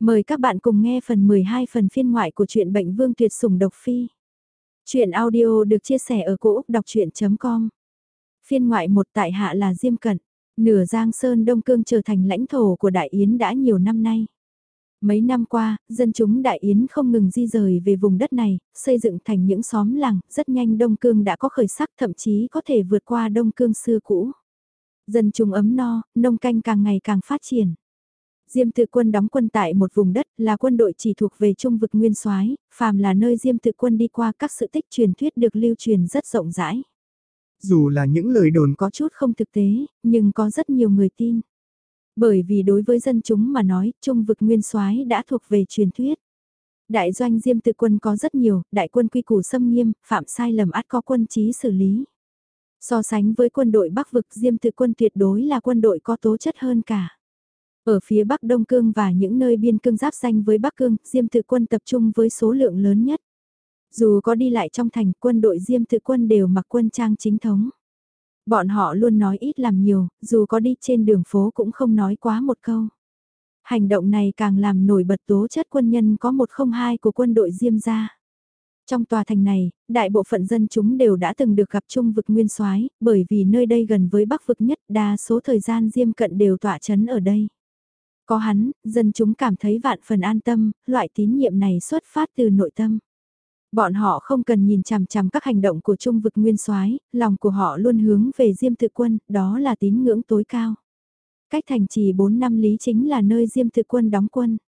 Mời các bạn cùng nghe phần 12 phần phiên ngoại của truyện Bệnh Vương Tuyệt Sủng Độc Phi. Chuyện audio được chia sẻ ở cỗ đọc chuyện.com Phiên ngoại một tại hạ là Diêm Cận, nửa Giang Sơn Đông Cương trở thành lãnh thổ của Đại Yến đã nhiều năm nay. Mấy năm qua, dân chúng Đại Yến không ngừng di rời về vùng đất này, xây dựng thành những xóm làng, rất nhanh Đông Cương đã có khởi sắc thậm chí có thể vượt qua Đông Cương xưa cũ. Dân chúng ấm no, nông canh càng ngày càng phát triển. Diêm tự quân đóng quân tại một vùng đất là quân đội chỉ thuộc về trung vực nguyên soái, phàm là nơi Diêm tự quân đi qua các sự tích truyền thuyết được lưu truyền rất rộng rãi. Dù là những lời đồn có chút không thực tế, nhưng có rất nhiều người tin. Bởi vì đối với dân chúng mà nói, trung vực nguyên soái đã thuộc về truyền thuyết. Đại doanh Diêm tự quân có rất nhiều, đại quân quy củ xâm nghiêm, phạm sai lầm át có quân trí xử lý. So sánh với quân đội Bắc vực Diêm tự quân tuyệt đối là quân đội có tố chất hơn cả. Ở phía Bắc Đông Cương và những nơi biên cương giáp danh với Bắc Cương, Diêm tự quân tập trung với số lượng lớn nhất. Dù có đi lại trong thành quân đội Diêm tự quân đều mặc quân trang chính thống. Bọn họ luôn nói ít làm nhiều, dù có đi trên đường phố cũng không nói quá một câu. Hành động này càng làm nổi bật tố chất quân nhân có một không hai của quân đội Diêm gia. Trong tòa thành này, đại bộ phận dân chúng đều đã từng được gặp trung vực nguyên soái, bởi vì nơi đây gần với bắc vực nhất đa số thời gian Diêm cận đều tọa chấn ở đây. Có hắn, dân chúng cảm thấy vạn phần an tâm, loại tín nhiệm này xuất phát từ nội tâm. Bọn họ không cần nhìn chằm chằm các hành động của trung vực nguyên soái, lòng của họ luôn hướng về Diêm Tự Quân, đó là tín ngưỡng tối cao. Cách thành trì 4 năm lý chính là nơi Diêm Tự Quân đóng quân.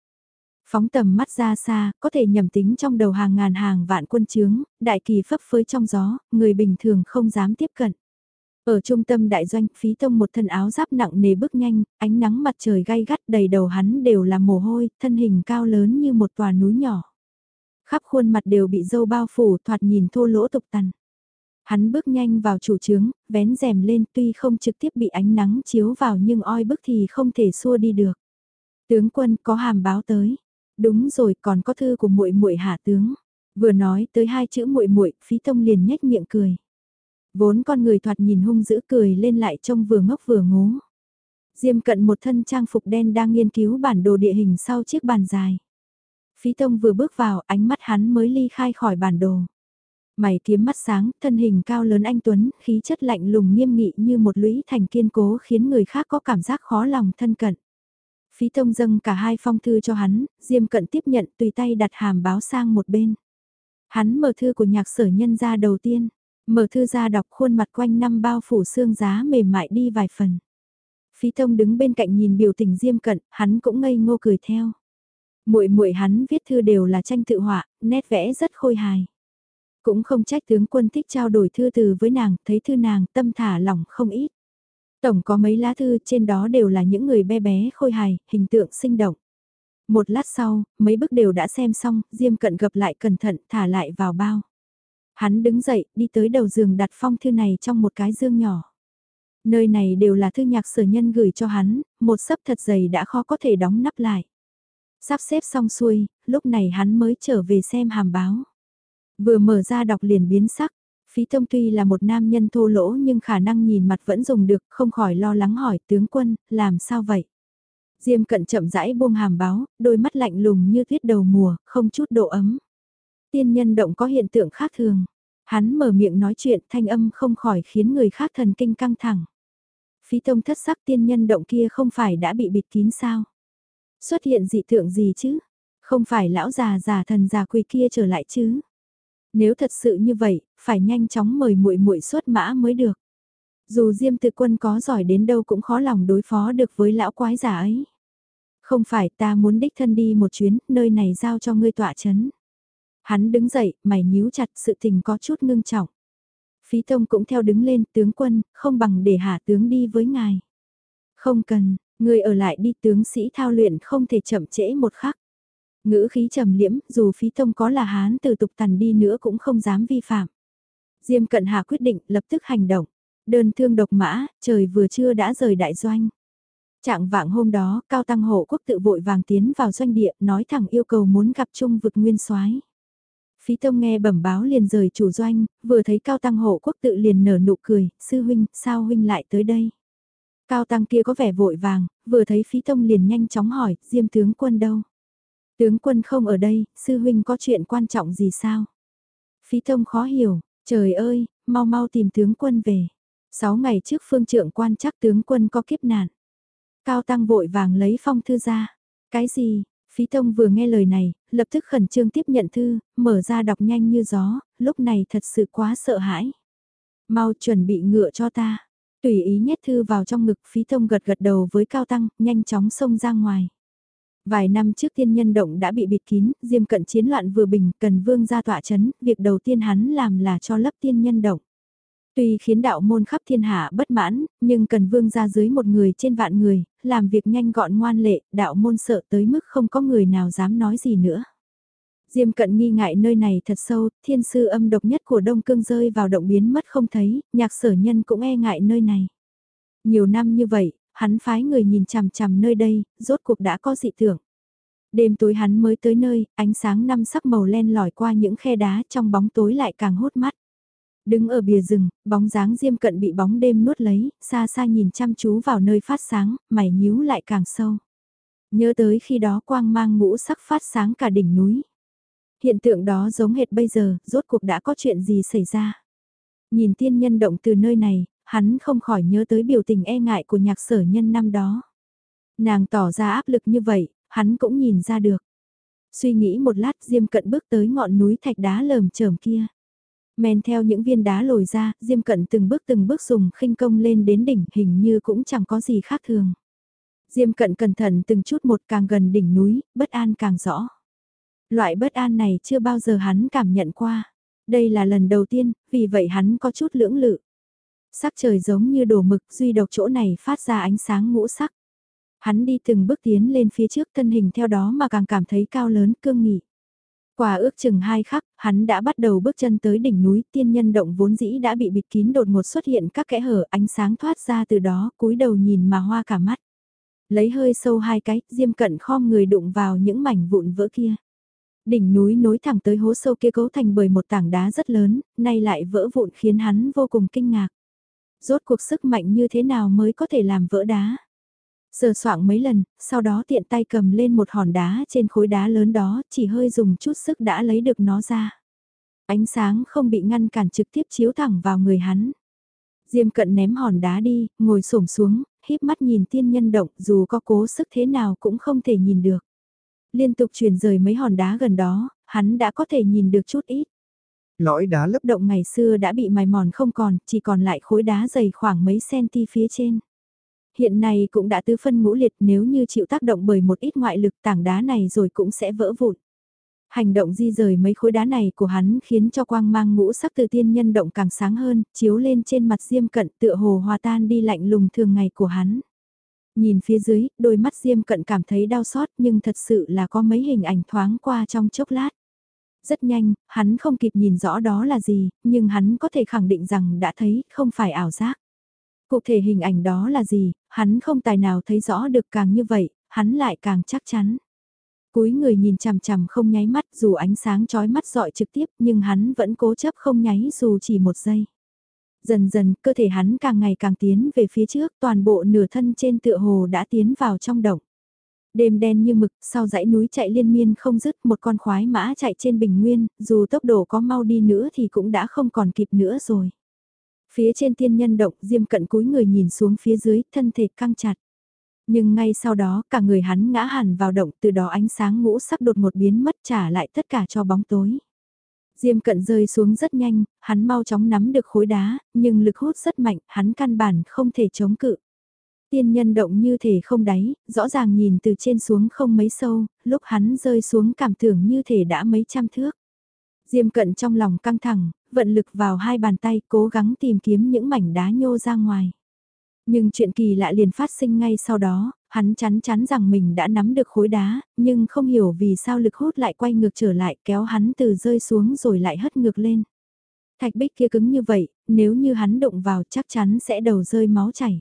Phóng tầm mắt ra xa, có thể nhầm tính trong đầu hàng ngàn hàng vạn quân chướng, đại kỳ phấp phới trong gió, người bình thường không dám tiếp cận. Ở trung tâm đại doanh, phí tông một thân áo giáp nặng nề bước nhanh, ánh nắng mặt trời gay gắt đầy đầu hắn đều là mồ hôi, thân hình cao lớn như một tòa núi nhỏ. Khắp khuôn mặt đều bị dâu bao phủ thoạt nhìn thô lỗ tục tằn. Hắn bước nhanh vào chủ trướng, vén rèm lên tuy không trực tiếp bị ánh nắng chiếu vào nhưng oi bức thì không thể xua đi được. Tướng quân có hàm báo tới. Đúng rồi còn có thư của muội muội hạ tướng. Vừa nói tới hai chữ muội muội phí tông liền nhếch miệng cười. Vốn con người thoạt nhìn hung dữ cười lên lại trông vừa ngốc vừa ngố. Diêm cận một thân trang phục đen đang nghiên cứu bản đồ địa hình sau chiếc bàn dài. Phí tông vừa bước vào ánh mắt hắn mới ly khai khỏi bản đồ. Mày kiếm mắt sáng, thân hình cao lớn anh Tuấn, khí chất lạnh lùng nghiêm nghị như một lũy thành kiên cố khiến người khác có cảm giác khó lòng thân cận. Phí tông dâng cả hai phong thư cho hắn, Diêm cận tiếp nhận tùy tay đặt hàm báo sang một bên. Hắn mở thư của nhạc sở nhân ra đầu tiên, Mở thư ra đọc khuôn mặt quanh năm bao phủ xương giá mềm mại đi vài phần. Phí Tông đứng bên cạnh nhìn biểu tình Diêm Cận, hắn cũng ngây ngô cười theo. Muội muội hắn viết thư đều là tranh tự họa, nét vẽ rất khôi hài. Cũng không trách tướng quân thích trao đổi thư từ với nàng, thấy thư nàng tâm thả lỏng không ít. Tổng có mấy lá thư trên đó đều là những người bé bé khôi hài, hình tượng sinh động. Một lát sau, mấy bức đều đã xem xong, Diêm Cận gập lại cẩn thận thả lại vào bao. Hắn đứng dậy, đi tới đầu giường đặt phong thư này trong một cái dương nhỏ. Nơi này đều là thư nhạc sở nhân gửi cho hắn, một sấp thật dày đã khó có thể đóng nắp lại. Sắp xếp xong xuôi, lúc này hắn mới trở về xem hàm báo. Vừa mở ra đọc liền biến sắc, Phí thông tuy là một nam nhân thô lỗ nhưng khả năng nhìn mặt vẫn dùng được, không khỏi lo lắng hỏi tướng quân, làm sao vậy? Diêm cận chậm rãi buông hàm báo, đôi mắt lạnh lùng như tuyết đầu mùa, không chút độ ấm. Tiên nhân động có hiện tượng khác thường. Hắn mở miệng nói chuyện thanh âm không khỏi khiến người khác thần kinh căng thẳng. Phí tông thất sắc tiên nhân động kia không phải đã bị bịt kín sao? Xuất hiện dị tượng gì chứ? Không phải lão già già thần già quỳ kia trở lại chứ? Nếu thật sự như vậy, phải nhanh chóng mời muội muội xuất mã mới được. Dù Diêm Tư Quân có giỏi đến đâu cũng khó lòng đối phó được với lão quái giả ấy. Không phải ta muốn đích thân đi một chuyến, nơi này giao cho ngươi tọa chấn. Hắn đứng dậy, mày nhíu chặt sự tình có chút ngưng trọng. Phí Tông cũng theo đứng lên, tướng quân, không bằng để hạ tướng đi với ngài. Không cần, người ở lại đi tướng sĩ thao luyện không thể chậm trễ một khắc. Ngữ khí trầm liễm, dù Phí Tông có là hán từ tục tần đi nữa cũng không dám vi phạm. Diêm Cận Hà quyết định lập tức hành động. Đơn thương độc mã, trời vừa trưa đã rời đại doanh. Trạng vạng hôm đó, Cao Tăng Hộ Quốc tự vội vàng tiến vào doanh địa, nói thẳng yêu cầu muốn gặp Trung vực nguyên soái. Phí Tông nghe bẩm báo liền rời chủ doanh, vừa thấy Cao Tăng hộ quốc tự liền nở nụ cười, sư huynh, sao huynh lại tới đây? Cao Tăng kia có vẻ vội vàng, vừa thấy Phí Tông liền nhanh chóng hỏi, Diêm tướng quân đâu? Tướng quân không ở đây, sư huynh có chuyện quan trọng gì sao? Phí Tông khó hiểu, trời ơi, mau mau tìm tướng quân về. Sáu ngày trước phương trượng quan chắc tướng quân có kiếp nạn. Cao Tăng vội vàng lấy phong thư ra. Cái gì? Phí Tông vừa nghe lời này, lập tức khẩn trương tiếp nhận thư, mở ra đọc nhanh như gió, lúc này thật sự quá sợ hãi. Mau chuẩn bị ngựa cho ta. Tùy ý nhét thư vào trong ngực Phí Tông gật gật đầu với Cao Tăng, nhanh chóng xông ra ngoài. Vài năm trước tiên nhân động đã bị bịt kín, diêm cận chiến loạn vừa bình, cần vương ra tọa chấn, việc đầu tiên hắn làm là cho lấp tiên nhân động. Tuy khiến đạo môn khắp thiên hạ bất mãn, nhưng cần vương ra dưới một người trên vạn người, làm việc nhanh gọn ngoan lệ, đạo môn sợ tới mức không có người nào dám nói gì nữa. Diêm cận nghi ngại nơi này thật sâu, thiên sư âm độc nhất của Đông Cương rơi vào động biến mất không thấy, nhạc sở nhân cũng e ngại nơi này. Nhiều năm như vậy, hắn phái người nhìn chằm chằm nơi đây, rốt cuộc đã có dị tưởng. Đêm tối hắn mới tới nơi, ánh sáng năm sắc màu len lỏi qua những khe đá trong bóng tối lại càng hốt mắt. Đứng ở bìa rừng, bóng dáng diêm cận bị bóng đêm nuốt lấy, xa xa nhìn chăm chú vào nơi phát sáng, mày nhíu lại càng sâu. Nhớ tới khi đó quang mang ngũ sắc phát sáng cả đỉnh núi. Hiện tượng đó giống hệt bây giờ, rốt cuộc đã có chuyện gì xảy ra. Nhìn tiên nhân động từ nơi này, hắn không khỏi nhớ tới biểu tình e ngại của nhạc sở nhân năm đó. Nàng tỏ ra áp lực như vậy, hắn cũng nhìn ra được. Suy nghĩ một lát Diêm cận bước tới ngọn núi thạch đá lởm chởm kia. Men theo những viên đá lồi ra, Diêm Cận từng bước từng bước dùng khinh công lên đến đỉnh hình như cũng chẳng có gì khác thường. Diêm Cận cẩn thận từng chút một càng gần đỉnh núi, bất an càng rõ. Loại bất an này chưa bao giờ hắn cảm nhận qua. Đây là lần đầu tiên, vì vậy hắn có chút lưỡng lự. Sắc trời giống như đổ mực duy độc chỗ này phát ra ánh sáng ngũ sắc. Hắn đi từng bước tiến lên phía trước thân hình theo đó mà càng cảm thấy cao lớn cương nghị. Qua ước chừng hai khắc, hắn đã bắt đầu bước chân tới đỉnh núi, tiên nhân động vốn dĩ đã bị bịt kín đột ngột xuất hiện các kẽ hở ánh sáng thoát ra từ đó, cúi đầu nhìn mà hoa cả mắt. Lấy hơi sâu hai cái, diêm cận khom người đụng vào những mảnh vụn vỡ kia. Đỉnh núi nối thẳng tới hố sâu kia cấu thành bởi một tảng đá rất lớn, nay lại vỡ vụn khiến hắn vô cùng kinh ngạc. Rốt cuộc sức mạnh như thế nào mới có thể làm vỡ đá? Sờ soạng mấy lần, sau đó tiện tay cầm lên một hòn đá trên khối đá lớn đó, chỉ hơi dùng chút sức đã lấy được nó ra. Ánh sáng không bị ngăn cản trực tiếp chiếu thẳng vào người hắn. Diêm cận ném hòn đá đi, ngồi xổm xuống, híp mắt nhìn tiên nhân động dù có cố sức thế nào cũng không thể nhìn được. Liên tục chuyển rời mấy hòn đá gần đó, hắn đã có thể nhìn được chút ít. Lõi đá lấp động ngày xưa đã bị mài mòn không còn, chỉ còn lại khối đá dày khoảng mấy centi phía trên hiện nay cũng đã tứ phân ngũ liệt nếu như chịu tác động bởi một ít ngoại lực tảng đá này rồi cũng sẽ vỡ vụn. Hành động di rời mấy khối đá này của hắn khiến cho quang mang ngũ sắc từ tiên nhân động càng sáng hơn, chiếu lên trên mặt diêm cận tựa hồ hòa tan đi lạnh lùng thường ngày của hắn. Nhìn phía dưới, đôi mắt diêm cận cảm thấy đau xót nhưng thật sự là có mấy hình ảnh thoáng qua trong chốc lát. Rất nhanh, hắn không kịp nhìn rõ đó là gì, nhưng hắn có thể khẳng định rằng đã thấy, không phải ảo giác. Cụ thể hình ảnh đó là gì, hắn không tài nào thấy rõ được càng như vậy, hắn lại càng chắc chắn. Cúi người nhìn chằm chằm không nháy mắt dù ánh sáng chói mắt dọi trực tiếp nhưng hắn vẫn cố chấp không nháy dù chỉ một giây. Dần dần cơ thể hắn càng ngày càng tiến về phía trước toàn bộ nửa thân trên tựa hồ đã tiến vào trong động. Đêm đen như mực, sau dãy núi chạy liên miên không dứt một con khoái mã chạy trên bình nguyên, dù tốc độ có mau đi nữa thì cũng đã không còn kịp nữa rồi. Phía trên tiên nhân động diêm cận cúi người nhìn xuống phía dưới, thân thể căng chặt. Nhưng ngay sau đó cả người hắn ngã hẳn vào động từ đó ánh sáng ngũ sắc đột một biến mất trả lại tất cả cho bóng tối. Diêm cận rơi xuống rất nhanh, hắn mau chóng nắm được khối đá, nhưng lực hút rất mạnh, hắn căn bản không thể chống cự. Tiên nhân động như thể không đáy, rõ ràng nhìn từ trên xuống không mấy sâu, lúc hắn rơi xuống cảm tưởng như thể đã mấy trăm thước. Diêm cận trong lòng căng thẳng, vận lực vào hai bàn tay cố gắng tìm kiếm những mảnh đá nhô ra ngoài. Nhưng chuyện kỳ lạ liền phát sinh ngay sau đó, hắn chắn chắn rằng mình đã nắm được khối đá, nhưng không hiểu vì sao lực hút lại quay ngược trở lại kéo hắn từ rơi xuống rồi lại hất ngược lên. Thạch bích kia cứng như vậy, nếu như hắn động vào chắc chắn sẽ đầu rơi máu chảy.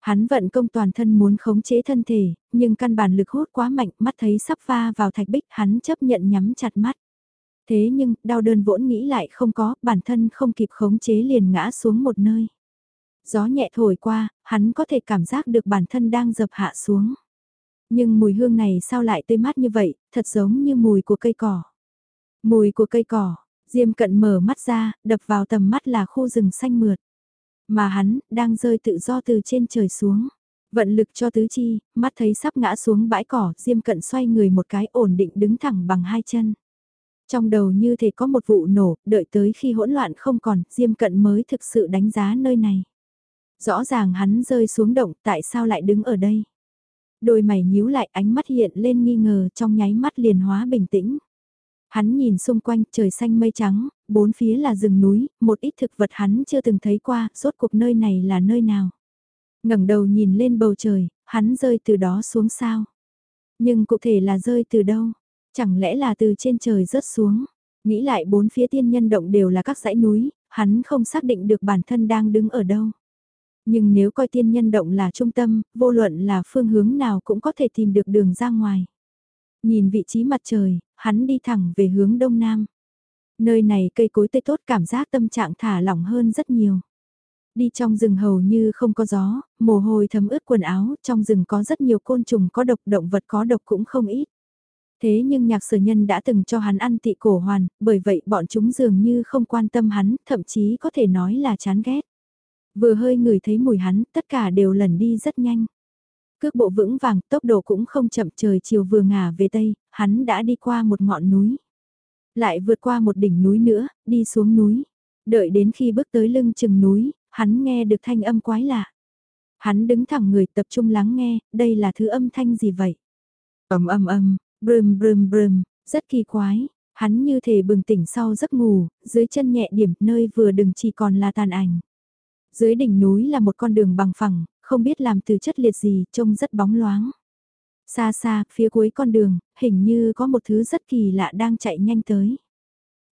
Hắn vận công toàn thân muốn khống chế thân thể, nhưng căn bản lực hút quá mạnh, mắt thấy sắp va vào thạch bích, hắn chấp nhận nhắm chặt mắt. Thế nhưng, đau đơn vỗn nghĩ lại không có, bản thân không kịp khống chế liền ngã xuống một nơi. Gió nhẹ thổi qua, hắn có thể cảm giác được bản thân đang dập hạ xuống. Nhưng mùi hương này sao lại tươi mát như vậy, thật giống như mùi của cây cỏ. Mùi của cây cỏ, Diêm cận mở mắt ra, đập vào tầm mắt là khu rừng xanh mượt. Mà hắn, đang rơi tự do từ trên trời xuống. Vận lực cho tứ chi, mắt thấy sắp ngã xuống bãi cỏ, Diêm cận xoay người một cái ổn định đứng thẳng bằng hai chân. Trong đầu như thể có một vụ nổ, đợi tới khi hỗn loạn không còn, Diêm cận mới thực sự đánh giá nơi này. Rõ ràng hắn rơi xuống động, tại sao lại đứng ở đây? Đôi mày nhíu lại ánh mắt hiện lên nghi ngờ trong nháy mắt liền hóa bình tĩnh. Hắn nhìn xung quanh trời xanh mây trắng, bốn phía là rừng núi, một ít thực vật hắn chưa từng thấy qua, rốt cuộc nơi này là nơi nào. ngẩng đầu nhìn lên bầu trời, hắn rơi từ đó xuống sao. Nhưng cụ thể là rơi từ đâu? Chẳng lẽ là từ trên trời rớt xuống? Nghĩ lại bốn phía tiên nhân động đều là các dãy núi, hắn không xác định được bản thân đang đứng ở đâu. Nhưng nếu coi tiên nhân động là trung tâm, vô luận là phương hướng nào cũng có thể tìm được đường ra ngoài. Nhìn vị trí mặt trời, hắn đi thẳng về hướng đông nam. Nơi này cây cối tươi tốt cảm giác tâm trạng thả lỏng hơn rất nhiều. Đi trong rừng hầu như không có gió, mồ hôi thấm ướt quần áo, trong rừng có rất nhiều côn trùng có độc, động vật có độc cũng không ít. Thế nhưng nhạc sở nhân đã từng cho hắn ăn tị cổ hoàn, bởi vậy bọn chúng dường như không quan tâm hắn, thậm chí có thể nói là chán ghét. Vừa hơi ngửi thấy mùi hắn, tất cả đều lần đi rất nhanh. Cước bộ vững vàng, tốc độ cũng không chậm trời chiều vừa ngả về tây, hắn đã đi qua một ngọn núi. Lại vượt qua một đỉnh núi nữa, đi xuống núi. Đợi đến khi bước tới lưng chừng núi, hắn nghe được thanh âm quái lạ. Hắn đứng thẳng người tập trung lắng nghe, đây là thứ âm thanh gì vậy? ầm ầm ầm, brum brum brum, rất kỳ quái. Hắn như thể bừng tỉnh sau giấc ngủ, dưới chân nhẹ điểm nơi vừa đừng chỉ còn là tàn ảnh. Dưới đỉnh núi là một con đường bằng phẳng, không biết làm từ chất liệt gì, trông rất bóng loáng. Xa xa, phía cuối con đường, hình như có một thứ rất kỳ lạ đang chạy nhanh tới.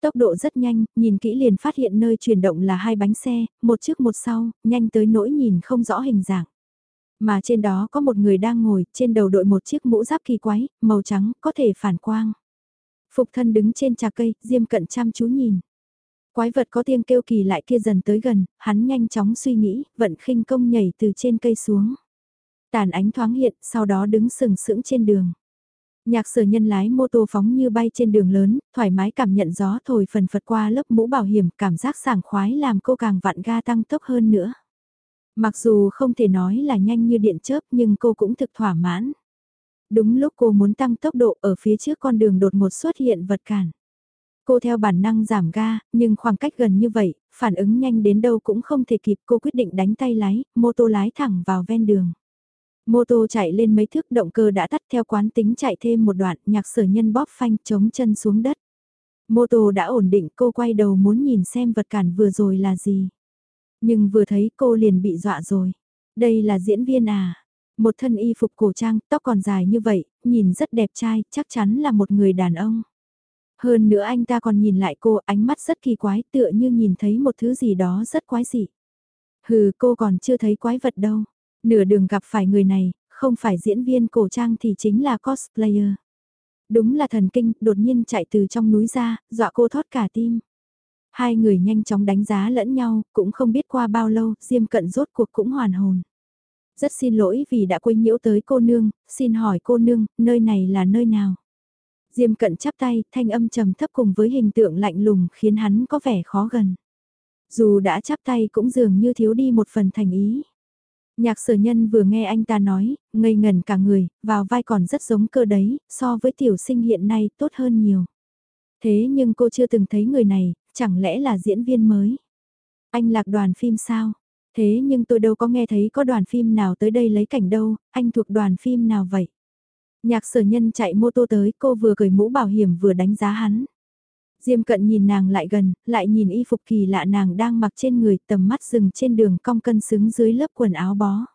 Tốc độ rất nhanh, nhìn kỹ liền phát hiện nơi chuyển động là hai bánh xe, một trước một sau, nhanh tới nỗi nhìn không rõ hình dạng. Mà trên đó có một người đang ngồi, trên đầu đội một chiếc mũ giáp kỳ quái, màu trắng, có thể phản quang. Phục thân đứng trên trà cây, diêm cận chăm chú nhìn. Quái vật có tiếng kêu kỳ lại kia dần tới gần, hắn nhanh chóng suy nghĩ, vận khinh công nhảy từ trên cây xuống. Tàn ánh thoáng hiện, sau đó đứng sừng sững trên đường. Nhạc sở nhân lái mô tô phóng như bay trên đường lớn, thoải mái cảm nhận gió thổi phần phật qua lớp mũ bảo hiểm, cảm giác sảng khoái làm cô càng vặn ga tăng tốc hơn nữa. Mặc dù không thể nói là nhanh như điện chớp nhưng cô cũng thực thỏa mãn. Đúng lúc cô muốn tăng tốc độ ở phía trước con đường đột ngột xuất hiện vật cản. Cô theo bản năng giảm ga, nhưng khoảng cách gần như vậy, phản ứng nhanh đến đâu cũng không thể kịp cô quyết định đánh tay lái, mô tô lái thẳng vào ven đường. Mô tô chạy lên mấy thước động cơ đã tắt theo quán tính chạy thêm một đoạn, nhạc sở nhân bóp phanh chống chân xuống đất. Mô tô đã ổn định cô quay đầu muốn nhìn xem vật cản vừa rồi là gì. Nhưng vừa thấy cô liền bị dọa rồi. Đây là diễn viên à? Một thân y phục cổ trang, tóc còn dài như vậy, nhìn rất đẹp trai, chắc chắn là một người đàn ông. Hơn nữa anh ta còn nhìn lại cô ánh mắt rất kỳ quái tựa như nhìn thấy một thứ gì đó rất quái dị. Hừ cô còn chưa thấy quái vật đâu. Nửa đường gặp phải người này, không phải diễn viên cổ trang thì chính là cosplayer. Đúng là thần kinh, đột nhiên chạy từ trong núi ra, dọa cô thoát cả tim. Hai người nhanh chóng đánh giá lẫn nhau, cũng không biết qua bao lâu, Diêm Cận rốt cuộc cũng hoàn hồn. Rất xin lỗi vì đã quấy nhiễu tới cô nương, xin hỏi cô nương, nơi này là nơi nào? Diêm cận chắp tay, thanh âm trầm thấp cùng với hình tượng lạnh lùng khiến hắn có vẻ khó gần. Dù đã chắp tay cũng dường như thiếu đi một phần thành ý. Nhạc sở nhân vừa nghe anh ta nói, ngây ngần cả người, vào vai còn rất giống cơ đấy, so với tiểu sinh hiện nay tốt hơn nhiều. Thế nhưng cô chưa từng thấy người này, chẳng lẽ là diễn viên mới? Anh lạc đoàn phim sao? Thế nhưng tôi đâu có nghe thấy có đoàn phim nào tới đây lấy cảnh đâu, anh thuộc đoàn phim nào vậy? Nhạc sở nhân chạy mô tô tới cô vừa cởi mũ bảo hiểm vừa đánh giá hắn. Diêm cận nhìn nàng lại gần, lại nhìn y phục kỳ lạ nàng đang mặc trên người tầm mắt dừng trên đường cong cân xứng dưới lớp quần áo bó.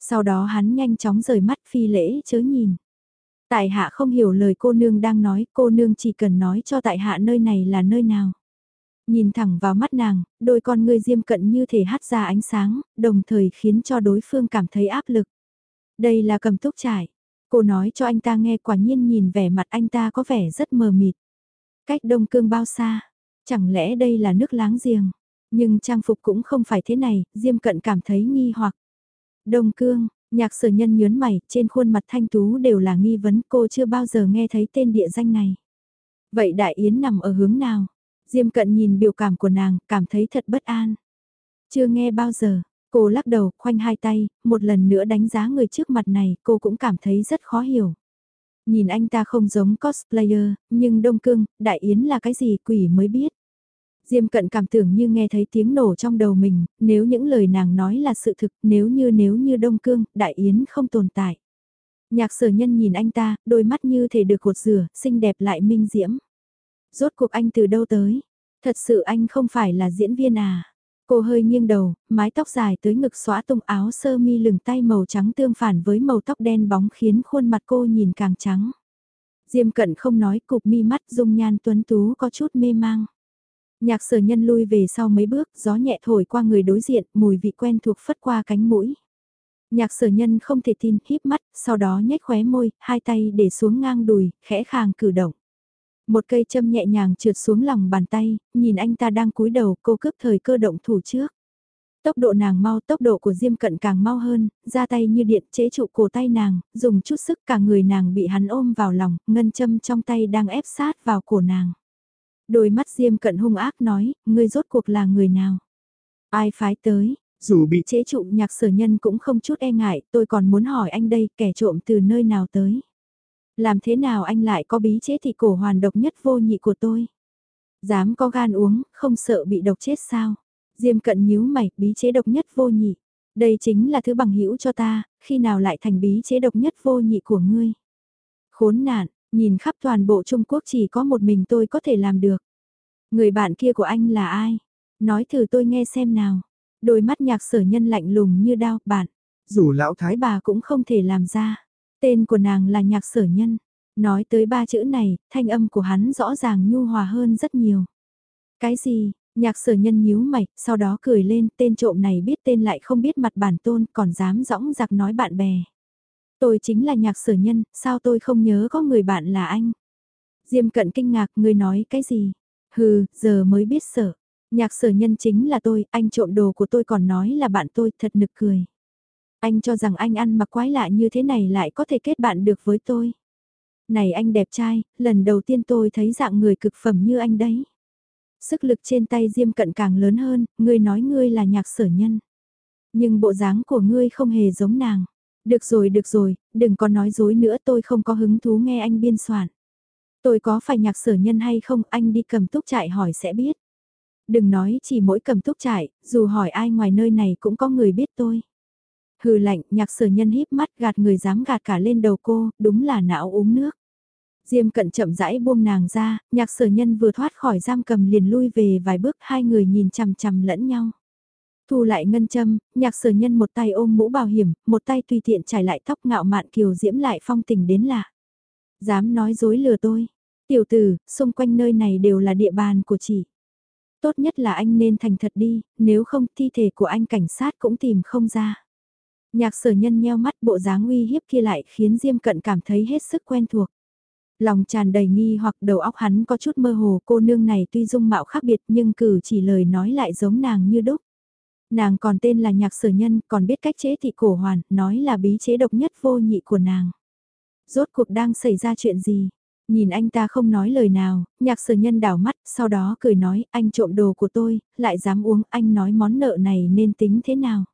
Sau đó hắn nhanh chóng rời mắt phi lễ chớ nhìn. Tại hạ không hiểu lời cô nương đang nói, cô nương chỉ cần nói cho tại hạ nơi này là nơi nào. Nhìn thẳng vào mắt nàng, đôi con ngươi diêm cận như thể hắt ra ánh sáng, đồng thời khiến cho đối phương cảm thấy áp lực. Đây là cầm túc trải. Cô nói cho anh ta nghe quả nhiên nhìn vẻ mặt anh ta có vẻ rất mờ mịt. Cách Đông Cương bao xa? Chẳng lẽ đây là nước láng giềng? Nhưng trang phục cũng không phải thế này, Diêm Cận cảm thấy nghi hoặc. Đông Cương, Nhạc sở nhân nhớn mày, trên khuôn mặt thanh tú đều là nghi vấn cô chưa bao giờ nghe thấy tên địa danh này. Vậy Đại Yến nằm ở hướng nào? Diêm cận nhìn biểu cảm của nàng, cảm thấy thật bất an. Chưa nghe bao giờ, cô lắc đầu, khoanh hai tay, một lần nữa đánh giá người trước mặt này, cô cũng cảm thấy rất khó hiểu. Nhìn anh ta không giống cosplayer, nhưng Đông Cương, Đại Yến là cái gì quỷ mới biết. Diêm cận cảm tưởng như nghe thấy tiếng nổ trong đầu mình, nếu những lời nàng nói là sự thực, nếu như nếu như Đông Cương, Đại Yến không tồn tại. Nhạc sở nhân nhìn anh ta, đôi mắt như thể được cột rửa, xinh đẹp lại minh diễm. Rốt cuộc anh từ đâu tới? Thật sự anh không phải là diễn viên à? Cô hơi nghiêng đầu, mái tóc dài tới ngực xóa tung áo sơ mi lửng tay màu trắng tương phản với màu tóc đen bóng khiến khuôn mặt cô nhìn càng trắng. Diêm cận không nói cục mi mắt dung nhan tuấn tú có chút mê mang. Nhạc sở nhân lui về sau mấy bước, gió nhẹ thổi qua người đối diện, mùi vị quen thuộc phất qua cánh mũi. Nhạc sở nhân không thể tin, híp mắt, sau đó nhếch khóe môi, hai tay để xuống ngang đùi, khẽ khàng cử động. Một cây châm nhẹ nhàng trượt xuống lòng bàn tay, nhìn anh ta đang cúi đầu, cô cướp thời cơ động thủ trước. Tốc độ nàng mau, tốc độ của Diêm Cận càng mau hơn, ra tay như điện chế trụ cổ tay nàng, dùng chút sức cả người nàng bị hắn ôm vào lòng, ngân châm trong tay đang ép sát vào cổ nàng. Đôi mắt Diêm Cận hung ác nói, ngươi rốt cuộc là người nào? Ai phái tới? Dù bị chế trụ nhạc sở nhân cũng không chút e ngại, tôi còn muốn hỏi anh đây kẻ trộm từ nơi nào tới? Làm thế nào anh lại có bí chế thị cổ hoàn độc nhất vô nhị của tôi? Dám có gan uống, không sợ bị độc chết sao? Diêm cận nhíu mày, bí chế độc nhất vô nhị. Đây chính là thứ bằng hữu cho ta, khi nào lại thành bí chế độc nhất vô nhị của ngươi? Khốn nạn, nhìn khắp toàn bộ Trung Quốc chỉ có một mình tôi có thể làm được. Người bạn kia của anh là ai? Nói thử tôi nghe xem nào. Đôi mắt nhạc sở nhân lạnh lùng như đao, bạn. Dù lão thái bà cũng không thể làm ra. Tên của nàng là nhạc sở nhân. Nói tới ba chữ này, thanh âm của hắn rõ ràng nhu hòa hơn rất nhiều. Cái gì, nhạc sở nhân nhíu mày, sau đó cười lên, tên trộm này biết tên lại không biết mặt bản tôn, còn dám dõng giặc nói bạn bè. Tôi chính là nhạc sở nhân, sao tôi không nhớ có người bạn là anh? Diêm cận kinh ngạc, người nói cái gì? Hừ, giờ mới biết sợ. Nhạc sở nhân chính là tôi, anh trộm đồ của tôi còn nói là bạn tôi, thật nực cười. Anh cho rằng anh ăn mặc quái lạ như thế này lại có thể kết bạn được với tôi. Này anh đẹp trai, lần đầu tiên tôi thấy dạng người cực phẩm như anh đấy. Sức lực trên tay Diêm Cận càng lớn hơn, ngươi nói ngươi là nhạc sở nhân. Nhưng bộ dáng của ngươi không hề giống nàng. Được rồi được rồi, đừng có nói dối nữa tôi không có hứng thú nghe anh biên soạn. Tôi có phải nhạc sở nhân hay không, anh đi cầm túc trại hỏi sẽ biết. Đừng nói chỉ mỗi cầm túc trại, dù hỏi ai ngoài nơi này cũng có người biết tôi. Hừ lạnh, nhạc sở nhân híp mắt gạt người dám gạt cả lên đầu cô, đúng là não uống nước. Diêm cận chậm rãi buông nàng ra, nhạc sở nhân vừa thoát khỏi giam cầm liền lui về vài bước hai người nhìn chằm chằm lẫn nhau. Thu lại ngân châm, nhạc sở nhân một tay ôm mũ bảo hiểm, một tay tùy tiện trải lại tóc ngạo mạn kiều diễm lại phong tình đến lạ. Dám nói dối lừa tôi. Tiểu tử, xung quanh nơi này đều là địa bàn của chị. Tốt nhất là anh nên thành thật đi, nếu không thi thể của anh cảnh sát cũng tìm không ra. Nhạc sở nhân nheo mắt bộ dáng uy hiếp kia lại khiến Diêm Cận cảm thấy hết sức quen thuộc. Lòng tràn đầy nghi hoặc đầu óc hắn có chút mơ hồ cô nương này tuy dung mạo khác biệt nhưng cử chỉ lời nói lại giống nàng như đúc. Nàng còn tên là nhạc sở nhân còn biết cách chế thị cổ hoàn, nói là bí chế độc nhất vô nhị của nàng. Rốt cuộc đang xảy ra chuyện gì? Nhìn anh ta không nói lời nào, nhạc sở nhân đảo mắt, sau đó cười nói, anh trộm đồ của tôi, lại dám uống, anh nói món nợ này nên tính thế nào?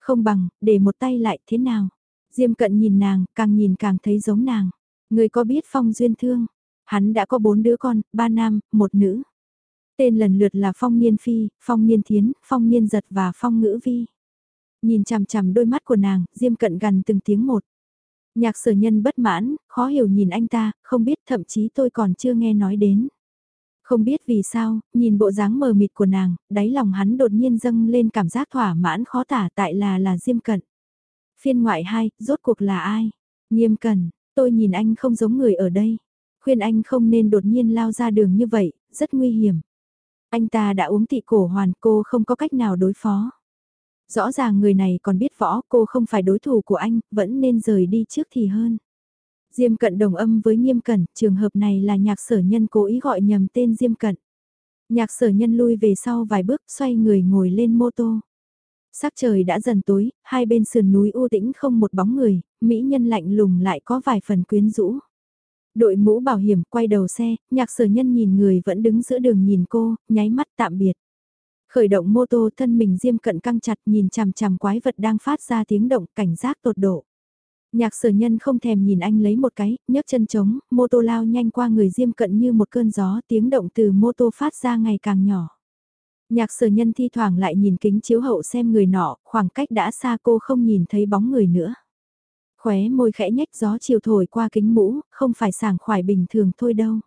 Không bằng, để một tay lại thế nào? Diêm cận nhìn nàng, càng nhìn càng thấy giống nàng. Người có biết Phong Duyên Thương? Hắn đã có bốn đứa con, ba nam, một nữ. Tên lần lượt là Phong Niên Phi, Phong Niên Thiến, Phong Niên Giật và Phong Ngữ Vi. Nhìn chằm chằm đôi mắt của nàng, Diêm cận gần từng tiếng một. Nhạc sở nhân bất mãn, khó hiểu nhìn anh ta, không biết thậm chí tôi còn chưa nghe nói đến. Không biết vì sao, nhìn bộ dáng mờ mịt của nàng, đáy lòng hắn đột nhiên dâng lên cảm giác thỏa mãn khó tả tại là là Diêm Cận. Phiên ngoại 2, rốt cuộc là ai? Nghiêm Cẩn, tôi nhìn anh không giống người ở đây. Khuyên anh không nên đột nhiên lao ra đường như vậy, rất nguy hiểm. Anh ta đã uống thị cổ hoàn cô không có cách nào đối phó. Rõ ràng người này còn biết võ cô không phải đối thủ của anh, vẫn nên rời đi trước thì hơn. Diêm cận đồng âm với nghiêm cẩn, trường hợp này là nhạc sở nhân cố ý gọi nhầm tên Diêm cận. Nhạc sở nhân lui về sau vài bước xoay người ngồi lên mô tô. Sắc trời đã dần tối, hai bên sườn núi u tĩnh không một bóng người, mỹ nhân lạnh lùng lại có vài phần quyến rũ. Đội mũ bảo hiểm quay đầu xe, nhạc sở nhân nhìn người vẫn đứng giữa đường nhìn cô, nháy mắt tạm biệt. Khởi động mô tô thân mình diêm cận căng chặt nhìn chằm chằm quái vật đang phát ra tiếng động cảnh giác tột độ. Nhạc sở nhân không thèm nhìn anh lấy một cái, nhấc chân trống, mô tô lao nhanh qua người diêm cận như một cơn gió tiếng động từ mô tô phát ra ngày càng nhỏ. Nhạc sở nhân thi thoảng lại nhìn kính chiếu hậu xem người nọ, khoảng cách đã xa cô không nhìn thấy bóng người nữa. Khóe môi khẽ nhách gió chiều thổi qua kính mũ, không phải sảng khoải bình thường thôi đâu.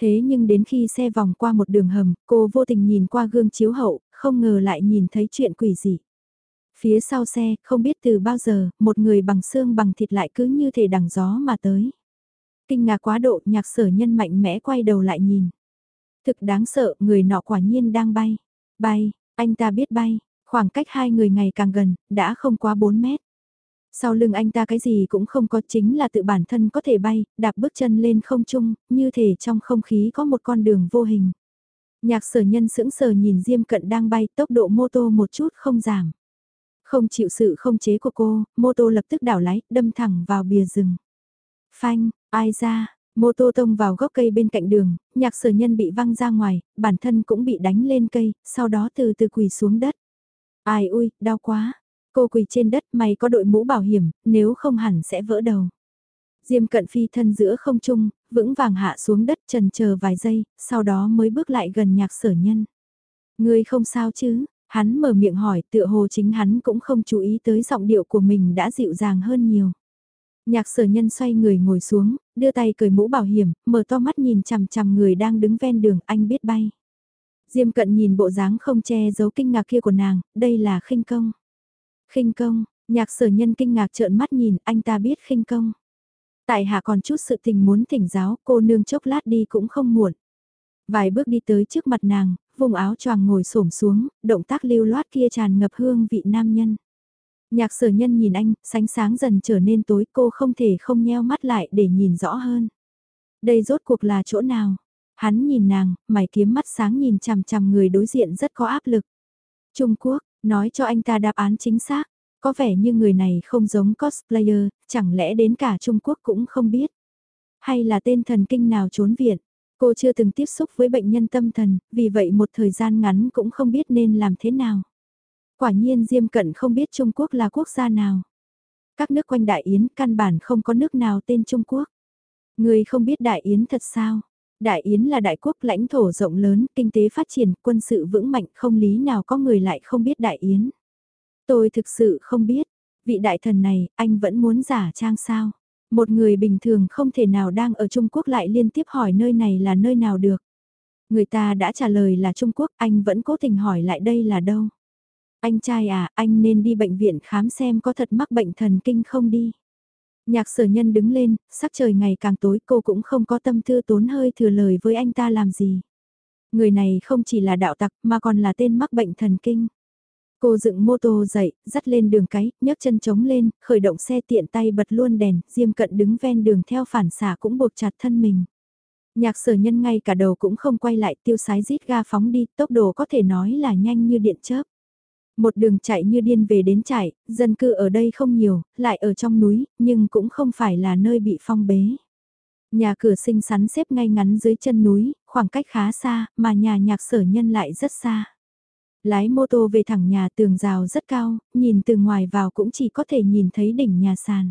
Thế nhưng đến khi xe vòng qua một đường hầm, cô vô tình nhìn qua gương chiếu hậu, không ngờ lại nhìn thấy chuyện quỷ gì. Phía sau xe, không biết từ bao giờ, một người bằng xương bằng thịt lại cứ như thể đằng gió mà tới. Kinh ngạc quá độ, nhạc sở nhân mạnh mẽ quay đầu lại nhìn. Thực đáng sợ, người nọ quả nhiên đang bay. Bay, anh ta biết bay, khoảng cách hai người ngày càng gần, đã không quá 4 mét. Sau lưng anh ta cái gì cũng không có chính là tự bản thân có thể bay, đạp bước chân lên không trung, như thể trong không khí có một con đường vô hình. Nhạc sở nhân sững sờ nhìn Diêm Cận đang bay tốc độ mô tô một chút không giảm. Không chịu sự không chế của cô, mô tô lập tức đảo lái, đâm thẳng vào bìa rừng. Phanh, ai ra, mô tô tông vào gốc cây bên cạnh đường, nhạc sở nhân bị văng ra ngoài, bản thân cũng bị đánh lên cây, sau đó từ từ quỳ xuống đất. Ai ui, đau quá. Cô quỳ trên đất may có đội mũ bảo hiểm, nếu không hẳn sẽ vỡ đầu. Diêm cận phi thân giữa không trung, vững vàng hạ xuống đất trần chờ vài giây, sau đó mới bước lại gần nhạc sở nhân. Người không sao chứ, hắn mở miệng hỏi tựa hồ chính hắn cũng không chú ý tới giọng điệu của mình đã dịu dàng hơn nhiều. Nhạc sở nhân xoay người ngồi xuống, đưa tay cởi mũ bảo hiểm, mở to mắt nhìn chằm chằm người đang đứng ven đường anh biết bay. Diêm cận nhìn bộ dáng không che giấu kinh ngạc kia của nàng, đây là khinh công. khinh công, nhạc sở nhân kinh ngạc trợn mắt nhìn anh ta biết khinh công. Tại hạ còn chút sự tình muốn thỉnh giáo, cô nương chốc lát đi cũng không muộn. Vài bước đi tới trước mặt nàng, vùng áo choàng ngồi xổm xuống, động tác lưu loát kia tràn ngập hương vị nam nhân. Nhạc sở nhân nhìn anh, sánh sáng dần trở nên tối cô không thể không nheo mắt lại để nhìn rõ hơn. Đây rốt cuộc là chỗ nào? Hắn nhìn nàng, mày kiếm mắt sáng nhìn chằm chằm người đối diện rất có áp lực. Trung Quốc, nói cho anh ta đáp án chính xác. Có vẻ như người này không giống cosplayer, chẳng lẽ đến cả Trung Quốc cũng không biết. Hay là tên thần kinh nào trốn viện. Cô chưa từng tiếp xúc với bệnh nhân tâm thần, vì vậy một thời gian ngắn cũng không biết nên làm thế nào. Quả nhiên Diêm Cận không biết Trung Quốc là quốc gia nào. Các nước quanh Đại Yến căn bản không có nước nào tên Trung Quốc. Người không biết Đại Yến thật sao? Đại Yến là đại quốc lãnh thổ rộng lớn, kinh tế phát triển, quân sự vững mạnh, không lý nào có người lại không biết Đại Yến. Tôi thực sự không biết, vị đại thần này, anh vẫn muốn giả trang sao? Một người bình thường không thể nào đang ở Trung Quốc lại liên tiếp hỏi nơi này là nơi nào được. Người ta đã trả lời là Trung Quốc, anh vẫn cố tình hỏi lại đây là đâu. Anh trai à, anh nên đi bệnh viện khám xem có thật mắc bệnh thần kinh không đi. Nhạc sở nhân đứng lên, sắc trời ngày càng tối cô cũng không có tâm tư tốn hơi thừa lời với anh ta làm gì. Người này không chỉ là đạo tặc mà còn là tên mắc bệnh thần kinh. Cô dựng mô tô dậy, dắt lên đường cái, nhấc chân trống lên, khởi động xe tiện tay bật luôn đèn, Diêm Cận đứng ven đường theo phản xả cũng buộc chặt thân mình. Nhạc sở nhân ngay cả đầu cũng không quay lại tiêu sái rít ga phóng đi, tốc độ có thể nói là nhanh như điện chớp. Một đường chạy như điên về đến trại, dân cư ở đây không nhiều, lại ở trong núi, nhưng cũng không phải là nơi bị phong bế. Nhà cửa xinh xắn xếp ngay ngắn dưới chân núi, khoảng cách khá xa, mà nhà nhạc sở nhân lại rất xa. Lái mô tô về thẳng nhà tường rào rất cao, nhìn từ ngoài vào cũng chỉ có thể nhìn thấy đỉnh nhà sàn.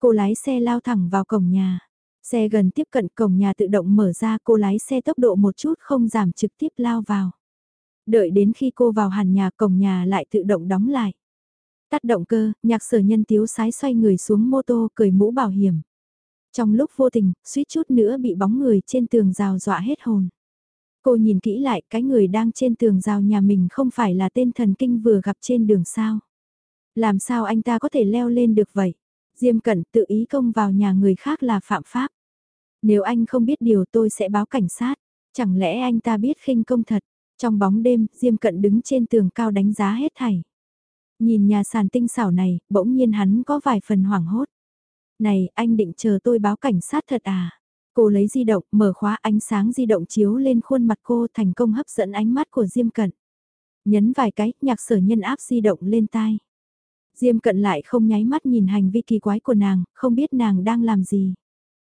Cô lái xe lao thẳng vào cổng nhà. Xe gần tiếp cận cổng nhà tự động mở ra cô lái xe tốc độ một chút không giảm trực tiếp lao vào. Đợi đến khi cô vào hàn nhà cổng nhà lại tự động đóng lại. Tắt động cơ, nhạc sở nhân tiếu sái xoay người xuống mô tô cười mũ bảo hiểm. Trong lúc vô tình, suýt chút nữa bị bóng người trên tường rào dọa hết hồn. Cô nhìn kỹ lại cái người đang trên tường rào nhà mình không phải là tên thần kinh vừa gặp trên đường sao. Làm sao anh ta có thể leo lên được vậy? Diêm Cẩn tự ý công vào nhà người khác là phạm pháp. Nếu anh không biết điều tôi sẽ báo cảnh sát. Chẳng lẽ anh ta biết khinh công thật? Trong bóng đêm, Diêm Cận đứng trên tường cao đánh giá hết thảy. Nhìn nhà sàn tinh xảo này, bỗng nhiên hắn có vài phần hoảng hốt. Này, anh định chờ tôi báo cảnh sát thật à? Cô lấy di động, mở khóa ánh sáng di động chiếu lên khuôn mặt cô thành công hấp dẫn ánh mắt của Diêm Cận. Nhấn vài cái, nhạc sở nhân áp di động lên tai. Diêm cận lại không nháy mắt nhìn hành vi kỳ quái của nàng, không biết nàng đang làm gì.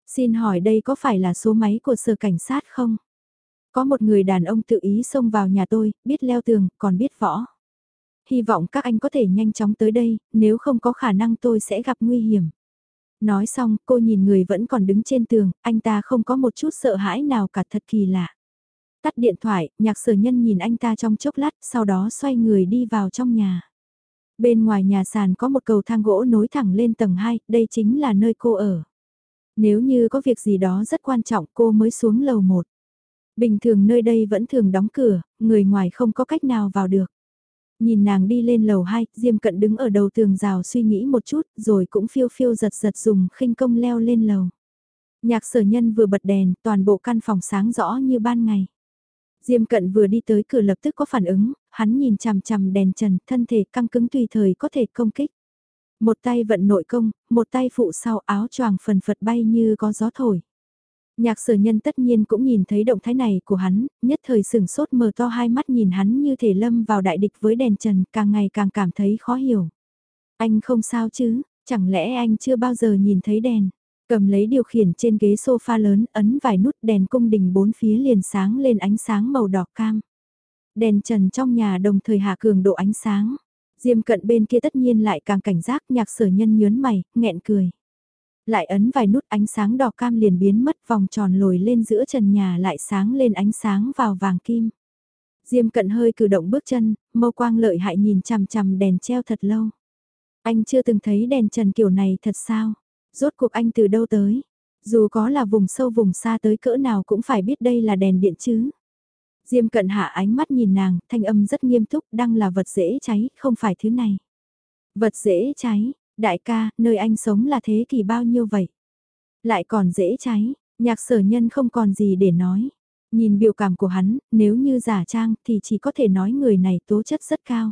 Xin hỏi đây có phải là số máy của sở cảnh sát không? Có một người đàn ông tự ý xông vào nhà tôi, biết leo tường, còn biết võ. Hy vọng các anh có thể nhanh chóng tới đây, nếu không có khả năng tôi sẽ gặp nguy hiểm. Nói xong, cô nhìn người vẫn còn đứng trên tường, anh ta không có một chút sợ hãi nào cả thật kỳ lạ. Tắt điện thoại, nhạc sở nhân nhìn anh ta trong chốc lát, sau đó xoay người đi vào trong nhà. Bên ngoài nhà sàn có một cầu thang gỗ nối thẳng lên tầng 2, đây chính là nơi cô ở. Nếu như có việc gì đó rất quan trọng cô mới xuống lầu 1. Bình thường nơi đây vẫn thường đóng cửa, người ngoài không có cách nào vào được. Nhìn nàng đi lên lầu 2, Diêm Cận đứng ở đầu tường rào suy nghĩ một chút, rồi cũng phiêu phiêu giật giật dùng khinh công leo lên lầu. Nhạc sở nhân vừa bật đèn, toàn bộ căn phòng sáng rõ như ban ngày. Diêm Cận vừa đi tới cửa lập tức có phản ứng, hắn nhìn chằm chằm đèn trần, thân thể căng cứng tùy thời có thể công kích. Một tay vận nội công, một tay phụ sau áo choàng phần phật bay như có gió thổi. Nhạc sở nhân tất nhiên cũng nhìn thấy động thái này của hắn, nhất thời sửng sốt mở to hai mắt nhìn hắn như thể lâm vào đại địch với đèn trần, càng ngày càng cảm thấy khó hiểu. Anh không sao chứ, chẳng lẽ anh chưa bao giờ nhìn thấy đèn? Cầm lấy điều khiển trên ghế sofa lớn, ấn vài nút đèn cung đình bốn phía liền sáng lên ánh sáng màu đỏ cam. Đèn trần trong nhà đồng thời hạ cường độ ánh sáng. Diêm cận bên kia tất nhiên lại càng cảnh giác nhạc sở nhân nhớn mày, nghẹn cười. Lại ấn vài nút ánh sáng đỏ cam liền biến mất vòng tròn lồi lên giữa trần nhà lại sáng lên ánh sáng vào vàng kim. Diêm cận hơi cử động bước chân, mâu quang lợi hại nhìn chằm chằm đèn treo thật lâu. Anh chưa từng thấy đèn trần kiểu này thật sao? Rốt cuộc anh từ đâu tới? Dù có là vùng sâu vùng xa tới cỡ nào cũng phải biết đây là đèn điện chứ. Diêm cận hạ ánh mắt nhìn nàng, thanh âm rất nghiêm túc, đang là vật dễ cháy, không phải thứ này. Vật dễ cháy, đại ca, nơi anh sống là thế kỷ bao nhiêu vậy? Lại còn dễ cháy, nhạc sở nhân không còn gì để nói. Nhìn biểu cảm của hắn, nếu như giả trang thì chỉ có thể nói người này tố chất rất cao.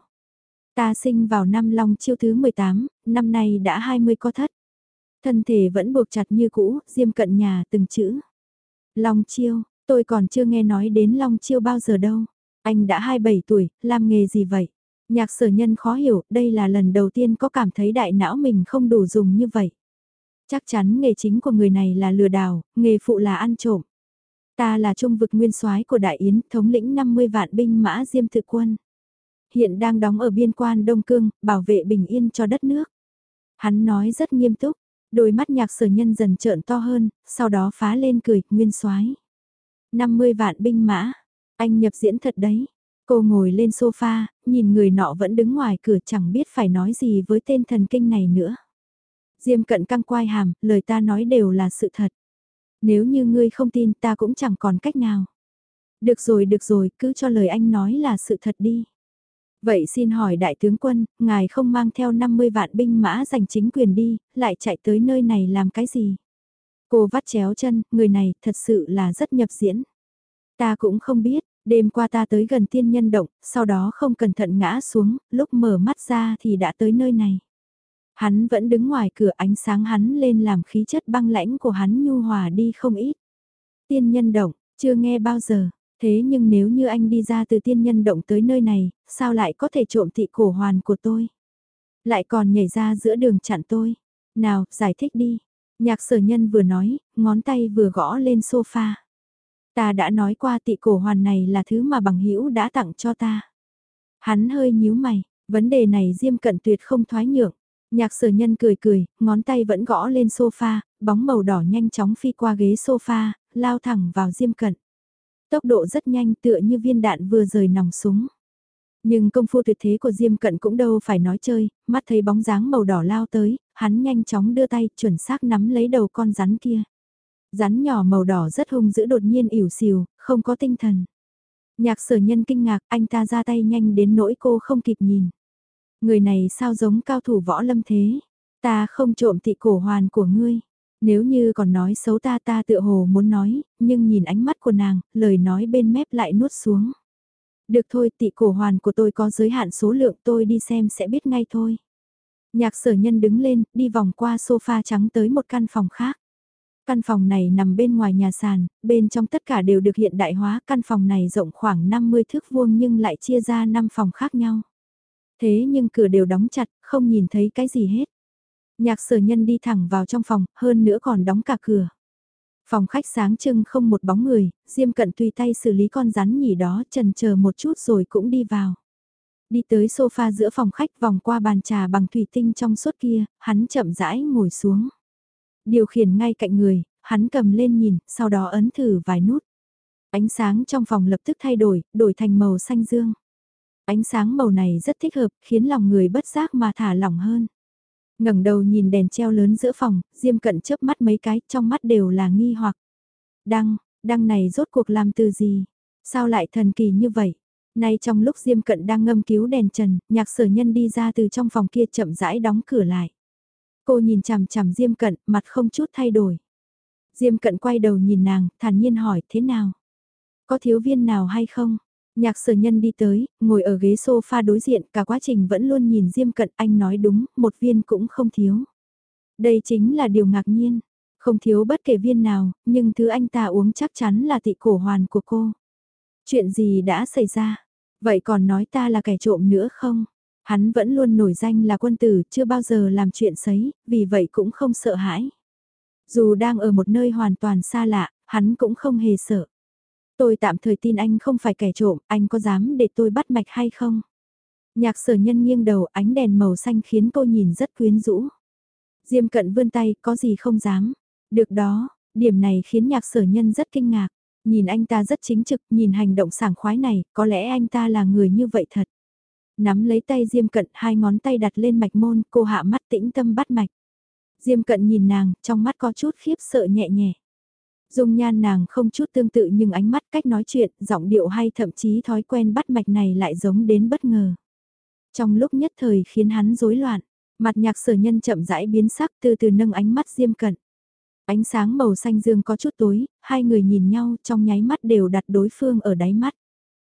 Ta sinh vào năm Long Chiêu thứ 18, năm nay đã 20 có thất. Thân thể vẫn buộc chặt như cũ, diêm cận nhà từng chữ. Long Chiêu, Tôi còn chưa nghe nói đến Long Chiêu bao giờ đâu. Anh đã 27 tuổi, làm nghề gì vậy? Nhạc sở nhân khó hiểu, đây là lần đầu tiên có cảm thấy đại não mình không đủ dùng như vậy. Chắc chắn nghề chính của người này là lừa đảo, nghề phụ là ăn trộm. Ta là trung vực nguyên soái của Đại Yến, thống lĩnh 50 vạn binh mã diêm thực quân. Hiện đang đóng ở biên quan Đông Cương, bảo vệ bình yên cho đất nước. Hắn nói rất nghiêm túc, đôi mắt nhạc sở nhân dần trợn to hơn, sau đó phá lên cười, nguyên soái 50 vạn binh mã. Anh nhập diễn thật đấy. Cô ngồi lên sofa, nhìn người nọ vẫn đứng ngoài cửa chẳng biết phải nói gì với tên thần kinh này nữa. Diêm cận căng quai hàm, lời ta nói đều là sự thật. Nếu như ngươi không tin ta cũng chẳng còn cách nào. Được rồi được rồi, cứ cho lời anh nói là sự thật đi. Vậy xin hỏi đại tướng quân, ngài không mang theo 50 vạn binh mã giành chính quyền đi, lại chạy tới nơi này làm cái gì? Cô vắt chéo chân, người này thật sự là rất nhập diễn. Ta cũng không biết, đêm qua ta tới gần tiên nhân động, sau đó không cẩn thận ngã xuống, lúc mở mắt ra thì đã tới nơi này. Hắn vẫn đứng ngoài cửa ánh sáng hắn lên làm khí chất băng lãnh của hắn nhu hòa đi không ít. Tiên nhân động, chưa nghe bao giờ, thế nhưng nếu như anh đi ra từ tiên nhân động tới nơi này, sao lại có thể trộm thị cổ hoàn của tôi? Lại còn nhảy ra giữa đường chặn tôi. Nào, giải thích đi, Nhạc sở nhân vừa nói, ngón tay vừa gõ lên sofa. Ta đã nói qua tị cổ hoàn này là thứ mà bằng hữu đã tặng cho ta. Hắn hơi nhíu mày, vấn đề này diêm cận tuyệt không thoái nhượng. Nhạc sở nhân cười cười, ngón tay vẫn gõ lên sofa, bóng màu đỏ nhanh chóng phi qua ghế sofa, lao thẳng vào diêm cận. Tốc độ rất nhanh tựa như viên đạn vừa rời nòng súng. Nhưng công phu tuyệt thế của Diêm Cận cũng đâu phải nói chơi, mắt thấy bóng dáng màu đỏ lao tới, hắn nhanh chóng đưa tay chuẩn xác nắm lấy đầu con rắn kia. Rắn nhỏ màu đỏ rất hung dữ đột nhiên ỉu xìu, không có tinh thần. Nhạc sở nhân kinh ngạc, anh ta ra tay nhanh đến nỗi cô không kịp nhìn. Người này sao giống cao thủ võ lâm thế? Ta không trộm thị cổ hoàn của ngươi. Nếu như còn nói xấu ta ta tựa hồ muốn nói, nhưng nhìn ánh mắt của nàng, lời nói bên mép lại nuốt xuống. Được thôi tị cổ hoàn của tôi có giới hạn số lượng tôi đi xem sẽ biết ngay thôi. Nhạc sở nhân đứng lên, đi vòng qua sofa trắng tới một căn phòng khác. Căn phòng này nằm bên ngoài nhà sàn, bên trong tất cả đều được hiện đại hóa, căn phòng này rộng khoảng 50 thước vuông nhưng lại chia ra 5 phòng khác nhau. Thế nhưng cửa đều đóng chặt, không nhìn thấy cái gì hết. Nhạc sở nhân đi thẳng vào trong phòng, hơn nữa còn đóng cả cửa. Phòng khách sáng trưng không một bóng người, Diêm Cận tùy tay xử lý con rắn nhỉ đó trần chờ một chút rồi cũng đi vào. Đi tới sofa giữa phòng khách vòng qua bàn trà bằng thủy tinh trong suốt kia, hắn chậm rãi ngồi xuống. Điều khiển ngay cạnh người, hắn cầm lên nhìn, sau đó ấn thử vài nút. Ánh sáng trong phòng lập tức thay đổi, đổi thành màu xanh dương. Ánh sáng màu này rất thích hợp, khiến lòng người bất giác mà thả lỏng hơn ngẩng đầu nhìn đèn treo lớn giữa phòng, Diêm Cận chớp mắt mấy cái, trong mắt đều là nghi hoặc. Đăng, đăng này rốt cuộc làm từ gì? Sao lại thần kỳ như vậy? Nay trong lúc Diêm Cận đang ngâm cứu đèn trần, nhạc sở nhân đi ra từ trong phòng kia chậm rãi đóng cửa lại. Cô nhìn chằm chằm Diêm Cận, mặt không chút thay đổi. Diêm Cận quay đầu nhìn nàng, thản nhiên hỏi thế nào? Có thiếu viên nào hay không? Nhạc sở nhân đi tới, ngồi ở ghế sofa đối diện, cả quá trình vẫn luôn nhìn Diêm Cận, anh nói đúng, một viên cũng không thiếu. Đây chính là điều ngạc nhiên, không thiếu bất kể viên nào, nhưng thứ anh ta uống chắc chắn là tị cổ hoàn của cô. Chuyện gì đã xảy ra? Vậy còn nói ta là kẻ trộm nữa không? Hắn vẫn luôn nổi danh là quân tử, chưa bao giờ làm chuyện sấy, vì vậy cũng không sợ hãi. Dù đang ở một nơi hoàn toàn xa lạ, hắn cũng không hề sợ. Tôi tạm thời tin anh không phải kẻ trộm, anh có dám để tôi bắt mạch hay không? Nhạc sở nhân nghiêng đầu ánh đèn màu xanh khiến cô nhìn rất quyến rũ. Diêm cận vươn tay, có gì không dám. Được đó, điểm này khiến nhạc sở nhân rất kinh ngạc. Nhìn anh ta rất chính trực, nhìn hành động sảng khoái này, có lẽ anh ta là người như vậy thật. Nắm lấy tay Diêm cận, hai ngón tay đặt lên mạch môn, cô hạ mắt tĩnh tâm bắt mạch. Diêm cận nhìn nàng, trong mắt có chút khiếp sợ nhẹ nhẹ. Dung nhan nàng không chút tương tự nhưng ánh mắt cách nói chuyện, giọng điệu hay thậm chí thói quen bắt mạch này lại giống đến bất ngờ. Trong lúc nhất thời khiến hắn rối loạn, mặt nhạc sở nhân chậm rãi biến sắc từ từ nâng ánh mắt diêm cận. Ánh sáng màu xanh dương có chút tối, hai người nhìn nhau trong nháy mắt đều đặt đối phương ở đáy mắt.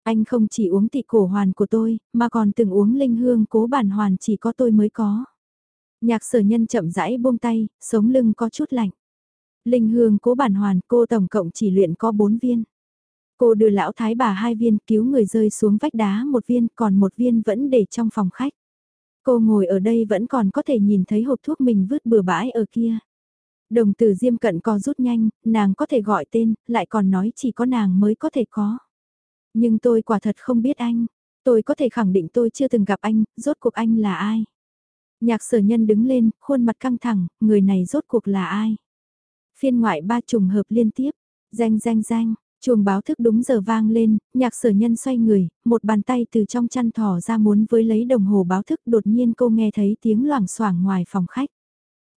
Anh không chỉ uống tị cổ hoàn của tôi, mà còn từng uống linh hương cố bản hoàn chỉ có tôi mới có. Nhạc sở nhân chậm rãi buông tay, sống lưng có chút lạnh. Linh hương cố bản hoàn cô tổng cộng chỉ luyện có 4 viên. Cô đưa lão thái bà hai viên cứu người rơi xuống vách đá một viên còn một viên vẫn để trong phòng khách. Cô ngồi ở đây vẫn còn có thể nhìn thấy hộp thuốc mình vứt bừa bãi ở kia. Đồng tử diêm cận co rút nhanh, nàng có thể gọi tên, lại còn nói chỉ có nàng mới có thể có. Nhưng tôi quả thật không biết anh. Tôi có thể khẳng định tôi chưa từng gặp anh, rốt cuộc anh là ai? Nhạc sở nhân đứng lên, khuôn mặt căng thẳng, người này rốt cuộc là ai? Phiên ngoại ba trùng hợp liên tiếp, danh danh danh, chuông báo thức đúng giờ vang lên, nhạc sở nhân xoay người, một bàn tay từ trong chăn thỏ ra muốn với lấy đồng hồ báo thức đột nhiên cô nghe thấy tiếng loảng xoảng ngoài phòng khách.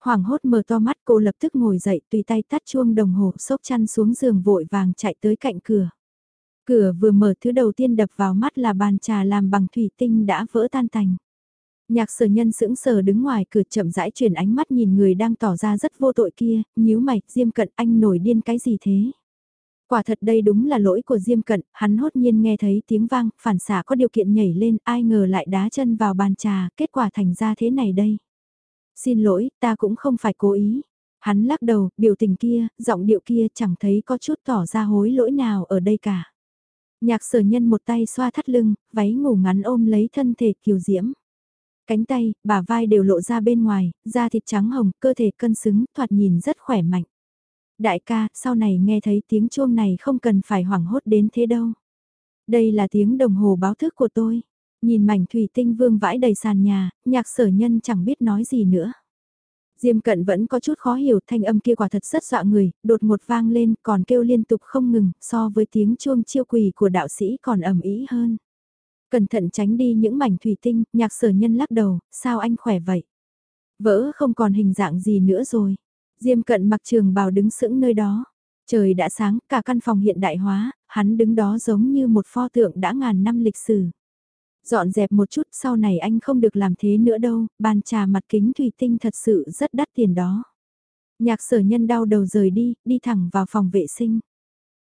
hoảng hốt mở to mắt cô lập tức ngồi dậy tùy tay tắt chuông đồng hồ xốc chăn xuống giường vội vàng chạy tới cạnh cửa. Cửa vừa mở thứ đầu tiên đập vào mắt là bàn trà làm bằng thủy tinh đã vỡ tan tành. Nhạc sở nhân sững sờ đứng ngoài cửa chậm rãi chuyển ánh mắt nhìn người đang tỏ ra rất vô tội kia, nhíu mày, Diêm Cận anh nổi điên cái gì thế? Quả thật đây đúng là lỗi của Diêm Cận, hắn hốt nhiên nghe thấy tiếng vang, phản xả có điều kiện nhảy lên, ai ngờ lại đá chân vào bàn trà, kết quả thành ra thế này đây. Xin lỗi, ta cũng không phải cố ý. Hắn lắc đầu, biểu tình kia, giọng điệu kia chẳng thấy có chút tỏ ra hối lỗi nào ở đây cả. Nhạc sở nhân một tay xoa thắt lưng, váy ngủ ngắn ôm lấy thân thể kiều diễm. Cánh tay, bả vai đều lộ ra bên ngoài, da thịt trắng hồng, cơ thể cân xứng, thoạt nhìn rất khỏe mạnh. Đại ca, sau này nghe thấy tiếng chuông này không cần phải hoảng hốt đến thế đâu. Đây là tiếng đồng hồ báo thức của tôi. Nhìn mảnh thủy tinh vương vãi đầy sàn nhà, nhạc sở nhân chẳng biết nói gì nữa. Diêm cận vẫn có chút khó hiểu thanh âm kia quả thật rất dọa người, đột một vang lên còn kêu liên tục không ngừng so với tiếng chuông chiêu quỳ của đạo sĩ còn ẩm ý hơn. Cẩn thận tránh đi những mảnh thủy tinh, nhạc sở nhân lắc đầu, sao anh khỏe vậy? Vỡ không còn hình dạng gì nữa rồi. Diêm cận mặc trường bào đứng sững nơi đó. Trời đã sáng, cả căn phòng hiện đại hóa, hắn đứng đó giống như một pho tượng đã ngàn năm lịch sử. Dọn dẹp một chút sau này anh không được làm thế nữa đâu, bàn trà mặt kính thủy tinh thật sự rất đắt tiền đó. Nhạc sở nhân đau đầu rời đi, đi thẳng vào phòng vệ sinh.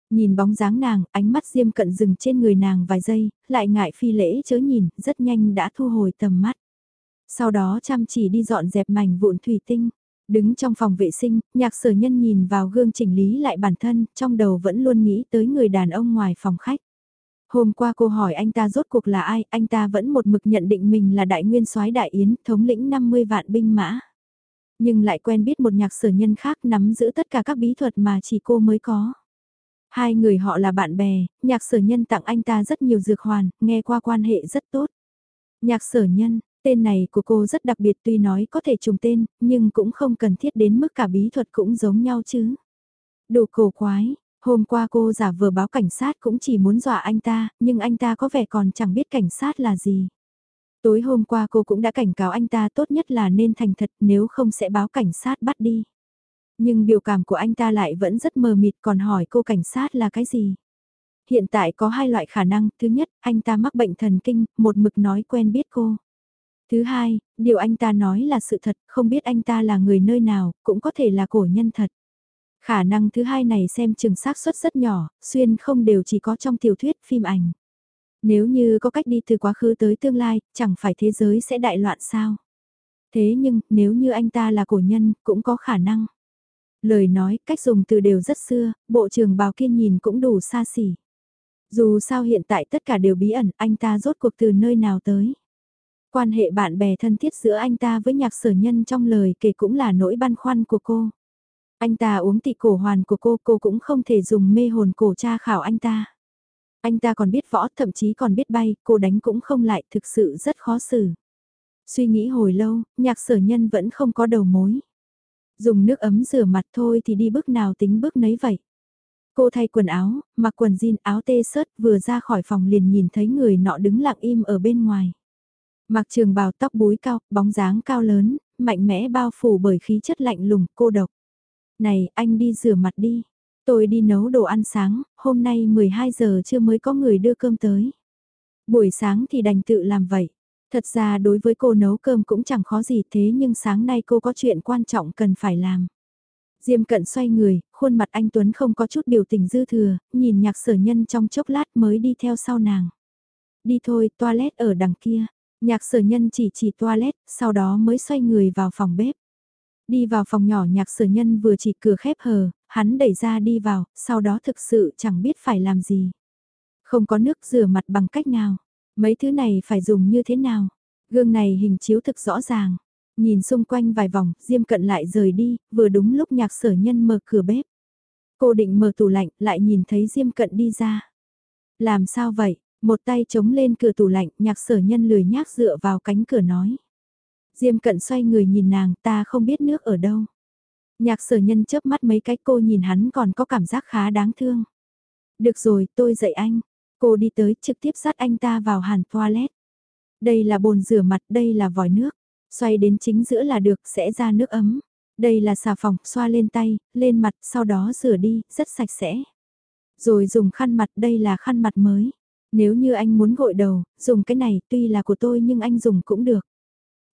Nhìn bóng dáng nàng, ánh mắt diêm cận dừng trên người nàng vài giây, lại ngại phi lễ chớ nhìn, rất nhanh đã thu hồi tầm mắt. Sau đó chăm chỉ đi dọn dẹp mảnh vụn thủy tinh. Đứng trong phòng vệ sinh, nhạc sở nhân nhìn vào gương chỉnh lý lại bản thân, trong đầu vẫn luôn nghĩ tới người đàn ông ngoài phòng khách. Hôm qua cô hỏi anh ta rốt cuộc là ai, anh ta vẫn một mực nhận định mình là đại nguyên soái đại yến, thống lĩnh 50 vạn binh mã. Nhưng lại quen biết một nhạc sở nhân khác nắm giữ tất cả các bí thuật mà chỉ cô mới có. Hai người họ là bạn bè, nhạc sở nhân tặng anh ta rất nhiều dược hoàn, nghe qua quan hệ rất tốt. Nhạc sở nhân, tên này của cô rất đặc biệt tuy nói có thể trùng tên, nhưng cũng không cần thiết đến mức cả bí thuật cũng giống nhau chứ. Đồ cổ quái, hôm qua cô giả vừa báo cảnh sát cũng chỉ muốn dọa anh ta, nhưng anh ta có vẻ còn chẳng biết cảnh sát là gì. Tối hôm qua cô cũng đã cảnh cáo anh ta tốt nhất là nên thành thật nếu không sẽ báo cảnh sát bắt đi. Nhưng biểu cảm của anh ta lại vẫn rất mờ mịt còn hỏi cô cảnh sát là cái gì. Hiện tại có hai loại khả năng, thứ nhất, anh ta mắc bệnh thần kinh, một mực nói quen biết cô. Thứ hai, điều anh ta nói là sự thật, không biết anh ta là người nơi nào, cũng có thể là cổ nhân thật. Khả năng thứ hai này xem chừng xác suất rất nhỏ, xuyên không đều chỉ có trong tiểu thuyết phim ảnh. Nếu như có cách đi từ quá khứ tới tương lai, chẳng phải thế giới sẽ đại loạn sao? Thế nhưng, nếu như anh ta là cổ nhân, cũng có khả năng. Lời nói, cách dùng từ đều rất xưa, bộ trưởng bào kiên nhìn cũng đủ xa xỉ. Dù sao hiện tại tất cả đều bí ẩn, anh ta rốt cuộc từ nơi nào tới. Quan hệ bạn bè thân thiết giữa anh ta với nhạc sở nhân trong lời kể cũng là nỗi băn khoăn của cô. Anh ta uống tị cổ hoàn của cô, cô cũng không thể dùng mê hồn cổ tra khảo anh ta. Anh ta còn biết võ, thậm chí còn biết bay, cô đánh cũng không lại, thực sự rất khó xử. Suy nghĩ hồi lâu, nhạc sở nhân vẫn không có đầu mối. Dùng nước ấm rửa mặt thôi thì đi bước nào tính bước nấy vậy. Cô thay quần áo, mặc quần jean áo tê sớt vừa ra khỏi phòng liền nhìn thấy người nọ đứng lặng im ở bên ngoài. Mặc trường bào tóc búi cao, bóng dáng cao lớn, mạnh mẽ bao phủ bởi khí chất lạnh lùng, cô độc. Này, anh đi rửa mặt đi. Tôi đi nấu đồ ăn sáng, hôm nay 12 giờ chưa mới có người đưa cơm tới. Buổi sáng thì đành tự làm vậy. Thật ra đối với cô nấu cơm cũng chẳng khó gì thế nhưng sáng nay cô có chuyện quan trọng cần phải làm. Diêm cận xoay người, khuôn mặt anh Tuấn không có chút biểu tình dư thừa, nhìn nhạc sở nhân trong chốc lát mới đi theo sau nàng. Đi thôi, toilet ở đằng kia. Nhạc sở nhân chỉ chỉ toilet, sau đó mới xoay người vào phòng bếp. Đi vào phòng nhỏ nhạc sở nhân vừa chỉ cửa khép hờ, hắn đẩy ra đi vào, sau đó thực sự chẳng biết phải làm gì. Không có nước rửa mặt bằng cách nào, mấy thứ này phải dùng như thế nào. Gương này hình chiếu thực rõ ràng. Nhìn xung quanh vài vòng, Diêm cận lại rời đi, vừa đúng lúc nhạc sở nhân mở cửa bếp. Cô định mở tủ lạnh, lại nhìn thấy Diêm cận đi ra. Làm sao vậy? Một tay chống lên cửa tủ lạnh, nhạc sở nhân lười nhác dựa vào cánh cửa nói. Diêm cận xoay người nhìn nàng, ta không biết nước ở đâu. Nhạc sở nhân chớp mắt mấy cái cô nhìn hắn còn có cảm giác khá đáng thương. Được rồi, tôi dạy anh. Cô đi tới trực tiếp sát anh ta vào hàn toilet. Đây là bồn rửa mặt, đây là vòi nước. Xoay đến chính giữa là được, sẽ ra nước ấm. Đây là xà phòng, xoa lên tay, lên mặt, sau đó rửa đi, rất sạch sẽ. Rồi dùng khăn mặt, đây là khăn mặt mới. Nếu như anh muốn gội đầu, dùng cái này tuy là của tôi nhưng anh dùng cũng được.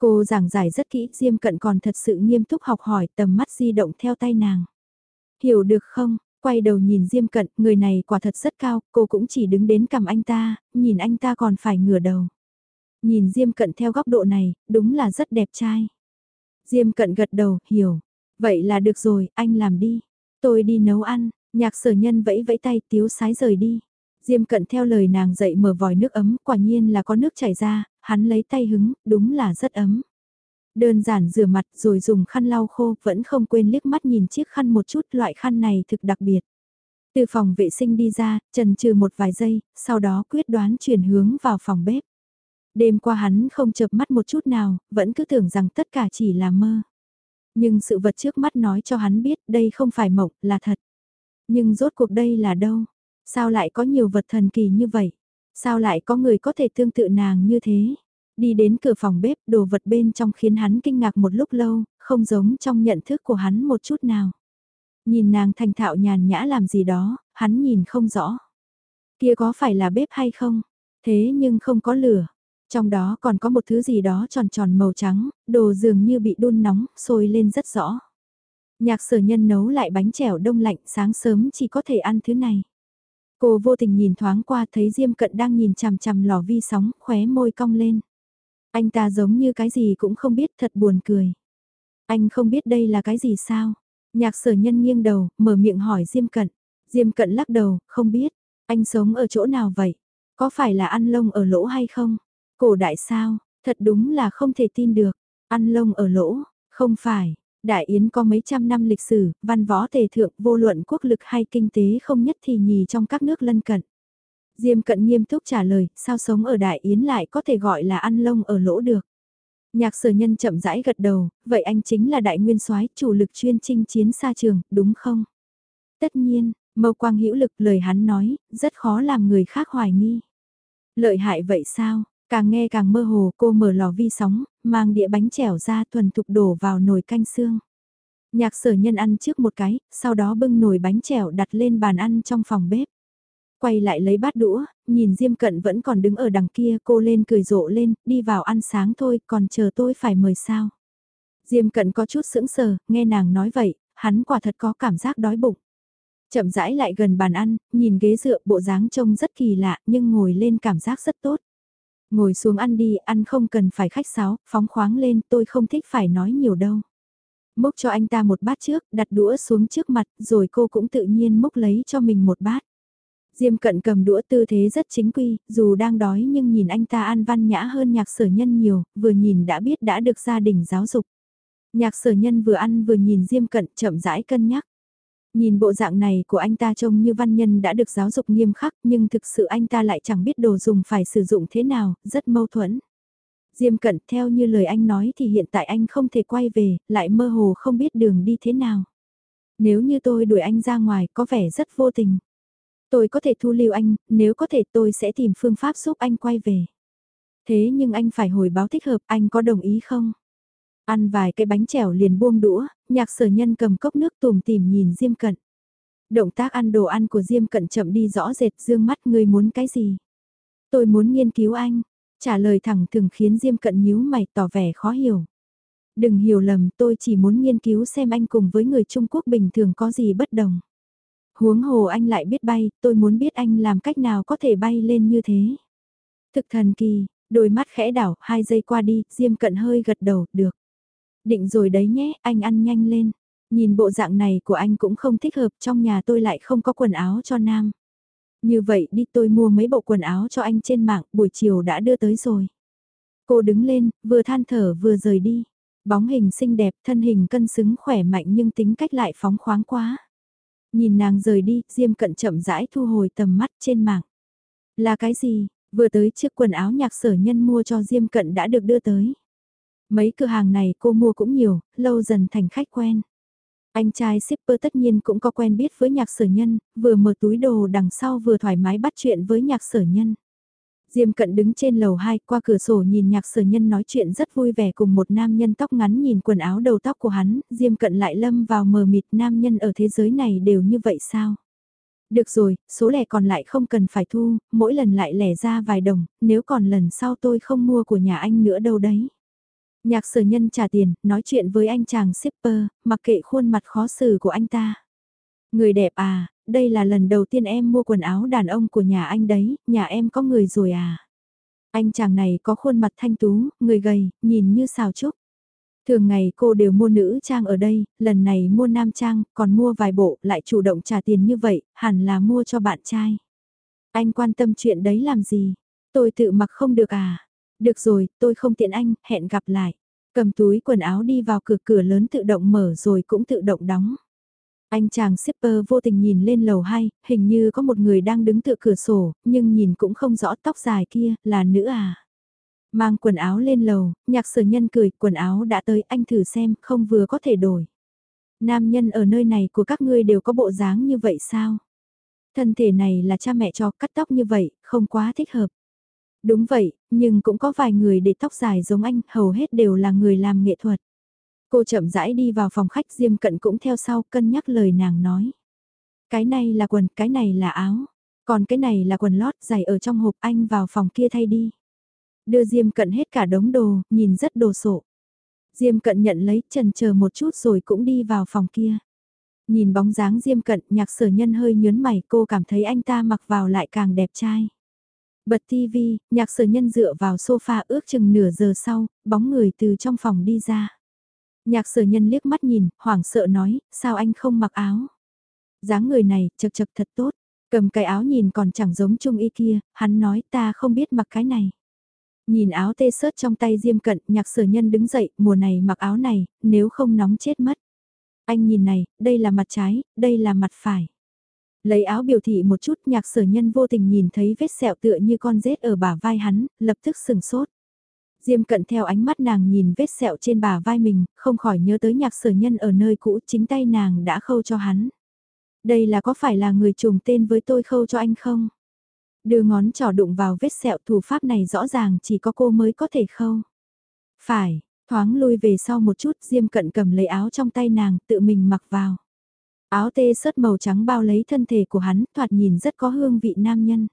Cô giảng giải rất kỹ, Diêm Cận còn thật sự nghiêm túc học hỏi tầm mắt di động theo tay nàng. Hiểu được không? Quay đầu nhìn Diêm Cận, người này quả thật rất cao, cô cũng chỉ đứng đến cầm anh ta, nhìn anh ta còn phải ngửa đầu. Nhìn Diêm Cận theo góc độ này, đúng là rất đẹp trai. Diêm Cận gật đầu, hiểu. Vậy là được rồi, anh làm đi. Tôi đi nấu ăn, nhạc sở nhân vẫy vẫy tay tiếu sái rời đi. Diêm cận theo lời nàng dậy mở vòi nước ấm, quả nhiên là có nước chảy ra, hắn lấy tay hứng, đúng là rất ấm. Đơn giản rửa mặt rồi dùng khăn lau khô, vẫn không quên liếc mắt nhìn chiếc khăn một chút, loại khăn này thực đặc biệt. Từ phòng vệ sinh đi ra, trần trừ một vài giây, sau đó quyết đoán chuyển hướng vào phòng bếp. Đêm qua hắn không chợp mắt một chút nào, vẫn cứ tưởng rằng tất cả chỉ là mơ. Nhưng sự vật trước mắt nói cho hắn biết đây không phải mộng, là thật. Nhưng rốt cuộc đây là đâu? Sao lại có nhiều vật thần kỳ như vậy? Sao lại có người có thể tương tự nàng như thế? Đi đến cửa phòng bếp, đồ vật bên trong khiến hắn kinh ngạc một lúc lâu, không giống trong nhận thức của hắn một chút nào. Nhìn nàng thành thạo nhàn nhã làm gì đó, hắn nhìn không rõ. Kia có phải là bếp hay không? Thế nhưng không có lửa. Trong đó còn có một thứ gì đó tròn tròn màu trắng, đồ dường như bị đun nóng, sôi lên rất rõ. Nhạc sở nhân nấu lại bánh chèo đông lạnh sáng sớm chỉ có thể ăn thứ này. Cô vô tình nhìn thoáng qua thấy Diêm Cận đang nhìn chằm chằm lò vi sóng, khóe môi cong lên. Anh ta giống như cái gì cũng không biết thật buồn cười. Anh không biết đây là cái gì sao? Nhạc sở nhân nghiêng đầu, mở miệng hỏi Diêm Cận. Diêm Cận lắc đầu, không biết. Anh sống ở chỗ nào vậy? Có phải là ăn lông ở lỗ hay không? Cổ đại sao? Thật đúng là không thể tin được. Ăn lông ở lỗ, không phải. Đại Yến có mấy trăm năm lịch sử, văn võ tề thượng vô luận quốc lực hay kinh tế không nhất thì nhì trong các nước lân cận. Diêm cận nghiêm túc trả lời, sao sống ở Đại Yến lại có thể gọi là ăn lông ở lỗ được. Nhạc sở nhân chậm rãi gật đầu, vậy anh chính là đại nguyên soái chủ lực chuyên chinh chiến xa trường, đúng không? Tất nhiên, mâu quang hữu lực lời hắn nói, rất khó làm người khác hoài nghi. Lợi hại vậy sao? Càng nghe càng mơ hồ cô mở lò vi sóng, mang đĩa bánh chèo ra thuần thục đổ vào nồi canh xương. Nhạc sở nhân ăn trước một cái, sau đó bưng nồi bánh chèo đặt lên bàn ăn trong phòng bếp. Quay lại lấy bát đũa, nhìn Diêm Cận vẫn còn đứng ở đằng kia cô lên cười rộ lên, đi vào ăn sáng thôi, còn chờ tôi phải mời sao. Diêm Cận có chút sững sờ, nghe nàng nói vậy, hắn quả thật có cảm giác đói bụng. Chậm rãi lại gần bàn ăn, nhìn ghế dựa bộ dáng trông rất kỳ lạ nhưng ngồi lên cảm giác rất tốt. Ngồi xuống ăn đi, ăn không cần phải khách sáo, phóng khoáng lên, tôi không thích phải nói nhiều đâu. Múc cho anh ta một bát trước, đặt đũa xuống trước mặt, rồi cô cũng tự nhiên múc lấy cho mình một bát. Diêm cận cầm đũa tư thế rất chính quy, dù đang đói nhưng nhìn anh ta ăn văn nhã hơn nhạc sở nhân nhiều, vừa nhìn đã biết đã được gia đình giáo dục. Nhạc sở nhân vừa ăn vừa nhìn Diêm cận chậm rãi cân nhắc. Nhìn bộ dạng này của anh ta trông như văn nhân đã được giáo dục nghiêm khắc nhưng thực sự anh ta lại chẳng biết đồ dùng phải sử dụng thế nào, rất mâu thuẫn. Diêm cận theo như lời anh nói thì hiện tại anh không thể quay về, lại mơ hồ không biết đường đi thế nào. Nếu như tôi đuổi anh ra ngoài có vẻ rất vô tình. Tôi có thể thu lưu anh, nếu có thể tôi sẽ tìm phương pháp giúp anh quay về. Thế nhưng anh phải hồi báo thích hợp, anh có đồng ý không? Ăn vài cái bánh chèo liền buông đũa, nhạc sở nhân cầm cốc nước tùm tìm nhìn Diêm Cận. Động tác ăn đồ ăn của Diêm Cận chậm đi rõ rệt dương mắt người muốn cái gì? Tôi muốn nghiên cứu anh. Trả lời thẳng thường khiến Diêm Cận nhíu mày tỏ vẻ khó hiểu. Đừng hiểu lầm tôi chỉ muốn nghiên cứu xem anh cùng với người Trung Quốc bình thường có gì bất đồng. Huống hồ anh lại biết bay, tôi muốn biết anh làm cách nào có thể bay lên như thế. Thực thần kỳ, đôi mắt khẽ đảo, hai giây qua đi, Diêm Cận hơi gật đầu, được. Định rồi đấy nhé, anh ăn nhanh lên. Nhìn bộ dạng này của anh cũng không thích hợp, trong nhà tôi lại không có quần áo cho nam. Như vậy đi tôi mua mấy bộ quần áo cho anh trên mạng, buổi chiều đã đưa tới rồi. Cô đứng lên, vừa than thở vừa rời đi. Bóng hình xinh đẹp, thân hình cân xứng khỏe mạnh nhưng tính cách lại phóng khoáng quá. Nhìn nàng rời đi, Diêm cận chậm rãi thu hồi tầm mắt trên mạng. Là cái gì? Vừa tới chiếc quần áo nhạc sở nhân mua cho Diêm cận đã được đưa tới. Mấy cửa hàng này cô mua cũng nhiều, lâu dần thành khách quen. Anh trai shipper tất nhiên cũng có quen biết với nhạc sở nhân, vừa mở túi đồ đằng sau vừa thoải mái bắt chuyện với nhạc sở nhân. Diêm cận đứng trên lầu 2 qua cửa sổ nhìn nhạc sở nhân nói chuyện rất vui vẻ cùng một nam nhân tóc ngắn nhìn quần áo đầu tóc của hắn, Diêm cận lại lâm vào mờ mịt nam nhân ở thế giới này đều như vậy sao? Được rồi, số lẻ còn lại không cần phải thu, mỗi lần lại lẻ ra vài đồng, nếu còn lần sau tôi không mua của nhà anh nữa đâu đấy. Nhạc sở nhân trả tiền, nói chuyện với anh chàng shipper, mặc kệ khuôn mặt khó xử của anh ta. Người đẹp à, đây là lần đầu tiên em mua quần áo đàn ông của nhà anh đấy, nhà em có người rồi à. Anh chàng này có khuôn mặt thanh tú, người gầy, nhìn như xào trúc. Thường ngày cô đều mua nữ trang ở đây, lần này mua nam trang, còn mua vài bộ, lại chủ động trả tiền như vậy, hẳn là mua cho bạn trai. Anh quan tâm chuyện đấy làm gì? Tôi tự mặc không được à? Được rồi, tôi không tiện anh, hẹn gặp lại. Cầm túi quần áo đi vào cửa cửa lớn tự động mở rồi cũng tự động đóng. Anh chàng shipper vô tình nhìn lên lầu 2, hình như có một người đang đứng tựa cửa sổ, nhưng nhìn cũng không rõ tóc dài kia, là nữ à. Mang quần áo lên lầu, nhạc sở nhân cười, quần áo đã tới, anh thử xem, không vừa có thể đổi. Nam nhân ở nơi này của các ngươi đều có bộ dáng như vậy sao? Thân thể này là cha mẹ cho cắt tóc như vậy, không quá thích hợp. Đúng vậy, nhưng cũng có vài người để tóc dài giống anh, hầu hết đều là người làm nghệ thuật. Cô chậm rãi đi vào phòng khách Diêm Cận cũng theo sau cân nhắc lời nàng nói. Cái này là quần, cái này là áo, còn cái này là quần lót giày ở trong hộp anh vào phòng kia thay đi. Đưa Diêm Cận hết cả đống đồ, nhìn rất đồ sộ. Diêm Cận nhận lấy trần chờ một chút rồi cũng đi vào phòng kia. Nhìn bóng dáng Diêm Cận nhạc sở nhân hơi nhớn mày cô cảm thấy anh ta mặc vào lại càng đẹp trai. Bật TV, nhạc sở nhân dựa vào sofa ước chừng nửa giờ sau, bóng người từ trong phòng đi ra. Nhạc sở nhân liếc mắt nhìn, hoảng sợ nói, sao anh không mặc áo? dáng người này, chật chật thật tốt, cầm cái áo nhìn còn chẳng giống trung y kia, hắn nói ta không biết mặc cái này. Nhìn áo tê sớt trong tay diêm cận, nhạc sở nhân đứng dậy, mùa này mặc áo này, nếu không nóng chết mất. Anh nhìn này, đây là mặt trái, đây là mặt phải. Lấy áo biểu thị một chút nhạc sở nhân vô tình nhìn thấy vết sẹo tựa như con rết ở bả vai hắn, lập tức sừng sốt. Diêm cận theo ánh mắt nàng nhìn vết sẹo trên bả vai mình, không khỏi nhớ tới nhạc sở nhân ở nơi cũ chính tay nàng đã khâu cho hắn. Đây là có phải là người trùng tên với tôi khâu cho anh không? Đưa ngón trỏ đụng vào vết sẹo thủ pháp này rõ ràng chỉ có cô mới có thể khâu. Phải, thoáng lui về sau một chút Diêm cận cầm lấy áo trong tay nàng tự mình mặc vào. Áo tê sớt màu trắng bao lấy thân thể của hắn thoạt nhìn rất có hương vị nam nhân.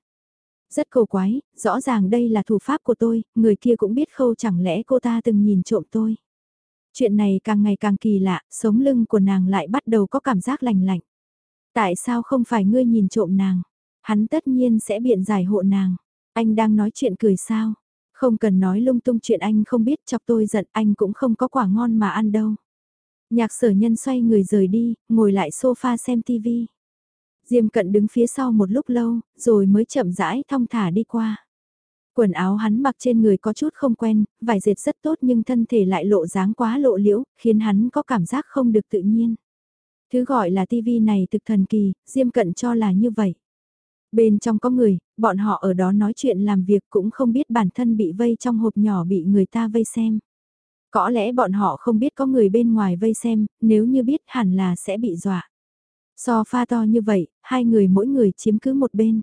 Rất cầu quái, rõ ràng đây là thủ pháp của tôi, người kia cũng biết khâu chẳng lẽ cô ta từng nhìn trộm tôi. Chuyện này càng ngày càng kỳ lạ, sống lưng của nàng lại bắt đầu có cảm giác lành lạnh. Tại sao không phải ngươi nhìn trộm nàng? Hắn tất nhiên sẽ biện giải hộ nàng. Anh đang nói chuyện cười sao? Không cần nói lung tung chuyện anh không biết chọc tôi giận anh cũng không có quả ngon mà ăn đâu. Nhạc sở nhân xoay người rời đi, ngồi lại sofa xem tivi. Diêm cận đứng phía sau một lúc lâu, rồi mới chậm rãi thong thả đi qua. Quần áo hắn mặc trên người có chút không quen, vải dệt rất tốt nhưng thân thể lại lộ dáng quá lộ liễu, khiến hắn có cảm giác không được tự nhiên. Thứ gọi là tivi này thực thần kỳ, Diêm cận cho là như vậy. Bên trong có người, bọn họ ở đó nói chuyện làm việc cũng không biết bản thân bị vây trong hộp nhỏ bị người ta vây xem. Có lẽ bọn họ không biết có người bên ngoài vây xem, nếu như biết hẳn là sẽ bị dọa. So pha to như vậy, hai người mỗi người chiếm cứ một bên.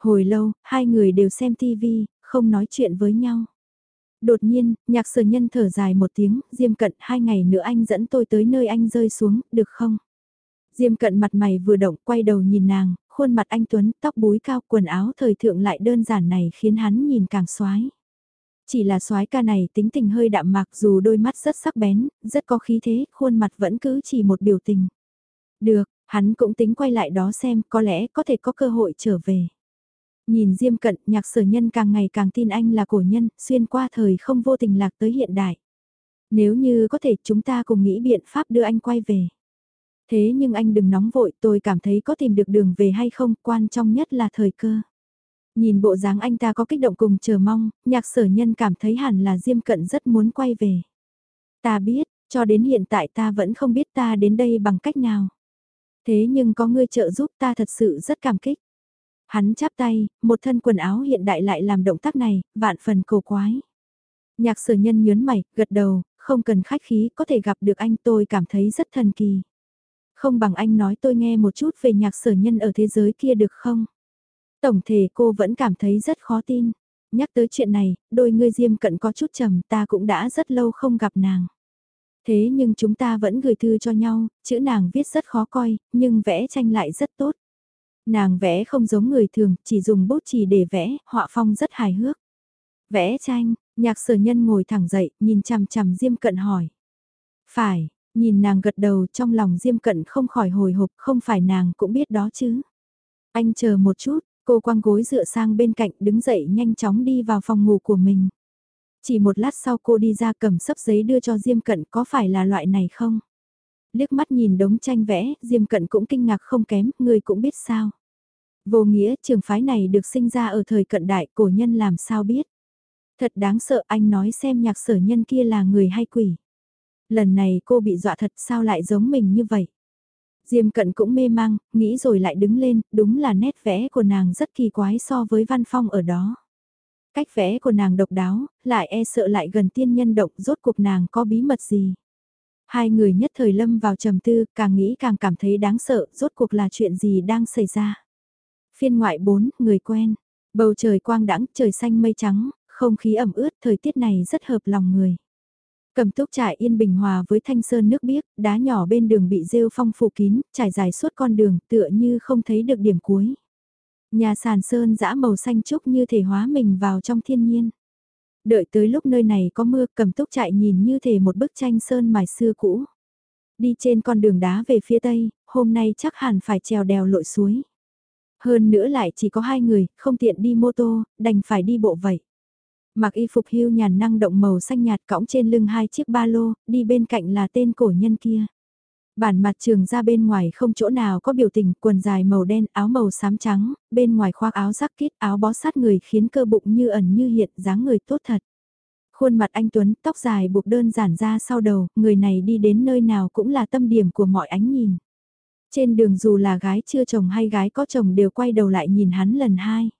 Hồi lâu, hai người đều xem tivi, không nói chuyện với nhau. Đột nhiên, nhạc sở nhân thở dài một tiếng, Diêm Cận hai ngày nữa anh dẫn tôi tới nơi anh rơi xuống, được không? Diêm Cận mặt mày vừa động, quay đầu nhìn nàng, khuôn mặt anh Tuấn, tóc búi cao, quần áo thời thượng lại đơn giản này khiến hắn nhìn càng xoái. Chỉ là soái ca này tính tình hơi đạm mạc dù đôi mắt rất sắc bén, rất có khí thế, khuôn mặt vẫn cứ chỉ một biểu tình. Được, hắn cũng tính quay lại đó xem có lẽ có thể có cơ hội trở về. Nhìn Diêm Cận, nhạc sở nhân càng ngày càng tin anh là cổ nhân, xuyên qua thời không vô tình lạc tới hiện đại. Nếu như có thể chúng ta cùng nghĩ biện pháp đưa anh quay về. Thế nhưng anh đừng nóng vội, tôi cảm thấy có tìm được đường về hay không, quan trọng nhất là thời cơ. Nhìn bộ dáng anh ta có kích động cùng chờ mong, nhạc sở nhân cảm thấy hẳn là Diêm Cận rất muốn quay về. Ta biết, cho đến hiện tại ta vẫn không biết ta đến đây bằng cách nào. Thế nhưng có ngươi trợ giúp ta thật sự rất cảm kích. Hắn chắp tay, một thân quần áo hiện đại lại làm động tác này, vạn phần cổ quái. Nhạc sở nhân nhớn mày, gật đầu, không cần khách khí, có thể gặp được anh tôi cảm thấy rất thần kỳ. Không bằng anh nói tôi nghe một chút về nhạc sở nhân ở thế giới kia được không? Tổng thể cô vẫn cảm thấy rất khó tin. Nhắc tới chuyện này, đôi ngươi diêm cận có chút trầm ta cũng đã rất lâu không gặp nàng. Thế nhưng chúng ta vẫn gửi thư cho nhau, chữ nàng viết rất khó coi, nhưng vẽ tranh lại rất tốt. Nàng vẽ không giống người thường, chỉ dùng bút chì để vẽ, họa phong rất hài hước. Vẽ tranh, nhạc sở nhân ngồi thẳng dậy, nhìn chằm chằm Diêm Cận hỏi. Phải, nhìn nàng gật đầu trong lòng Diêm Cận không khỏi hồi hộp, không phải nàng cũng biết đó chứ. Anh chờ một chút, cô quăng gối dựa sang bên cạnh đứng dậy nhanh chóng đi vào phòng ngủ của mình. Chỉ một lát sau cô đi ra cầm sấp giấy đưa cho Diêm Cận có phải là loại này không? liếc mắt nhìn đống tranh vẽ, Diêm Cận cũng kinh ngạc không kém, người cũng biết sao. Vô nghĩa, trường phái này được sinh ra ở thời cận đại, cổ nhân làm sao biết. Thật đáng sợ anh nói xem nhạc sở nhân kia là người hay quỷ. Lần này cô bị dọa thật sao lại giống mình như vậy. Diêm cận cũng mê mang, nghĩ rồi lại đứng lên, đúng là nét vẽ của nàng rất kỳ quái so với văn phong ở đó. Cách vẽ của nàng độc đáo, lại e sợ lại gần tiên nhân động rốt cuộc nàng có bí mật gì. Hai người nhất thời lâm vào trầm tư, càng nghĩ càng cảm thấy đáng sợ, rốt cuộc là chuyện gì đang xảy ra. Phiên ngoại 4, người quen. Bầu trời quang đãng, trời xanh mây trắng, không khí ẩm ướt, thời tiết này rất hợp lòng người. Cầm túc trải yên bình hòa với thanh sơn nước biếc, đá nhỏ bên đường bị rêu phong phủ kín, trải dài suốt con đường tựa như không thấy được điểm cuối. Nhà sàn sơn dã màu xanh trúc như thể hóa mình vào trong thiên nhiên. Đợi tới lúc nơi này có mưa cầm túc chạy nhìn như thể một bức tranh sơn mài xưa cũ. Đi trên con đường đá về phía tây, hôm nay chắc hẳn phải trèo đèo lội suối. Hơn nữa lại chỉ có hai người, không tiện đi mô tô, đành phải đi bộ vậy. Mặc y phục hưu nhàn năng động màu xanh nhạt cõng trên lưng hai chiếc ba lô, đi bên cạnh là tên cổ nhân kia. Bản mặt trường ra bên ngoài không chỗ nào có biểu tình, quần dài màu đen, áo màu xám trắng, bên ngoài khoác áo giắc kít, áo bó sát người khiến cơ bụng như ẩn như hiện, dáng người tốt thật. Khuôn mặt anh Tuấn, tóc dài buộc đơn giản ra sau đầu, người này đi đến nơi nào cũng là tâm điểm của mọi ánh nhìn. Trên đường dù là gái chưa chồng hay gái có chồng đều quay đầu lại nhìn hắn lần hai.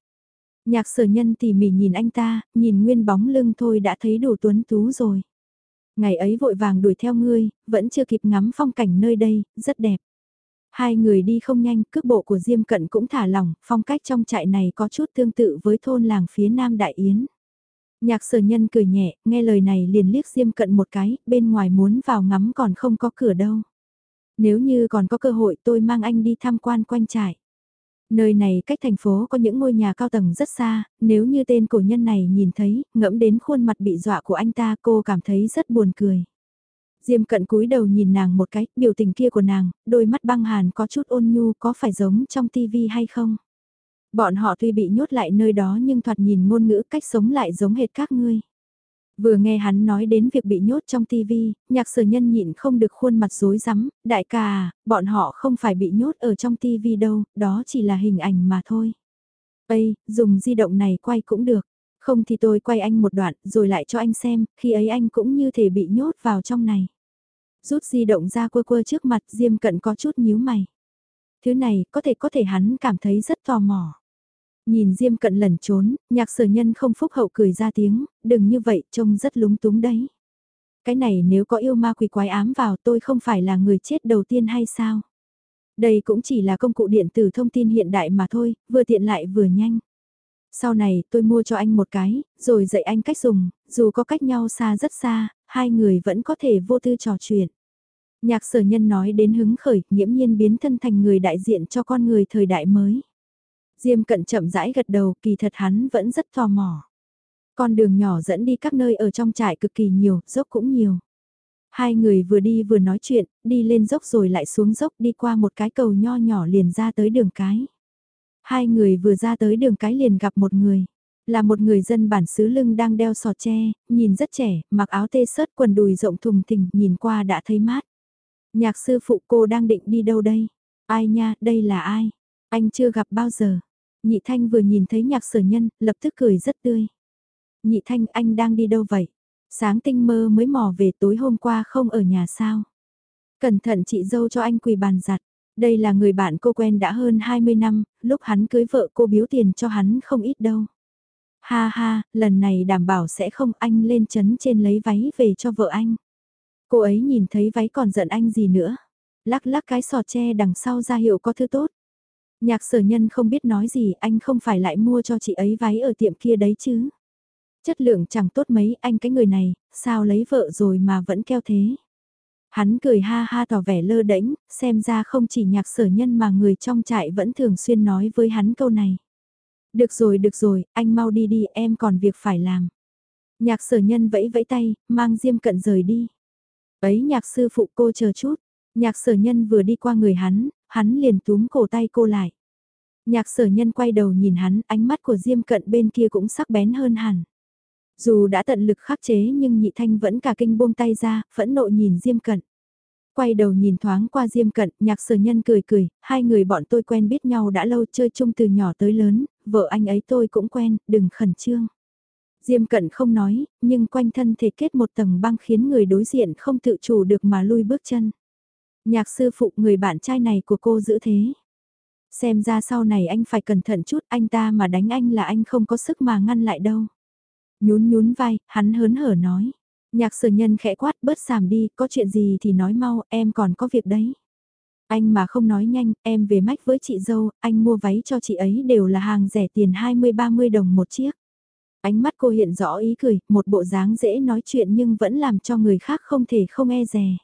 Nhạc sở nhân tỉ mỉ nhìn anh ta, nhìn nguyên bóng lưng thôi đã thấy đủ tuấn tú rồi. Ngày ấy vội vàng đuổi theo ngươi, vẫn chưa kịp ngắm phong cảnh nơi đây, rất đẹp. Hai người đi không nhanh, cước bộ của Diêm Cận cũng thả lỏng, phong cách trong trại này có chút tương tự với thôn làng phía Nam Đại Yến. Nhạc sở nhân cười nhẹ, nghe lời này liền liếc Diêm Cận một cái, bên ngoài muốn vào ngắm còn không có cửa đâu. Nếu như còn có cơ hội tôi mang anh đi tham quan quanh trại. Nơi này cách thành phố có những ngôi nhà cao tầng rất xa, nếu như tên cổ nhân này nhìn thấy, ngẫm đến khuôn mặt bị dọa của anh ta cô cảm thấy rất buồn cười. Diêm cận cúi đầu nhìn nàng một cái, biểu tình kia của nàng, đôi mắt băng hàn có chút ôn nhu có phải giống trong tivi hay không? Bọn họ tuy bị nhốt lại nơi đó nhưng thoạt nhìn ngôn ngữ cách sống lại giống hệt các ngươi. Vừa nghe hắn nói đến việc bị nhốt trong tivi, nhạc sở nhân nhịn không được khuôn mặt rối rắm, đại ca à, bọn họ không phải bị nhốt ở trong tivi đâu, đó chỉ là hình ảnh mà thôi. Ây, dùng di động này quay cũng được, không thì tôi quay anh một đoạn rồi lại cho anh xem, khi ấy anh cũng như thể bị nhốt vào trong này. Rút di động ra quơ quơ trước mặt Diêm Cận có chút nhíu mày. Thứ này có thể có thể hắn cảm thấy rất tò mò. Nhìn Diêm cận lẩn trốn, nhạc sở nhân không phúc hậu cười ra tiếng, đừng như vậy, trông rất lúng túng đấy. Cái này nếu có yêu ma quỷ quái ám vào tôi không phải là người chết đầu tiên hay sao? Đây cũng chỉ là công cụ điện tử thông tin hiện đại mà thôi, vừa tiện lại vừa nhanh. Sau này tôi mua cho anh một cái, rồi dạy anh cách dùng, dù có cách nhau xa rất xa, hai người vẫn có thể vô tư trò chuyện. Nhạc sở nhân nói đến hứng khởi, nghiễm nhiên biến thân thành người đại diện cho con người thời đại mới. Diêm cận chậm rãi gật đầu, kỳ thật hắn vẫn rất tò mò. Con đường nhỏ dẫn đi các nơi ở trong trại cực kỳ nhiều, dốc cũng nhiều. Hai người vừa đi vừa nói chuyện, đi lên dốc rồi lại xuống dốc đi qua một cái cầu nho nhỏ liền ra tới đường cái. Hai người vừa ra tới đường cái liền gặp một người. Là một người dân bản xứ lưng đang đeo sọt tre, nhìn rất trẻ, mặc áo tê sớt quần đùi rộng thùng thình, nhìn qua đã thấy mát. Nhạc sư phụ cô đang định đi đâu đây? Ai nha, đây là ai? Anh chưa gặp bao giờ. Nhị Thanh vừa nhìn thấy nhạc sở nhân, lập tức cười rất tươi. Nhị Thanh anh đang đi đâu vậy? Sáng tinh mơ mới mò về tối hôm qua không ở nhà sao? Cẩn thận chị dâu cho anh quỳ bàn giặt. Đây là người bạn cô quen đã hơn 20 năm, lúc hắn cưới vợ cô biếu tiền cho hắn không ít đâu. Ha ha, lần này đảm bảo sẽ không anh lên chấn trên lấy váy về cho vợ anh. Cô ấy nhìn thấy váy còn giận anh gì nữa. Lắc lắc cái sọt tre đằng sau ra hiệu có thứ tốt. Nhạc sở nhân không biết nói gì, anh không phải lại mua cho chị ấy váy ở tiệm kia đấy chứ. Chất lượng chẳng tốt mấy, anh cái người này, sao lấy vợ rồi mà vẫn keo thế. Hắn cười ha ha tỏ vẻ lơ đễnh, xem ra không chỉ nhạc sở nhân mà người trong trại vẫn thường xuyên nói với hắn câu này. Được rồi, được rồi, anh mau đi đi, em còn việc phải làm. Nhạc sở nhân vẫy vẫy tay, mang diêm cận rời đi. Ấy nhạc sư phụ cô chờ chút, nhạc sở nhân vừa đi qua người hắn, hắn liền túm cổ tay cô lại. Nhạc sở nhân quay đầu nhìn hắn, ánh mắt của Diêm Cận bên kia cũng sắc bén hơn hẳn. Dù đã tận lực khắc chế nhưng nhị thanh vẫn cả kinh buông tay ra, phẫn nộ nhìn Diêm Cận. Quay đầu nhìn thoáng qua Diêm Cận, nhạc sở nhân cười cười, hai người bọn tôi quen biết nhau đã lâu chơi chung từ nhỏ tới lớn, vợ anh ấy tôi cũng quen, đừng khẩn trương. Diêm Cận không nói, nhưng quanh thân thể kết một tầng băng khiến người đối diện không tự chủ được mà lui bước chân. Nhạc sư phụ người bạn trai này của cô giữ thế. Xem ra sau này anh phải cẩn thận chút anh ta mà đánh anh là anh không có sức mà ngăn lại đâu. Nhún nhún vai, hắn hớn hở nói. Nhạc sở nhân khẽ quát bớt sàm đi, có chuyện gì thì nói mau, em còn có việc đấy. Anh mà không nói nhanh, em về mách với chị dâu, anh mua váy cho chị ấy đều là hàng rẻ tiền 20-30 đồng một chiếc. Ánh mắt cô hiện rõ ý cười, một bộ dáng dễ nói chuyện nhưng vẫn làm cho người khác không thể không e dè.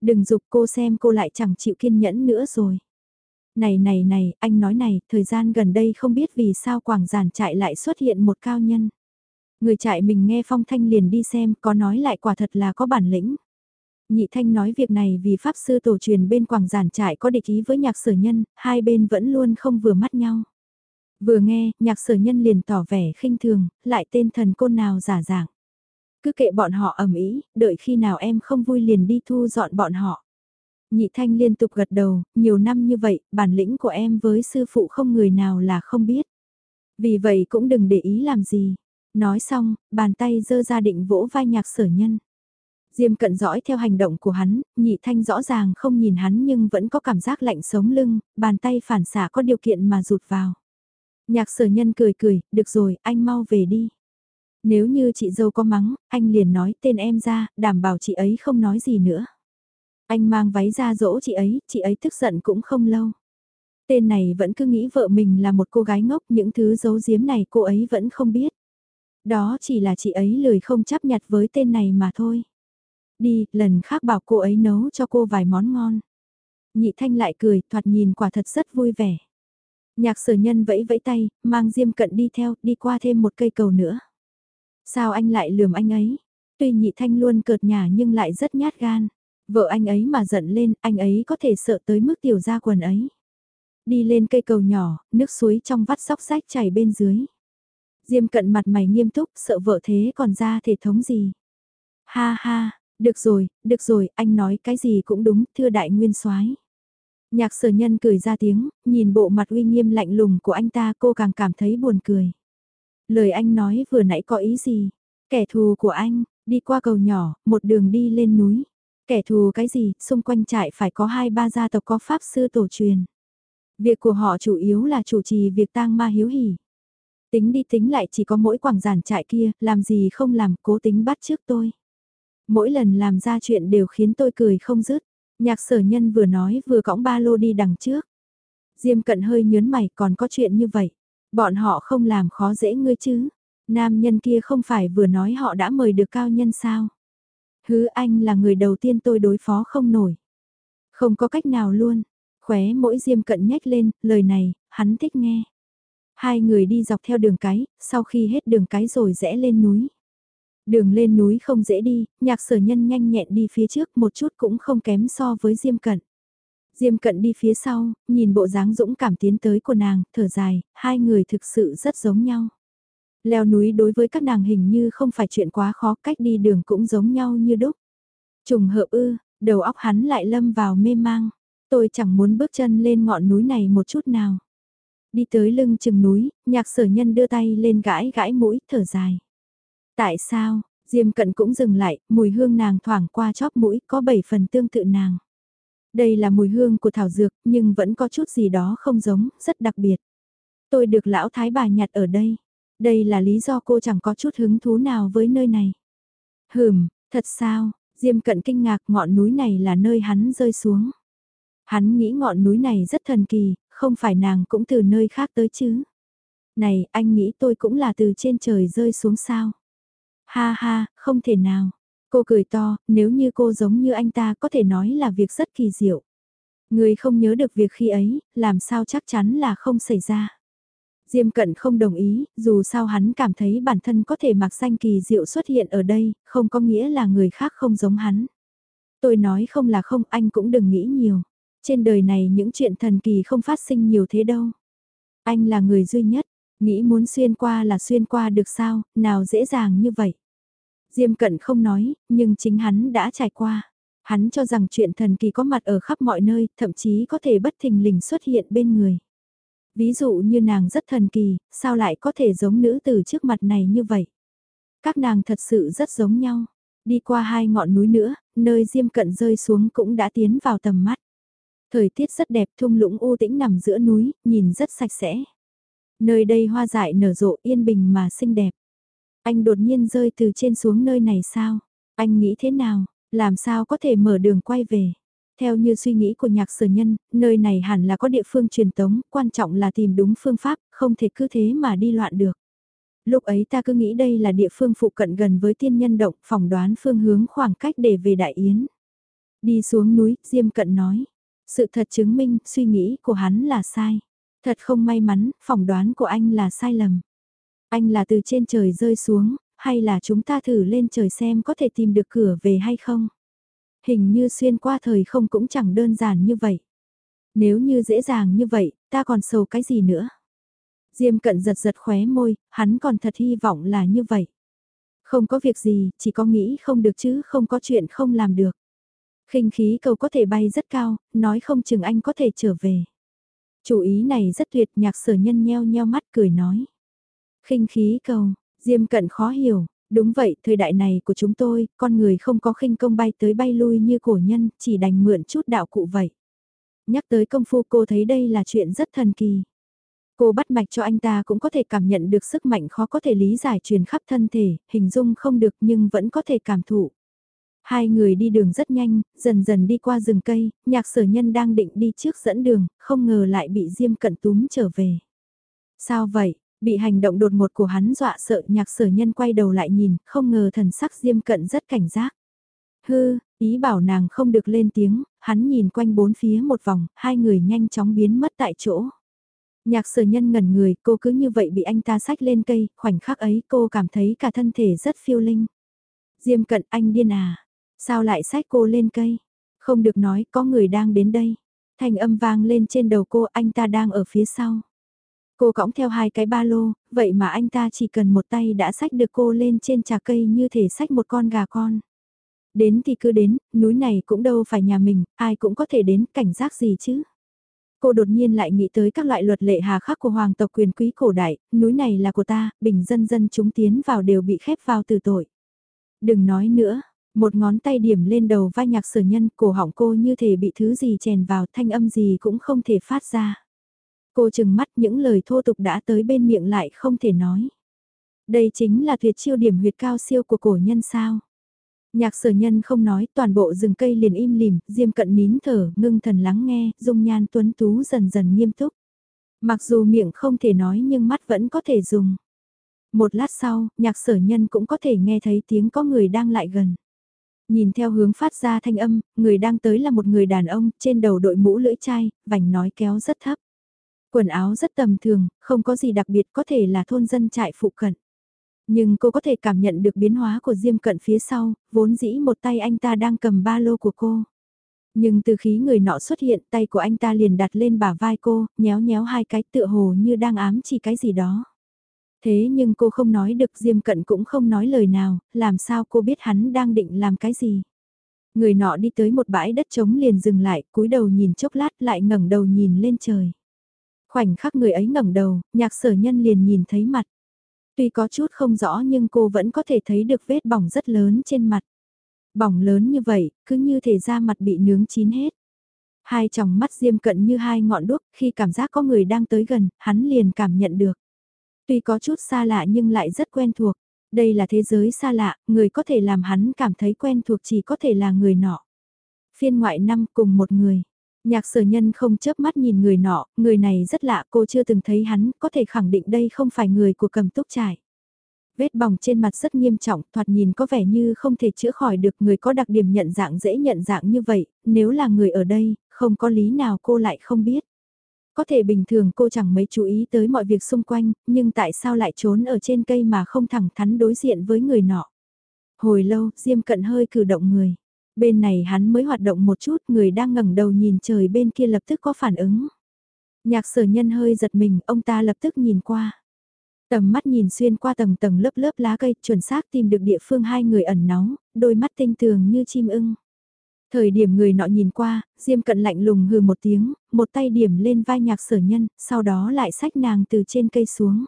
Đừng dục cô xem cô lại chẳng chịu kiên nhẫn nữa rồi. Này này này, anh nói này, thời gian gần đây không biết vì sao quảng giản trại lại xuất hiện một cao nhân. Người trại mình nghe phong thanh liền đi xem, có nói lại quả thật là có bản lĩnh. Nhị thanh nói việc này vì pháp sư tổ truyền bên quảng giản trại có địch ý với nhạc sở nhân, hai bên vẫn luôn không vừa mắt nhau. Vừa nghe, nhạc sở nhân liền tỏ vẻ khinh thường, lại tên thần côn nào giả dạng. Cứ kệ bọn họ ầm ý, đợi khi nào em không vui liền đi thu dọn bọn họ. Nhị Thanh liên tục gật đầu, nhiều năm như vậy, bản lĩnh của em với sư phụ không người nào là không biết. Vì vậy cũng đừng để ý làm gì. Nói xong, bàn tay dơ ra định vỗ vai nhạc sở nhân. Diêm cận dõi theo hành động của hắn, nhị thanh rõ ràng không nhìn hắn nhưng vẫn có cảm giác lạnh sống lưng, bàn tay phản xả có điều kiện mà rụt vào. Nhạc sở nhân cười cười, được rồi, anh mau về đi. Nếu như chị dâu có mắng, anh liền nói tên em ra, đảm bảo chị ấy không nói gì nữa. Anh mang váy ra dỗ chị ấy, chị ấy tức giận cũng không lâu. Tên này vẫn cứ nghĩ vợ mình là một cô gái ngốc, những thứ giấu giếm này cô ấy vẫn không biết. Đó chỉ là chị ấy lười không chấp nhặt với tên này mà thôi. Đi, lần khác bảo cô ấy nấu cho cô vài món ngon. Nhị Thanh lại cười, thoạt nhìn quả thật rất vui vẻ. Nhạc sở nhân vẫy vẫy tay, mang Diêm Cận đi theo, đi qua thêm một cây cầu nữa. Sao anh lại lườm anh ấy? Tuy Nhị Thanh luôn cợt nhả nhưng lại rất nhát gan. Vợ anh ấy mà giận lên, anh ấy có thể sợ tới mức tiểu ra quần ấy. Đi lên cây cầu nhỏ, nước suối trong vắt sóc sách chảy bên dưới. Diêm cận mặt mày nghiêm túc, sợ vợ thế còn ra thể thống gì. Ha ha, được rồi, được rồi, anh nói cái gì cũng đúng, thưa đại nguyên soái. Nhạc sở nhân cười ra tiếng, nhìn bộ mặt uy nghiêm lạnh lùng của anh ta cô càng cảm thấy buồn cười. Lời anh nói vừa nãy có ý gì? Kẻ thù của anh, đi qua cầu nhỏ, một đường đi lên núi. Kẻ thù cái gì, xung quanh trại phải có hai ba gia tộc có pháp sư tổ truyền. Việc của họ chủ yếu là chủ trì việc tang ma hiếu hỉ. Tính đi tính lại chỉ có mỗi quảng giản trại kia, làm gì không làm, cố tính bắt trước tôi. Mỗi lần làm ra chuyện đều khiến tôi cười không dứt. Nhạc sở nhân vừa nói vừa cõng ba lô đi đằng trước. Diêm cận hơi nhớn mày còn có chuyện như vậy. Bọn họ không làm khó dễ ngươi chứ. Nam nhân kia không phải vừa nói họ đã mời được cao nhân sao. Hứ anh là người đầu tiên tôi đối phó không nổi. Không có cách nào luôn. Khóe mỗi diêm cận nhách lên, lời này, hắn thích nghe. Hai người đi dọc theo đường cái, sau khi hết đường cái rồi rẽ lên núi. Đường lên núi không dễ đi, nhạc sở nhân nhanh nhẹn đi phía trước một chút cũng không kém so với Diêm Cận. Diêm Cận đi phía sau, nhìn bộ dáng dũng cảm tiến tới của nàng, thở dài, hai người thực sự rất giống nhau. Leo núi đối với các nàng hình như không phải chuyện quá khó, cách đi đường cũng giống nhau như đúc. Trùng hợp ư, đầu óc hắn lại lâm vào mê mang. Tôi chẳng muốn bước chân lên ngọn núi này một chút nào. Đi tới lưng chừng núi, nhạc sở nhân đưa tay lên gãi gãi mũi, thở dài. Tại sao, Diêm cận cũng dừng lại, mùi hương nàng thoảng qua chóp mũi, có bảy phần tương tự nàng. Đây là mùi hương của thảo dược, nhưng vẫn có chút gì đó không giống, rất đặc biệt. Tôi được lão thái bà nhặt ở đây. Đây là lý do cô chẳng có chút hứng thú nào với nơi này. Hừm, thật sao, Diêm cận kinh ngạc ngọn núi này là nơi hắn rơi xuống. Hắn nghĩ ngọn núi này rất thần kỳ, không phải nàng cũng từ nơi khác tới chứ. Này, anh nghĩ tôi cũng là từ trên trời rơi xuống sao? Ha ha, không thể nào. Cô cười to, nếu như cô giống như anh ta có thể nói là việc rất kỳ diệu. Người không nhớ được việc khi ấy, làm sao chắc chắn là không xảy ra. Diêm cận không đồng ý, dù sao hắn cảm thấy bản thân có thể mặc xanh kỳ diệu xuất hiện ở đây, không có nghĩa là người khác không giống hắn. Tôi nói không là không, anh cũng đừng nghĩ nhiều. Trên đời này những chuyện thần kỳ không phát sinh nhiều thế đâu. Anh là người duy nhất, nghĩ muốn xuyên qua là xuyên qua được sao, nào dễ dàng như vậy. Diêm cận không nói, nhưng chính hắn đã trải qua. Hắn cho rằng chuyện thần kỳ có mặt ở khắp mọi nơi, thậm chí có thể bất thình lình xuất hiện bên người. Ví dụ như nàng rất thần kỳ, sao lại có thể giống nữ từ trước mặt này như vậy? Các nàng thật sự rất giống nhau. Đi qua hai ngọn núi nữa, nơi diêm cận rơi xuống cũng đã tiến vào tầm mắt. Thời tiết rất đẹp thung lũng u tĩnh nằm giữa núi, nhìn rất sạch sẽ. Nơi đây hoa dại nở rộ yên bình mà xinh đẹp. Anh đột nhiên rơi từ trên xuống nơi này sao? Anh nghĩ thế nào? Làm sao có thể mở đường quay về? Theo như suy nghĩ của nhạc sở nhân, nơi này hẳn là có địa phương truyền tống, quan trọng là tìm đúng phương pháp, không thể cứ thế mà đi loạn được. Lúc ấy ta cứ nghĩ đây là địa phương phụ cận gần với tiên nhân động, phỏng đoán phương hướng khoảng cách để về Đại Yến. Đi xuống núi, Diêm Cận nói. Sự thật chứng minh, suy nghĩ của hắn là sai. Thật không may mắn, phỏng đoán của anh là sai lầm. Anh là từ trên trời rơi xuống, hay là chúng ta thử lên trời xem có thể tìm được cửa về hay không? Hình như xuyên qua thời không cũng chẳng đơn giản như vậy. Nếu như dễ dàng như vậy, ta còn sầu cái gì nữa? Diêm cận giật giật khóe môi, hắn còn thật hy vọng là như vậy. Không có việc gì, chỉ có nghĩ không được chứ không có chuyện không làm được. khinh khí cầu có thể bay rất cao, nói không chừng anh có thể trở về. Chủ ý này rất tuyệt nhạc sở nhân nheo nheo mắt cười nói khinh khí cầu, Diêm cận khó hiểu, đúng vậy, thời đại này của chúng tôi, con người không có khinh công bay tới bay lui như cổ nhân, chỉ đành mượn chút đạo cụ vậy. Nhắc tới công phu cô thấy đây là chuyện rất thần kỳ. Cô bắt mạch cho anh ta cũng có thể cảm nhận được sức mạnh khó có thể lý giải truyền khắp thân thể, hình dung không được nhưng vẫn có thể cảm thụ. Hai người đi đường rất nhanh, dần dần đi qua rừng cây, nhạc sở nhân đang định đi trước dẫn đường, không ngờ lại bị Diêm Cận túm trở về. Sao vậy? Bị hành động đột ngột của hắn dọa sợ nhạc sở nhân quay đầu lại nhìn, không ngờ thần sắc Diêm Cận rất cảnh giác. Hư, ý bảo nàng không được lên tiếng, hắn nhìn quanh bốn phía một vòng, hai người nhanh chóng biến mất tại chỗ. Nhạc sở nhân ngẩn người, cô cứ như vậy bị anh ta sách lên cây, khoảnh khắc ấy cô cảm thấy cả thân thể rất phiêu linh. Diêm cận anh điên à, sao lại sách cô lên cây? Không được nói, có người đang đến đây. Thành âm vang lên trên đầu cô, anh ta đang ở phía sau. Cô cõng theo hai cái ba lô, vậy mà anh ta chỉ cần một tay đã sách được cô lên trên trà cây như thể sách một con gà con. Đến thì cứ đến, núi này cũng đâu phải nhà mình, ai cũng có thể đến, cảnh giác gì chứ. Cô đột nhiên lại nghĩ tới các loại luật lệ hà khắc của hoàng tộc quyền quý cổ đại, núi này là của ta, bình dân dân chúng tiến vào đều bị khép vào từ tội. Đừng nói nữa, một ngón tay điểm lên đầu vai nhạc sở nhân, cổ họng cô như thể bị thứ gì chèn vào, thanh âm gì cũng không thể phát ra. Cô chừng mắt những lời thô tục đã tới bên miệng lại không thể nói. Đây chính là tuyệt chiêu điểm huyệt cao siêu của cổ nhân sao. Nhạc sở nhân không nói, toàn bộ rừng cây liền im lìm, diêm cận nín thở, ngưng thần lắng nghe, dung nhan tuấn tú dần dần nghiêm túc. Mặc dù miệng không thể nói nhưng mắt vẫn có thể dùng. Một lát sau, nhạc sở nhân cũng có thể nghe thấy tiếng có người đang lại gần. Nhìn theo hướng phát ra thanh âm, người đang tới là một người đàn ông, trên đầu đội mũ lưỡi chai, vành nói kéo rất thấp. Quần áo rất tầm thường, không có gì đặc biệt có thể là thôn dân trại phụ cận. Nhưng cô có thể cảm nhận được biến hóa của Diêm Cận phía sau, vốn dĩ một tay anh ta đang cầm ba lô của cô. Nhưng từ khí người nọ xuất hiện tay của anh ta liền đặt lên bả vai cô, nhéo nhéo hai cái tựa hồ như đang ám chỉ cái gì đó. Thế nhưng cô không nói được Diêm Cận cũng không nói lời nào, làm sao cô biết hắn đang định làm cái gì. Người nọ đi tới một bãi đất trống liền dừng lại, cúi đầu nhìn chốc lát lại ngẩng đầu nhìn lên trời. Khoảnh khắc người ấy ngẩng đầu, nhạc sở nhân liền nhìn thấy mặt. Tuy có chút không rõ nhưng cô vẫn có thể thấy được vết bỏng rất lớn trên mặt. Bỏng lớn như vậy, cứ như thể da mặt bị nướng chín hết. Hai tròng mắt diêm cận như hai ngọn đuốc, khi cảm giác có người đang tới gần, hắn liền cảm nhận được. Tuy có chút xa lạ nhưng lại rất quen thuộc. Đây là thế giới xa lạ, người có thể làm hắn cảm thấy quen thuộc chỉ có thể là người nọ. Phiên ngoại năm cùng một người. Nhạc sở nhân không chớp mắt nhìn người nọ, người này rất lạ cô chưa từng thấy hắn, có thể khẳng định đây không phải người của cầm túc trải. Vết bỏng trên mặt rất nghiêm trọng, thoạt nhìn có vẻ như không thể chữa khỏi được người có đặc điểm nhận dạng dễ nhận dạng như vậy, nếu là người ở đây, không có lý nào cô lại không biết. Có thể bình thường cô chẳng mấy chú ý tới mọi việc xung quanh, nhưng tại sao lại trốn ở trên cây mà không thẳng thắn đối diện với người nọ. Hồi lâu, Diêm Cận hơi cử động người. Bên này hắn mới hoạt động một chút, người đang ngẩng đầu nhìn trời bên kia lập tức có phản ứng. Nhạc sở nhân hơi giật mình, ông ta lập tức nhìn qua. Tầm mắt nhìn xuyên qua tầng tầng lớp lớp lá cây, chuẩn xác tìm được địa phương hai người ẩn náu, đôi mắt tinh tường như chim ưng. Thời điểm người nọ nhìn qua, Diêm cận lạnh lùng hừ một tiếng, một tay điểm lên vai nhạc sở nhân, sau đó lại xách nàng từ trên cây xuống.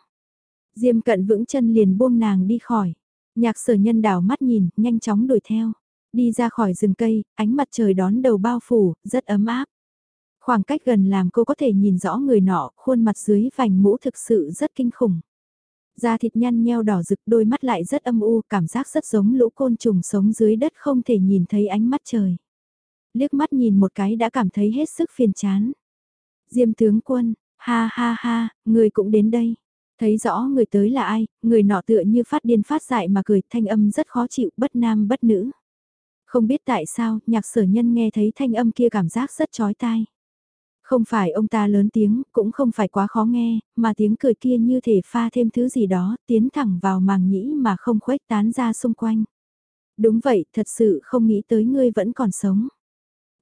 Diêm cận vững chân liền buông nàng đi khỏi. Nhạc sở nhân đảo mắt nhìn, nhanh chóng đuổi theo. Đi ra khỏi rừng cây, ánh mặt trời đón đầu bao phủ, rất ấm áp. Khoảng cách gần làm cô có thể nhìn rõ người nọ, khuôn mặt dưới vành mũ thực sự rất kinh khủng. Da thịt nhăn nheo đỏ rực đôi mắt lại rất âm u, cảm giác rất giống lũ côn trùng sống dưới đất không thể nhìn thấy ánh mắt trời. Liếc mắt nhìn một cái đã cảm thấy hết sức phiền chán. Diêm tướng quân, ha ha ha, người cũng đến đây. Thấy rõ người tới là ai, người nọ tựa như phát điên phát dại mà cười thanh âm rất khó chịu bất nam bất nữ. Không biết tại sao, nhạc sở nhân nghe thấy thanh âm kia cảm giác rất chói tai. Không phải ông ta lớn tiếng, cũng không phải quá khó nghe, mà tiếng cười kia như thể pha thêm thứ gì đó, tiến thẳng vào màng nhĩ mà không khuếch tán ra xung quanh. Đúng vậy, thật sự không nghĩ tới ngươi vẫn còn sống.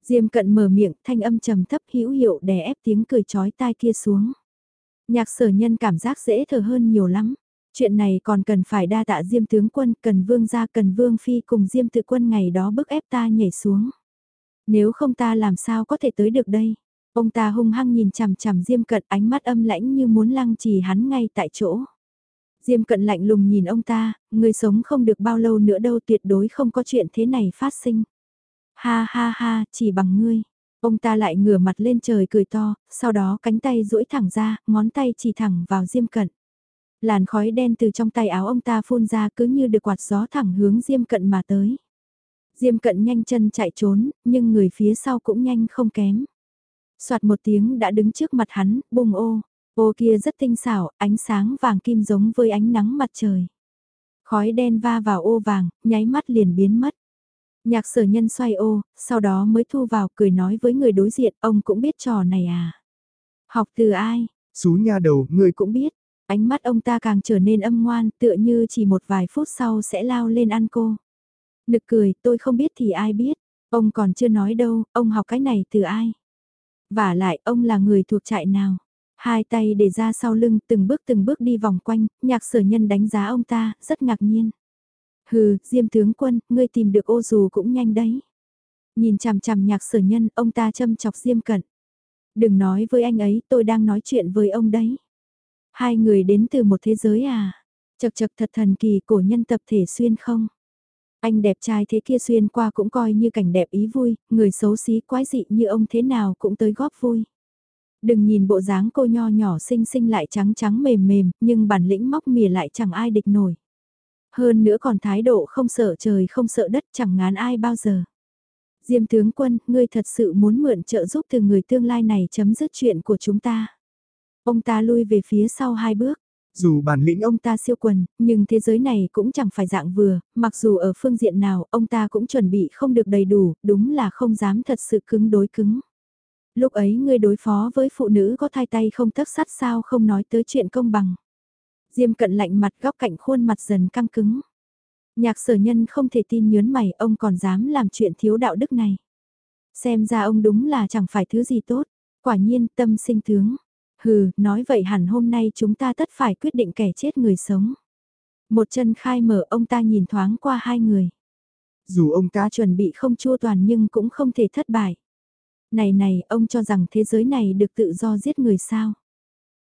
Diêm cận mở miệng, thanh âm trầm thấp hữu hiệu đè ép tiếng cười chói tai kia xuống. Nhạc sở nhân cảm giác dễ thở hơn nhiều lắm. Chuyện này còn cần phải đa tạ Diêm tướng quân, cần vương gia cần vương phi cùng Diêm tự quân ngày đó bức ép ta nhảy xuống. Nếu không ta làm sao có thể tới được đây? Ông ta hung hăng nhìn chằm chằm Diêm cận ánh mắt âm lãnh như muốn lăng trì hắn ngay tại chỗ. Diêm cận lạnh lùng nhìn ông ta, người sống không được bao lâu nữa đâu tuyệt đối không có chuyện thế này phát sinh. Ha ha ha, chỉ bằng ngươi. Ông ta lại ngửa mặt lên trời cười to, sau đó cánh tay duỗi thẳng ra, ngón tay chỉ thẳng vào Diêm cận. Làn khói đen từ trong tay áo ông ta phun ra cứ như được quạt gió thẳng hướng Diêm cận mà tới. Diêm cận nhanh chân chạy trốn, nhưng người phía sau cũng nhanh không kém. Soạt một tiếng đã đứng trước mặt hắn, bùng ô. Ô kia rất tinh xảo, ánh sáng vàng kim giống với ánh nắng mặt trời. Khói đen va vào ô vàng, nháy mắt liền biến mất. Nhạc sở nhân xoay ô, sau đó mới thu vào cười nói với người đối diện, ông cũng biết trò này à. Học từ ai? Xú nha đầu, người cũng biết. Ánh mắt ông ta càng trở nên âm ngoan, tựa như chỉ một vài phút sau sẽ lao lên ăn cô. Nực cười, tôi không biết thì ai biết. Ông còn chưa nói đâu, ông học cái này từ ai? Và lại, ông là người thuộc trại nào? Hai tay để ra sau lưng, từng bước từng bước đi vòng quanh, nhạc sở nhân đánh giá ông ta, rất ngạc nhiên. Hừ, Diêm tướng quân, ngươi tìm được ô dù cũng nhanh đấy. Nhìn chằm chằm nhạc sở nhân, ông ta châm chọc Diêm cận. Đừng nói với anh ấy, tôi đang nói chuyện với ông đấy. Hai người đến từ một thế giới à? Chật chật thật thần kỳ cổ nhân tập thể xuyên không? Anh đẹp trai thế kia xuyên qua cũng coi như cảnh đẹp ý vui, người xấu xí quái dị như ông thế nào cũng tới góp vui. Đừng nhìn bộ dáng cô nho nhỏ xinh xinh lại trắng trắng mềm mềm, nhưng bản lĩnh móc mìa lại chẳng ai địch nổi. Hơn nữa còn thái độ không sợ trời không sợ đất chẳng ngán ai bao giờ. Diêm tướng quân, ngươi thật sự muốn mượn trợ giúp từ người tương lai này chấm dứt chuyện của chúng ta. Ông ta lui về phía sau hai bước. Dù bản lĩnh ông ta siêu quần, nhưng thế giới này cũng chẳng phải dạng vừa, mặc dù ở phương diện nào ông ta cũng chuẩn bị không được đầy đủ, đúng là không dám thật sự cứng đối cứng. Lúc ấy ngươi đối phó với phụ nữ có thai tay không tấc sắt sao không nói tới chuyện công bằng. Diêm cận lạnh mặt góc cạnh khuôn mặt dần căng cứng. Nhạc sở nhân không thể tin nhớn mày ông còn dám làm chuyện thiếu đạo đức này. Xem ra ông đúng là chẳng phải thứ gì tốt, quả nhiên tâm sinh tướng. Hừ, nói vậy hẳn hôm nay chúng ta tất phải quyết định kẻ chết người sống. Một chân khai mở ông ta nhìn thoáng qua hai người. Dù ông ta chuẩn bị không chua toàn nhưng cũng không thể thất bại. Này này, ông cho rằng thế giới này được tự do giết người sao?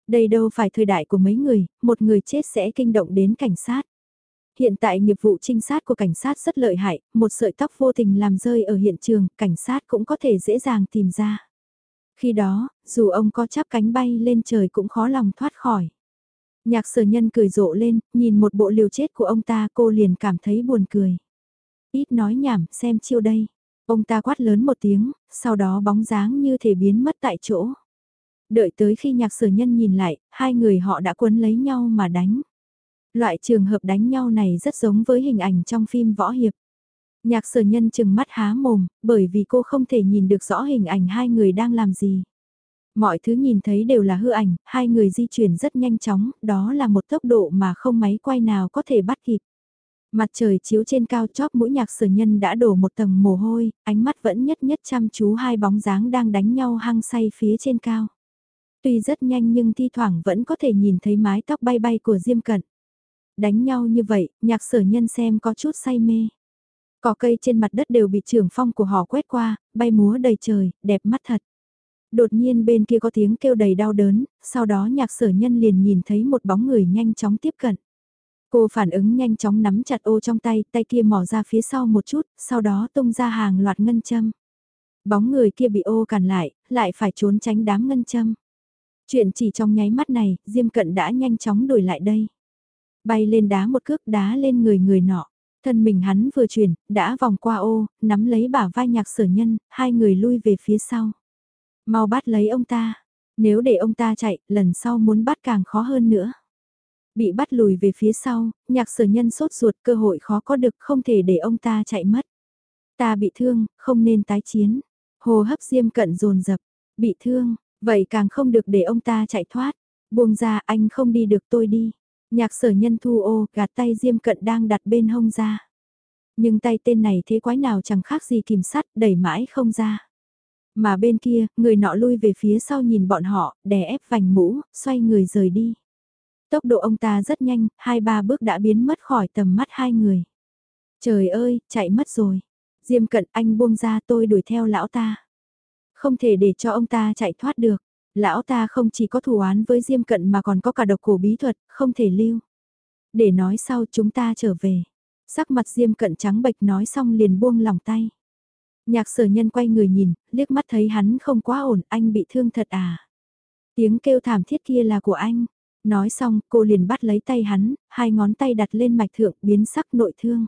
Đây đâu phải thời đại của mấy người, một người chết sẽ kinh động đến cảnh sát. Hiện tại nghiệp vụ trinh sát của cảnh sát rất lợi hại, một sợi tóc vô tình làm rơi ở hiện trường, cảnh sát cũng có thể dễ dàng tìm ra. Khi đó, dù ông có chắp cánh bay lên trời cũng khó lòng thoát khỏi. Nhạc sở nhân cười rộ lên, nhìn một bộ liều chết của ông ta cô liền cảm thấy buồn cười. Ít nói nhảm, xem chiêu đây. Ông ta quát lớn một tiếng, sau đó bóng dáng như thể biến mất tại chỗ. Đợi tới khi nhạc sở nhân nhìn lại, hai người họ đã quấn lấy nhau mà đánh. Loại trường hợp đánh nhau này rất giống với hình ảnh trong phim võ hiệp. Nhạc sở nhân chừng mắt há mồm, bởi vì cô không thể nhìn được rõ hình ảnh hai người đang làm gì. Mọi thứ nhìn thấy đều là hư ảnh, hai người di chuyển rất nhanh chóng, đó là một tốc độ mà không máy quay nào có thể bắt kịp. Mặt trời chiếu trên cao chóp mũi nhạc sở nhân đã đổ một tầng mồ hôi, ánh mắt vẫn nhất nhất chăm chú hai bóng dáng đang đánh nhau hăng say phía trên cao. Tuy rất nhanh nhưng thi thoảng vẫn có thể nhìn thấy mái tóc bay bay của Diêm Cận. Đánh nhau như vậy, nhạc sở nhân xem có chút say mê. Cỏ cây trên mặt đất đều bị trưởng phong của họ quét qua, bay múa đầy trời, đẹp mắt thật. Đột nhiên bên kia có tiếng kêu đầy đau đớn, sau đó nhạc sở nhân liền nhìn thấy một bóng người nhanh chóng tiếp cận. Cô phản ứng nhanh chóng nắm chặt ô trong tay, tay kia mò ra phía sau một chút, sau đó tung ra hàng loạt ngân châm. Bóng người kia bị ô cản lại, lại phải trốn tránh đám ngân châm. Chuyện chỉ trong nháy mắt này, Diêm Cận đã nhanh chóng đổi lại đây. Bay lên đá một cước đá lên người người nọ. Thân mình hắn vừa chuyển, đã vòng qua ô, nắm lấy bả vai nhạc sở nhân, hai người lui về phía sau. Mau bắt lấy ông ta. Nếu để ông ta chạy, lần sau muốn bắt càng khó hơn nữa. Bị bắt lùi về phía sau, nhạc sở nhân sốt ruột cơ hội khó có được không thể để ông ta chạy mất. Ta bị thương, không nên tái chiến. Hồ hấp diêm cận dồn dập bị thương, vậy càng không được để ông ta chạy thoát. Buông ra anh không đi được tôi đi. Nhạc sở nhân thu ô gạt tay diêm cận đang đặt bên hông ra. Nhưng tay tên này thế quái nào chẳng khác gì kìm sắt đẩy mãi không ra. Mà bên kia, người nọ lui về phía sau nhìn bọn họ, đè ép vành mũ, xoay người rời đi. Tốc độ ông ta rất nhanh, hai ba bước đã biến mất khỏi tầm mắt hai người. Trời ơi, chạy mất rồi. Diêm cận anh buông ra tôi đuổi theo lão ta. Không thể để cho ông ta chạy thoát được. Lão ta không chỉ có thù án với Diêm cận mà còn có cả độc cổ bí thuật, không thể lưu. Để nói sau chúng ta trở về. Sắc mặt Diêm cận trắng bệch nói xong liền buông lòng tay. Nhạc sở nhân quay người nhìn, liếc mắt thấy hắn không quá ổn, anh bị thương thật à. Tiếng kêu thảm thiết kia là của anh. Nói xong, cô liền bắt lấy tay hắn, hai ngón tay đặt lên mạch thượng biến sắc nội thương.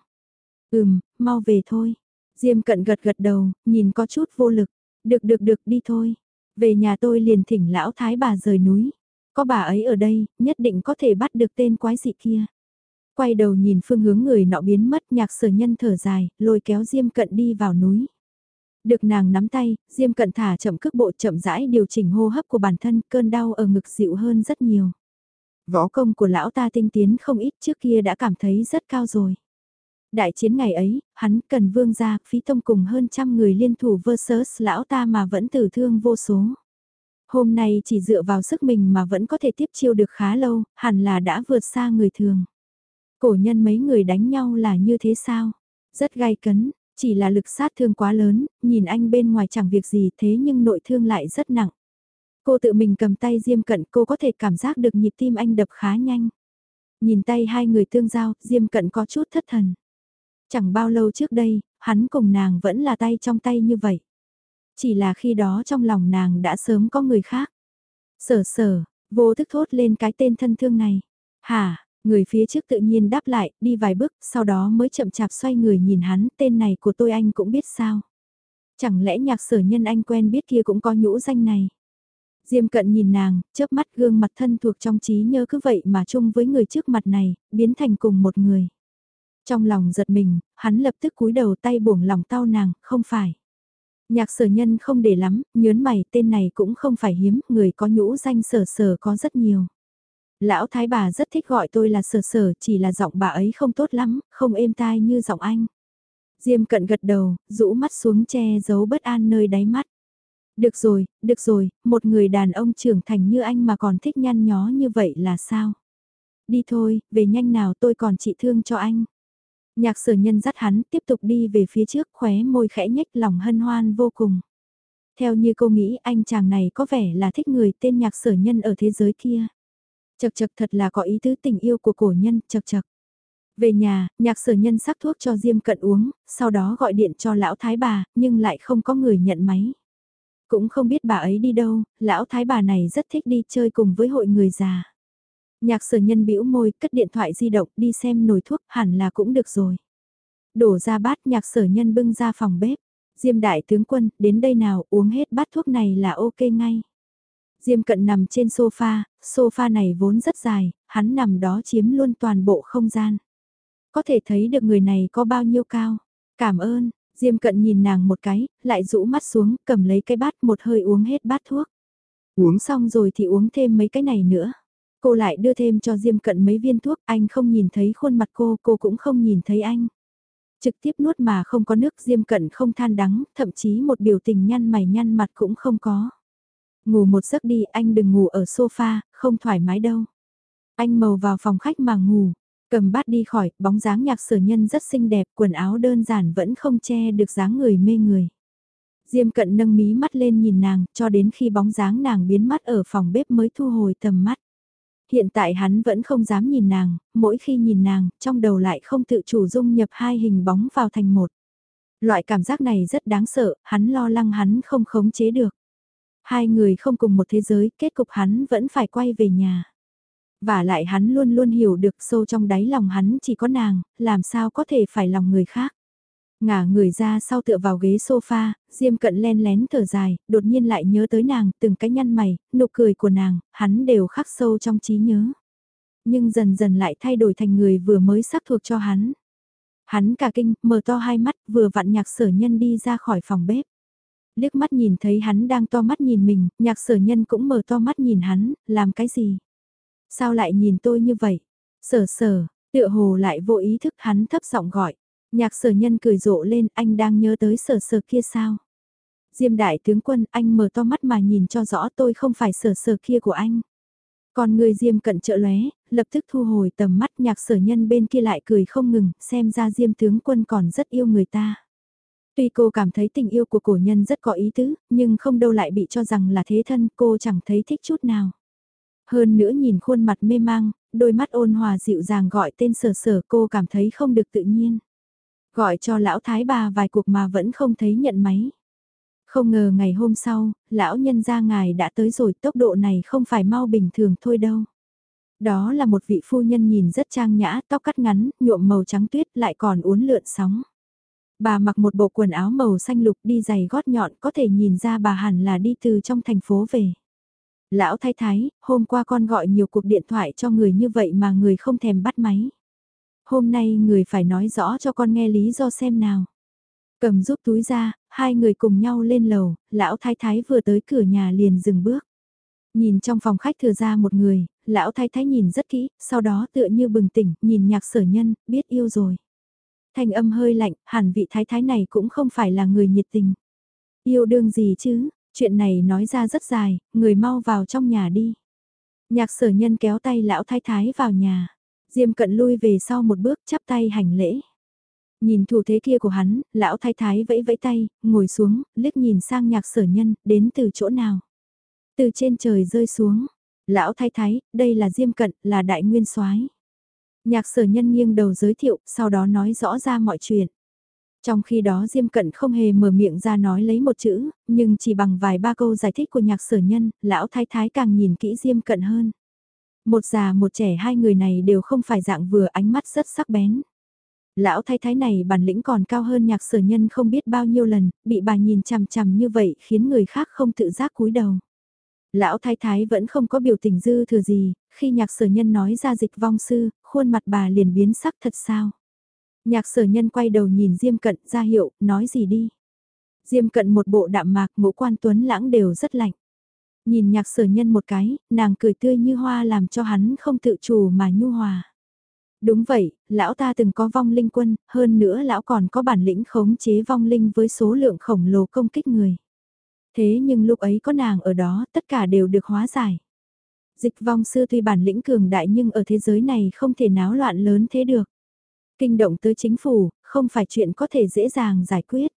Ừm, mau về thôi. Diêm cận gật gật đầu, nhìn có chút vô lực. Được được được đi thôi. Về nhà tôi liền thỉnh lão thái bà rời núi. Có bà ấy ở đây, nhất định có thể bắt được tên quái dị kia. Quay đầu nhìn phương hướng người nọ biến mất nhạc sở nhân thở dài, lôi kéo Diêm cận đi vào núi. Được nàng nắm tay, Diêm cận thả chậm cước bộ chậm rãi điều chỉnh hô hấp của bản thân, cơn đau ở ngực dịu hơn rất nhiều. Võ công của lão ta tinh tiến không ít trước kia đã cảm thấy rất cao rồi. Đại chiến ngày ấy, hắn cần vương gia, phí tông cùng hơn trăm người liên thủ versus lão ta mà vẫn tử thương vô số. Hôm nay chỉ dựa vào sức mình mà vẫn có thể tiếp chiêu được khá lâu, hẳn là đã vượt xa người thường. Cổ nhân mấy người đánh nhau là như thế sao? Rất gai cấn, chỉ là lực sát thương quá lớn, nhìn anh bên ngoài chẳng việc gì thế nhưng nội thương lại rất nặng. Cô tự mình cầm tay Diêm Cận cô có thể cảm giác được nhịp tim anh đập khá nhanh. Nhìn tay hai người tương giao, Diêm Cận có chút thất thần. Chẳng bao lâu trước đây, hắn cùng nàng vẫn là tay trong tay như vậy. Chỉ là khi đó trong lòng nàng đã sớm có người khác. Sở sở, vô thức thốt lên cái tên thân thương này. Hả, người phía trước tự nhiên đáp lại, đi vài bước, sau đó mới chậm chạp xoay người nhìn hắn, tên này của tôi anh cũng biết sao. Chẳng lẽ nhạc sở nhân anh quen biết kia cũng có nhũ danh này. Diêm cận nhìn nàng, chớp mắt gương mặt thân thuộc trong trí nhớ cứ vậy mà chung với người trước mặt này, biến thành cùng một người. Trong lòng giật mình, hắn lập tức cúi đầu tay buông lòng tao nàng, không phải. Nhạc sở nhân không để lắm, nhớn mày tên này cũng không phải hiếm, người có nhũ danh sở sở có rất nhiều. Lão thái bà rất thích gọi tôi là sở sở, chỉ là giọng bà ấy không tốt lắm, không êm tai như giọng anh. Diêm cận gật đầu, rũ mắt xuống che giấu bất an nơi đáy mắt. Được rồi, được rồi, một người đàn ông trưởng thành như anh mà còn thích nhăn nhó như vậy là sao? Đi thôi, về nhanh nào tôi còn trị thương cho anh. Nhạc sở nhân dắt hắn tiếp tục đi về phía trước khóe môi khẽ nhếch lòng hân hoan vô cùng. Theo như cô nghĩ anh chàng này có vẻ là thích người tên nhạc sở nhân ở thế giới kia. Chật chật thật là có ý tứ tình yêu của cổ nhân, chật chật. Về nhà, nhạc sở nhân sắc thuốc cho Diêm Cận uống, sau đó gọi điện cho lão thái bà, nhưng lại không có người nhận máy. Cũng không biết bà ấy đi đâu, lão thái bà này rất thích đi chơi cùng với hội người già. Nhạc sở nhân bĩu môi, cất điện thoại di động đi xem nồi thuốc hẳn là cũng được rồi. Đổ ra bát nhạc sở nhân bưng ra phòng bếp. Diêm đại tướng quân, đến đây nào uống hết bát thuốc này là ok ngay. Diêm cận nằm trên sofa, sofa này vốn rất dài, hắn nằm đó chiếm luôn toàn bộ không gian. Có thể thấy được người này có bao nhiêu cao. Cảm ơn, Diêm cận nhìn nàng một cái, lại rũ mắt xuống, cầm lấy cái bát một hơi uống hết bát thuốc. Uống xong rồi thì uống thêm mấy cái này nữa. Cô lại đưa thêm cho Diêm cận mấy viên thuốc, anh không nhìn thấy khuôn mặt cô, cô cũng không nhìn thấy anh. Trực tiếp nuốt mà không có nước Diêm cận không than đắng, thậm chí một biểu tình nhăn mày nhăn mặt cũng không có. Ngủ một giấc đi, anh đừng ngủ ở sofa, không thoải mái đâu. Anh màu vào phòng khách mà ngủ, Cầm bát đi khỏi, bóng dáng nhạc sở nhân rất xinh đẹp, quần áo đơn giản vẫn không che được dáng người mê người. Diêm cận nâng mí mắt lên nhìn nàng, cho đến khi bóng dáng nàng biến mất ở phòng bếp mới thu hồi tầm mắt. Hiện tại hắn vẫn không dám nhìn nàng, mỗi khi nhìn nàng, trong đầu lại không tự chủ dung nhập hai hình bóng vào thành một. Loại cảm giác này rất đáng sợ, hắn lo lắng hắn không khống chế được. Hai người không cùng một thế giới, kết cục hắn vẫn phải quay về nhà. Và lại hắn luôn luôn hiểu được sâu trong đáy lòng hắn chỉ có nàng, làm sao có thể phải lòng người khác. Ngả người ra sau tựa vào ghế sofa, Diêm cận len lén thở dài, đột nhiên lại nhớ tới nàng, từng cái nhăn mày, nụ cười của nàng, hắn đều khắc sâu trong trí nhớ. Nhưng dần dần lại thay đổi thành người vừa mới sắc thuộc cho hắn. Hắn cả kinh, mở to hai mắt, vừa vặn nhạc sở nhân đi ra khỏi phòng bếp. Liếc mắt nhìn thấy hắn đang to mắt nhìn mình, nhạc sở nhân cũng mở to mắt nhìn hắn, làm cái gì? Sao lại nhìn tôi như vậy? Sở sở, tựa hồ lại vô ý thức hắn thấp giọng gọi. Nhạc sở nhân cười rộ lên anh đang nhớ tới sở sở kia sao? Diêm đại tướng quân, anh mở to mắt mà nhìn cho rõ tôi không phải sở sở kia của anh. Còn người Diêm cận trợ lóe, lập tức thu hồi tầm mắt nhạc sở nhân bên kia lại cười không ngừng, xem ra Diêm tướng quân còn rất yêu người ta. Tuy cô cảm thấy tình yêu của cổ nhân rất có ý tứ, nhưng không đâu lại bị cho rằng là thế thân, cô chẳng thấy thích chút nào. Hơn nữa nhìn khuôn mặt mê mang, đôi mắt ôn hòa dịu dàng gọi tên sở sở cô cảm thấy không được tự nhiên. Gọi cho lão thái bà vài cuộc mà vẫn không thấy nhận máy. Không ngờ ngày hôm sau, lão nhân gia ngài đã tới rồi tốc độ này không phải mau bình thường thôi đâu. Đó là một vị phu nhân nhìn rất trang nhã, tóc cắt ngắn, nhuộm màu trắng tuyết lại còn uốn lượn sóng. Bà mặc một bộ quần áo màu xanh lục đi giày gót nhọn có thể nhìn ra bà hẳn là đi từ trong thành phố về. Lão thái thái, hôm qua con gọi nhiều cuộc điện thoại cho người như vậy mà người không thèm bắt máy. Hôm nay người phải nói rõ cho con nghe lý do xem nào. Cầm giúp túi ra, hai người cùng nhau lên lầu, lão thái thái vừa tới cửa nhà liền dừng bước. Nhìn trong phòng khách thừa ra một người, lão thái thái nhìn rất kỹ, sau đó tựa như bừng tỉnh, nhìn nhạc sở nhân, biết yêu rồi. Thanh âm hơi lạnh, hẳn vị thái thái này cũng không phải là người nhiệt tình. Yêu đương gì chứ, chuyện này nói ra rất dài, người mau vào trong nhà đi. Nhạc sở nhân kéo tay lão thái thái vào nhà. Diêm cận lui về sau một bước chắp tay hành lễ. Nhìn thủ thế kia của hắn, lão thái thái vẫy vẫy tay, ngồi xuống, liếc nhìn sang nhạc sở nhân, đến từ chỗ nào. Từ trên trời rơi xuống. Lão thái thái, đây là Diêm cận, là đại nguyên soái Nhạc sở nhân nghiêng đầu giới thiệu, sau đó nói rõ ra mọi chuyện. Trong khi đó Diêm Cận không hề mở miệng ra nói lấy một chữ, nhưng chỉ bằng vài ba câu giải thích của nhạc sở nhân, lão thái thái càng nhìn kỹ Diêm Cận hơn. Một già một trẻ hai người này đều không phải dạng vừa ánh mắt rất sắc bén. Lão thái thái này bản lĩnh còn cao hơn nhạc sở nhân không biết bao nhiêu lần, bị bà nhìn chằm chằm như vậy khiến người khác không tự giác cúi đầu. Lão thái thái vẫn không có biểu tình dư thừa gì, khi nhạc sở nhân nói ra dịch vong sư, khuôn mặt bà liền biến sắc thật sao. Nhạc sở nhân quay đầu nhìn Diêm Cận ra hiệu, nói gì đi. Diêm Cận một bộ đạm mạc ngũ quan tuấn lãng đều rất lạnh. Nhìn nhạc sở nhân một cái, nàng cười tươi như hoa làm cho hắn không tự chủ mà nhu hòa. Đúng vậy, lão ta từng có vong linh quân, hơn nữa lão còn có bản lĩnh khống chế vong linh với số lượng khổng lồ công kích người. Thế nhưng lúc ấy có nàng ở đó, tất cả đều được hóa giải. Dịch vong sư tuy bản lĩnh cường đại nhưng ở thế giới này không thể náo loạn lớn thế được. Kinh động tới chính phủ, không phải chuyện có thể dễ dàng giải quyết.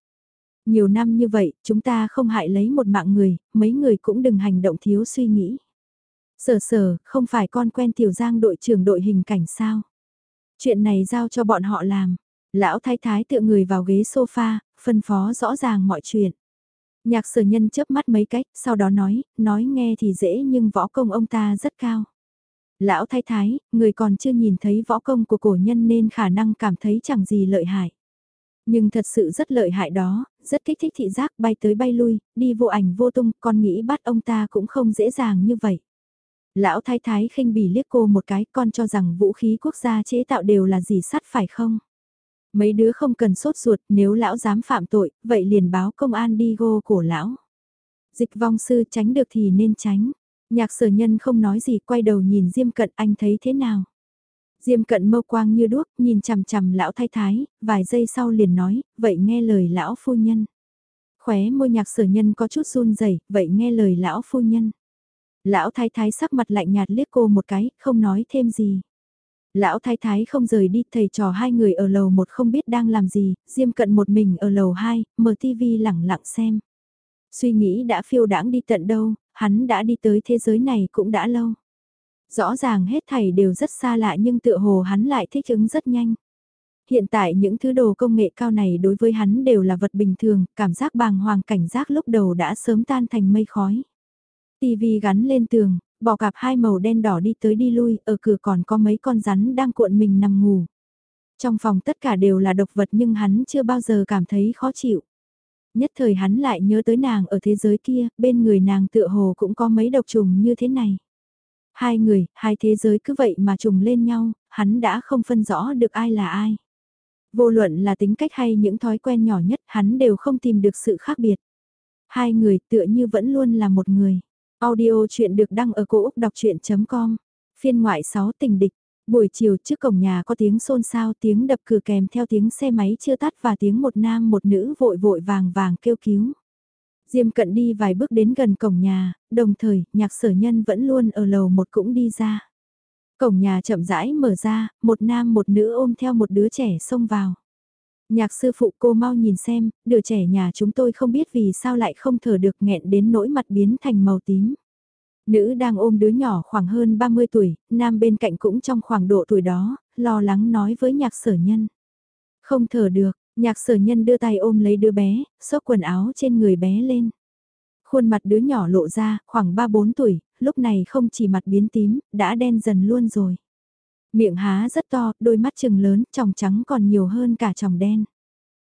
Nhiều năm như vậy, chúng ta không hại lấy một mạng người, mấy người cũng đừng hành động thiếu suy nghĩ. Sở sở, không phải con quen tiểu giang đội trưởng đội hình cảnh sao? Chuyện này giao cho bọn họ làm. Lão thái thái tựa người vào ghế sofa, phân phó rõ ràng mọi chuyện. Nhạc sở nhân chớp mắt mấy cách, sau đó nói, nói nghe thì dễ nhưng võ công ông ta rất cao. Lão thái thái, người còn chưa nhìn thấy võ công của cổ nhân nên khả năng cảm thấy chẳng gì lợi hại. Nhưng thật sự rất lợi hại đó, rất kích thích thị giác bay tới bay lui, đi vô ảnh vô tung, con nghĩ bắt ông ta cũng không dễ dàng như vậy. Lão thái thái khinh bỉ liếc cô một cái, con cho rằng vũ khí quốc gia chế tạo đều là gì sắt phải không? Mấy đứa không cần sốt ruột, nếu lão dám phạm tội, vậy liền báo công an đi gô cổ lão. Dịch vong sư tránh được thì nên tránh. Nhạc sở nhân không nói gì quay đầu nhìn Diêm Cận anh thấy thế nào. Diêm Cận mâu quang như đuốc nhìn chằm chằm lão thái thái, vài giây sau liền nói, vậy nghe lời lão phu nhân. Khóe môi nhạc sở nhân có chút run rẩy vậy nghe lời lão phu nhân. Lão thái thái sắc mặt lạnh nhạt liếc cô một cái, không nói thêm gì. Lão thái thái không rời đi, thầy trò hai người ở lầu một không biết đang làm gì, Diêm Cận một mình ở lầu hai, mở tivi lẳng lặng xem. Suy nghĩ đã phiêu đãng đi tận đâu, hắn đã đi tới thế giới này cũng đã lâu. Rõ ràng hết thầy đều rất xa lạ nhưng tựa hồ hắn lại thích ứng rất nhanh. Hiện tại những thứ đồ công nghệ cao này đối với hắn đều là vật bình thường, cảm giác bàng hoàng cảnh giác lúc đầu đã sớm tan thành mây khói. TV gắn lên tường, bò cạp hai màu đen đỏ đi tới đi lui, ở cửa còn có mấy con rắn đang cuộn mình nằm ngủ. Trong phòng tất cả đều là độc vật nhưng hắn chưa bao giờ cảm thấy khó chịu. Nhất thời hắn lại nhớ tới nàng ở thế giới kia, bên người nàng tựa hồ cũng có mấy độc trùng như thế này. Hai người, hai thế giới cứ vậy mà trùng lên nhau, hắn đã không phân rõ được ai là ai. Vô luận là tính cách hay những thói quen nhỏ nhất hắn đều không tìm được sự khác biệt. Hai người tựa như vẫn luôn là một người. Audio chuyện được đăng ở cổ Úc đọc chuyện.com, phiên ngoại 6 tình địch. Buổi chiều trước cổng nhà có tiếng xôn xao tiếng đập cửa kèm theo tiếng xe máy chưa tắt và tiếng một nam một nữ vội vội vàng vàng kêu cứu. Diêm cận đi vài bước đến gần cổng nhà, đồng thời, nhạc sở nhân vẫn luôn ở lầu một cũng đi ra. Cổng nhà chậm rãi mở ra, một nam một nữ ôm theo một đứa trẻ xông vào. Nhạc sư phụ cô mau nhìn xem, đứa trẻ nhà chúng tôi không biết vì sao lại không thở được nghẹn đến nỗi mặt biến thành màu tím. Nữ đang ôm đứa nhỏ khoảng hơn 30 tuổi, nam bên cạnh cũng trong khoảng độ tuổi đó, lo lắng nói với nhạc sở nhân. Không thở được, nhạc sở nhân đưa tay ôm lấy đứa bé, xốc quần áo trên người bé lên. Khuôn mặt đứa nhỏ lộ ra, khoảng 3-4 tuổi, lúc này không chỉ mặt biến tím, đã đen dần luôn rồi. Miệng há rất to, đôi mắt trừng lớn, tròng trắng còn nhiều hơn cả tròng đen.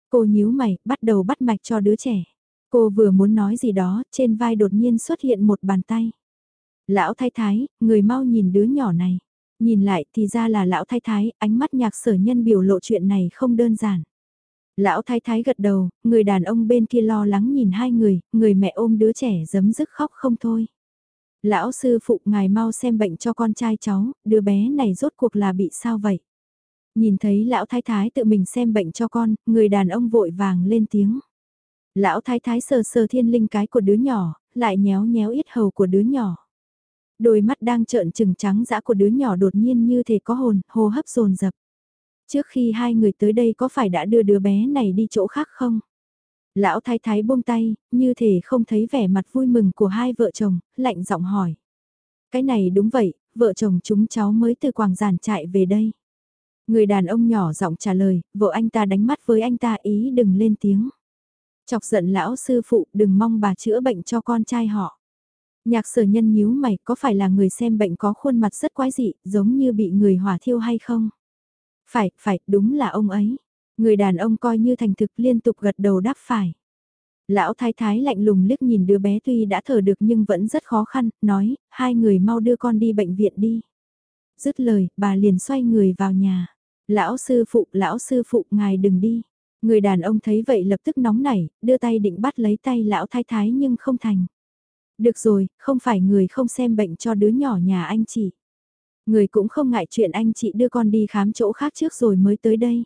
Cô nhíu mày, bắt đầu bắt mạch cho đứa trẻ. Cô vừa muốn nói gì đó, trên vai đột nhiên xuất hiện một bàn tay. Lão thái thái, người mau nhìn đứa nhỏ này. Nhìn lại thì ra là lão thái thái, ánh mắt nhạc sở nhân biểu lộ chuyện này không đơn giản. Lão thái thái gật đầu, người đàn ông bên kia lo lắng nhìn hai người, người mẹ ôm đứa trẻ giấm dứt khóc không thôi. Lão sư phụ ngài mau xem bệnh cho con trai cháu, đứa bé này rốt cuộc là bị sao vậy? Nhìn thấy lão thái thái tự mình xem bệnh cho con, người đàn ông vội vàng lên tiếng. Lão thái thái sờ sờ thiên linh cái của đứa nhỏ, lại nhéo nhéo yết hầu của đứa nhỏ. Đôi mắt đang trợn trừng trắng dã của đứa nhỏ đột nhiên như thể có hồn, hô hấp dồn dập. Trước khi hai người tới đây có phải đã đưa đứa bé này đi chỗ khác không? Lão thái thái buông tay, như thể không thấy vẻ mặt vui mừng của hai vợ chồng, lạnh giọng hỏi. Cái này đúng vậy, vợ chồng chúng cháu mới từ Quảng Giản chạy về đây. Người đàn ông nhỏ giọng trả lời, vợ anh ta đánh mắt với anh ta ý đừng lên tiếng. Chọc giận lão sư phụ đừng mong bà chữa bệnh cho con trai họ. Nhạc sở nhân nhíu mày có phải là người xem bệnh có khuôn mặt rất quái dị, giống như bị người hỏa thiêu hay không? Phải, phải, đúng là ông ấy. Người đàn ông coi như thành thực liên tục gật đầu đáp phải. Lão thái thái lạnh lùng liếc nhìn đứa bé tuy đã thở được nhưng vẫn rất khó khăn, nói, hai người mau đưa con đi bệnh viện đi. Dứt lời, bà liền xoay người vào nhà. Lão sư phụ, lão sư phụ, ngài đừng đi. Người đàn ông thấy vậy lập tức nóng nảy, đưa tay định bắt lấy tay lão thái thái nhưng không thành. Được rồi, không phải người không xem bệnh cho đứa nhỏ nhà anh chị. Người cũng không ngại chuyện anh chị đưa con đi khám chỗ khác trước rồi mới tới đây.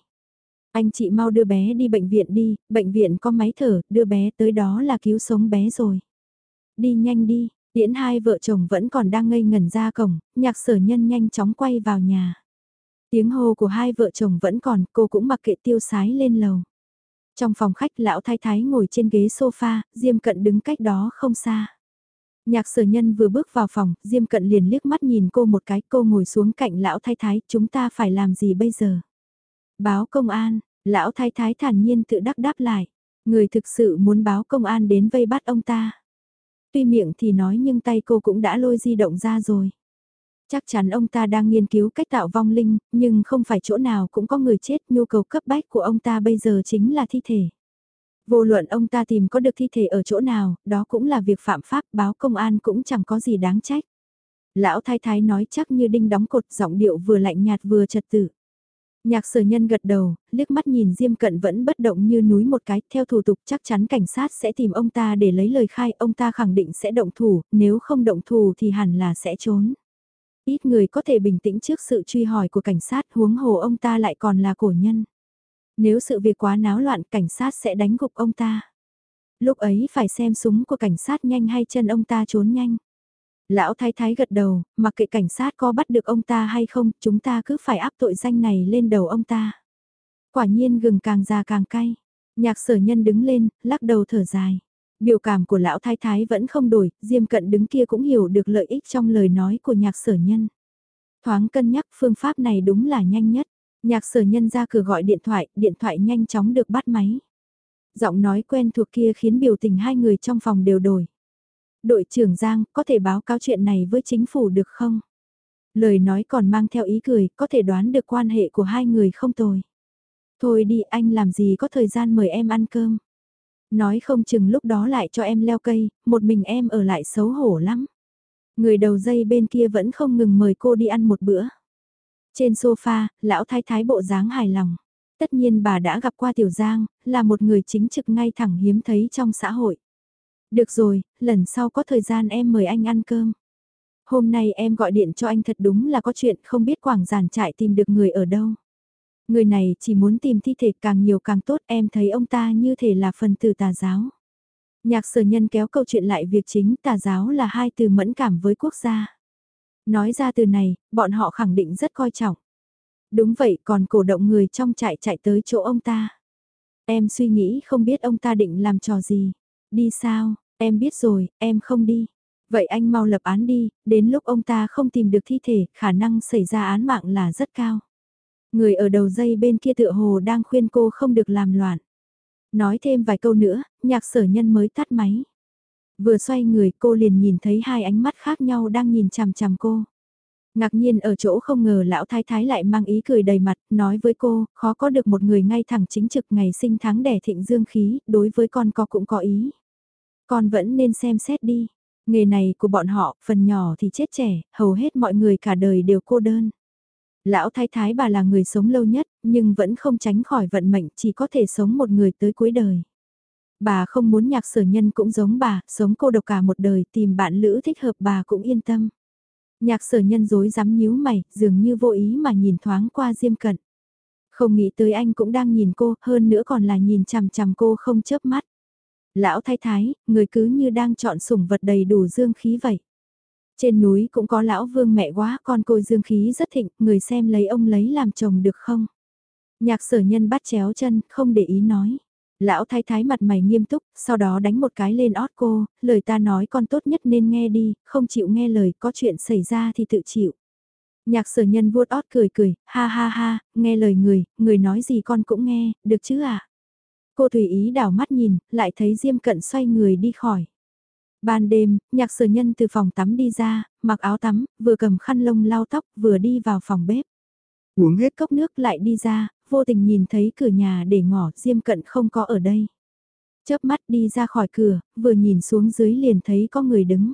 Anh chị mau đưa bé đi bệnh viện đi, bệnh viện có máy thở, đưa bé tới đó là cứu sống bé rồi. Đi nhanh đi, Điễn hai vợ chồng vẫn còn đang ngây ngẩn ra cổng, nhạc sở nhân nhanh chóng quay vào nhà. Tiếng hô của hai vợ chồng vẫn còn, cô cũng mặc kệ tiêu sái lên lầu. Trong phòng khách lão thái thái ngồi trên ghế sofa, Diêm Cận đứng cách đó không xa. Nhạc sở nhân vừa bước vào phòng, Diêm Cận liền liếc mắt nhìn cô một cái, cô ngồi xuống cạnh lão thái thái, chúng ta phải làm gì bây giờ? Báo công an, lão thái thái thản nhiên tự đắc đáp lại, người thực sự muốn báo công an đến vây bắt ông ta. Tuy miệng thì nói nhưng tay cô cũng đã lôi di động ra rồi. Chắc chắn ông ta đang nghiên cứu cách tạo vong linh, nhưng không phải chỗ nào cũng có người chết, nhu cầu cấp bách của ông ta bây giờ chính là thi thể. Vô luận ông ta tìm có được thi thể ở chỗ nào, đó cũng là việc phạm pháp, báo công an cũng chẳng có gì đáng trách. Lão thái thái nói chắc như đinh đóng cột, giọng điệu vừa lạnh nhạt vừa trật tự. Nhạc sở nhân gật đầu, liếc mắt nhìn Diêm Cận vẫn bất động như núi một cái, theo thủ tục chắc chắn cảnh sát sẽ tìm ông ta để lấy lời khai, ông ta khẳng định sẽ động thủ, nếu không động thủ thì hẳn là sẽ trốn. Ít người có thể bình tĩnh trước sự truy hỏi của cảnh sát huống hồ ông ta lại còn là cổ nhân. Nếu sự việc quá náo loạn cảnh sát sẽ đánh gục ông ta. Lúc ấy phải xem súng của cảnh sát nhanh hay chân ông ta trốn nhanh. Lão thái thái gật đầu, mặc kệ cảnh sát có bắt được ông ta hay không, chúng ta cứ phải áp tội danh này lên đầu ông ta. Quả nhiên gừng càng già càng cay. Nhạc sở nhân đứng lên, lắc đầu thở dài. Biểu cảm của lão thái thái vẫn không đổi, Diêm Cận đứng kia cũng hiểu được lợi ích trong lời nói của nhạc sở nhân. Thoáng cân nhắc phương pháp này đúng là nhanh nhất. Nhạc sở nhân ra cửa gọi điện thoại, điện thoại nhanh chóng được bắt máy. Giọng nói quen thuộc kia khiến biểu tình hai người trong phòng đều đổi. Đội trưởng Giang, có thể báo cáo chuyện này với chính phủ được không? Lời nói còn mang theo ý cười, có thể đoán được quan hệ của hai người không tồi. Thôi đi, anh làm gì có thời gian mời em ăn cơm. Nói không chừng lúc đó lại cho em leo cây, một mình em ở lại xấu hổ lắm. Người đầu dây bên kia vẫn không ngừng mời cô đi ăn một bữa. Trên sofa, lão thái thái bộ dáng hài lòng. Tất nhiên bà đã gặp qua Tiểu Giang, là một người chính trực ngay thẳng hiếm thấy trong xã hội. Được rồi, lần sau có thời gian em mời anh ăn cơm. Hôm nay em gọi điện cho anh thật đúng là có chuyện không biết quảng giản trại tìm được người ở đâu. Người này chỉ muốn tìm thi thể càng nhiều càng tốt em thấy ông ta như thể là phần tử tà giáo. Nhạc sở nhân kéo câu chuyện lại việc chính tà giáo là hai từ mẫn cảm với quốc gia. Nói ra từ này, bọn họ khẳng định rất coi trọng. Đúng vậy còn cổ động người trong trại chạy tới chỗ ông ta. Em suy nghĩ không biết ông ta định làm trò gì. Đi sao, em biết rồi, em không đi. Vậy anh mau lập án đi, đến lúc ông ta không tìm được thi thể, khả năng xảy ra án mạng là rất cao. Người ở đầu dây bên kia tựa hồ đang khuyên cô không được làm loạn. Nói thêm vài câu nữa, nhạc sở nhân mới tắt máy. Vừa xoay người cô liền nhìn thấy hai ánh mắt khác nhau đang nhìn chằm chằm cô. Ngạc nhiên ở chỗ không ngờ lão thái thái lại mang ý cười đầy mặt, nói với cô, khó có được một người ngay thẳng chính trực ngày sinh tháng đẻ thịnh dương khí, đối với con có cũng có ý. Con vẫn nên xem xét đi, nghề này của bọn họ, phần nhỏ thì chết trẻ, hầu hết mọi người cả đời đều cô đơn. Lão thái thái bà là người sống lâu nhất, nhưng vẫn không tránh khỏi vận mệnh chỉ có thể sống một người tới cuối đời. Bà không muốn nhạc sở nhân cũng giống bà, sống cô độc cả một đời tìm bạn lữ thích hợp bà cũng yên tâm. Nhạc sở nhân dối dám nhíu mày, dường như vô ý mà nhìn thoáng qua Diêm Cận. Không nghĩ tới anh cũng đang nhìn cô, hơn nữa còn là nhìn chằm chằm cô không chớp mắt. Lão thái thái, người cứ như đang chọn sủng vật đầy đủ dương khí vậy. Trên núi cũng có lão vương mẹ quá, con côi dương khí rất thịnh, người xem lấy ông lấy làm chồng được không? Nhạc sở nhân bắt chéo chân, không để ý nói. Lão thái thái mặt mày nghiêm túc, sau đó đánh một cái lên ót cô, lời ta nói con tốt nhất nên nghe đi, không chịu nghe lời, có chuyện xảy ra thì tự chịu. Nhạc sở nhân vuốt ót cười cười, ha ha ha, nghe lời người, người nói gì con cũng nghe, được chứ à? Cô tùy ý đảo mắt nhìn, lại thấy Diêm Cận xoay người đi khỏi. Ban đêm, nhạc sở nhân từ phòng tắm đi ra, mặc áo tắm, vừa cầm khăn lông lau tóc, vừa đi vào phòng bếp. Uống hết cốc nước lại đi ra, vô tình nhìn thấy cửa nhà để ngỏ Diêm Cận không có ở đây. Chớp mắt đi ra khỏi cửa, vừa nhìn xuống dưới liền thấy có người đứng.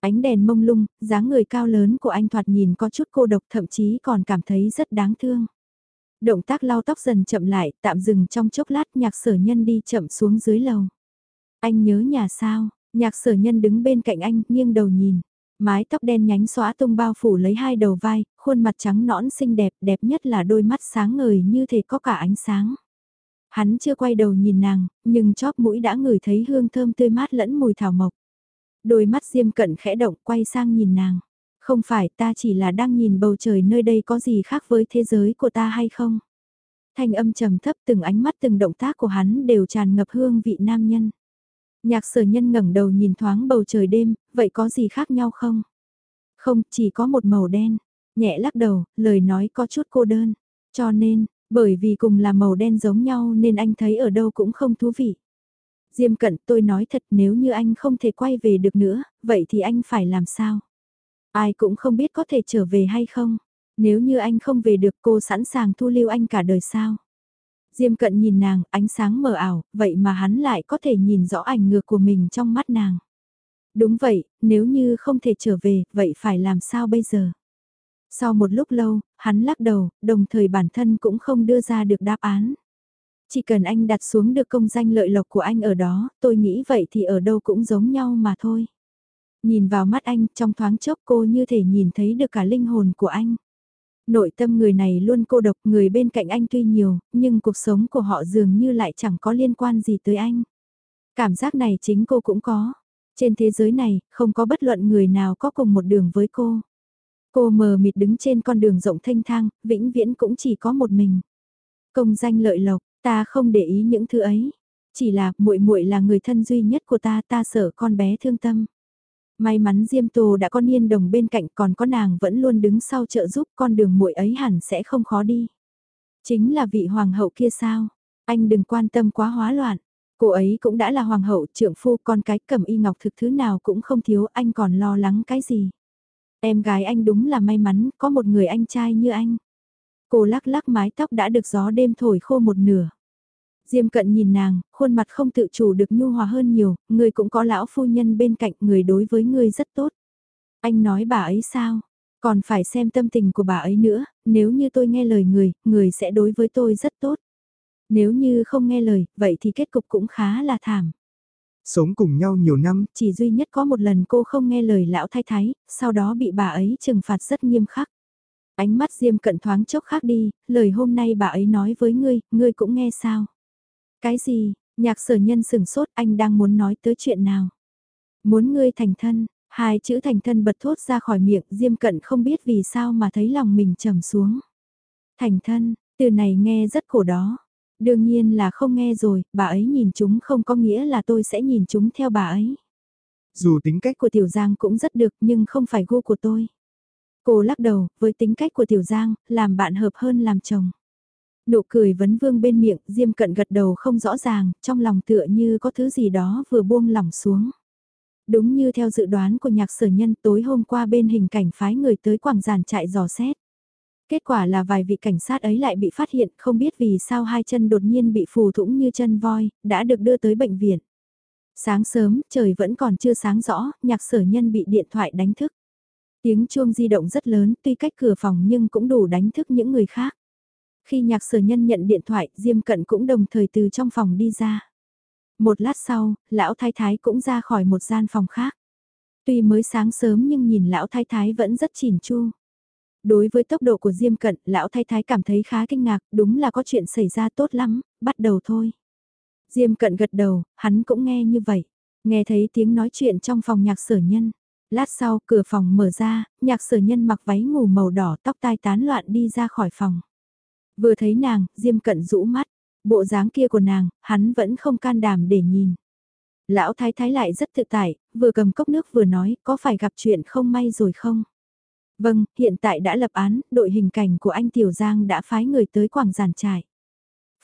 Ánh đèn mông lung, dáng người cao lớn của anh thoạt nhìn có chút cô độc thậm chí còn cảm thấy rất đáng thương. Động tác lau tóc dần chậm lại, tạm dừng trong chốc lát nhạc sở nhân đi chậm xuống dưới lầu. Anh nhớ nhà sao, nhạc sở nhân đứng bên cạnh anh, nghiêng đầu nhìn. Mái tóc đen nhánh xóa tung bao phủ lấy hai đầu vai, khuôn mặt trắng nõn xinh đẹp, đẹp nhất là đôi mắt sáng ngời như thể có cả ánh sáng. Hắn chưa quay đầu nhìn nàng, nhưng chóp mũi đã ngửi thấy hương thơm tươi mát lẫn mùi thảo mộc. Đôi mắt diêm cận khẽ động quay sang nhìn nàng. Không phải ta chỉ là đang nhìn bầu trời nơi đây có gì khác với thế giới của ta hay không? Thanh âm trầm thấp từng ánh mắt từng động tác của hắn đều tràn ngập hương vị nam nhân. Nhạc sở nhân ngẩng đầu nhìn thoáng bầu trời đêm, vậy có gì khác nhau không? Không, chỉ có một màu đen. Nhẹ lắc đầu, lời nói có chút cô đơn. Cho nên, bởi vì cùng là màu đen giống nhau nên anh thấy ở đâu cũng không thú vị. Diêm cận tôi nói thật nếu như anh không thể quay về được nữa, vậy thì anh phải làm sao? Ai cũng không biết có thể trở về hay không. Nếu như anh không về được cô sẵn sàng thu lưu anh cả đời sao? Diêm cận nhìn nàng, ánh sáng mờ ảo, vậy mà hắn lại có thể nhìn rõ ảnh ngược của mình trong mắt nàng. Đúng vậy, nếu như không thể trở về, vậy phải làm sao bây giờ? Sau một lúc lâu, hắn lắc đầu, đồng thời bản thân cũng không đưa ra được đáp án. Chỉ cần anh đặt xuống được công danh lợi lộc của anh ở đó, tôi nghĩ vậy thì ở đâu cũng giống nhau mà thôi. Nhìn vào mắt anh, trong thoáng chốc cô như thể nhìn thấy được cả linh hồn của anh. Nội tâm người này luôn cô độc, người bên cạnh anh tuy nhiều, nhưng cuộc sống của họ dường như lại chẳng có liên quan gì tới anh. Cảm giác này chính cô cũng có. Trên thế giới này, không có bất luận người nào có cùng một đường với cô. Cô mờ mịt đứng trên con đường rộng thanh thang, vĩnh viễn cũng chỉ có một mình. Công danh lợi lộc, ta không để ý những thứ ấy. Chỉ là, muội muội là người thân duy nhất của ta, ta sợ con bé thương tâm. May mắn Diêm Tô đã có Niên Đồng bên cạnh còn có nàng vẫn luôn đứng sau trợ giúp con đường muội ấy hẳn sẽ không khó đi. Chính là vị hoàng hậu kia sao? Anh đừng quan tâm quá hóa loạn. Cô ấy cũng đã là hoàng hậu, trưởng phu, con cái cầm y ngọc thực thứ nào cũng không thiếu, anh còn lo lắng cái gì. Em gái anh đúng là may mắn, có một người anh trai như anh. Cô lắc lắc mái tóc đã được gió đêm thổi khô một nửa. Diêm cận nhìn nàng, khuôn mặt không tự chủ được nhu hòa hơn nhiều, người cũng có lão phu nhân bên cạnh người đối với người rất tốt. Anh nói bà ấy sao? Còn phải xem tâm tình của bà ấy nữa, nếu như tôi nghe lời người, người sẽ đối với tôi rất tốt. Nếu như không nghe lời, vậy thì kết cục cũng khá là thảm. Sống cùng nhau nhiều năm. Chỉ duy nhất có một lần cô không nghe lời lão thái thái, sau đó bị bà ấy trừng phạt rất nghiêm khắc. Ánh mắt diêm cận thoáng chốc khác đi, lời hôm nay bà ấy nói với ngươi, ngươi cũng nghe sao? Cái gì, Nhạc sở nhân sừng sốt anh đang muốn nói tới chuyện nào. Muốn ngươi thành thân, hai chữ thành thân bật thốt ra khỏi miệng Diêm Cận không biết vì sao mà thấy lòng mình trầm xuống. Thành thân, từ này nghe rất cổ đó. Đương nhiên là không nghe rồi, bà ấy nhìn chúng không có nghĩa là tôi sẽ nhìn chúng theo bà ấy. Dù tính cách của Tiểu Giang cũng rất được nhưng không phải gu của tôi. Cô lắc đầu, với tính cách của Tiểu Giang, làm bạn hợp hơn làm chồng. Nụ cười vấn vương bên miệng, Diêm Cận gật đầu không rõ ràng, trong lòng tựa như có thứ gì đó vừa buông lỏng xuống. Đúng như theo dự đoán của nhạc sở nhân tối hôm qua bên hình cảnh phái người tới quảng giàn trại dò xét. Kết quả là vài vị cảnh sát ấy lại bị phát hiện không biết vì sao hai chân đột nhiên bị phù thủng như chân voi, đã được đưa tới bệnh viện. Sáng sớm, trời vẫn còn chưa sáng rõ, nhạc sở nhân bị điện thoại đánh thức. Tiếng chuông di động rất lớn, tuy cách cửa phòng nhưng cũng đủ đánh thức những người khác. Khi nhạc sở nhân nhận điện thoại, Diêm Cận cũng đồng thời từ trong phòng đi ra. Một lát sau, lão thái thái cũng ra khỏi một gian phòng khác. Tuy mới sáng sớm nhưng nhìn lão thái thái vẫn rất chỉn chu. Đối với tốc độ của Diêm Cận, lão thái thái cảm thấy khá kinh ngạc, đúng là có chuyện xảy ra tốt lắm, bắt đầu thôi. Diêm Cận gật đầu, hắn cũng nghe như vậy. Nghe thấy tiếng nói chuyện trong phòng nhạc sở nhân. Lát sau, cửa phòng mở ra, nhạc sở nhân mặc váy ngủ màu đỏ tóc tai tán loạn đi ra khỏi phòng. Vừa thấy nàng, Diêm Cận rũ mắt, bộ dáng kia của nàng, hắn vẫn không can đảm để nhìn. Lão thái thái lại rất tự tại, vừa cầm cốc nước vừa nói, có phải gặp chuyện không may rồi không? Vâng, hiện tại đã lập án, đội hình cảnh của anh Tiểu Giang đã phái người tới Quảng Giản Trại.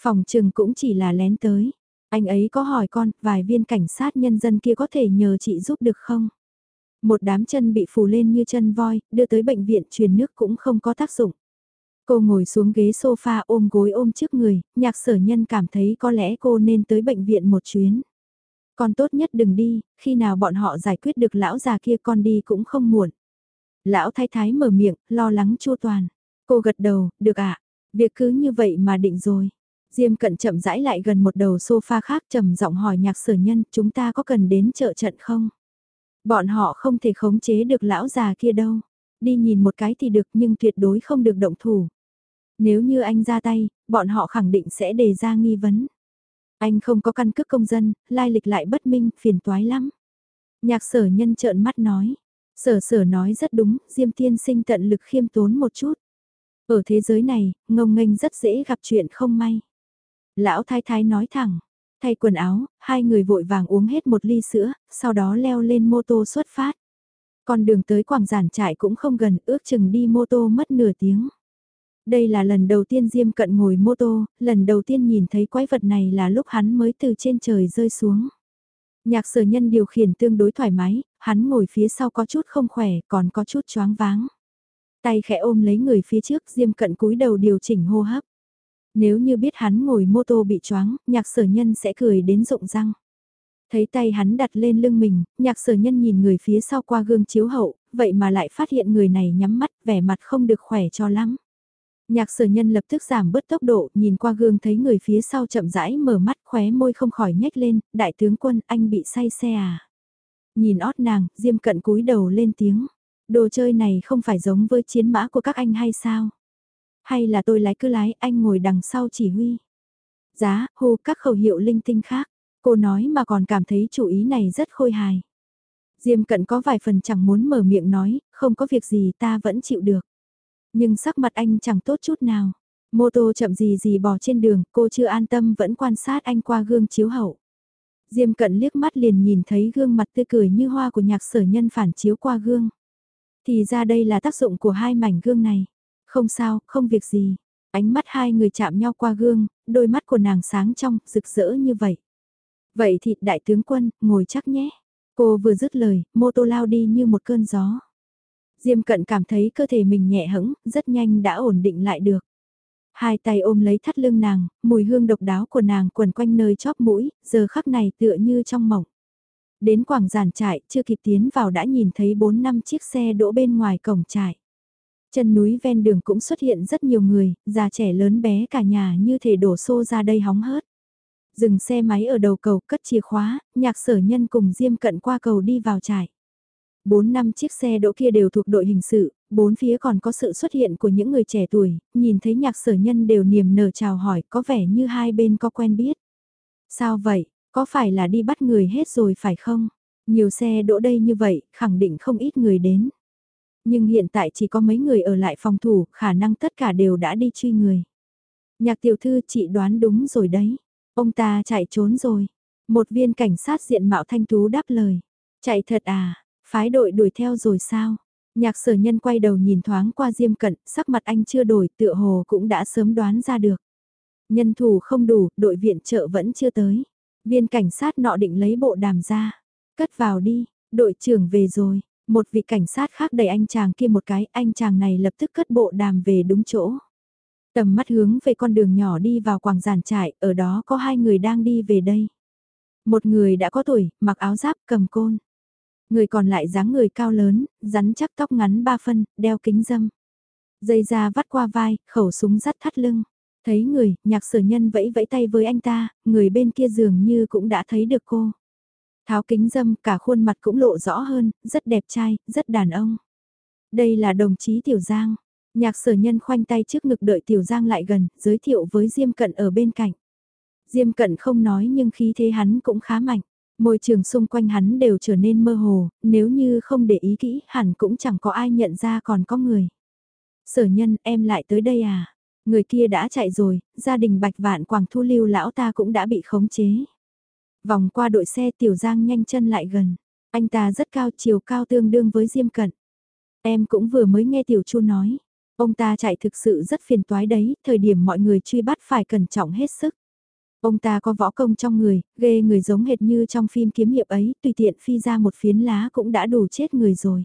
Phòng trừng cũng chỉ là lén tới. Anh ấy có hỏi con, vài viên cảnh sát nhân dân kia có thể nhờ chị giúp được không? Một đám chân bị phù lên như chân voi, đưa tới bệnh viện truyền nước cũng không có tác dụng. Cô ngồi xuống ghế sofa ôm gối ôm trước người, nhạc sở nhân cảm thấy có lẽ cô nên tới bệnh viện một chuyến. Con tốt nhất đừng đi, khi nào bọn họ giải quyết được lão già kia con đi cũng không muộn. Lão thái thái mở miệng, lo lắng chua toàn. Cô gật đầu, được ạ, việc cứ như vậy mà định rồi. Diêm cận chậm rãi lại gần một đầu sofa khác trầm giọng hỏi nhạc sở nhân chúng ta có cần đến chợ trận không? Bọn họ không thể khống chế được lão già kia đâu. Đi nhìn một cái thì được nhưng tuyệt đối không được động thủ. Nếu như anh ra tay, bọn họ khẳng định sẽ đề ra nghi vấn. Anh không có căn cước công dân, lai lịch lại bất minh, phiền toái lắm. Nhạc sở nhân trợn mắt nói. Sở sở nói rất đúng, Diêm tiên sinh tận lực khiêm tốn một chút. Ở thế giới này, ngông nghênh rất dễ gặp chuyện không may. Lão thái thái nói thẳng, thay quần áo, hai người vội vàng uống hết một ly sữa, sau đó leo lên mô tô xuất phát. Còn đường tới Quảng Giản trại cũng không gần, ước chừng đi mô tô mất nửa tiếng. Đây là lần đầu tiên Diêm Cận ngồi mô tô, lần đầu tiên nhìn thấy quái vật này là lúc hắn mới từ trên trời rơi xuống. Nhạc sở nhân điều khiển tương đối thoải mái, hắn ngồi phía sau có chút không khỏe, còn có chút choáng váng. Tay khẽ ôm lấy người phía trước, Diêm Cận cúi đầu điều chỉnh hô hấp. Nếu như biết hắn ngồi mô tô bị choáng, nhạc sở nhân sẽ cười đến rộng răng. Thấy tay hắn đặt lên lưng mình, nhạc sở nhân nhìn người phía sau qua gương chiếu hậu, vậy mà lại phát hiện người này nhắm mắt, vẻ mặt không được khỏe cho lắm. Nhạc sở nhân lập tức giảm bớt tốc độ, nhìn qua gương thấy người phía sau chậm rãi mở mắt khóe môi không khỏi nhếch lên, đại tướng quân anh bị say xe à. Nhìn ót nàng, diêm cận cúi đầu lên tiếng, đồ chơi này không phải giống với chiến mã của các anh hay sao? Hay là tôi lái cứ lái anh ngồi đằng sau chỉ huy? Giá, hô các khẩu hiệu linh tinh khác, cô nói mà còn cảm thấy chủ ý này rất khôi hài. Diêm cận có vài phần chẳng muốn mở miệng nói, không có việc gì ta vẫn chịu được. Nhưng sắc mặt anh chẳng tốt chút nào. Mô tô chậm gì gì bỏ trên đường, cô chưa an tâm vẫn quan sát anh qua gương chiếu hậu. Diêm cận liếc mắt liền nhìn thấy gương mặt tươi cười như hoa của nhạc sở nhân phản chiếu qua gương. Thì ra đây là tác dụng của hai mảnh gương này. Không sao, không việc gì. Ánh mắt hai người chạm nhau qua gương, đôi mắt của nàng sáng trong, rực rỡ như vậy. Vậy thì đại tướng quân, ngồi chắc nhé. Cô vừa dứt lời, mô tô lao đi như một cơn gió. Diêm cận cảm thấy cơ thể mình nhẹ hững, rất nhanh đã ổn định lại được. Hai tay ôm lấy thắt lưng nàng, mùi hương độc đáo của nàng quần quanh nơi chóp mũi, giờ khắc này tựa như trong mộng. Đến quảng giản trại, chưa kịp tiến vào đã nhìn thấy 4 năm chiếc xe đỗ bên ngoài cổng trại. Chân núi ven đường cũng xuất hiện rất nhiều người, già trẻ lớn bé cả nhà như thể đổ xô ra đây hóng hớt. Dừng xe máy ở đầu cầu cất chìa khóa, nhạc sở nhân cùng Diêm cận qua cầu đi vào trại. Bốn năm chiếc xe đỗ kia đều thuộc đội hình sự, bốn phía còn có sự xuất hiện của những người trẻ tuổi, nhìn thấy nhạc sở nhân đều niềm nở chào hỏi có vẻ như hai bên có quen biết. Sao vậy, có phải là đi bắt người hết rồi phải không? Nhiều xe đỗ đây như vậy, khẳng định không ít người đến. Nhưng hiện tại chỉ có mấy người ở lại phòng thủ, khả năng tất cả đều đã đi truy người. Nhạc tiểu thư chị đoán đúng rồi đấy. Ông ta chạy trốn rồi. Một viên cảnh sát diện mạo thanh tú đáp lời. Chạy thật à, phái đội đuổi theo rồi sao? Nhạc sở nhân quay đầu nhìn thoáng qua Diêm Cận, sắc mặt anh chưa đổi tựa hồ cũng đã sớm đoán ra được. Nhân thủ không đủ, đội viện trợ vẫn chưa tới. Viên cảnh sát nọ định lấy bộ đàm ra. Cất vào đi, đội trưởng về rồi. Một vị cảnh sát khác đẩy anh chàng kia một cái, anh chàng này lập tức cất bộ đàm về đúng chỗ. Tầm mắt hướng về con đường nhỏ đi vào quảng giản trại, ở đó có hai người đang đi về đây. Một người đã có tuổi, mặc áo giáp cầm côn. Người còn lại dáng người cao lớn, rắn chắc tóc ngắn ba phân, đeo kính dâm. Dây da vắt qua vai, khẩu súng dắt thắt lưng. Thấy người, nhạc sở nhân vẫy vẫy tay với anh ta, người bên kia dường như cũng đã thấy được cô. Tháo kính dâm, cả khuôn mặt cũng lộ rõ hơn, rất đẹp trai, rất đàn ông. Đây là đồng chí Tiểu Giang. Nhạc sở nhân khoanh tay trước ngực đợi Tiểu Giang lại gần, giới thiệu với Diêm Cận ở bên cạnh. Diêm Cận không nói nhưng khí thế hắn cũng khá mạnh. Môi trường xung quanh hắn đều trở nên mơ hồ, nếu như không để ý kỹ hẳn cũng chẳng có ai nhận ra còn có người. Sở nhân em lại tới đây à? Người kia đã chạy rồi, gia đình bạch vạn quảng thu lưu lão ta cũng đã bị khống chế. Vòng qua đội xe tiểu giang nhanh chân lại gần. Anh ta rất cao chiều cao tương đương với Diêm Cận. Em cũng vừa mới nghe tiểu chu nói. Ông ta chạy thực sự rất phiền toái đấy, thời điểm mọi người truy bắt phải cẩn trọng hết sức. Ông ta có võ công trong người, ghê người giống hệt như trong phim kiếm hiệp ấy, tùy tiện phi ra một phiến lá cũng đã đủ chết người rồi.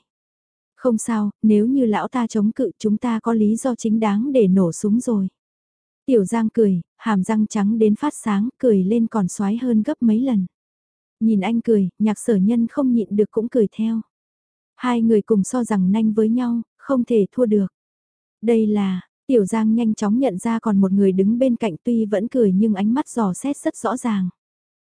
Không sao, nếu như lão ta chống cự chúng ta có lý do chính đáng để nổ súng rồi. Tiểu Giang cười, hàm răng trắng đến phát sáng, cười lên còn xoái hơn gấp mấy lần. Nhìn anh cười, nhạc sở nhân không nhịn được cũng cười theo. Hai người cùng so rằng nanh với nhau, không thể thua được. Đây là, Tiểu Giang nhanh chóng nhận ra còn một người đứng bên cạnh tuy vẫn cười nhưng ánh mắt giò xét rất rõ ràng.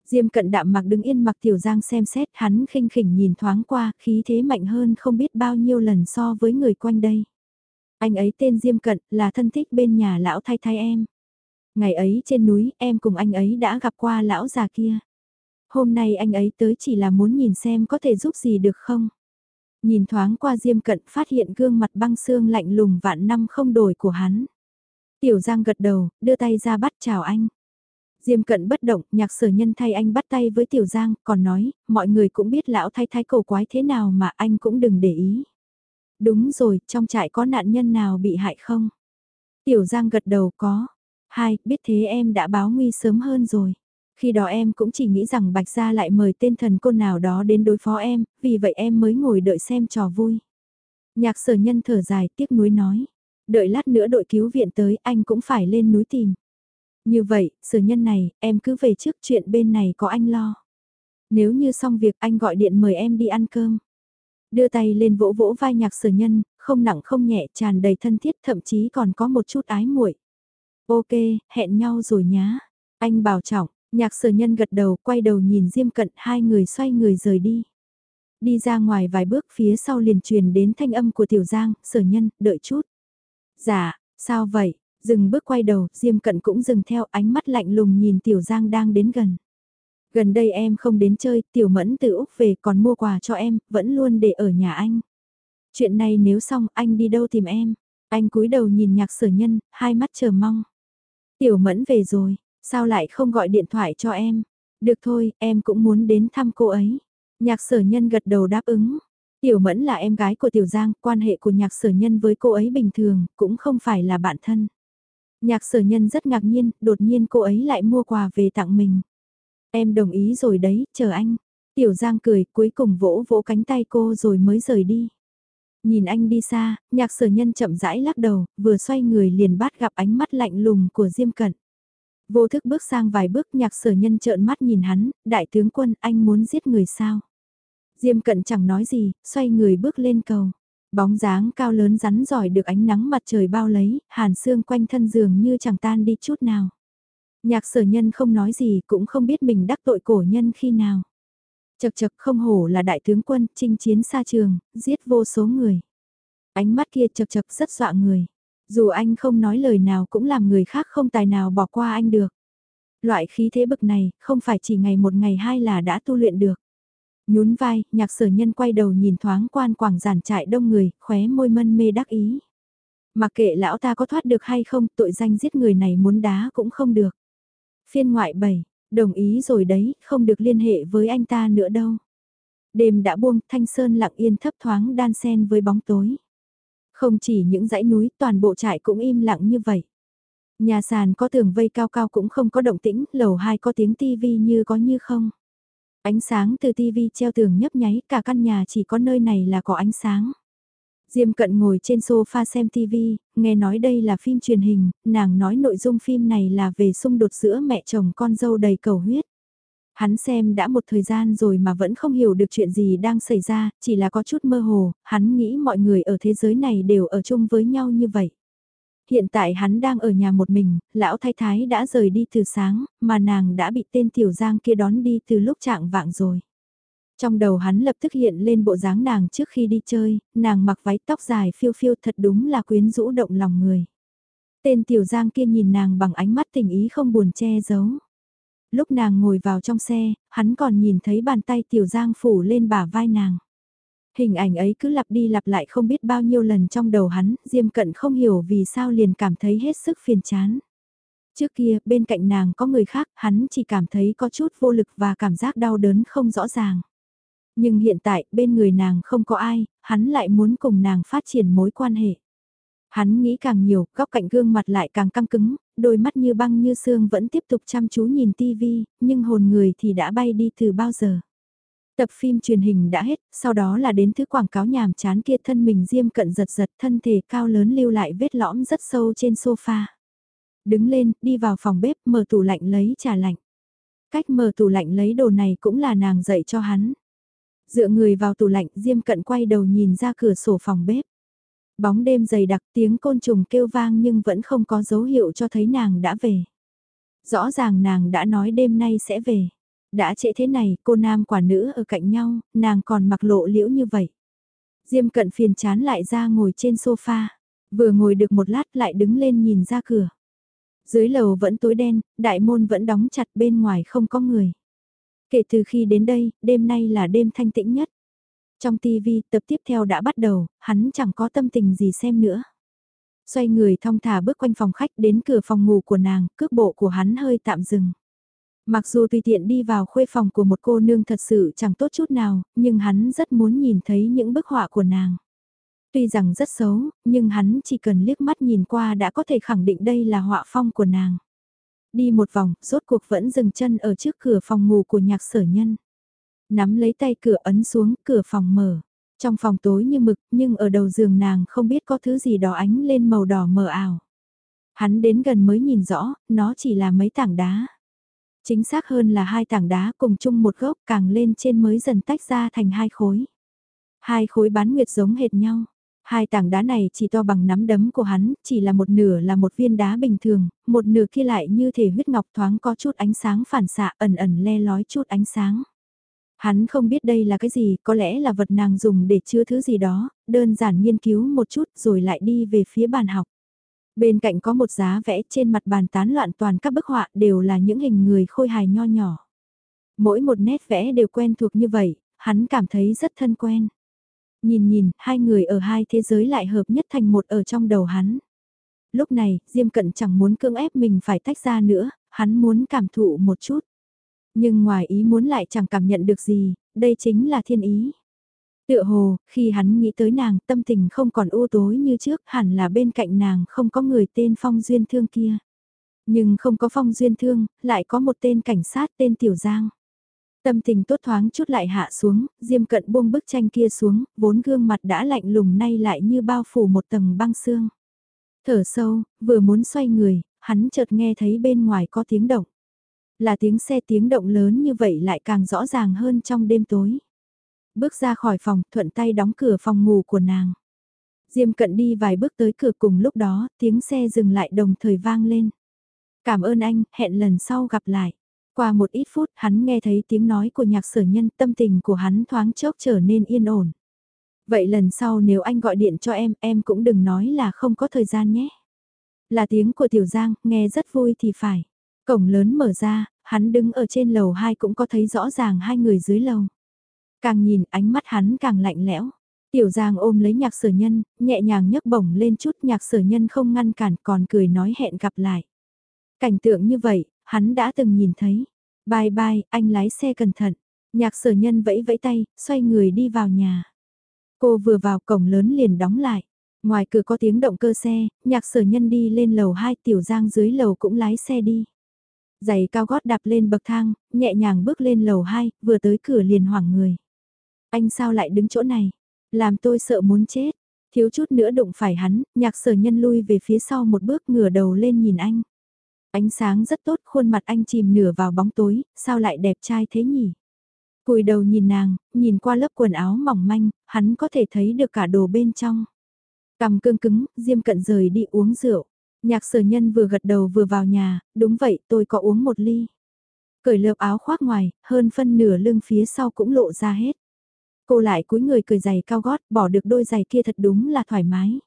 Diêm cận đạm mặc đứng yên mặc Tiểu Giang xem xét, hắn khinh khỉnh nhìn thoáng qua, khí thế mạnh hơn không biết bao nhiêu lần so với người quanh đây. Anh ấy tên Diêm cận, là thân thích bên nhà lão thay thay em. Ngày ấy trên núi, em cùng anh ấy đã gặp qua lão già kia. Hôm nay anh ấy tới chỉ là muốn nhìn xem có thể giúp gì được không. Nhìn thoáng qua Diêm Cận phát hiện gương mặt băng xương lạnh lùng vạn năm không đổi của hắn. Tiểu Giang gật đầu, đưa tay ra bắt chào anh. Diêm Cận bất động, nhạc sở nhân thay anh bắt tay với Tiểu Giang, còn nói, mọi người cũng biết lão thay thái cầu quái thế nào mà anh cũng đừng để ý. Đúng rồi, trong trại có nạn nhân nào bị hại không? Tiểu Giang gật đầu có. Hai, biết thế em đã báo nguy sớm hơn rồi. Khi đó em cũng chỉ nghĩ rằng Bạch Gia lại mời tên thần côn nào đó đến đối phó em, vì vậy em mới ngồi đợi xem trò vui. Nhạc sở nhân thở dài tiếc nuối nói. Đợi lát nữa đội cứu viện tới anh cũng phải lên núi tìm. Như vậy, sở nhân này, em cứ về trước chuyện bên này có anh lo. Nếu như xong việc anh gọi điện mời em đi ăn cơm. Đưa tay lên vỗ vỗ vai nhạc sở nhân, không nặng không nhẹ tràn đầy thân thiết thậm chí còn có một chút ái muội. Ok, hẹn nhau rồi nhá. Anh bảo trọng, Nhạc sở nhân gật đầu quay đầu nhìn Diêm Cận hai người xoay người rời đi. Đi ra ngoài vài bước phía sau liền truyền đến thanh âm của Tiểu Giang, sở nhân, đợi chút. Dạ, sao vậy? Dừng bước quay đầu, Diêm Cận cũng dừng theo ánh mắt lạnh lùng nhìn Tiểu Giang đang đến gần. Gần đây em không đến chơi, Tiểu Mẫn từ Úc về còn mua quà cho em, vẫn luôn để ở nhà anh. Chuyện này nếu xong, anh đi đâu tìm em? Anh cúi đầu nhìn nhạc sở nhân, hai mắt chờ mong. Tiểu Mẫn về rồi, Sao lại không gọi điện thoại cho em? Được thôi, em cũng muốn đến thăm cô ấy. Nhạc sở nhân gật đầu đáp ứng. Tiểu Mẫn là em gái của Tiểu Giang, quan hệ của nhạc sở nhân với cô ấy bình thường, cũng không phải là bạn thân. Nhạc sở nhân rất ngạc nhiên, đột nhiên cô ấy lại mua quà về tặng mình. Em đồng ý rồi đấy, chờ anh. Tiểu Giang cười, cuối cùng vỗ vỗ cánh tay cô rồi mới rời đi. Nhìn anh đi xa, nhạc sở nhân chậm rãi lắc đầu, vừa xoay người liền bắt gặp ánh mắt lạnh lùng của Diêm Cận. Vô thức bước sang vài bước nhạc sở nhân trợn mắt nhìn hắn, đại tướng quân anh muốn giết người sao. Diêm cận chẳng nói gì, xoay người bước lên cầu. Bóng dáng cao lớn rắn giỏi được ánh nắng mặt trời bao lấy, hàn xương quanh thân giường như chẳng tan đi chút nào. Nhạc sở nhân không nói gì cũng không biết mình đắc tội cổ nhân khi nào. Chật chật không hổ là đại tướng quân, chinh chiến xa trường, giết vô số người. Ánh mắt kia chật chật rất dọa người. Dù anh không nói lời nào cũng làm người khác không tài nào bỏ qua anh được. Loại khí thế bực này, không phải chỉ ngày một ngày hai là đã tu luyện được. Nhún vai, nhạc sở nhân quay đầu nhìn thoáng quan quảng giản trại đông người, khóe môi mân mê đắc ý. Mặc kệ lão ta có thoát được hay không, tội danh giết người này muốn đá cũng không được. Phiên ngoại 7, đồng ý rồi đấy, không được liên hệ với anh ta nữa đâu. Đêm đã buông, thanh sơn lặng yên thấp thoáng đan sen với bóng tối. Không chỉ những dãy núi, toàn bộ trại cũng im lặng như vậy. Nhà sàn có tường vây cao cao cũng không có động tĩnh, lầu hai có tiếng tivi như có như không. Ánh sáng từ tivi treo tường nhấp nháy, cả căn nhà chỉ có nơi này là có ánh sáng. Diêm cận ngồi trên sofa xem tivi, nghe nói đây là phim truyền hình, nàng nói nội dung phim này là về xung đột giữa mẹ chồng con dâu đầy cầu huyết. Hắn xem đã một thời gian rồi mà vẫn không hiểu được chuyện gì đang xảy ra, chỉ là có chút mơ hồ, hắn nghĩ mọi người ở thế giới này đều ở chung với nhau như vậy. Hiện tại hắn đang ở nhà một mình, lão thái thái đã rời đi từ sáng, mà nàng đã bị tên tiểu giang kia đón đi từ lúc trạng vạng rồi. Trong đầu hắn lập tức hiện lên bộ dáng nàng trước khi đi chơi, nàng mặc váy tóc dài phiêu phiêu thật đúng là quyến rũ động lòng người. Tên tiểu giang kia nhìn nàng bằng ánh mắt tình ý không buồn che giấu. Lúc nàng ngồi vào trong xe, hắn còn nhìn thấy bàn tay tiểu giang phủ lên bả vai nàng. Hình ảnh ấy cứ lặp đi lặp lại không biết bao nhiêu lần trong đầu hắn, Diêm Cận không hiểu vì sao liền cảm thấy hết sức phiền chán. Trước kia, bên cạnh nàng có người khác, hắn chỉ cảm thấy có chút vô lực và cảm giác đau đớn không rõ ràng. Nhưng hiện tại, bên người nàng không có ai, hắn lại muốn cùng nàng phát triển mối quan hệ. Hắn nghĩ càng nhiều, góc cạnh gương mặt lại càng căng cứng, đôi mắt như băng như xương vẫn tiếp tục chăm chú nhìn tivi, nhưng hồn người thì đã bay đi từ bao giờ. Tập phim truyền hình đã hết, sau đó là đến thứ quảng cáo nhàm chán kia thân mình diêm cận giật giật thân thể cao lớn lưu lại vết lõm rất sâu trên sofa. Đứng lên, đi vào phòng bếp, mở tủ lạnh lấy trà lạnh. Cách mở tủ lạnh lấy đồ này cũng là nàng dạy cho hắn. Dựa người vào tủ lạnh, Diêm Cận quay đầu nhìn ra cửa sổ phòng bếp. Bóng đêm dày đặc tiếng côn trùng kêu vang nhưng vẫn không có dấu hiệu cho thấy nàng đã về. Rõ ràng nàng đã nói đêm nay sẽ về. Đã trễ thế này, cô nam quả nữ ở cạnh nhau, nàng còn mặc lộ liễu như vậy. Diêm cận phiền chán lại ra ngồi trên sofa. Vừa ngồi được một lát lại đứng lên nhìn ra cửa. Dưới lầu vẫn tối đen, đại môn vẫn đóng chặt bên ngoài không có người. Kể từ khi đến đây, đêm nay là đêm thanh tĩnh nhất. Trong TV, tập tiếp theo đã bắt đầu, hắn chẳng có tâm tình gì xem nữa. Xoay người thong thả bước quanh phòng khách đến cửa phòng ngủ của nàng, cước bộ của hắn hơi tạm dừng. Mặc dù tùy tiện đi vào khuê phòng của một cô nương thật sự chẳng tốt chút nào, nhưng hắn rất muốn nhìn thấy những bức họa của nàng. Tuy rằng rất xấu, nhưng hắn chỉ cần liếc mắt nhìn qua đã có thể khẳng định đây là họa phong của nàng. Đi một vòng, rốt cuộc vẫn dừng chân ở trước cửa phòng ngủ của nhạc sở nhân. Nắm lấy tay cửa ấn xuống, cửa phòng mở. Trong phòng tối như mực, nhưng ở đầu giường nàng không biết có thứ gì đó ánh lên màu đỏ mờ ảo. Hắn đến gần mới nhìn rõ, nó chỉ là mấy tảng đá. Chính xác hơn là hai tảng đá cùng chung một gốc càng lên trên mới dần tách ra thành hai khối. Hai khối bán nguyệt giống hệt nhau. Hai tảng đá này chỉ to bằng nắm đấm của hắn, chỉ là một nửa là một viên đá bình thường, một nửa kia lại như thể huyết ngọc thoáng có chút ánh sáng phản xạ ẩn ẩn le lói chút ánh sáng. Hắn không biết đây là cái gì, có lẽ là vật nàng dùng để chứa thứ gì đó, đơn giản nghiên cứu một chút rồi lại đi về phía bàn học. Bên cạnh có một giá vẽ trên mặt bàn tán loạn toàn các bức họa đều là những hình người khôi hài nho nhỏ. Mỗi một nét vẽ đều quen thuộc như vậy, hắn cảm thấy rất thân quen. Nhìn nhìn, hai người ở hai thế giới lại hợp nhất thành một ở trong đầu hắn. Lúc này, Diêm Cận chẳng muốn cưỡng ép mình phải tách ra nữa, hắn muốn cảm thụ một chút. Nhưng ngoài ý muốn lại chẳng cảm nhận được gì, đây chính là thiên ý. Tựa hồ, khi hắn nghĩ tới nàng, tâm tình không còn u tối như trước, hẳn là bên cạnh nàng không có người tên Phong Duyên Thương kia. Nhưng không có Phong Duyên Thương, lại có một tên cảnh sát tên Tiểu Giang. Tâm tình tốt thoáng chút lại hạ xuống, Diêm Cận buông bức tranh kia xuống, vốn gương mặt đã lạnh lùng nay lại như bao phủ một tầng băng xương. Thở sâu, vừa muốn xoay người, hắn chợt nghe thấy bên ngoài có tiếng động. Là tiếng xe tiếng động lớn như vậy lại càng rõ ràng hơn trong đêm tối. Bước ra khỏi phòng, thuận tay đóng cửa phòng ngủ của nàng. Diêm cận đi vài bước tới cửa cùng lúc đó, tiếng xe dừng lại đồng thời vang lên. Cảm ơn anh, hẹn lần sau gặp lại. Qua một ít phút, hắn nghe thấy tiếng nói của nhạc sở nhân, tâm tình của hắn thoáng chốc trở nên yên ổn. Vậy lần sau nếu anh gọi điện cho em, em cũng đừng nói là không có thời gian nhé. Là tiếng của Tiểu Giang, nghe rất vui thì phải. Cổng lớn mở ra, hắn đứng ở trên lầu 2 cũng có thấy rõ ràng hai người dưới lầu. Càng nhìn ánh mắt hắn càng lạnh lẽo. Tiểu Giang ôm lấy nhạc sở nhân, nhẹ nhàng nhấc bổng lên chút nhạc sở nhân không ngăn cản còn cười nói hẹn gặp lại. Cảnh tượng như vậy, hắn đã từng nhìn thấy. Bye bye, anh lái xe cẩn thận. Nhạc sở nhân vẫy vẫy tay, xoay người đi vào nhà. Cô vừa vào cổng lớn liền đóng lại. Ngoài cửa có tiếng động cơ xe, nhạc sở nhân đi lên lầu 2 tiểu giang dưới lầu cũng lái xe đi. Giày cao gót đạp lên bậc thang, nhẹ nhàng bước lên lầu 2, vừa tới cửa liền hoảng người. Anh sao lại đứng chỗ này? Làm tôi sợ muốn chết. Thiếu chút nữa đụng phải hắn, nhạc sở nhân lui về phía sau một bước ngửa đầu lên nhìn anh. Ánh sáng rất tốt, khuôn mặt anh chìm nửa vào bóng tối, sao lại đẹp trai thế nhỉ? Cùi đầu nhìn nàng, nhìn qua lớp quần áo mỏng manh, hắn có thể thấy được cả đồ bên trong. Cầm cương cứng, Diêm Cận rời đi uống rượu. Nhạc sở nhân vừa gật đầu vừa vào nhà, đúng vậy tôi có uống một ly. Cởi lợp áo khoác ngoài, hơn phân nửa lưng phía sau cũng lộ ra hết. Cô lại cúi người cười giày cao gót, bỏ được đôi giày kia thật đúng là thoải mái.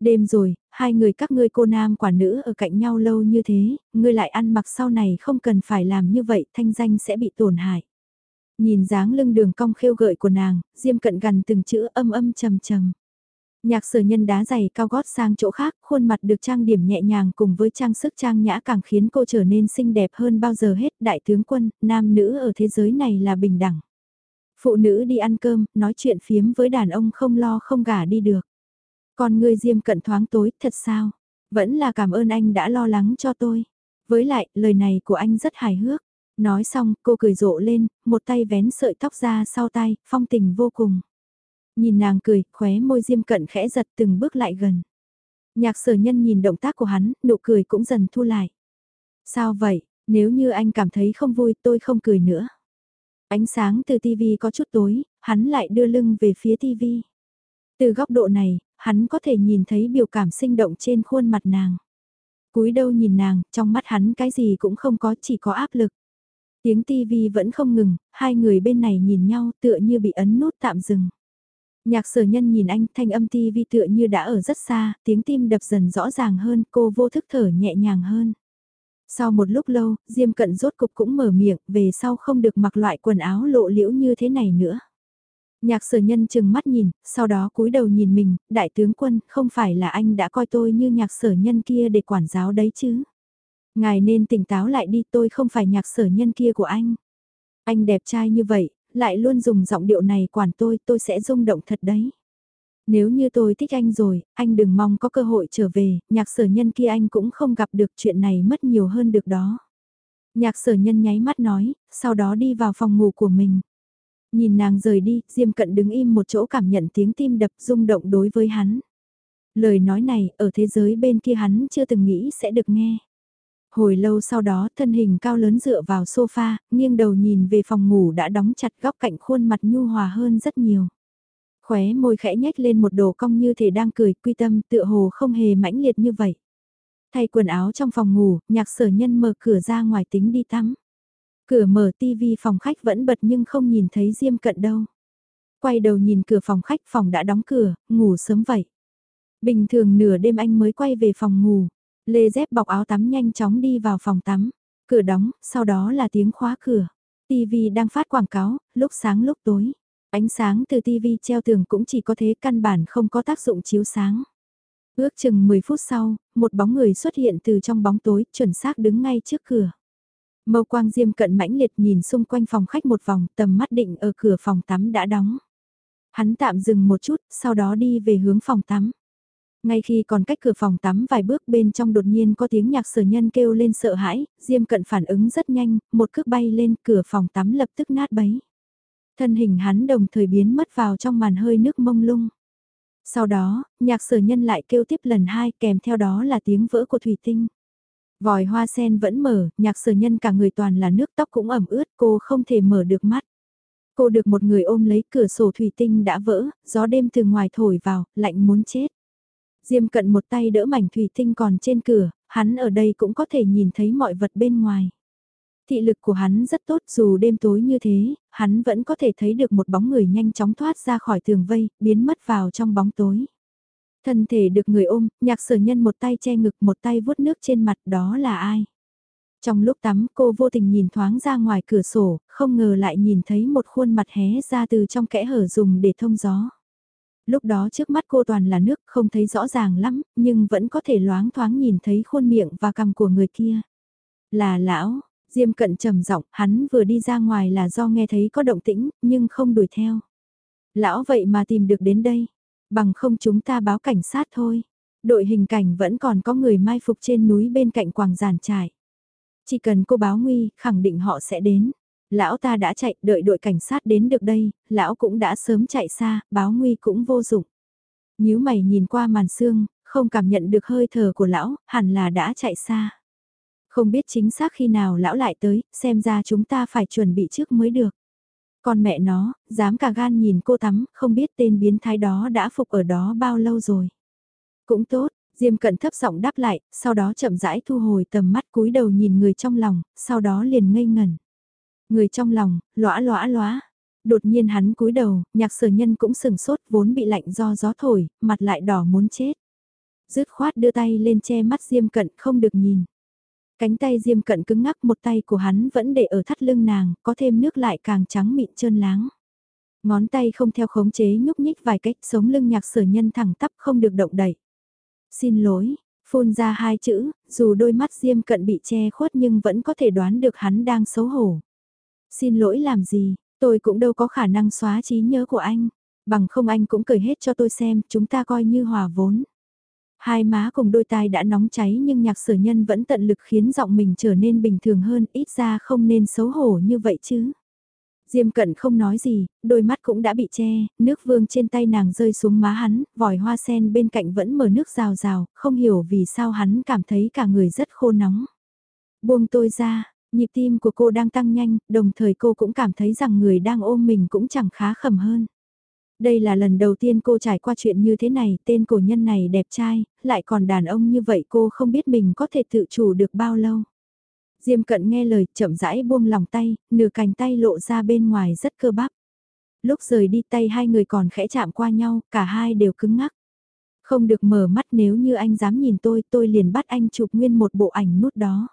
Đêm rồi, hai người các ngươi cô nam quả nữ ở cạnh nhau lâu như thế, ngươi lại ăn mặc sau này không cần phải làm như vậy, thanh danh sẽ bị tổn hại. Nhìn dáng lưng đường cong khêu gợi của nàng, Diêm cận gần từng chữ âm âm trầm trầm. Nhạc sở nhân đá giày cao gót sang chỗ khác, khuôn mặt được trang điểm nhẹ nhàng cùng với trang sức trang nhã càng khiến cô trở nên xinh đẹp hơn bao giờ hết. Đại tướng quân, nam nữ ở thế giới này là bình đẳng. Phụ nữ đi ăn cơm, nói chuyện phiếm với đàn ông không lo không gả đi được. Còn người diêm cận thoáng tối, thật sao? Vẫn là cảm ơn anh đã lo lắng cho tôi. Với lại, lời này của anh rất hài hước. Nói xong, cô cười rộ lên, một tay vén sợi tóc ra sau tay, phong tình vô cùng. Nhìn nàng cười, khóe môi diêm cận khẽ giật từng bước lại gần. Nhạc sở nhân nhìn động tác của hắn, nụ cười cũng dần thu lại. Sao vậy, nếu như anh cảm thấy không vui tôi không cười nữa. Ánh sáng từ tivi có chút tối, hắn lại đưa lưng về phía tivi. Từ góc độ này, hắn có thể nhìn thấy biểu cảm sinh động trên khuôn mặt nàng. cúi đâu nhìn nàng, trong mắt hắn cái gì cũng không có, chỉ có áp lực. Tiếng tivi vẫn không ngừng, hai người bên này nhìn nhau tựa như bị ấn nút tạm dừng. Nhạc sở nhân nhìn anh thanh âm tivi tựa như đã ở rất xa, tiếng tim đập dần rõ ràng hơn, cô vô thức thở nhẹ nhàng hơn. Sau một lúc lâu, Diêm Cận rốt cục cũng mở miệng, về sau không được mặc loại quần áo lộ liễu như thế này nữa. Nhạc sở nhân chừng mắt nhìn, sau đó cúi đầu nhìn mình, đại tướng quân, không phải là anh đã coi tôi như nhạc sở nhân kia để quản giáo đấy chứ. Ngài nên tỉnh táo lại đi tôi không phải nhạc sở nhân kia của anh. Anh đẹp trai như vậy, lại luôn dùng giọng điệu này quản tôi, tôi sẽ rung động thật đấy. Nếu như tôi thích anh rồi, anh đừng mong có cơ hội trở về, nhạc sở nhân kia anh cũng không gặp được chuyện này mất nhiều hơn được đó. Nhạc sở nhân nháy mắt nói, sau đó đi vào phòng ngủ của mình. Nhìn nàng rời đi, Diêm Cận đứng im một chỗ cảm nhận tiếng tim đập rung động đối với hắn. Lời nói này, ở thế giới bên kia hắn chưa từng nghĩ sẽ được nghe. Hồi lâu sau đó thân hình cao lớn dựa vào sofa, nghiêng đầu nhìn về phòng ngủ đã đóng chặt góc cạnh khuôn mặt nhu hòa hơn rất nhiều. Khóe môi khẽ nhếch lên một đồ cong như thể đang cười quy tâm tựa hồ không hề mãnh liệt như vậy. Thay quần áo trong phòng ngủ, nhạc sở nhân mở cửa ra ngoài tính đi tắm. Cửa mở tivi phòng khách vẫn bật nhưng không nhìn thấy Diêm Cận đâu. Quay đầu nhìn cửa phòng khách phòng đã đóng cửa, ngủ sớm vậy. Bình thường nửa đêm anh mới quay về phòng ngủ. Lê dép bọc áo tắm nhanh chóng đi vào phòng tắm. Cửa đóng, sau đó là tiếng khóa cửa. TV đang phát quảng cáo, lúc sáng lúc tối. Ánh sáng từ TV treo tường cũng chỉ có thế căn bản không có tác dụng chiếu sáng. Ước chừng 10 phút sau, một bóng người xuất hiện từ trong bóng tối, chuẩn xác đứng ngay trước cửa. Mâu quang diêm cận mãnh liệt nhìn xung quanh phòng khách một vòng, tầm mắt định ở cửa phòng tắm đã đóng. Hắn tạm dừng một chút, sau đó đi về hướng phòng tắm. Ngay khi còn cách cửa phòng tắm vài bước bên trong đột nhiên có tiếng nhạc sở nhân kêu lên sợ hãi, Diêm cận phản ứng rất nhanh, một cước bay lên cửa phòng tắm lập tức nát bấy. Thân hình hắn đồng thời biến mất vào trong màn hơi nước mông lung. Sau đó, nhạc sở nhân lại kêu tiếp lần hai kèm theo đó là tiếng vỡ của thủy tinh. Vòi hoa sen vẫn mở, nhạc sở nhân cả người toàn là nước tóc cũng ẩm ướt, cô không thể mở được mắt. Cô được một người ôm lấy cửa sổ thủy tinh đã vỡ, gió đêm từ ngoài thổi vào, lạnh muốn chết. Diêm cận một tay đỡ mảnh thủy tinh còn trên cửa, hắn ở đây cũng có thể nhìn thấy mọi vật bên ngoài. Thị lực của hắn rất tốt dù đêm tối như thế, hắn vẫn có thể thấy được một bóng người nhanh chóng thoát ra khỏi tường vây, biến mất vào trong bóng tối. Thân thể được người ôm, nhạc sở nhân một tay che ngực một tay vuốt nước trên mặt đó là ai? Trong lúc tắm cô vô tình nhìn thoáng ra ngoài cửa sổ, không ngờ lại nhìn thấy một khuôn mặt hé ra từ trong kẽ hở dùng để thông gió. Lúc đó trước mắt cô toàn là nước không thấy rõ ràng lắm, nhưng vẫn có thể loáng thoáng nhìn thấy khuôn miệng và cằm của người kia. Là lão, Diêm cận trầm giọng, hắn vừa đi ra ngoài là do nghe thấy có động tĩnh, nhưng không đuổi theo. Lão vậy mà tìm được đến đây, bằng không chúng ta báo cảnh sát thôi. Đội hình cảnh vẫn còn có người mai phục trên núi bên cạnh quảng giản trải. Chỉ cần cô báo nguy, khẳng định họ sẽ đến. Lão ta đã chạy, đợi đội cảnh sát đến được đây, lão cũng đã sớm chạy xa, báo nguy cũng vô dụng. Nhíu mày nhìn qua màn xương, không cảm nhận được hơi thở của lão, hẳn là đã chạy xa. Không biết chính xác khi nào lão lại tới, xem ra chúng ta phải chuẩn bị trước mới được. Con mẹ nó, dám cả gan nhìn cô tắm, không biết tên biến thái đó đã phục ở đó bao lâu rồi. Cũng tốt, Diêm cận thấp giọng đáp lại, sau đó chậm rãi thu hồi tầm mắt cúi đầu nhìn người trong lòng, sau đó liền ngây ngẩn. Người trong lòng, lõa lõa lõa. Đột nhiên hắn cúi đầu, nhạc sở nhân cũng sừng sốt vốn bị lạnh do gió thổi, mặt lại đỏ muốn chết. Dứt khoát đưa tay lên che mắt Diêm cận không được nhìn. Cánh tay Diêm cận cứng ngắc một tay của hắn vẫn để ở thắt lưng nàng, có thêm nước lại càng trắng mịn trơn láng. Ngón tay không theo khống chế nhúc nhích vài cách sống lưng nhạc sở nhân thẳng tắp không được động đẩy. Xin lỗi, phun ra hai chữ, dù đôi mắt Diêm cận bị che khuất nhưng vẫn có thể đoán được hắn đang xấu hổ. Xin lỗi làm gì, tôi cũng đâu có khả năng xóa trí nhớ của anh. Bằng không anh cũng cười hết cho tôi xem, chúng ta coi như hòa vốn. Hai má cùng đôi tai đã nóng cháy nhưng nhạc sở nhân vẫn tận lực khiến giọng mình trở nên bình thường hơn, ít ra không nên xấu hổ như vậy chứ. Diêm cận không nói gì, đôi mắt cũng đã bị che, nước vương trên tay nàng rơi xuống má hắn, vòi hoa sen bên cạnh vẫn mở nước rào rào, không hiểu vì sao hắn cảm thấy cả người rất khô nóng. Buông tôi ra, nhịp tim của cô đang tăng nhanh, đồng thời cô cũng cảm thấy rằng người đang ôm mình cũng chẳng khá khẩm hơn. Đây là lần đầu tiên cô trải qua chuyện như thế này, tên cổ nhân này đẹp trai, lại còn đàn ông như vậy cô không biết mình có thể tự chủ được bao lâu. Diêm cận nghe lời chậm rãi buông lòng tay, nửa cành tay lộ ra bên ngoài rất cơ bắp. Lúc rời đi tay hai người còn khẽ chạm qua nhau, cả hai đều cứng ngắc. Không được mở mắt nếu như anh dám nhìn tôi, tôi liền bắt anh chụp nguyên một bộ ảnh nút đó.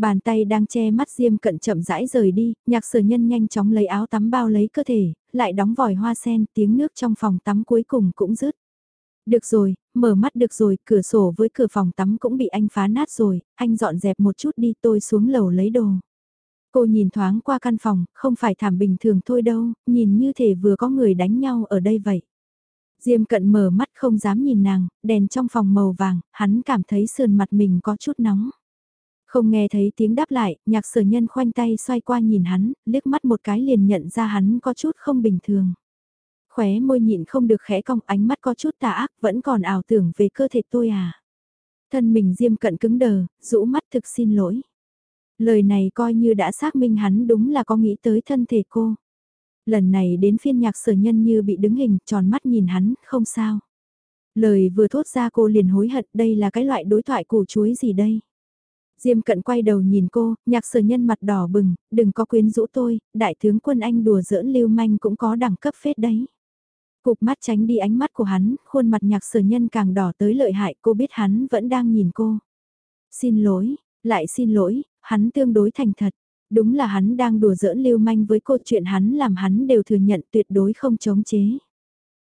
Bàn tay đang che mắt Diêm cận chậm rãi rời đi, nhạc sở nhân nhanh chóng lấy áo tắm bao lấy cơ thể, lại đóng vòi hoa sen, tiếng nước trong phòng tắm cuối cùng cũng rứt. Được rồi, mở mắt được rồi, cửa sổ với cửa phòng tắm cũng bị anh phá nát rồi, anh dọn dẹp một chút đi tôi xuống lầu lấy đồ. Cô nhìn thoáng qua căn phòng, không phải thảm bình thường thôi đâu, nhìn như thể vừa có người đánh nhau ở đây vậy. Diêm cận mở mắt không dám nhìn nàng, đèn trong phòng màu vàng, hắn cảm thấy sườn mặt mình có chút nóng. Không nghe thấy tiếng đáp lại, nhạc sở nhân khoanh tay xoay qua nhìn hắn, liếc mắt một cái liền nhận ra hắn có chút không bình thường. Khóe môi nhịn không được khẽ cong ánh mắt có chút tà ác vẫn còn ảo tưởng về cơ thể tôi à. Thân mình diêm cận cứng đờ, rũ mắt thực xin lỗi. Lời này coi như đã xác minh hắn đúng là có nghĩ tới thân thể cô. Lần này đến phiên nhạc sở nhân như bị đứng hình, tròn mắt nhìn hắn, không sao. Lời vừa thốt ra cô liền hối hận đây là cái loại đối thoại củ chuối gì đây. Diêm cận quay đầu nhìn cô, nhạc sở nhân mặt đỏ bừng, đừng có quyến rũ tôi, đại tướng quân anh đùa giỡn lưu manh cũng có đẳng cấp phết đấy. Cục mắt tránh đi ánh mắt của hắn, khuôn mặt nhạc sở nhân càng đỏ tới lợi hại cô biết hắn vẫn đang nhìn cô. Xin lỗi, lại xin lỗi, hắn tương đối thành thật. Đúng là hắn đang đùa giỡn lưu manh với cô chuyện hắn làm hắn đều thừa nhận tuyệt đối không chống chế.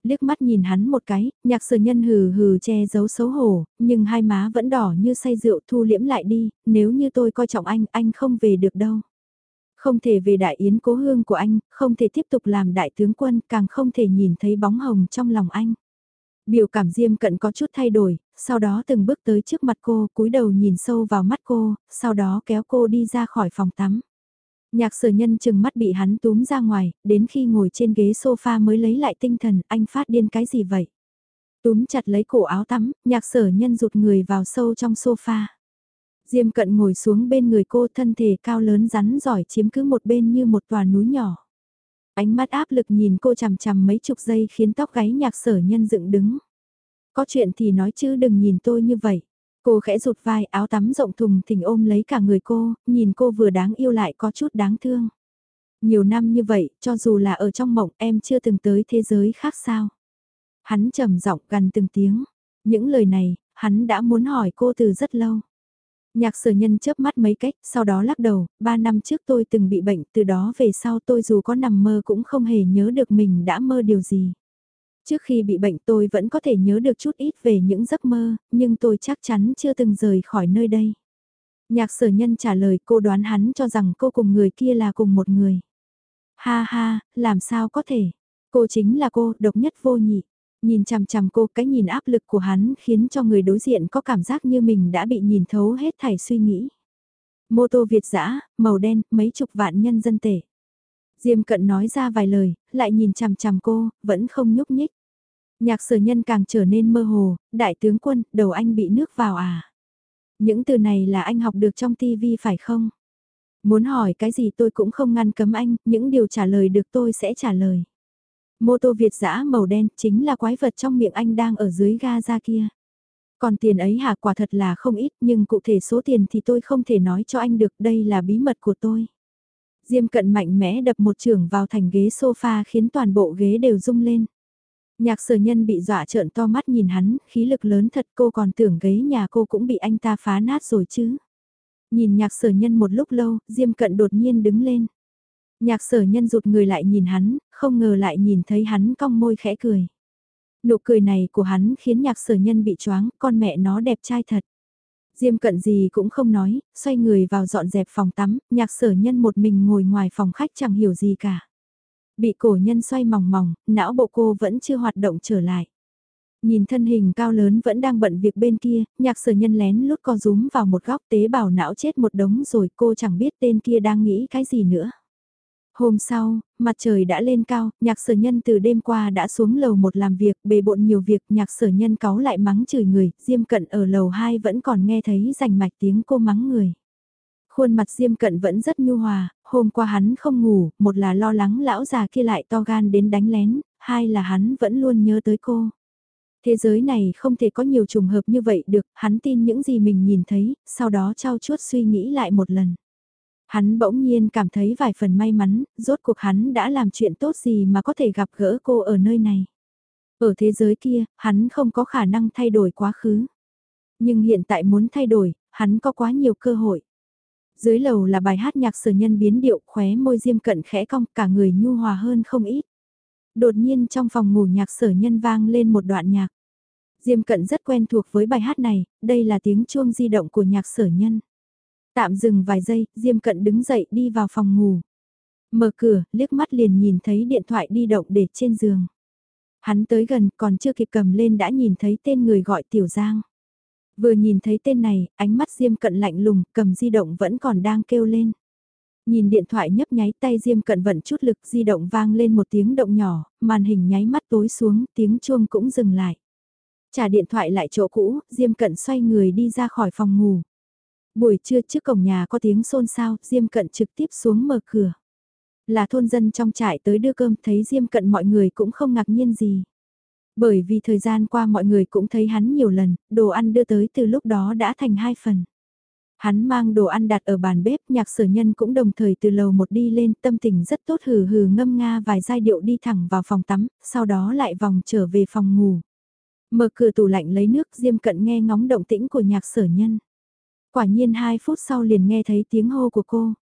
Liếc mắt nhìn hắn một cái, nhạc sở nhân hừ hừ che giấu xấu hổ, nhưng hai má vẫn đỏ như say rượu thu liễm lại đi, nếu như tôi coi trọng anh, anh không về được đâu. Không thể về đại yến cố hương của anh, không thể tiếp tục làm đại tướng quân, càng không thể nhìn thấy bóng hồng trong lòng anh. Biểu cảm diêm cận có chút thay đổi, sau đó từng bước tới trước mặt cô, cúi đầu nhìn sâu vào mắt cô, sau đó kéo cô đi ra khỏi phòng tắm. Nhạc sở nhân chừng mắt bị hắn túm ra ngoài, đến khi ngồi trên ghế sofa mới lấy lại tinh thần, anh phát điên cái gì vậy? Túm chặt lấy cổ áo tắm, nhạc sở nhân rụt người vào sâu trong sofa. Diêm cận ngồi xuống bên người cô thân thể cao lớn rắn giỏi chiếm cứ một bên như một tòa núi nhỏ. Ánh mắt áp lực nhìn cô chằm chằm mấy chục giây khiến tóc gáy nhạc sở nhân dựng đứng. Có chuyện thì nói chứ đừng nhìn tôi như vậy. Cô khẽ rụt vai áo tắm rộng thùng thình ôm lấy cả người cô, nhìn cô vừa đáng yêu lại có chút đáng thương. Nhiều năm như vậy, cho dù là ở trong mộng em chưa từng tới thế giới khác sao. Hắn trầm giọng gần từng tiếng. Những lời này, hắn đã muốn hỏi cô từ rất lâu. Nhạc sở nhân chớp mắt mấy cách, sau đó lắc đầu, ba năm trước tôi từng bị bệnh, từ đó về sau tôi dù có nằm mơ cũng không hề nhớ được mình đã mơ điều gì. Trước khi bị bệnh tôi vẫn có thể nhớ được chút ít về những giấc mơ, nhưng tôi chắc chắn chưa từng rời khỏi nơi đây. Nhạc sở nhân trả lời cô đoán hắn cho rằng cô cùng người kia là cùng một người. Ha ha, làm sao có thể? Cô chính là cô, độc nhất vô nhị. Nhìn chằm chằm cô cái nhìn áp lực của hắn khiến cho người đối diện có cảm giác như mình đã bị nhìn thấu hết thảy suy nghĩ. Mô tô Việt dã màu đen, mấy chục vạn nhân dân tệ. Diêm cận nói ra vài lời, lại nhìn chằm chằm cô, vẫn không nhúc nhích. Nhạc sở nhân càng trở nên mơ hồ, đại tướng quân, đầu anh bị nước vào à? Những từ này là anh học được trong tivi phải không? Muốn hỏi cái gì tôi cũng không ngăn cấm anh, những điều trả lời được tôi sẽ trả lời. Mô tô Việt dã màu đen chính là quái vật trong miệng anh đang ở dưới ga ra kia. Còn tiền ấy hả quả thật là không ít nhưng cụ thể số tiền thì tôi không thể nói cho anh được đây là bí mật của tôi. Diêm cận mạnh mẽ đập một trường vào thành ghế sofa khiến toàn bộ ghế đều rung lên. Nhạc sở nhân bị dọa trợn to mắt nhìn hắn, khí lực lớn thật cô còn tưởng ghế nhà cô cũng bị anh ta phá nát rồi chứ. Nhìn nhạc sở nhân một lúc lâu, Diêm cận đột nhiên đứng lên. Nhạc sở nhân rụt người lại nhìn hắn, không ngờ lại nhìn thấy hắn cong môi khẽ cười. Nụ cười này của hắn khiến nhạc sở nhân bị choáng, con mẹ nó đẹp trai thật. Diêm cận gì cũng không nói, xoay người vào dọn dẹp phòng tắm, nhạc sở nhân một mình ngồi ngoài phòng khách chẳng hiểu gì cả. Bị cổ nhân xoay mỏng mỏng, não bộ cô vẫn chưa hoạt động trở lại. Nhìn thân hình cao lớn vẫn đang bận việc bên kia, nhạc sở nhân lén lút co rúm vào một góc tế bào não chết một đống rồi cô chẳng biết tên kia đang nghĩ cái gì nữa. Hôm sau, mặt trời đã lên cao, nhạc sở nhân từ đêm qua đã xuống lầu một làm việc, bề bộn nhiều việc, nhạc sở nhân cáu lại mắng chửi người, Diêm Cận ở lầu 2 vẫn còn nghe thấy rành mạch tiếng cô mắng người. Khuôn mặt Diêm Cận vẫn rất nhu hòa, hôm qua hắn không ngủ, một là lo lắng lão già kia lại to gan đến đánh lén, hai là hắn vẫn luôn nhớ tới cô. Thế giới này không thể có nhiều trùng hợp như vậy được, hắn tin những gì mình nhìn thấy, sau đó trao chuốt suy nghĩ lại một lần. Hắn bỗng nhiên cảm thấy vài phần may mắn, rốt cuộc hắn đã làm chuyện tốt gì mà có thể gặp gỡ cô ở nơi này. Ở thế giới kia, hắn không có khả năng thay đổi quá khứ. Nhưng hiện tại muốn thay đổi, hắn có quá nhiều cơ hội. Dưới lầu là bài hát nhạc sở nhân biến điệu khóe môi diêm cận khẽ cong cả người nhu hòa hơn không ít. Đột nhiên trong phòng ngủ nhạc sở nhân vang lên một đoạn nhạc. Diêm cận rất quen thuộc với bài hát này, đây là tiếng chuông di động của nhạc sở nhân. Tạm dừng vài giây, Diêm Cận đứng dậy đi vào phòng ngủ. Mở cửa, liếc mắt liền nhìn thấy điện thoại đi động để trên giường. Hắn tới gần còn chưa kịp cầm lên đã nhìn thấy tên người gọi Tiểu Giang. Vừa nhìn thấy tên này, ánh mắt Diêm Cận lạnh lùng, cầm di động vẫn còn đang kêu lên. Nhìn điện thoại nhấp nháy tay Diêm Cận vận chút lực di động vang lên một tiếng động nhỏ, màn hình nháy mắt tối xuống, tiếng chuông cũng dừng lại. Trả điện thoại lại chỗ cũ, Diêm Cận xoay người đi ra khỏi phòng ngủ. Buổi trưa trước cổng nhà có tiếng xôn xao, Diêm Cận trực tiếp xuống mở cửa. Là thôn dân trong trại tới đưa cơm thấy Diêm Cận mọi người cũng không ngạc nhiên gì. Bởi vì thời gian qua mọi người cũng thấy hắn nhiều lần, đồ ăn đưa tới từ lúc đó đã thành hai phần. Hắn mang đồ ăn đặt ở bàn bếp, nhạc sở nhân cũng đồng thời từ lầu một đi lên, tâm tình rất tốt hừ hừ ngâm nga vài giai điệu đi thẳng vào phòng tắm, sau đó lại vòng trở về phòng ngủ. Mở cửa tủ lạnh lấy nước, Diêm Cận nghe ngóng động tĩnh của nhạc sở nhân. Quả nhiên 2 phút sau liền nghe thấy tiếng hô của cô.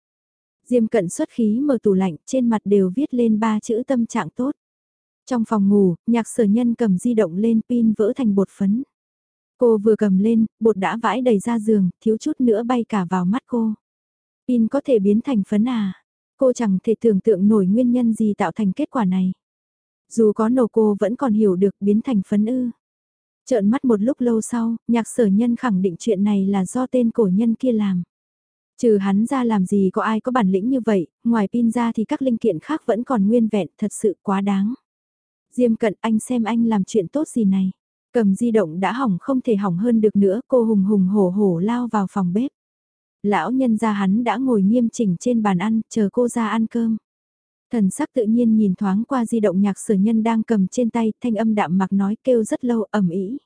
Diêm cận xuất khí mở tủ lạnh, trên mặt đều viết lên ba chữ tâm trạng tốt. Trong phòng ngủ, nhạc sở nhân cầm di động lên pin vỡ thành bột phấn. Cô vừa cầm lên, bột đã vãi đầy ra giường, thiếu chút nữa bay cả vào mắt cô. Pin có thể biến thành phấn à? Cô chẳng thể tưởng tượng nổi nguyên nhân gì tạo thành kết quả này. Dù có nổ cô vẫn còn hiểu được biến thành phấn ư. Trợn mắt một lúc lâu sau, nhạc sở nhân khẳng định chuyện này là do tên cổ nhân kia làm. Trừ hắn ra làm gì có ai có bản lĩnh như vậy, ngoài pin ra thì các linh kiện khác vẫn còn nguyên vẹn, thật sự quá đáng. Diêm cận anh xem anh làm chuyện tốt gì này. Cầm di động đã hỏng không thể hỏng hơn được nữa, cô hùng hùng hổ hổ lao vào phòng bếp. Lão nhân ra hắn đã ngồi nghiêm chỉnh trên bàn ăn, chờ cô ra ăn cơm. Thần sắc tự nhiên nhìn thoáng qua di động nhạc sở nhân đang cầm trên tay, thanh âm đạm mặc nói kêu rất lâu ẩm ý.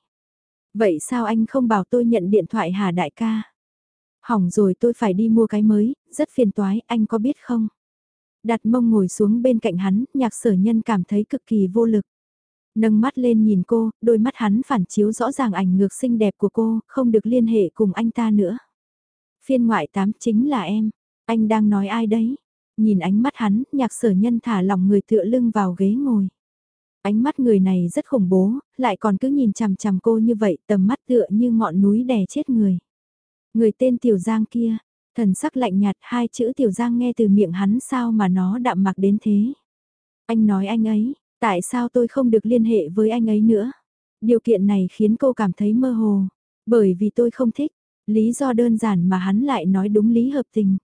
Vậy sao anh không bảo tôi nhận điện thoại hả đại ca? Hỏng rồi tôi phải đi mua cái mới, rất phiền toái, anh có biết không? Đặt mông ngồi xuống bên cạnh hắn, nhạc sở nhân cảm thấy cực kỳ vô lực. Nâng mắt lên nhìn cô, đôi mắt hắn phản chiếu rõ ràng ảnh ngược xinh đẹp của cô, không được liên hệ cùng anh ta nữa. Phiên ngoại 8 chính là em. Anh đang nói ai đấy? Nhìn ánh mắt hắn, nhạc sở nhân thả lòng người tựa lưng vào ghế ngồi. Ánh mắt người này rất khủng bố, lại còn cứ nhìn chằm chằm cô như vậy, tầm mắt tựa như ngọn núi đè chết người. Người tên Tiểu Giang kia, thần sắc lạnh nhạt hai chữ Tiểu Giang nghe từ miệng hắn sao mà nó đạm mặc đến thế. Anh nói anh ấy, tại sao tôi không được liên hệ với anh ấy nữa? Điều kiện này khiến cô cảm thấy mơ hồ, bởi vì tôi không thích, lý do đơn giản mà hắn lại nói đúng lý hợp tình.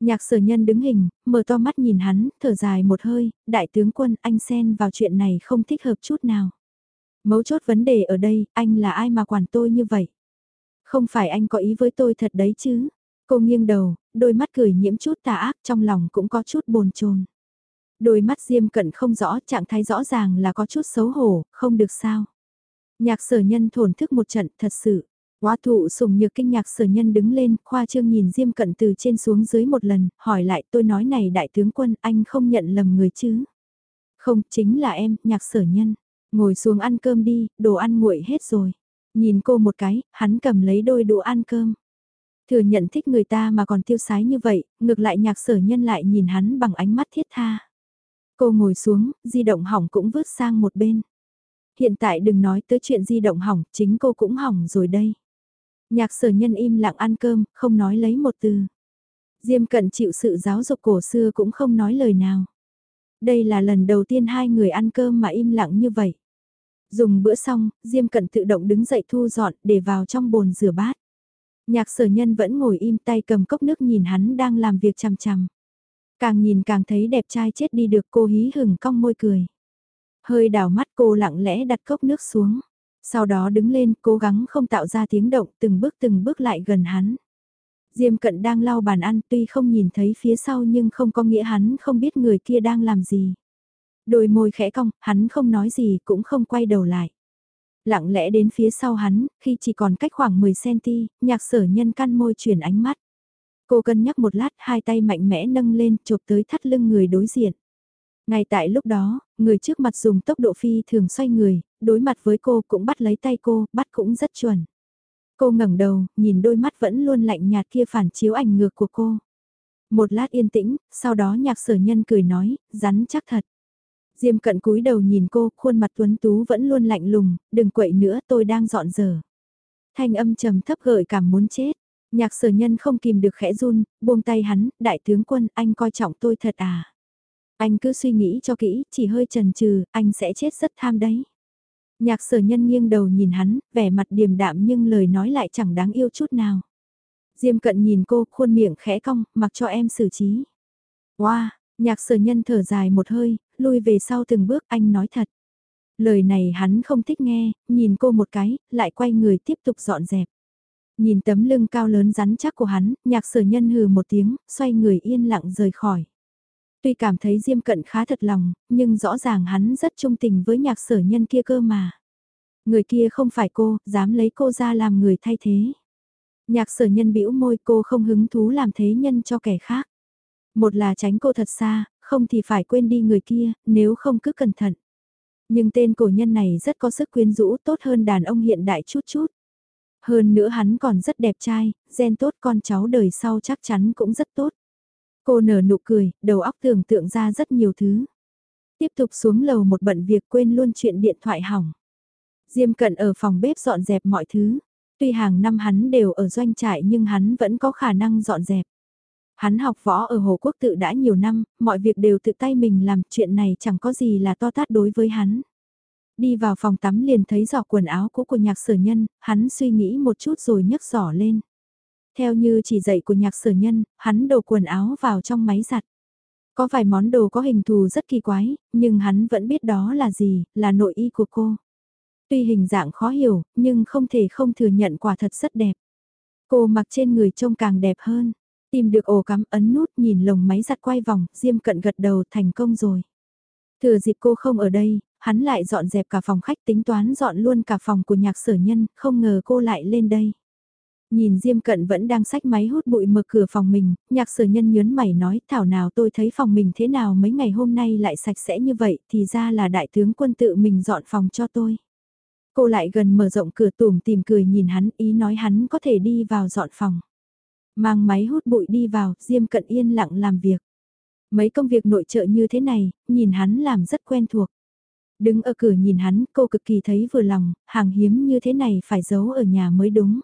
Nhạc sở nhân đứng hình, mở to mắt nhìn hắn, thở dài một hơi, đại tướng quân anh xen vào chuyện này không thích hợp chút nào. Mấu chốt vấn đề ở đây, anh là ai mà quản tôi như vậy? Không phải anh có ý với tôi thật đấy chứ? Cô nghiêng đầu, đôi mắt cười nhiễm chút tà ác trong lòng cũng có chút bồn chồn. Đôi mắt diêm cận không rõ, trạng thái rõ ràng là có chút xấu hổ, không được sao. Nhạc sở nhân thổn thức một trận thật sự. Quá thụ sùng nhược kinh nhạc sở nhân đứng lên, khoa trương nhìn Diêm Cận từ trên xuống dưới một lần, hỏi lại tôi nói này đại tướng quân anh không nhận lầm người chứ. Không, chính là em, nhạc sở nhân. Ngồi xuống ăn cơm đi, đồ ăn nguội hết rồi. Nhìn cô một cái, hắn cầm lấy đôi đũa ăn cơm. Thừa nhận thích người ta mà còn tiêu sái như vậy, ngược lại nhạc sở nhân lại nhìn hắn bằng ánh mắt thiết tha. Cô ngồi xuống, di động hỏng cũng vứt sang một bên. Hiện tại đừng nói tới chuyện di động hỏng, chính cô cũng hỏng rồi đây. Nhạc sở nhân im lặng ăn cơm, không nói lấy một từ. Diêm cận chịu sự giáo dục cổ xưa cũng không nói lời nào. Đây là lần đầu tiên hai người ăn cơm mà im lặng như vậy. Dùng bữa xong, Diêm cận tự động đứng dậy thu dọn để vào trong bồn rửa bát. Nhạc sở nhân vẫn ngồi im tay cầm cốc nước nhìn hắn đang làm việc chằm chằm. Càng nhìn càng thấy đẹp trai chết đi được cô hí hửng cong môi cười. Hơi đảo mắt cô lặng lẽ đặt cốc nước xuống. Sau đó đứng lên cố gắng không tạo ra tiếng động từng bước từng bước lại gần hắn. Diêm cận đang lau bàn ăn tuy không nhìn thấy phía sau nhưng không có nghĩa hắn không biết người kia đang làm gì. Đôi môi khẽ cong, hắn không nói gì cũng không quay đầu lại. Lặng lẽ đến phía sau hắn, khi chỉ còn cách khoảng 10cm, nhạc sở nhân căn môi chuyển ánh mắt. Cô cân nhắc một lát, hai tay mạnh mẽ nâng lên, chụp tới thắt lưng người đối diện. Ngay tại lúc đó, người trước mặt dùng tốc độ phi thường xoay người, đối mặt với cô cũng bắt lấy tay cô, bắt cũng rất chuẩn. Cô ngẩng đầu, nhìn đôi mắt vẫn luôn lạnh nhạt kia phản chiếu ảnh ngược của cô. Một lát yên tĩnh, sau đó nhạc sở nhân cười nói, rắn chắc thật. Diêm cận cúi đầu nhìn cô, khuôn mặt tuấn tú vẫn luôn lạnh lùng, đừng quậy nữa tôi đang dọn dở. Thanh âm trầm thấp gợi cảm muốn chết. Nhạc sở nhân không kìm được khẽ run, buông tay hắn, đại tướng quân, anh coi trọng tôi thật à. Anh cứ suy nghĩ cho kỹ, chỉ hơi chần chừ, anh sẽ chết rất tham đấy. Nhạc sở nhân nghiêng đầu nhìn hắn, vẻ mặt điềm đạm nhưng lời nói lại chẳng đáng yêu chút nào. Diêm cận nhìn cô, khuôn miệng khẽ cong, mặc cho em xử trí. Wow, nhạc sở nhân thở dài một hơi, lui về sau từng bước anh nói thật. Lời này hắn không thích nghe, nhìn cô một cái, lại quay người tiếp tục dọn dẹp. Nhìn tấm lưng cao lớn rắn chắc của hắn, nhạc sở nhân hừ một tiếng, xoay người yên lặng rời khỏi. Tuy cảm thấy Diêm Cận khá thật lòng, nhưng rõ ràng hắn rất trung tình với nhạc sở nhân kia cơ mà. Người kia không phải cô, dám lấy cô ra làm người thay thế. Nhạc sở nhân bĩu môi cô không hứng thú làm thế nhân cho kẻ khác. Một là tránh cô thật xa, không thì phải quên đi người kia, nếu không cứ cẩn thận. Nhưng tên cổ nhân này rất có sức quyến rũ tốt hơn đàn ông hiện đại chút chút. Hơn nữa hắn còn rất đẹp trai, gen tốt con cháu đời sau chắc chắn cũng rất tốt. Cô nở nụ cười, đầu óc tưởng tượng ra rất nhiều thứ. Tiếp tục xuống lầu một bận việc quên luôn chuyện điện thoại hỏng. Diêm cận ở phòng bếp dọn dẹp mọi thứ. Tuy hàng năm hắn đều ở doanh trại nhưng hắn vẫn có khả năng dọn dẹp. Hắn học võ ở Hồ Quốc tự đã nhiều năm, mọi việc đều tự tay mình làm, chuyện này chẳng có gì là to tát đối với hắn. Đi vào phòng tắm liền thấy giỏ quần áo cũ của nhạc sở nhân, hắn suy nghĩ một chút rồi nhấc giỏ lên. Theo như chỉ dạy của nhạc sở nhân, hắn đổ quần áo vào trong máy giặt. Có vài món đồ có hình thù rất kỳ quái, nhưng hắn vẫn biết đó là gì, là nội y của cô. Tuy hình dạng khó hiểu, nhưng không thể không thừa nhận quả thật rất đẹp. Cô mặc trên người trông càng đẹp hơn. Tìm được ổ cắm ấn nút nhìn lồng máy giặt quay vòng, Diêm cận gật đầu thành công rồi. Thừa dịp cô không ở đây, hắn lại dọn dẹp cả phòng khách tính toán dọn luôn cả phòng của nhạc sở nhân, không ngờ cô lại lên đây. Nhìn Diêm Cận vẫn đang sách máy hút bụi mở cửa phòng mình, nhạc sở nhân nhớn mày nói thảo nào tôi thấy phòng mình thế nào mấy ngày hôm nay lại sạch sẽ như vậy thì ra là đại tướng quân tự mình dọn phòng cho tôi. Cô lại gần mở rộng cửa tùm tìm cười nhìn hắn ý nói hắn có thể đi vào dọn phòng. Mang máy hút bụi đi vào, Diêm Cận yên lặng làm việc. Mấy công việc nội trợ như thế này, nhìn hắn làm rất quen thuộc. Đứng ở cửa nhìn hắn, cô cực kỳ thấy vừa lòng, hàng hiếm như thế này phải giấu ở nhà mới đúng.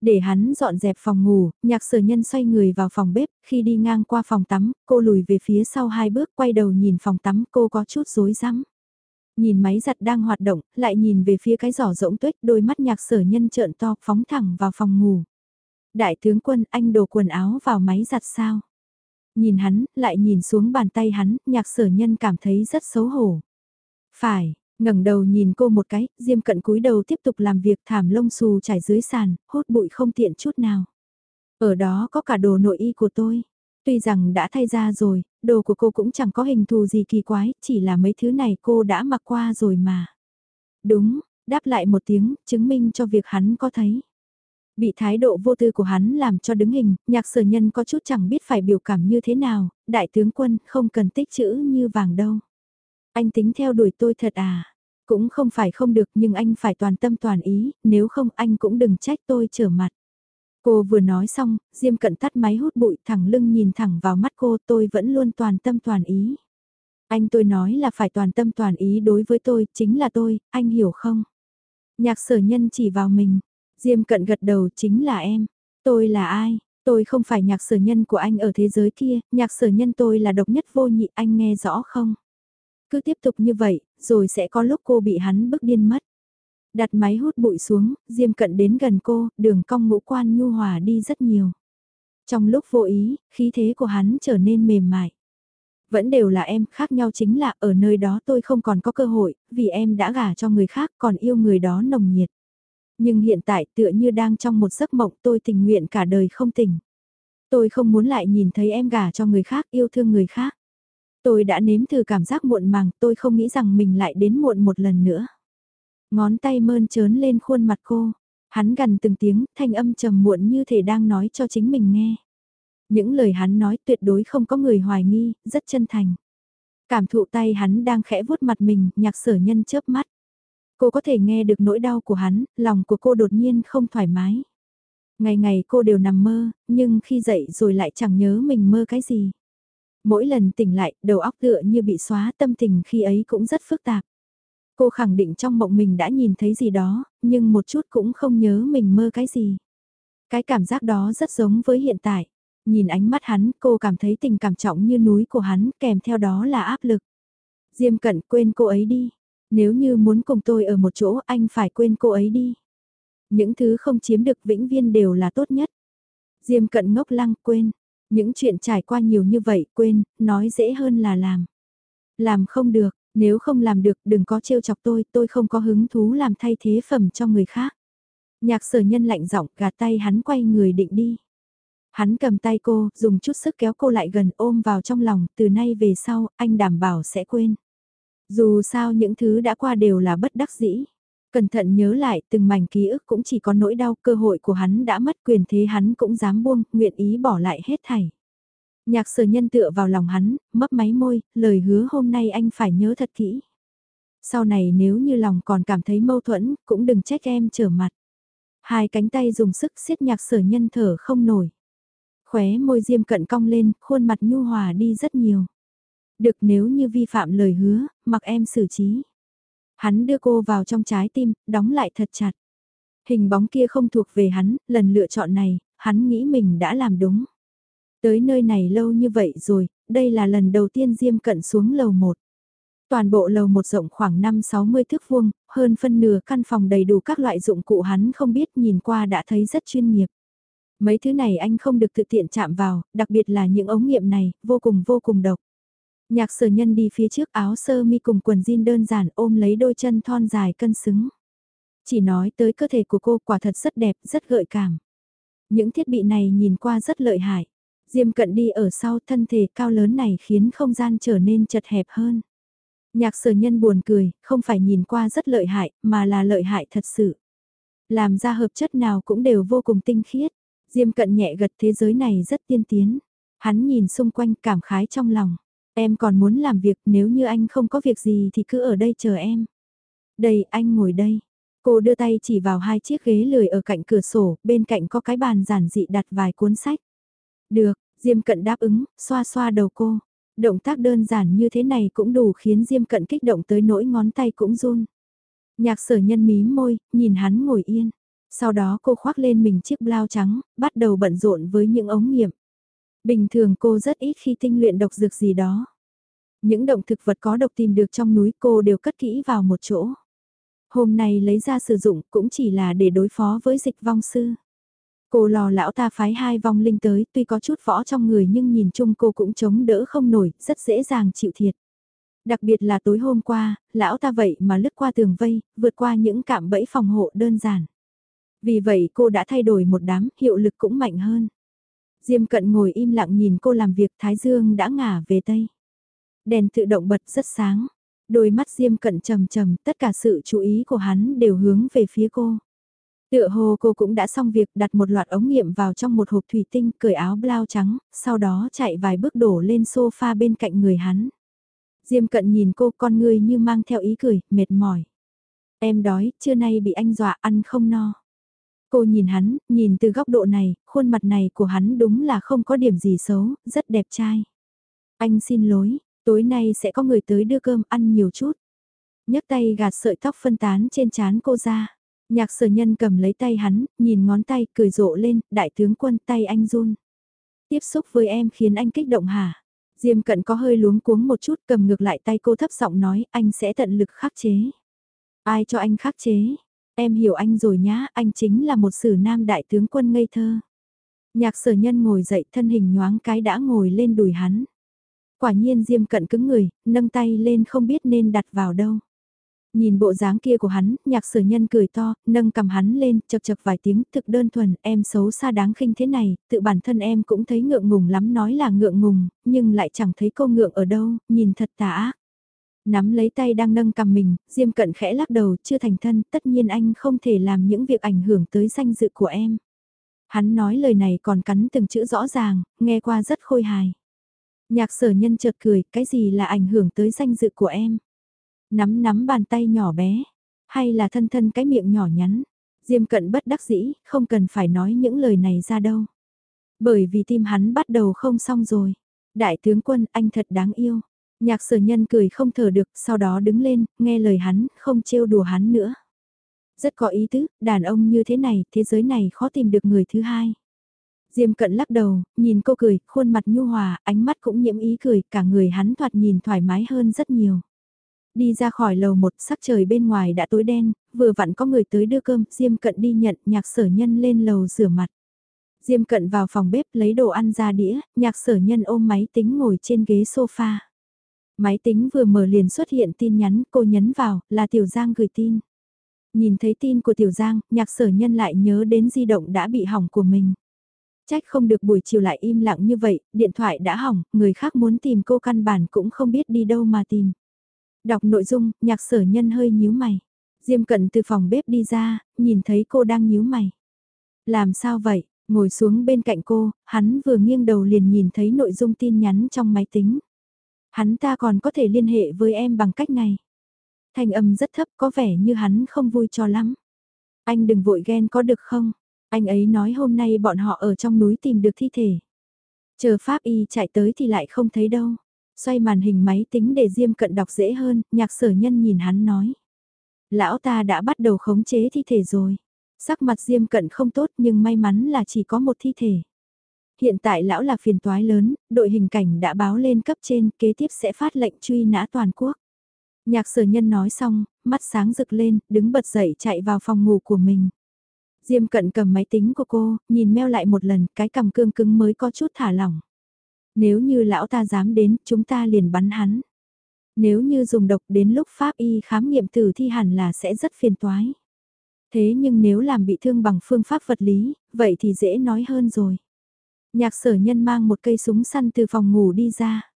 Để hắn dọn dẹp phòng ngủ, nhạc sở nhân xoay người vào phòng bếp, khi đi ngang qua phòng tắm, cô lùi về phía sau hai bước, quay đầu nhìn phòng tắm, cô có chút rối rắm. Nhìn máy giặt đang hoạt động, lại nhìn về phía cái giỏ rỗng tuyết, đôi mắt nhạc sở nhân trợn to, phóng thẳng vào phòng ngủ. Đại tướng quân, anh đổ quần áo vào máy giặt sao? Nhìn hắn, lại nhìn xuống bàn tay hắn, nhạc sở nhân cảm thấy rất xấu hổ. Phải, ngẩng đầu nhìn cô một cái, Diêm Cận cúi đầu tiếp tục làm việc thảm lông xù trải dưới sàn, hốt bụi không tiện chút nào. Ở đó có cả đồ nội y của tôi. Tuy rằng đã thay ra rồi, đồ của cô cũng chẳng có hình thù gì kỳ quái, chỉ là mấy thứ này cô đã mặc qua rồi mà. Đúng, đáp lại một tiếng, chứng minh cho việc hắn có thấy. Bị thái độ vô tư của hắn làm cho đứng hình, nhạc sở nhân có chút chẳng biết phải biểu cảm như thế nào, đại tướng quân không cần tích chữ như vàng đâu. Anh tính theo đuổi tôi thật à? Cũng không phải không được nhưng anh phải toàn tâm toàn ý, nếu không anh cũng đừng trách tôi trở mặt. Cô vừa nói xong, Diêm cận tắt máy hút bụi thẳng lưng nhìn thẳng vào mắt cô tôi vẫn luôn toàn tâm toàn ý. Anh tôi nói là phải toàn tâm toàn ý đối với tôi, chính là tôi, anh hiểu không? Nhạc sở nhân chỉ vào mình, Diêm cận gật đầu chính là em. Tôi là ai? Tôi không phải nhạc sở nhân của anh ở thế giới kia, nhạc sở nhân tôi là độc nhất vô nhị, anh nghe rõ không? Cứ tiếp tục như vậy, rồi sẽ có lúc cô bị hắn bức điên mất. Đặt máy hút bụi xuống, Diêm cận đến gần cô, đường cong ngũ quan nhu hòa đi rất nhiều. Trong lúc vô ý, khí thế của hắn trở nên mềm mại. Vẫn đều là em, khác nhau chính là ở nơi đó tôi không còn có cơ hội, vì em đã gả cho người khác còn yêu người đó nồng nhiệt. Nhưng hiện tại tựa như đang trong một giấc mộng tôi tình nguyện cả đời không tỉnh. Tôi không muốn lại nhìn thấy em gả cho người khác yêu thương người khác. Tôi đã nếm thử cảm giác muộn màng, tôi không nghĩ rằng mình lại đến muộn một lần nữa. Ngón tay mơn trớn lên khuôn mặt cô, hắn gần từng tiếng, thanh âm trầm muộn như thể đang nói cho chính mình nghe. Những lời hắn nói tuyệt đối không có người hoài nghi, rất chân thành. Cảm thụ tay hắn đang khẽ vuốt mặt mình, nhạc sở nhân chớp mắt. Cô có thể nghe được nỗi đau của hắn, lòng của cô đột nhiên không thoải mái. Ngày ngày cô đều nằm mơ, nhưng khi dậy rồi lại chẳng nhớ mình mơ cái gì. Mỗi lần tỉnh lại, đầu óc tựa như bị xóa tâm tình khi ấy cũng rất phức tạp. Cô khẳng định trong mộng mình đã nhìn thấy gì đó, nhưng một chút cũng không nhớ mình mơ cái gì. Cái cảm giác đó rất giống với hiện tại. Nhìn ánh mắt hắn, cô cảm thấy tình cảm trọng như núi của hắn, kèm theo đó là áp lực. Diêm cận quên cô ấy đi. Nếu như muốn cùng tôi ở một chỗ anh phải quên cô ấy đi. Những thứ không chiếm được vĩnh viên đều là tốt nhất. Diêm cận ngốc lăng quên. Những chuyện trải qua nhiều như vậy quên, nói dễ hơn là làm. Làm không được, nếu không làm được đừng có trêu chọc tôi, tôi không có hứng thú làm thay thế phẩm cho người khác. Nhạc sở nhân lạnh giọng gạt tay hắn quay người định đi. Hắn cầm tay cô, dùng chút sức kéo cô lại gần ôm vào trong lòng, từ nay về sau, anh đảm bảo sẽ quên. Dù sao những thứ đã qua đều là bất đắc dĩ. Cẩn thận nhớ lại từng mảnh ký ức cũng chỉ có nỗi đau cơ hội của hắn đã mất quyền thế hắn cũng dám buông, nguyện ý bỏ lại hết thảy. Nhạc sở nhân tựa vào lòng hắn, mấp máy môi, lời hứa hôm nay anh phải nhớ thật kỹ. Sau này nếu như lòng còn cảm thấy mâu thuẫn, cũng đừng trách em trở mặt. Hai cánh tay dùng sức siết nhạc sở nhân thở không nổi. Khóe môi diêm cận cong lên, khuôn mặt nhu hòa đi rất nhiều. Được nếu như vi phạm lời hứa, mặc em xử trí. Hắn đưa cô vào trong trái tim, đóng lại thật chặt. Hình bóng kia không thuộc về hắn, lần lựa chọn này, hắn nghĩ mình đã làm đúng. Tới nơi này lâu như vậy rồi, đây là lần đầu tiên Diêm Cận xuống lầu 1. Toàn bộ lầu một rộng khoảng 5-60 thước vuông, hơn phân nửa căn phòng đầy đủ các loại dụng cụ hắn không biết nhìn qua đã thấy rất chuyên nghiệp. Mấy thứ này anh không được tự tiện chạm vào, đặc biệt là những ống nghiệm này, vô cùng vô cùng độc. Nhạc sở nhân đi phía trước áo sơ mi cùng quần jean đơn giản ôm lấy đôi chân thon dài cân xứng. Chỉ nói tới cơ thể của cô quả thật rất đẹp, rất gợi cảm. Những thiết bị này nhìn qua rất lợi hại. Diêm cận đi ở sau thân thể cao lớn này khiến không gian trở nên chật hẹp hơn. Nhạc sở nhân buồn cười, không phải nhìn qua rất lợi hại, mà là lợi hại thật sự. Làm ra hợp chất nào cũng đều vô cùng tinh khiết. Diêm cận nhẹ gật thế giới này rất tiên tiến. Hắn nhìn xung quanh cảm khái trong lòng. Em còn muốn làm việc nếu như anh không có việc gì thì cứ ở đây chờ em. Đây anh ngồi đây. Cô đưa tay chỉ vào hai chiếc ghế lười ở cạnh cửa sổ, bên cạnh có cái bàn giản dị đặt vài cuốn sách. Được, Diêm Cận đáp ứng, xoa xoa đầu cô. Động tác đơn giản như thế này cũng đủ khiến Diêm Cận kích động tới nỗi ngón tay cũng run. Nhạc sở nhân mí môi, nhìn hắn ngồi yên. Sau đó cô khoác lên mình chiếc blau trắng, bắt đầu bận rộn với những ống nghiệm. Bình thường cô rất ít khi tinh luyện độc dược gì đó. Những động thực vật có độc tìm được trong núi cô đều cất kỹ vào một chỗ. Hôm nay lấy ra sử dụng cũng chỉ là để đối phó với dịch vong sư. Cô lò lão ta phái hai vong linh tới tuy có chút võ trong người nhưng nhìn chung cô cũng chống đỡ không nổi, rất dễ dàng chịu thiệt. Đặc biệt là tối hôm qua, lão ta vậy mà lướt qua tường vây, vượt qua những cạm bẫy phòng hộ đơn giản. Vì vậy cô đã thay đổi một đám, hiệu lực cũng mạnh hơn. Diêm cận ngồi im lặng nhìn cô làm việc Thái Dương đã ngả về Tây. Đèn tự động bật rất sáng. Đôi mắt Diêm cận trầm trầm, tất cả sự chú ý của hắn đều hướng về phía cô. Tựa hồ cô cũng đã xong việc đặt một loạt ống nghiệm vào trong một hộp thủy tinh, cởi áo blau trắng, sau đó chạy vài bước đổ lên sofa bên cạnh người hắn. Diêm cận nhìn cô con người như mang theo ý cười, mệt mỏi. Em đói, trưa nay bị anh dọa ăn không no. Cô nhìn hắn, nhìn từ góc độ này, khuôn mặt này của hắn đúng là không có điểm gì xấu, rất đẹp trai. Anh xin lỗi, tối nay sẽ có người tới đưa cơm ăn nhiều chút. nhấc tay gạt sợi tóc phân tán trên trán cô ra. Nhạc sở nhân cầm lấy tay hắn, nhìn ngón tay, cười rộ lên, đại tướng quân tay anh run. Tiếp xúc với em khiến anh kích động hả? Diêm cận có hơi luống cuống một chút cầm ngược lại tay cô thấp giọng nói anh sẽ tận lực khắc chế. Ai cho anh khắc chế? Em hiểu anh rồi nhá, anh chính là một sử nam đại tướng quân ngây thơ. Nhạc sở nhân ngồi dậy thân hình nhoáng cái đã ngồi lên đùi hắn. Quả nhiên Diêm cận cứng người, nâng tay lên không biết nên đặt vào đâu. Nhìn bộ dáng kia của hắn, nhạc sở nhân cười to, nâng cầm hắn lên, chập chập vài tiếng, thực đơn thuần, em xấu xa đáng khinh thế này, tự bản thân em cũng thấy ngượng ngùng lắm nói là ngượng ngùng, nhưng lại chẳng thấy cô ngượng ở đâu, nhìn thật tà ác. Nắm lấy tay đang nâng cầm mình, Diêm cận khẽ lắc đầu, chưa thành thân, tất nhiên anh không thể làm những việc ảnh hưởng tới danh dự của em. Hắn nói lời này còn cắn từng chữ rõ ràng, nghe qua rất khôi hài. Nhạc sở nhân chợt cười, cái gì là ảnh hưởng tới danh dự của em? Nắm nắm bàn tay nhỏ bé, hay là thân thân cái miệng nhỏ nhắn. Diêm cận bất đắc dĩ, không cần phải nói những lời này ra đâu. Bởi vì tim hắn bắt đầu không xong rồi. Đại tướng quân, anh thật đáng yêu. Nhạc sở nhân cười không thở được, sau đó đứng lên, nghe lời hắn, không trêu đùa hắn nữa. Rất có ý tứ, đàn ông như thế này, thế giới này khó tìm được người thứ hai. Diêm cận lắc đầu, nhìn cô cười, khuôn mặt nhu hòa, ánh mắt cũng nhiễm ý cười, cả người hắn thoạt nhìn thoải mái hơn rất nhiều. Đi ra khỏi lầu một sắc trời bên ngoài đã tối đen, vừa vặn có người tới đưa cơm, Diêm Cận đi nhận nhạc sở nhân lên lầu rửa mặt. Diêm Cận vào phòng bếp lấy đồ ăn ra đĩa, nhạc sở nhân ôm máy tính ngồi trên ghế sofa. Máy tính vừa mở liền xuất hiện tin nhắn, cô nhấn vào, là Tiểu Giang gửi tin. Nhìn thấy tin của Tiểu Giang, nhạc sở nhân lại nhớ đến di động đã bị hỏng của mình. Trách không được buổi chiều lại im lặng như vậy, điện thoại đã hỏng, người khác muốn tìm cô căn bản cũng không biết đi đâu mà tìm. Đọc nội dung, nhạc sở nhân hơi nhíu mày. Diêm cận từ phòng bếp đi ra, nhìn thấy cô đang nhíu mày. Làm sao vậy? Ngồi xuống bên cạnh cô, hắn vừa nghiêng đầu liền nhìn thấy nội dung tin nhắn trong máy tính. Hắn ta còn có thể liên hệ với em bằng cách này. Thanh âm rất thấp có vẻ như hắn không vui cho lắm. Anh đừng vội ghen có được không? Anh ấy nói hôm nay bọn họ ở trong núi tìm được thi thể. Chờ Pháp Y chạy tới thì lại không thấy đâu. Xoay màn hình máy tính để Diêm Cận đọc dễ hơn, nhạc sở nhân nhìn hắn nói. Lão ta đã bắt đầu khống chế thi thể rồi. Sắc mặt Diêm Cận không tốt nhưng may mắn là chỉ có một thi thể. Hiện tại lão là phiền toái lớn, đội hình cảnh đã báo lên cấp trên, kế tiếp sẽ phát lệnh truy nã toàn quốc. Nhạc sở nhân nói xong, mắt sáng rực lên, đứng bật dậy chạy vào phòng ngủ của mình. Diêm cận cầm máy tính của cô, nhìn meo lại một lần, cái cầm cương cứng mới có chút thả lỏng. Nếu như lão ta dám đến, chúng ta liền bắn hắn. Nếu như dùng độc đến lúc pháp y khám nghiệm tử thi hẳn là sẽ rất phiền toái. Thế nhưng nếu làm bị thương bằng phương pháp vật lý, vậy thì dễ nói hơn rồi. Nhạc sở nhân mang một cây súng săn từ phòng ngủ đi ra.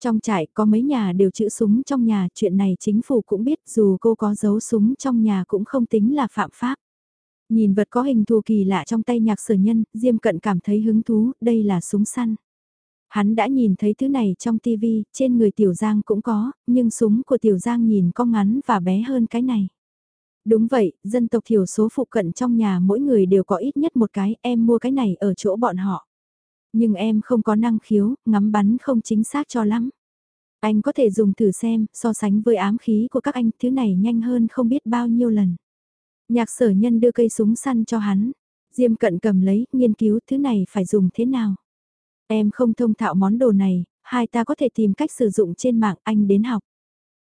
Trong trại có mấy nhà đều chữ súng trong nhà, chuyện này chính phủ cũng biết dù cô có giấu súng trong nhà cũng không tính là phạm pháp. Nhìn vật có hình thù kỳ lạ trong tay nhạc sở nhân, Diêm Cận cảm thấy hứng thú, đây là súng săn. Hắn đã nhìn thấy thứ này trong tivi, trên người Tiểu Giang cũng có, nhưng súng của Tiểu Giang nhìn có ngắn và bé hơn cái này. Đúng vậy, dân tộc thiểu số phụ cận trong nhà mỗi người đều có ít nhất một cái, em mua cái này ở chỗ bọn họ. Nhưng em không có năng khiếu, ngắm bắn không chính xác cho lắm. Anh có thể dùng thử xem, so sánh với ám khí của các anh, thứ này nhanh hơn không biết bao nhiêu lần. Nhạc sở nhân đưa cây súng săn cho hắn. Diêm cận cầm lấy, nghiên cứu thứ này phải dùng thế nào. Em không thông thạo món đồ này, hai ta có thể tìm cách sử dụng trên mạng anh đến học.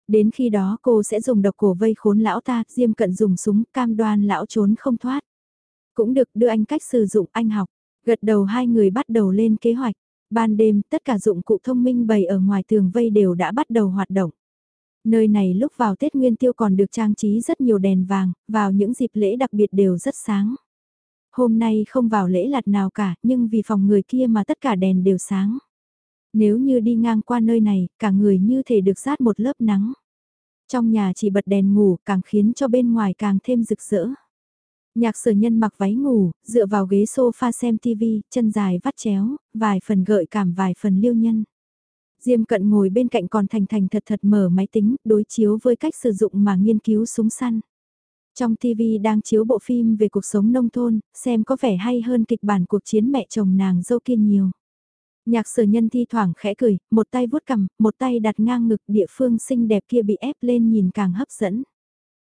Đến khi đó cô sẽ dùng độc cổ vây khốn lão ta, Diêm cận dùng súng, cam đoan lão trốn không thoát. Cũng được đưa anh cách sử dụng anh học. Gật đầu hai người bắt đầu lên kế hoạch. Ban đêm, tất cả dụng cụ thông minh bày ở ngoài tường vây đều đã bắt đầu hoạt động. Nơi này lúc vào Tết Nguyên Tiêu còn được trang trí rất nhiều đèn vàng, vào những dịp lễ đặc biệt đều rất sáng. Hôm nay không vào lễ lạt nào cả, nhưng vì phòng người kia mà tất cả đèn đều sáng. Nếu như đi ngang qua nơi này, cả người như thể được sát một lớp nắng. Trong nhà chỉ bật đèn ngủ, càng khiến cho bên ngoài càng thêm rực rỡ. Nhạc sở nhân mặc váy ngủ, dựa vào ghế sofa xem TV, chân dài vắt chéo, vài phần gợi cảm vài phần liêu nhân. Diêm cận ngồi bên cạnh còn thành thành thật thật mở máy tính, đối chiếu với cách sử dụng mà nghiên cứu súng săn. Trong TV đang chiếu bộ phim về cuộc sống nông thôn, xem có vẻ hay hơn kịch bản cuộc chiến mẹ chồng nàng dâu kiên nhiều. Nhạc sở nhân thi thoảng khẽ cười, một tay vuốt cầm, một tay đặt ngang ngực địa phương xinh đẹp kia bị ép lên nhìn càng hấp dẫn.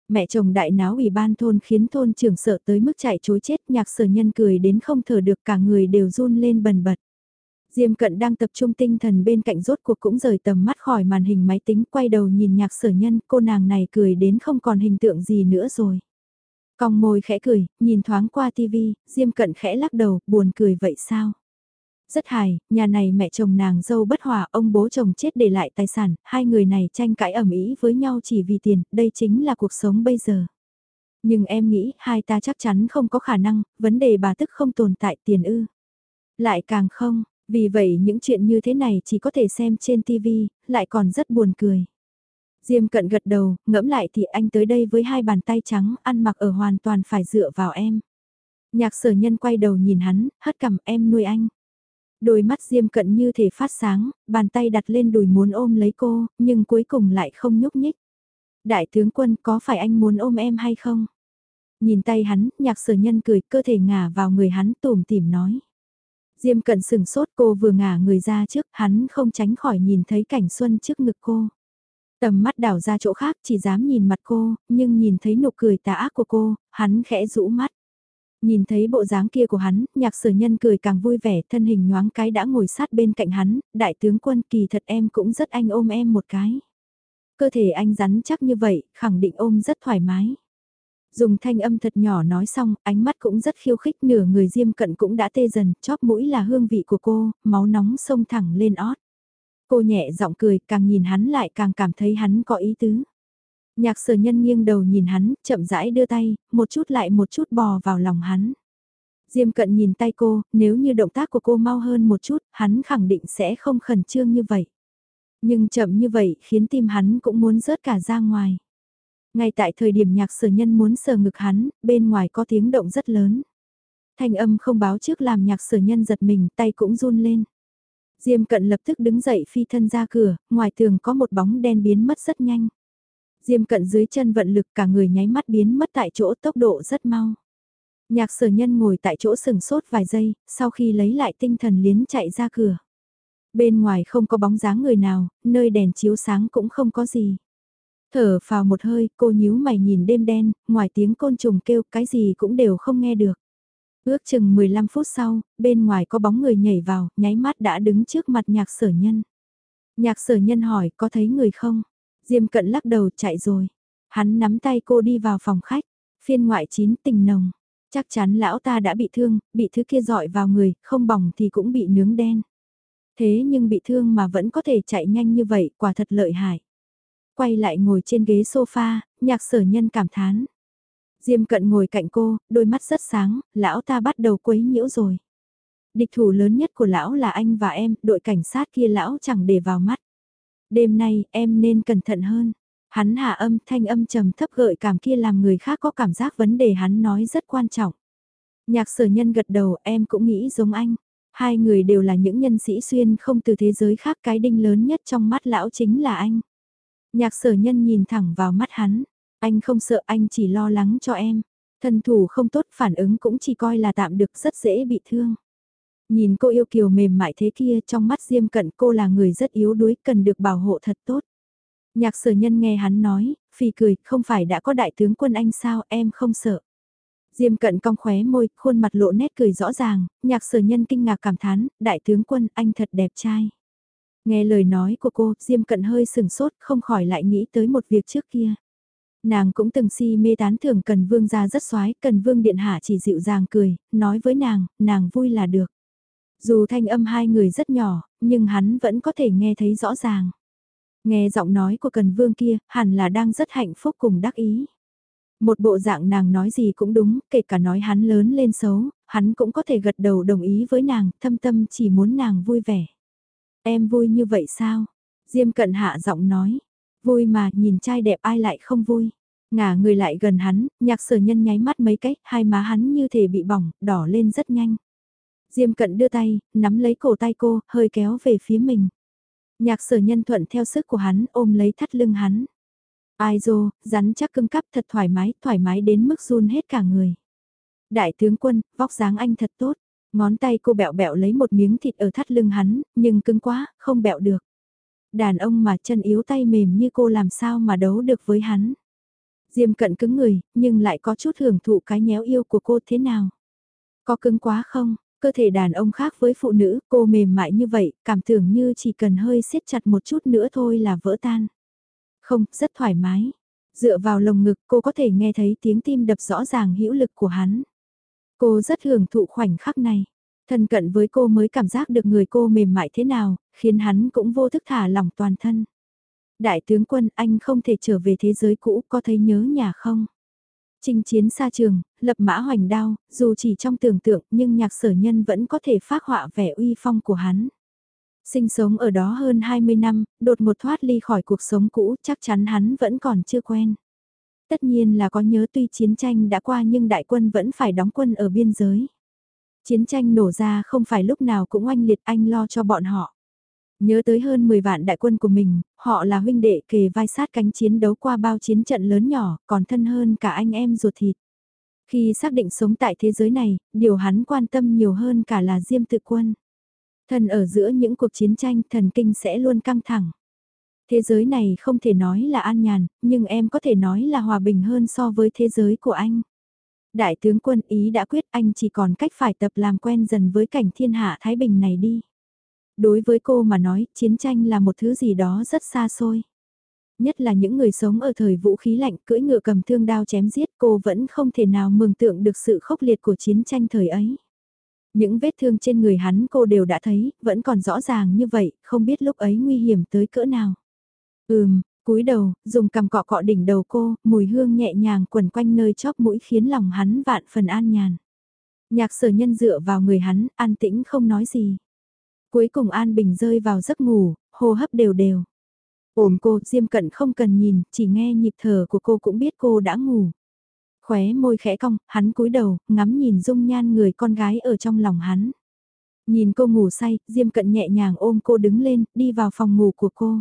Mẹ chồng đại náo ủy ban thôn khiến thôn trưởng sợ tới mức chạy chối chết nhạc sở nhân cười đến không thở được cả người đều run lên bần bật. Diêm cận đang tập trung tinh thần bên cạnh rốt cuộc cũng rời tầm mắt khỏi màn hình máy tính quay đầu nhìn nhạc sở nhân cô nàng này cười đến không còn hình tượng gì nữa rồi. còng môi khẽ cười, nhìn thoáng qua tivi, Diêm cận khẽ lắc đầu, buồn cười vậy sao? Rất hài, nhà này mẹ chồng nàng dâu bất hòa, ông bố chồng chết để lại tài sản, hai người này tranh cãi ẩm ý với nhau chỉ vì tiền, đây chính là cuộc sống bây giờ. Nhưng em nghĩ hai ta chắc chắn không có khả năng, vấn đề bà tức không tồn tại tiền ư. Lại càng không, vì vậy những chuyện như thế này chỉ có thể xem trên TV, lại còn rất buồn cười. Diêm cận gật đầu, ngẫm lại thì anh tới đây với hai bàn tay trắng, ăn mặc ở hoàn toàn phải dựa vào em. Nhạc sở nhân quay đầu nhìn hắn, hất cằm em nuôi anh. Đôi mắt diêm cận như thể phát sáng, bàn tay đặt lên đùi muốn ôm lấy cô, nhưng cuối cùng lại không nhúc nhích. Đại tướng quân có phải anh muốn ôm em hay không? Nhìn tay hắn, nhạc sở nhân cười cơ thể ngả vào người hắn tủm tỉm nói. Diêm cận sừng sốt cô vừa ngả người ra trước, hắn không tránh khỏi nhìn thấy cảnh xuân trước ngực cô. Tầm mắt đảo ra chỗ khác chỉ dám nhìn mặt cô, nhưng nhìn thấy nụ cười tà ác của cô, hắn khẽ rũ mắt. Nhìn thấy bộ dáng kia của hắn, nhạc sở nhân cười càng vui vẻ, thân hình nhoáng cái đã ngồi sát bên cạnh hắn, đại tướng quân kỳ thật em cũng rất anh ôm em một cái. Cơ thể anh rắn chắc như vậy, khẳng định ôm rất thoải mái. Dùng thanh âm thật nhỏ nói xong, ánh mắt cũng rất khiêu khích nửa người diêm cận cũng đã tê dần, chóp mũi là hương vị của cô, máu nóng sông thẳng lên ót. Cô nhẹ giọng cười, càng nhìn hắn lại càng cảm thấy hắn có ý tứ. Nhạc sở nhân nghiêng đầu nhìn hắn, chậm rãi đưa tay, một chút lại một chút bò vào lòng hắn. Diêm cận nhìn tay cô, nếu như động tác của cô mau hơn một chút, hắn khẳng định sẽ không khẩn trương như vậy. Nhưng chậm như vậy khiến tim hắn cũng muốn rớt cả ra ngoài. Ngay tại thời điểm nhạc sở nhân muốn sờ ngực hắn, bên ngoài có tiếng động rất lớn. Thanh âm không báo trước làm nhạc sở nhân giật mình, tay cũng run lên. Diêm cận lập tức đứng dậy phi thân ra cửa, ngoài tường có một bóng đen biến mất rất nhanh. Diêm cận dưới chân vận lực cả người nháy mắt biến mất tại chỗ tốc độ rất mau. Nhạc sở nhân ngồi tại chỗ sừng sốt vài giây, sau khi lấy lại tinh thần liến chạy ra cửa. Bên ngoài không có bóng dáng người nào, nơi đèn chiếu sáng cũng không có gì. Thở vào một hơi, cô nhíu mày nhìn đêm đen, ngoài tiếng côn trùng kêu cái gì cũng đều không nghe được. Ước chừng 15 phút sau, bên ngoài có bóng người nhảy vào, nháy mắt đã đứng trước mặt nhạc sở nhân. Nhạc sở nhân hỏi có thấy người không? Diêm cận lắc đầu chạy rồi. Hắn nắm tay cô đi vào phòng khách. Phiên ngoại chín tình nồng. Chắc chắn lão ta đã bị thương, bị thứ kia dọi vào người, không bỏng thì cũng bị nướng đen. Thế nhưng bị thương mà vẫn có thể chạy nhanh như vậy, quả thật lợi hại. Quay lại ngồi trên ghế sofa, nhạc sở nhân cảm thán. Diêm cận ngồi cạnh cô, đôi mắt rất sáng, lão ta bắt đầu quấy nhiễu rồi. Địch thủ lớn nhất của lão là anh và em, đội cảnh sát kia lão chẳng để vào mắt. Đêm nay, em nên cẩn thận hơn. Hắn hạ âm thanh âm trầm thấp gợi cảm kia làm người khác có cảm giác vấn đề hắn nói rất quan trọng. Nhạc sở nhân gật đầu em cũng nghĩ giống anh. Hai người đều là những nhân sĩ xuyên không từ thế giới khác cái đinh lớn nhất trong mắt lão chính là anh. Nhạc sở nhân nhìn thẳng vào mắt hắn. Anh không sợ anh chỉ lo lắng cho em. Thân thủ không tốt phản ứng cũng chỉ coi là tạm được rất dễ bị thương. Nhìn cô yêu kiều mềm mại thế kia trong mắt Diêm Cận cô là người rất yếu đuối cần được bảo hộ thật tốt. Nhạc sở nhân nghe hắn nói, phì cười, không phải đã có đại tướng quân anh sao, em không sợ. Diêm cận cong khóe môi, khuôn mặt lộ nét cười rõ ràng, nhạc sở nhân kinh ngạc cảm thán, đại tướng quân, anh thật đẹp trai. Nghe lời nói của cô, Diêm cận hơi sừng sốt, không khỏi lại nghĩ tới một việc trước kia. Nàng cũng từng si mê tán thưởng Cần Vương ra rất xoái, Cần Vương Điện Hạ chỉ dịu dàng cười, nói với nàng, nàng vui là được. Dù thanh âm hai người rất nhỏ, nhưng hắn vẫn có thể nghe thấy rõ ràng. Nghe giọng nói của Cần Vương kia, hẳn là đang rất hạnh phúc cùng đắc ý. Một bộ dạng nàng nói gì cũng đúng, kể cả nói hắn lớn lên xấu, hắn cũng có thể gật đầu đồng ý với nàng, thâm tâm chỉ muốn nàng vui vẻ. Em vui như vậy sao? Diêm cận hạ giọng nói, vui mà nhìn trai đẹp ai lại không vui. Ngả người lại gần hắn, nhạc sở nhân nháy mắt mấy cách, hai má hắn như thể bị bỏng, đỏ lên rất nhanh. Diêm cận đưa tay, nắm lấy cổ tay cô, hơi kéo về phía mình. Nhạc sở nhân thuận theo sức của hắn ôm lấy thắt lưng hắn. Ai dô, rắn chắc cưng cắp thật thoải mái, thoải mái đến mức run hết cả người. Đại tướng quân, vóc dáng anh thật tốt. Ngón tay cô bẹo bẹo lấy một miếng thịt ở thắt lưng hắn, nhưng cứng quá, không bẹo được. Đàn ông mà chân yếu tay mềm như cô làm sao mà đấu được với hắn. Diêm cận cứng người, nhưng lại có chút hưởng thụ cái nhéo yêu của cô thế nào. Có cứng quá không? Cơ thể đàn ông khác với phụ nữ, cô mềm mại như vậy, cảm tưởng như chỉ cần hơi siết chặt một chút nữa thôi là vỡ tan. Không, rất thoải mái. Dựa vào lồng ngực cô có thể nghe thấy tiếng tim đập rõ ràng hữu lực của hắn. Cô rất hưởng thụ khoảnh khắc này. Thân cận với cô mới cảm giác được người cô mềm mại thế nào, khiến hắn cũng vô thức thả lỏng toàn thân. Đại tướng quân anh không thể trở về thế giới cũ có thấy nhớ nhà không? Trình chiến xa trường, lập mã hoành đao, dù chỉ trong tưởng tượng nhưng nhạc sở nhân vẫn có thể phát họa vẻ uy phong của hắn. Sinh sống ở đó hơn 20 năm, đột một thoát ly khỏi cuộc sống cũ chắc chắn hắn vẫn còn chưa quen. Tất nhiên là có nhớ tuy chiến tranh đã qua nhưng đại quân vẫn phải đóng quân ở biên giới. Chiến tranh nổ ra không phải lúc nào cũng oanh liệt anh lo cho bọn họ. Nhớ tới hơn 10 vạn đại quân của mình, họ là huynh đệ kề vai sát cánh chiến đấu qua bao chiến trận lớn nhỏ, còn thân hơn cả anh em ruột thịt. Khi xác định sống tại thế giới này, điều hắn quan tâm nhiều hơn cả là diêm tự quân. Thần ở giữa những cuộc chiến tranh thần kinh sẽ luôn căng thẳng. Thế giới này không thể nói là an nhàn, nhưng em có thể nói là hòa bình hơn so với thế giới của anh. Đại tướng quân ý đã quyết anh chỉ còn cách phải tập làm quen dần với cảnh thiên hạ Thái Bình này đi. Đối với cô mà nói, chiến tranh là một thứ gì đó rất xa xôi. Nhất là những người sống ở thời vũ khí lạnh cưỡi ngựa cầm thương đao chém giết cô vẫn không thể nào mường tượng được sự khốc liệt của chiến tranh thời ấy. Những vết thương trên người hắn cô đều đã thấy, vẫn còn rõ ràng như vậy, không biết lúc ấy nguy hiểm tới cỡ nào. Ừm, cúi đầu, dùng cằm cọ cọ đỉnh đầu cô, mùi hương nhẹ nhàng quẩn quanh nơi chóp mũi khiến lòng hắn vạn phần an nhàn. Nhạc sở nhân dựa vào người hắn, an tĩnh không nói gì. Cuối cùng An Bình rơi vào giấc ngủ, hô hấp đều đều. Ôm cô, Diêm Cận không cần nhìn, chỉ nghe nhịp thở của cô cũng biết cô đã ngủ. Khóe môi khẽ cong, hắn cúi đầu, ngắm nhìn dung nhan người con gái ở trong lòng hắn. Nhìn cô ngủ say, Diêm Cận nhẹ nhàng ôm cô đứng lên, đi vào phòng ngủ của cô.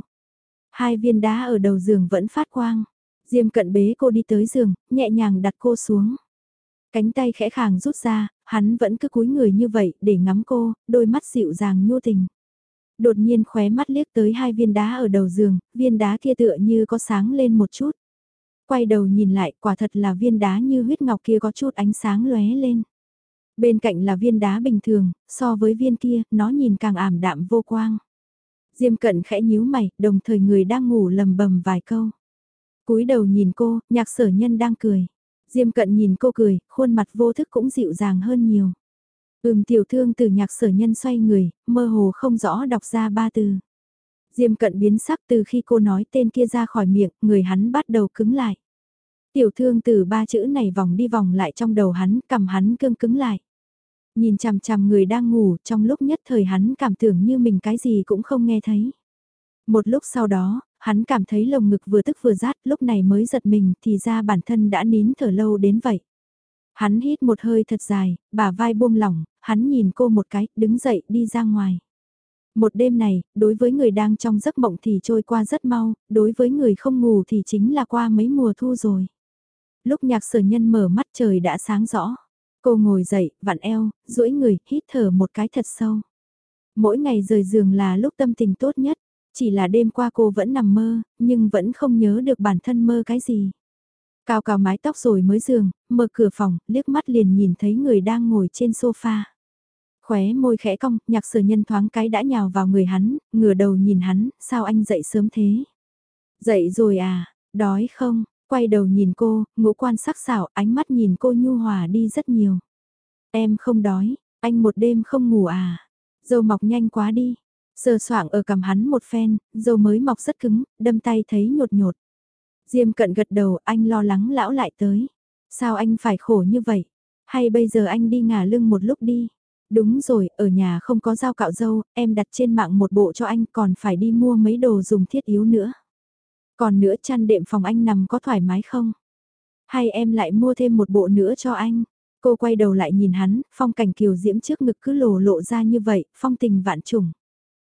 Hai viên đá ở đầu giường vẫn phát quang. Diêm Cận bế cô đi tới giường, nhẹ nhàng đặt cô xuống. Cánh tay khẽ khàng rút ra, hắn vẫn cứ cúi người như vậy để ngắm cô, đôi mắt dịu dàng nhu tình. Đột nhiên khóe mắt liếc tới hai viên đá ở đầu giường, viên đá kia tựa như có sáng lên một chút. Quay đầu nhìn lại, quả thật là viên đá như huyết ngọc kia có chút ánh sáng lóe lên. Bên cạnh là viên đá bình thường, so với viên kia, nó nhìn càng ảm đạm vô quang. Diêm cận khẽ nhíu mày, đồng thời người đang ngủ lầm bầm vài câu. cúi đầu nhìn cô, nhạc sở nhân đang cười. Diêm cận nhìn cô cười, khuôn mặt vô thức cũng dịu dàng hơn nhiều. Ừm tiểu thương từ nhạc sở nhân xoay người, mơ hồ không rõ đọc ra ba từ. Diêm cận biến sắc từ khi cô nói tên kia ra khỏi miệng, người hắn bắt đầu cứng lại. Tiểu thương từ ba chữ này vòng đi vòng lại trong đầu hắn, cầm hắn cương cứng lại. Nhìn chằm chằm người đang ngủ, trong lúc nhất thời hắn cảm tưởng như mình cái gì cũng không nghe thấy. Một lúc sau đó, hắn cảm thấy lồng ngực vừa tức vừa rát, lúc này mới giật mình thì ra bản thân đã nín thở lâu đến vậy. Hắn hít một hơi thật dài, bả vai buông lỏng, hắn nhìn cô một cái, đứng dậy đi ra ngoài. Một đêm này, đối với người đang trong giấc mộng thì trôi qua rất mau, đối với người không ngủ thì chính là qua mấy mùa thu rồi. Lúc nhạc sở nhân mở mắt trời đã sáng rõ. Cô ngồi dậy, vặn eo, duỗi người, hít thở một cái thật sâu. Mỗi ngày rời giường là lúc tâm tình tốt nhất. Chỉ là đêm qua cô vẫn nằm mơ, nhưng vẫn không nhớ được bản thân mơ cái gì. Cao cao mái tóc rồi mới giường, mở cửa phòng, liếc mắt liền nhìn thấy người đang ngồi trên sofa. Khóe môi khẽ cong, nhạc sở nhân thoáng cái đã nhào vào người hắn, ngửa đầu nhìn hắn, sao anh dậy sớm thế? Dậy rồi à, đói không? Quay đầu nhìn cô, ngũ quan sắc sảo, ánh mắt nhìn cô nhu hòa đi rất nhiều. Em không đói, anh một đêm không ngủ à? Dâu mọc nhanh quá đi. Sờ soạng ở cầm hắn một phen, dâu mới mọc rất cứng, đâm tay thấy nhột nhột. Diêm cận gật đầu, anh lo lắng lão lại tới. Sao anh phải khổ như vậy? Hay bây giờ anh đi ngả lưng một lúc đi? Đúng rồi, ở nhà không có dao cạo dâu, em đặt trên mạng một bộ cho anh còn phải đi mua mấy đồ dùng thiết yếu nữa. Còn nữa chăn đệm phòng anh nằm có thoải mái không? Hay em lại mua thêm một bộ nữa cho anh? Cô quay đầu lại nhìn hắn, phong cảnh kiều diễm trước ngực cứ lồ lộ ra như vậy, phong tình vạn trùng.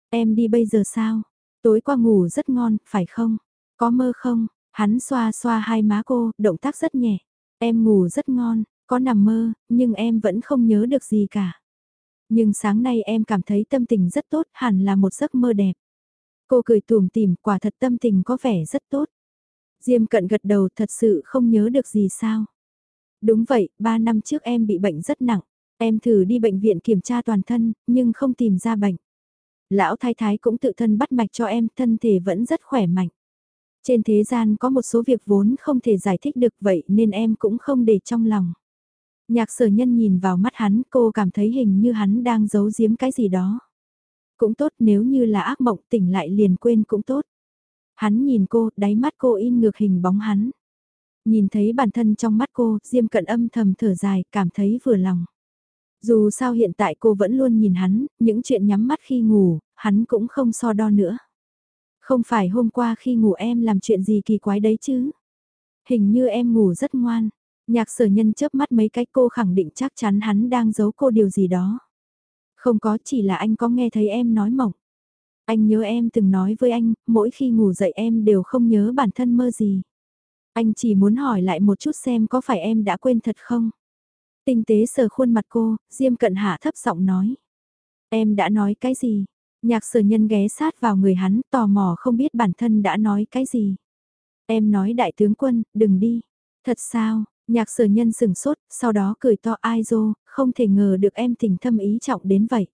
Em đi bây giờ sao? Tối qua ngủ rất ngon, phải không? Có mơ không? Hắn xoa xoa hai má cô, động tác rất nhẹ. Em ngủ rất ngon, có nằm mơ, nhưng em vẫn không nhớ được gì cả. Nhưng sáng nay em cảm thấy tâm tình rất tốt, hẳn là một giấc mơ đẹp. Cô cười tùm tìm, quả thật tâm tình có vẻ rất tốt. Diêm cận gật đầu thật sự không nhớ được gì sao. Đúng vậy, ba năm trước em bị bệnh rất nặng. Em thử đi bệnh viện kiểm tra toàn thân, nhưng không tìm ra bệnh. Lão thái thái cũng tự thân bắt mạch cho em, thân thể vẫn rất khỏe mạnh. Trên thế gian có một số việc vốn không thể giải thích được vậy nên em cũng không để trong lòng. Nhạc sở nhân nhìn vào mắt hắn cô cảm thấy hình như hắn đang giấu giếm cái gì đó. Cũng tốt nếu như là ác mộng tỉnh lại liền quên cũng tốt. Hắn nhìn cô, đáy mắt cô in ngược hình bóng hắn. Nhìn thấy bản thân trong mắt cô, Diêm cận âm thầm thở dài, cảm thấy vừa lòng. Dù sao hiện tại cô vẫn luôn nhìn hắn, những chuyện nhắm mắt khi ngủ, hắn cũng không so đo nữa. Không phải hôm qua khi ngủ em làm chuyện gì kỳ quái đấy chứ? Hình như em ngủ rất ngoan. Nhạc sở nhân chớp mắt mấy cái cô khẳng định chắc chắn hắn đang giấu cô điều gì đó. Không có chỉ là anh có nghe thấy em nói mộng. Anh nhớ em từng nói với anh, mỗi khi ngủ dậy em đều không nhớ bản thân mơ gì. Anh chỉ muốn hỏi lại một chút xem có phải em đã quên thật không? Tinh tế sờ khuôn mặt cô, Diêm cận hạ thấp giọng nói. Em đã nói cái gì? Nhạc sở nhân ghé sát vào người hắn, tò mò không biết bản thân đã nói cái gì. Em nói đại tướng quân, đừng đi. Thật sao, nhạc sở nhân sừng sốt, sau đó cười to ai dô, không thể ngờ được em tình thâm ý trọng đến vậy.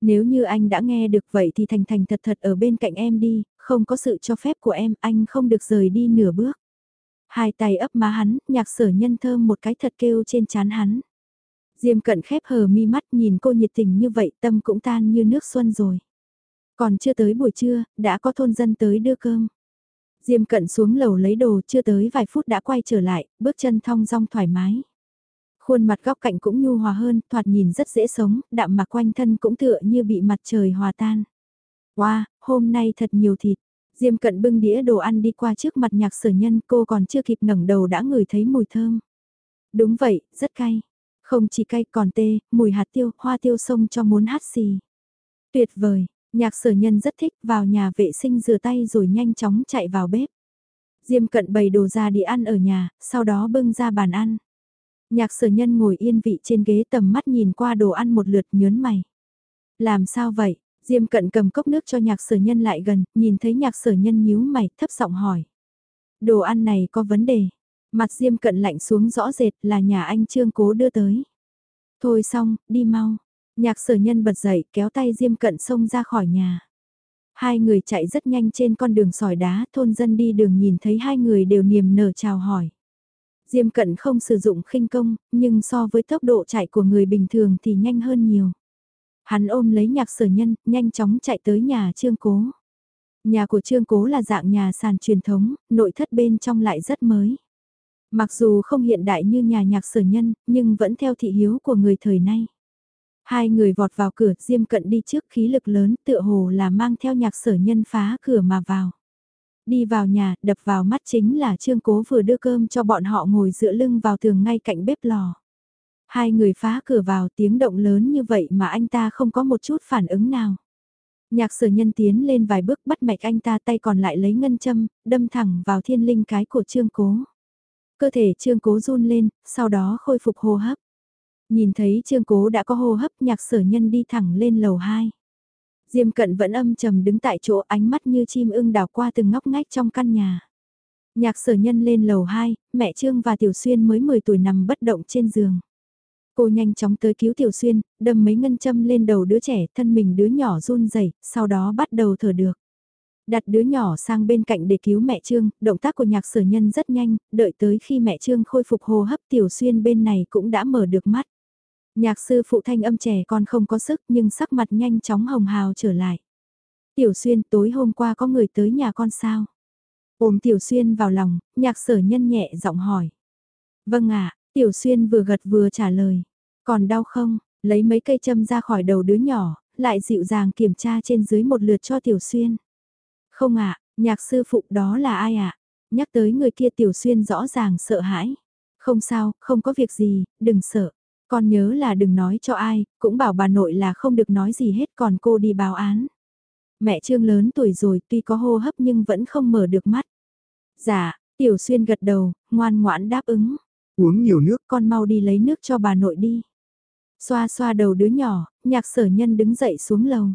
Nếu như anh đã nghe được vậy thì thành thành thật thật ở bên cạnh em đi, không có sự cho phép của em, anh không được rời đi nửa bước. Hai tay ấp má hắn, nhạc sở nhân thơm một cái thật kêu trên chán hắn. Diêm cận khép hờ mi mắt nhìn cô nhiệt tình như vậy tâm cũng tan như nước xuân rồi. Còn chưa tới buổi trưa, đã có thôn dân tới đưa cơm. Diêm cận xuống lầu lấy đồ chưa tới vài phút đã quay trở lại, bước chân thong dong thoải mái. Khuôn mặt góc cạnh cũng nhu hòa hơn, thoạt nhìn rất dễ sống, đạm mà quanh thân cũng tựa như bị mặt trời hòa tan. Wow, hôm nay thật nhiều thịt. Diêm cận bưng đĩa đồ ăn đi qua trước mặt nhạc sở nhân cô còn chưa kịp ngẩng đầu đã ngửi thấy mùi thơm. Đúng vậy, rất cay. Không chỉ cay còn tê, mùi hạt tiêu, hoa tiêu sông cho muốn hát xì. Tuyệt vời, nhạc sở nhân rất thích vào nhà vệ sinh rửa tay rồi nhanh chóng chạy vào bếp. Diêm cận bày đồ ra đi ăn ở nhà, sau đó bưng ra bàn ăn. Nhạc sở nhân ngồi yên vị trên ghế tầm mắt nhìn qua đồ ăn một lượt nhớn mày. Làm sao vậy? Diêm cận cầm cốc nước cho nhạc sở nhân lại gần, nhìn thấy nhạc sở nhân nhíu mày, thấp giọng hỏi. Đồ ăn này có vấn đề. Mặt diêm cận lạnh xuống rõ rệt là nhà anh trương cố đưa tới. Thôi xong, đi mau. Nhạc sở nhân bật dậy kéo tay diêm cận xông ra khỏi nhà. Hai người chạy rất nhanh trên con đường sỏi đá, thôn dân đi đường nhìn thấy hai người đều niềm nở chào hỏi. Diêm cận không sử dụng khinh công, nhưng so với tốc độ chạy của người bình thường thì nhanh hơn nhiều. Hắn ôm lấy nhạc sở nhân, nhanh chóng chạy tới nhà trương cố. Nhà của trương cố là dạng nhà sàn truyền thống, nội thất bên trong lại rất mới. Mặc dù không hiện đại như nhà nhạc sở nhân, nhưng vẫn theo thị hiếu của người thời nay. Hai người vọt vào cửa, Diêm Cận đi trước khí lực lớn tựa hồ là mang theo nhạc sở nhân phá cửa mà vào. Đi vào nhà, đập vào mắt chính là Trương Cố vừa đưa cơm cho bọn họ ngồi dựa lưng vào tường ngay cạnh bếp lò. Hai người phá cửa vào tiếng động lớn như vậy mà anh ta không có một chút phản ứng nào. Nhạc sở nhân tiến lên vài bước bắt mạch anh ta tay còn lại lấy ngân châm, đâm thẳng vào thiên linh cái của trương cố. Cơ thể trương cố run lên, sau đó khôi phục hô hấp. Nhìn thấy trương cố đã có hô hấp nhạc sở nhân đi thẳng lên lầu 2. Diêm cận vẫn âm trầm đứng tại chỗ ánh mắt như chim ưng đảo qua từng ngóc ngách trong căn nhà. Nhạc sở nhân lên lầu 2, mẹ Trương và Tiểu Xuyên mới 10 tuổi nằm bất động trên giường. Cô nhanh chóng tới cứu Tiểu Xuyên, đâm mấy ngân châm lên đầu đứa trẻ, thân mình đứa nhỏ run rẩy, sau đó bắt đầu thở được. Đặt đứa nhỏ sang bên cạnh để cứu mẹ Trương, động tác của nhạc sở nhân rất nhanh, đợi tới khi mẹ Trương khôi phục hô hấp Tiểu Xuyên bên này cũng đã mở được mắt. Nhạc sư phụ thanh âm trẻ con không có sức nhưng sắc mặt nhanh chóng hồng hào trở lại. Tiểu Xuyên tối hôm qua có người tới nhà con sao? Ôm Tiểu Xuyên vào lòng, nhạc sở nhân nhẹ giọng hỏi. Vâng ạ, Tiểu Xuyên vừa gật vừa trả lời. Còn đau không? Lấy mấy cây châm ra khỏi đầu đứa nhỏ, lại dịu dàng kiểm tra trên dưới một lượt cho Tiểu Xuyên. Không ạ, nhạc sư phụ đó là ai ạ? Nhắc tới người kia Tiểu Xuyên rõ ràng sợ hãi. Không sao, không có việc gì, đừng sợ. Con nhớ là đừng nói cho ai, cũng bảo bà nội là không được nói gì hết còn cô đi báo án. Mẹ Trương lớn tuổi rồi tuy có hô hấp nhưng vẫn không mở được mắt. Dạ, Tiểu Xuyên gật đầu, ngoan ngoãn đáp ứng. Uống nhiều nước. Con mau đi lấy nước cho bà nội đi. Xoa xoa đầu đứa nhỏ, nhạc sở nhân đứng dậy xuống lầu.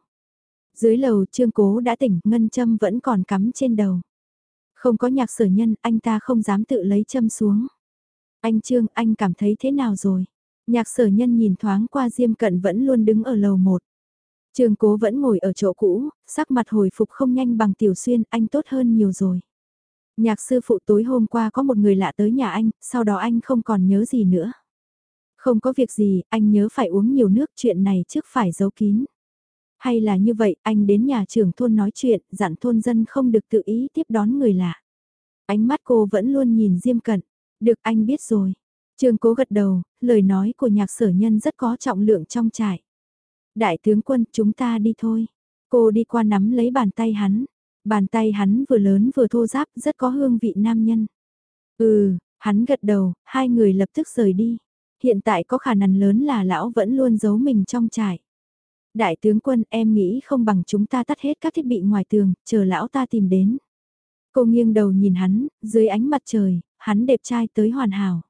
Dưới lầu trương cố đã tỉnh, ngân châm vẫn còn cắm trên đầu. Không có nhạc sở nhân, anh ta không dám tự lấy châm xuống. Anh Trương, anh cảm thấy thế nào rồi? Nhạc sở nhân nhìn thoáng qua Diêm Cận vẫn luôn đứng ở lầu một. Trường cố vẫn ngồi ở chỗ cũ, sắc mặt hồi phục không nhanh bằng tiểu xuyên, anh tốt hơn nhiều rồi. Nhạc sư phụ tối hôm qua có một người lạ tới nhà anh, sau đó anh không còn nhớ gì nữa. Không có việc gì, anh nhớ phải uống nhiều nước chuyện này trước phải giấu kín. Hay là như vậy, anh đến nhà trưởng thôn nói chuyện, dặn thôn dân không được tự ý tiếp đón người lạ. Ánh mắt cô vẫn luôn nhìn Diêm Cận. Được anh biết rồi. Trương cố gật đầu, lời nói của nhạc sở nhân rất có trọng lượng trong trại. Đại tướng quân, chúng ta đi thôi. Cô đi qua nắm lấy bàn tay hắn. Bàn tay hắn vừa lớn vừa thô giáp, rất có hương vị nam nhân. Ừ, hắn gật đầu, hai người lập tức rời đi. Hiện tại có khả năng lớn là lão vẫn luôn giấu mình trong trại. Đại tướng quân em nghĩ không bằng chúng ta tắt hết các thiết bị ngoài tường, chờ lão ta tìm đến. Cô nghiêng đầu nhìn hắn, dưới ánh mặt trời, hắn đẹp trai tới hoàn hảo.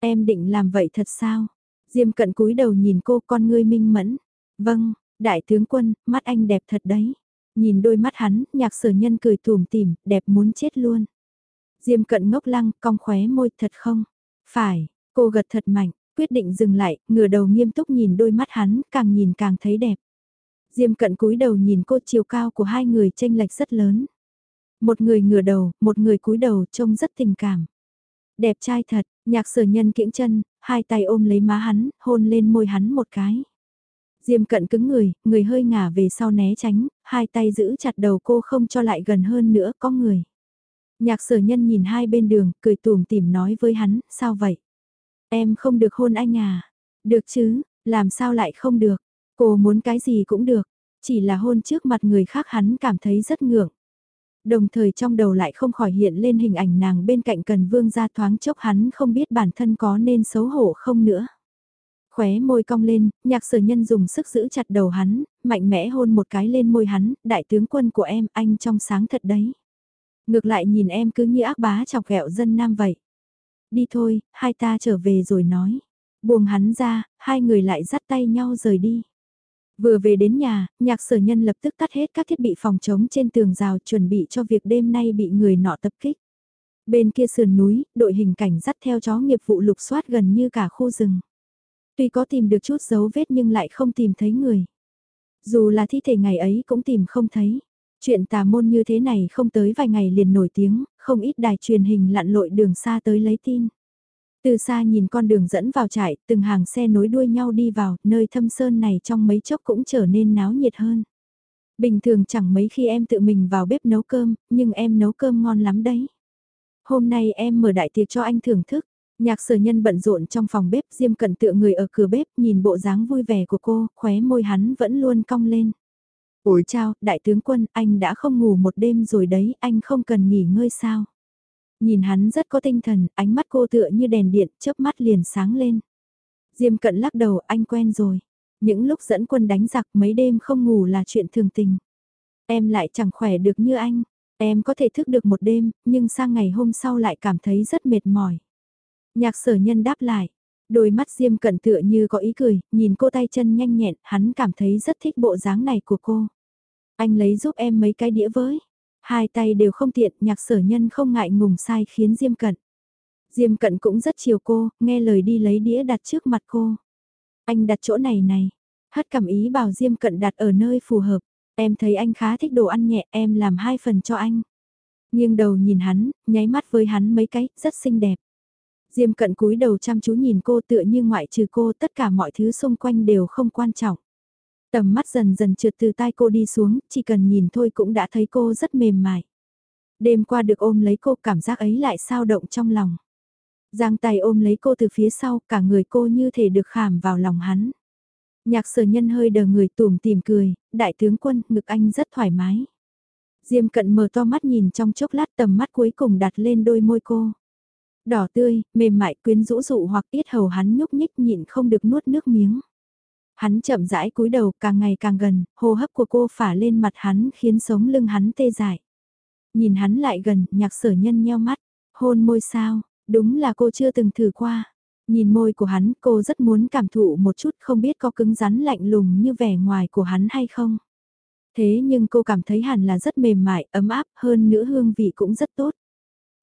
Em định làm vậy thật sao? Diêm cận cúi đầu nhìn cô con ngươi minh mẫn. Vâng, đại tướng quân, mắt anh đẹp thật đấy. Nhìn đôi mắt hắn, nhạc sở nhân cười tùm tìm, đẹp muốn chết luôn. Diêm cận ngốc lăng, cong khóe môi, thật không? Phải, cô gật thật mạnh, quyết định dừng lại, ngửa đầu nghiêm túc nhìn đôi mắt hắn, càng nhìn càng thấy đẹp. Diêm cận cúi đầu nhìn cô chiều cao của hai người tranh lệch rất lớn. Một người ngửa đầu, một người cúi đầu trông rất tình cảm. Đẹp trai thật, nhạc sở nhân kiễng chân, hai tay ôm lấy má hắn, hôn lên môi hắn một cái. Diêm cận cứng người, người hơi ngả về sau né tránh, hai tay giữ chặt đầu cô không cho lại gần hơn nữa có người. Nhạc sở nhân nhìn hai bên đường, cười tùm tìm nói với hắn, sao vậy? Em không được hôn anh à? Được chứ, làm sao lại không được? Cô muốn cái gì cũng được, chỉ là hôn trước mặt người khác hắn cảm thấy rất ngượng. Đồng thời trong đầu lại không khỏi hiện lên hình ảnh nàng bên cạnh cần vương ra thoáng chốc hắn không biết bản thân có nên xấu hổ không nữa. Khóe môi cong lên, nhạc sở nhân dùng sức giữ chặt đầu hắn, mạnh mẽ hôn một cái lên môi hắn, đại tướng quân của em, anh trong sáng thật đấy. Ngược lại nhìn em cứ như ác bá chọc ghẹo dân nam vậy. Đi thôi, hai ta trở về rồi nói. Buông hắn ra, hai người lại dắt tay nhau rời đi. Vừa về đến nhà, nhạc sở nhân lập tức tắt hết các thiết bị phòng chống trên tường rào chuẩn bị cho việc đêm nay bị người nọ tập kích. Bên kia sườn núi, đội hình cảnh dắt theo chó nghiệp vụ lục soát gần như cả khu rừng. Tuy có tìm được chút dấu vết nhưng lại không tìm thấy người. Dù là thi thể ngày ấy cũng tìm không thấy. Chuyện tà môn như thế này không tới vài ngày liền nổi tiếng, không ít đài truyền hình lặn lội đường xa tới lấy tin. Từ xa nhìn con đường dẫn vào trại, từng hàng xe nối đuôi nhau đi vào, nơi thâm sơn này trong mấy chốc cũng trở nên náo nhiệt hơn. Bình thường chẳng mấy khi em tự mình vào bếp nấu cơm, nhưng em nấu cơm ngon lắm đấy. Hôm nay em mở đại tiệc cho anh thưởng thức. Nhạc sở nhân bận rộn trong phòng bếp, Diêm cận tựa người ở cửa bếp, nhìn bộ dáng vui vẻ của cô, khóe môi hắn vẫn luôn cong lên. Ôi chào, đại tướng quân, anh đã không ngủ một đêm rồi đấy, anh không cần nghỉ ngơi sao? Nhìn hắn rất có tinh thần, ánh mắt cô tựa như đèn điện, chớp mắt liền sáng lên. Diêm cận lắc đầu, anh quen rồi. Những lúc dẫn quân đánh giặc mấy đêm không ngủ là chuyện thường tình. Em lại chẳng khỏe được như anh. Em có thể thức được một đêm, nhưng sang ngày hôm sau lại cảm thấy rất mệt mỏi. Nhạc sở nhân đáp lại, đôi mắt Diêm Cận tựa như có ý cười, nhìn cô tay chân nhanh nhẹn, hắn cảm thấy rất thích bộ dáng này của cô. Anh lấy giúp em mấy cái đĩa với. Hai tay đều không tiện, nhạc sở nhân không ngại ngùng sai khiến Diêm Cận. Diêm Cận cũng rất chiều cô, nghe lời đi lấy đĩa đặt trước mặt cô. Anh đặt chỗ này này. Hất cảm ý bảo Diêm Cận đặt ở nơi phù hợp. Em thấy anh khá thích đồ ăn nhẹ, em làm hai phần cho anh. Nghiêng đầu nhìn hắn, nháy mắt với hắn mấy cái, rất xinh đẹp. Diêm cận cúi đầu chăm chú nhìn cô tựa như ngoại trừ cô tất cả mọi thứ xung quanh đều không quan trọng. Tầm mắt dần dần trượt từ tai cô đi xuống, chỉ cần nhìn thôi cũng đã thấy cô rất mềm mại. Đêm qua được ôm lấy cô cảm giác ấy lại sao động trong lòng. Giang tay ôm lấy cô từ phía sau, cả người cô như thể được khảm vào lòng hắn. Nhạc sở nhân hơi đờ người tùm tìm cười, đại tướng quân, ngực anh rất thoải mái. Diêm cận mở to mắt nhìn trong chốc lát tầm mắt cuối cùng đặt lên đôi môi cô. Đỏ tươi, mềm mại quyến rũ dụ hoặc ít hầu hắn nhúc nhích nhịn không được nuốt nước miếng. Hắn chậm rãi cúi đầu càng ngày càng gần, hô hấp của cô phả lên mặt hắn khiến sống lưng hắn tê dại. Nhìn hắn lại gần, nhạc sở nhân nheo mắt, hôn môi sao, đúng là cô chưa từng thử qua. Nhìn môi của hắn cô rất muốn cảm thụ một chút không biết có cứng rắn lạnh lùng như vẻ ngoài của hắn hay không. Thế nhưng cô cảm thấy hẳn là rất mềm mại, ấm áp hơn nữa hương vị cũng rất tốt.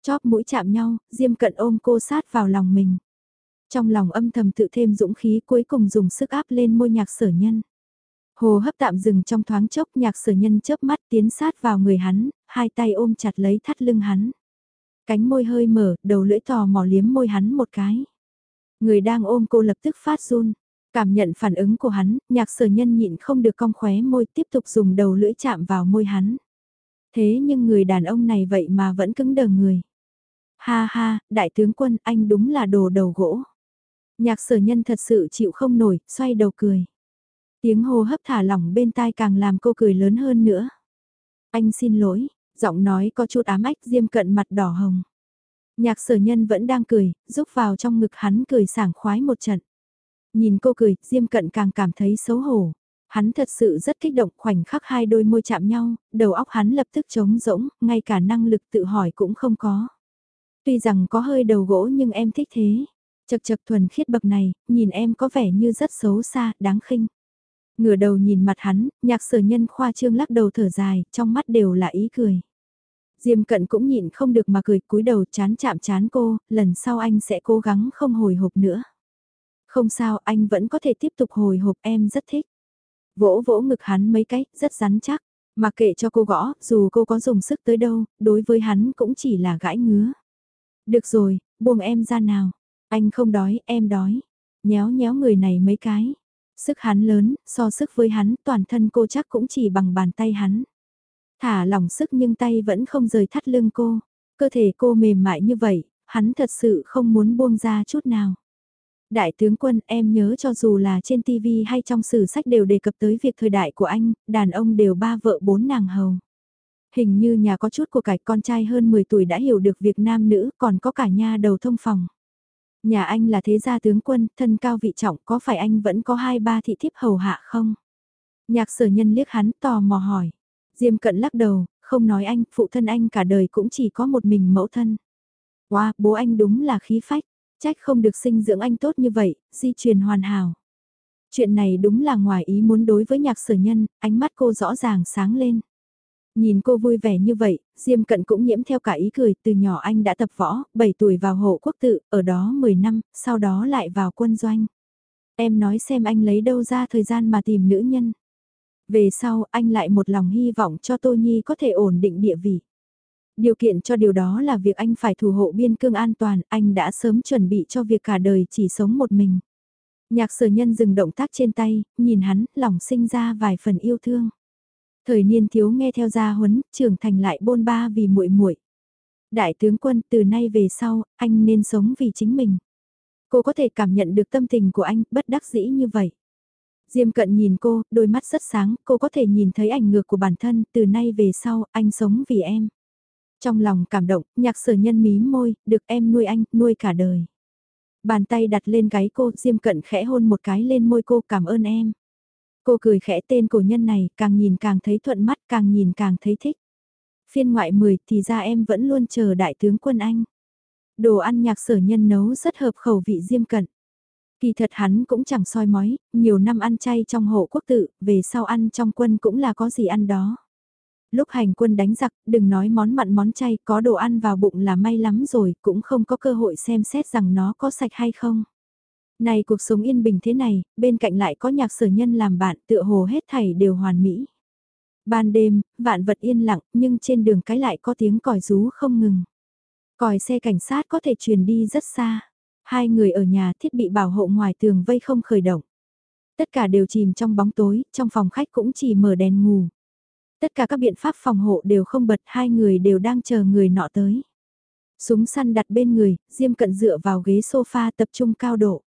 Chóp mũi chạm nhau, Diêm cận ôm cô sát vào lòng mình. Trong lòng âm thầm tự thêm dũng khí cuối cùng dùng sức áp lên môi nhạc sở nhân. Hồ hấp tạm dừng trong thoáng chốc nhạc sở nhân chớp mắt tiến sát vào người hắn, hai tay ôm chặt lấy thắt lưng hắn. Cánh môi hơi mở, đầu lưỡi tò mò liếm môi hắn một cái. Người đang ôm cô lập tức phát run. Cảm nhận phản ứng của hắn, nhạc sở nhân nhịn không được cong khóe môi tiếp tục dùng đầu lưỡi chạm vào môi hắn. Thế nhưng người đàn ông này vậy mà vẫn cứng đờ người. Ha ha, đại tướng quân anh đúng là đồ đầu gỗ. Nhạc sở nhân thật sự chịu không nổi, xoay đầu cười. Tiếng hô hấp thả lỏng bên tai càng làm cô cười lớn hơn nữa. Anh xin lỗi, giọng nói có chút ám ách diêm cận mặt đỏ hồng. Nhạc sở nhân vẫn đang cười, giúp vào trong ngực hắn cười sảng khoái một trận. Nhìn cô cười, diêm cận càng cảm thấy xấu hổ. Hắn thật sự rất kích động khoảnh khắc hai đôi môi chạm nhau, đầu óc hắn lập tức trống rỗng, ngay cả năng lực tự hỏi cũng không có. Tuy rằng có hơi đầu gỗ nhưng em thích thế. Chật chật thuần khiết bậc này, nhìn em có vẻ như rất xấu xa, đáng khinh. Ngửa đầu nhìn mặt hắn, nhạc sở nhân khoa trương lắc đầu thở dài, trong mắt đều là ý cười. Diêm cận cũng nhịn không được mà cười cúi đầu chán chạm chán cô, lần sau anh sẽ cố gắng không hồi hộp nữa. Không sao, anh vẫn có thể tiếp tục hồi hộp em rất thích. Vỗ vỗ ngực hắn mấy cái, rất rắn chắc. Mà kệ cho cô gõ, dù cô có dùng sức tới đâu, đối với hắn cũng chỉ là gãi ngứa. Được rồi, buông em ra nào. Anh không đói, em đói. Nhéo nhéo người này mấy cái. Sức hắn lớn, so sức với hắn, toàn thân cô chắc cũng chỉ bằng bàn tay hắn. Thả lỏng sức nhưng tay vẫn không rời thắt lưng cô. Cơ thể cô mềm mại như vậy, hắn thật sự không muốn buông ra chút nào. Đại tướng quân em nhớ cho dù là trên TV hay trong sử sách đều đề cập tới việc thời đại của anh, đàn ông đều ba vợ bốn nàng hầu. Hình như nhà có chút của cải con trai hơn 10 tuổi đã hiểu được việc nam nữ còn có cả nha đầu thông phòng. Nhà anh là thế gia tướng quân, thân cao vị trọng có phải anh vẫn có hai ba thị thiếp hầu hạ không? Nhạc sở nhân liếc hắn tò mò hỏi. Diêm cận lắc đầu, không nói anh, phụ thân anh cả đời cũng chỉ có một mình mẫu thân. Wow, bố anh đúng là khí phách, trách không được sinh dưỡng anh tốt như vậy, di truyền hoàn hảo. Chuyện này đúng là ngoài ý muốn đối với nhạc sở nhân, ánh mắt cô rõ ràng sáng lên. Nhìn cô vui vẻ như vậy, Diêm Cận cũng nhiễm theo cả ý cười, từ nhỏ anh đã tập võ, 7 tuổi vào hộ quốc tự, ở đó 10 năm, sau đó lại vào quân doanh. Em nói xem anh lấy đâu ra thời gian mà tìm nữ nhân. Về sau, anh lại một lòng hy vọng cho Tô Nhi có thể ổn định địa vị. Điều kiện cho điều đó là việc anh phải thủ hộ biên cương an toàn, anh đã sớm chuẩn bị cho việc cả đời chỉ sống một mình. Nhạc sở nhân dừng động tác trên tay, nhìn hắn, lòng sinh ra vài phần yêu thương. Thời niên thiếu nghe theo gia huấn, trưởng thành lại bôn ba vì muội muội. Đại tướng quân, từ nay về sau, anh nên sống vì chính mình. Cô có thể cảm nhận được tâm tình của anh, bất đắc dĩ như vậy. Diêm cận nhìn cô, đôi mắt rất sáng, cô có thể nhìn thấy ảnh ngược của bản thân, từ nay về sau, anh sống vì em. Trong lòng cảm động, nhạc sở nhân mí môi, được em nuôi anh, nuôi cả đời. Bàn tay đặt lên gáy cô, Diêm cận khẽ hôn một cái lên môi cô cảm ơn em. Cô cười khẽ tên cổ nhân này, càng nhìn càng thấy thuận mắt, càng nhìn càng thấy thích. Phiên ngoại 10 thì ra em vẫn luôn chờ đại tướng quân anh. Đồ ăn nhạc sở nhân nấu rất hợp khẩu vị diêm cận. Kỳ thật hắn cũng chẳng soi mói, nhiều năm ăn chay trong hộ quốc tự, về sau ăn trong quân cũng là có gì ăn đó. Lúc hành quân đánh giặc, đừng nói món mặn món chay, có đồ ăn vào bụng là may lắm rồi, cũng không có cơ hội xem xét rằng nó có sạch hay không. Này cuộc sống yên bình thế này, bên cạnh lại có nhạc sở nhân làm bạn tựa hồ hết thảy đều hoàn mỹ. Ban đêm, vạn vật yên lặng, nhưng trên đường cái lại có tiếng còi rú không ngừng. Còi xe cảnh sát có thể truyền đi rất xa. Hai người ở nhà thiết bị bảo hộ ngoài tường vây không khởi động. Tất cả đều chìm trong bóng tối, trong phòng khách cũng chỉ mở đèn ngủ. Tất cả các biện pháp phòng hộ đều không bật, hai người đều đang chờ người nọ tới. Súng săn đặt bên người, Diêm Cận dựa vào ghế sofa tập trung cao độ.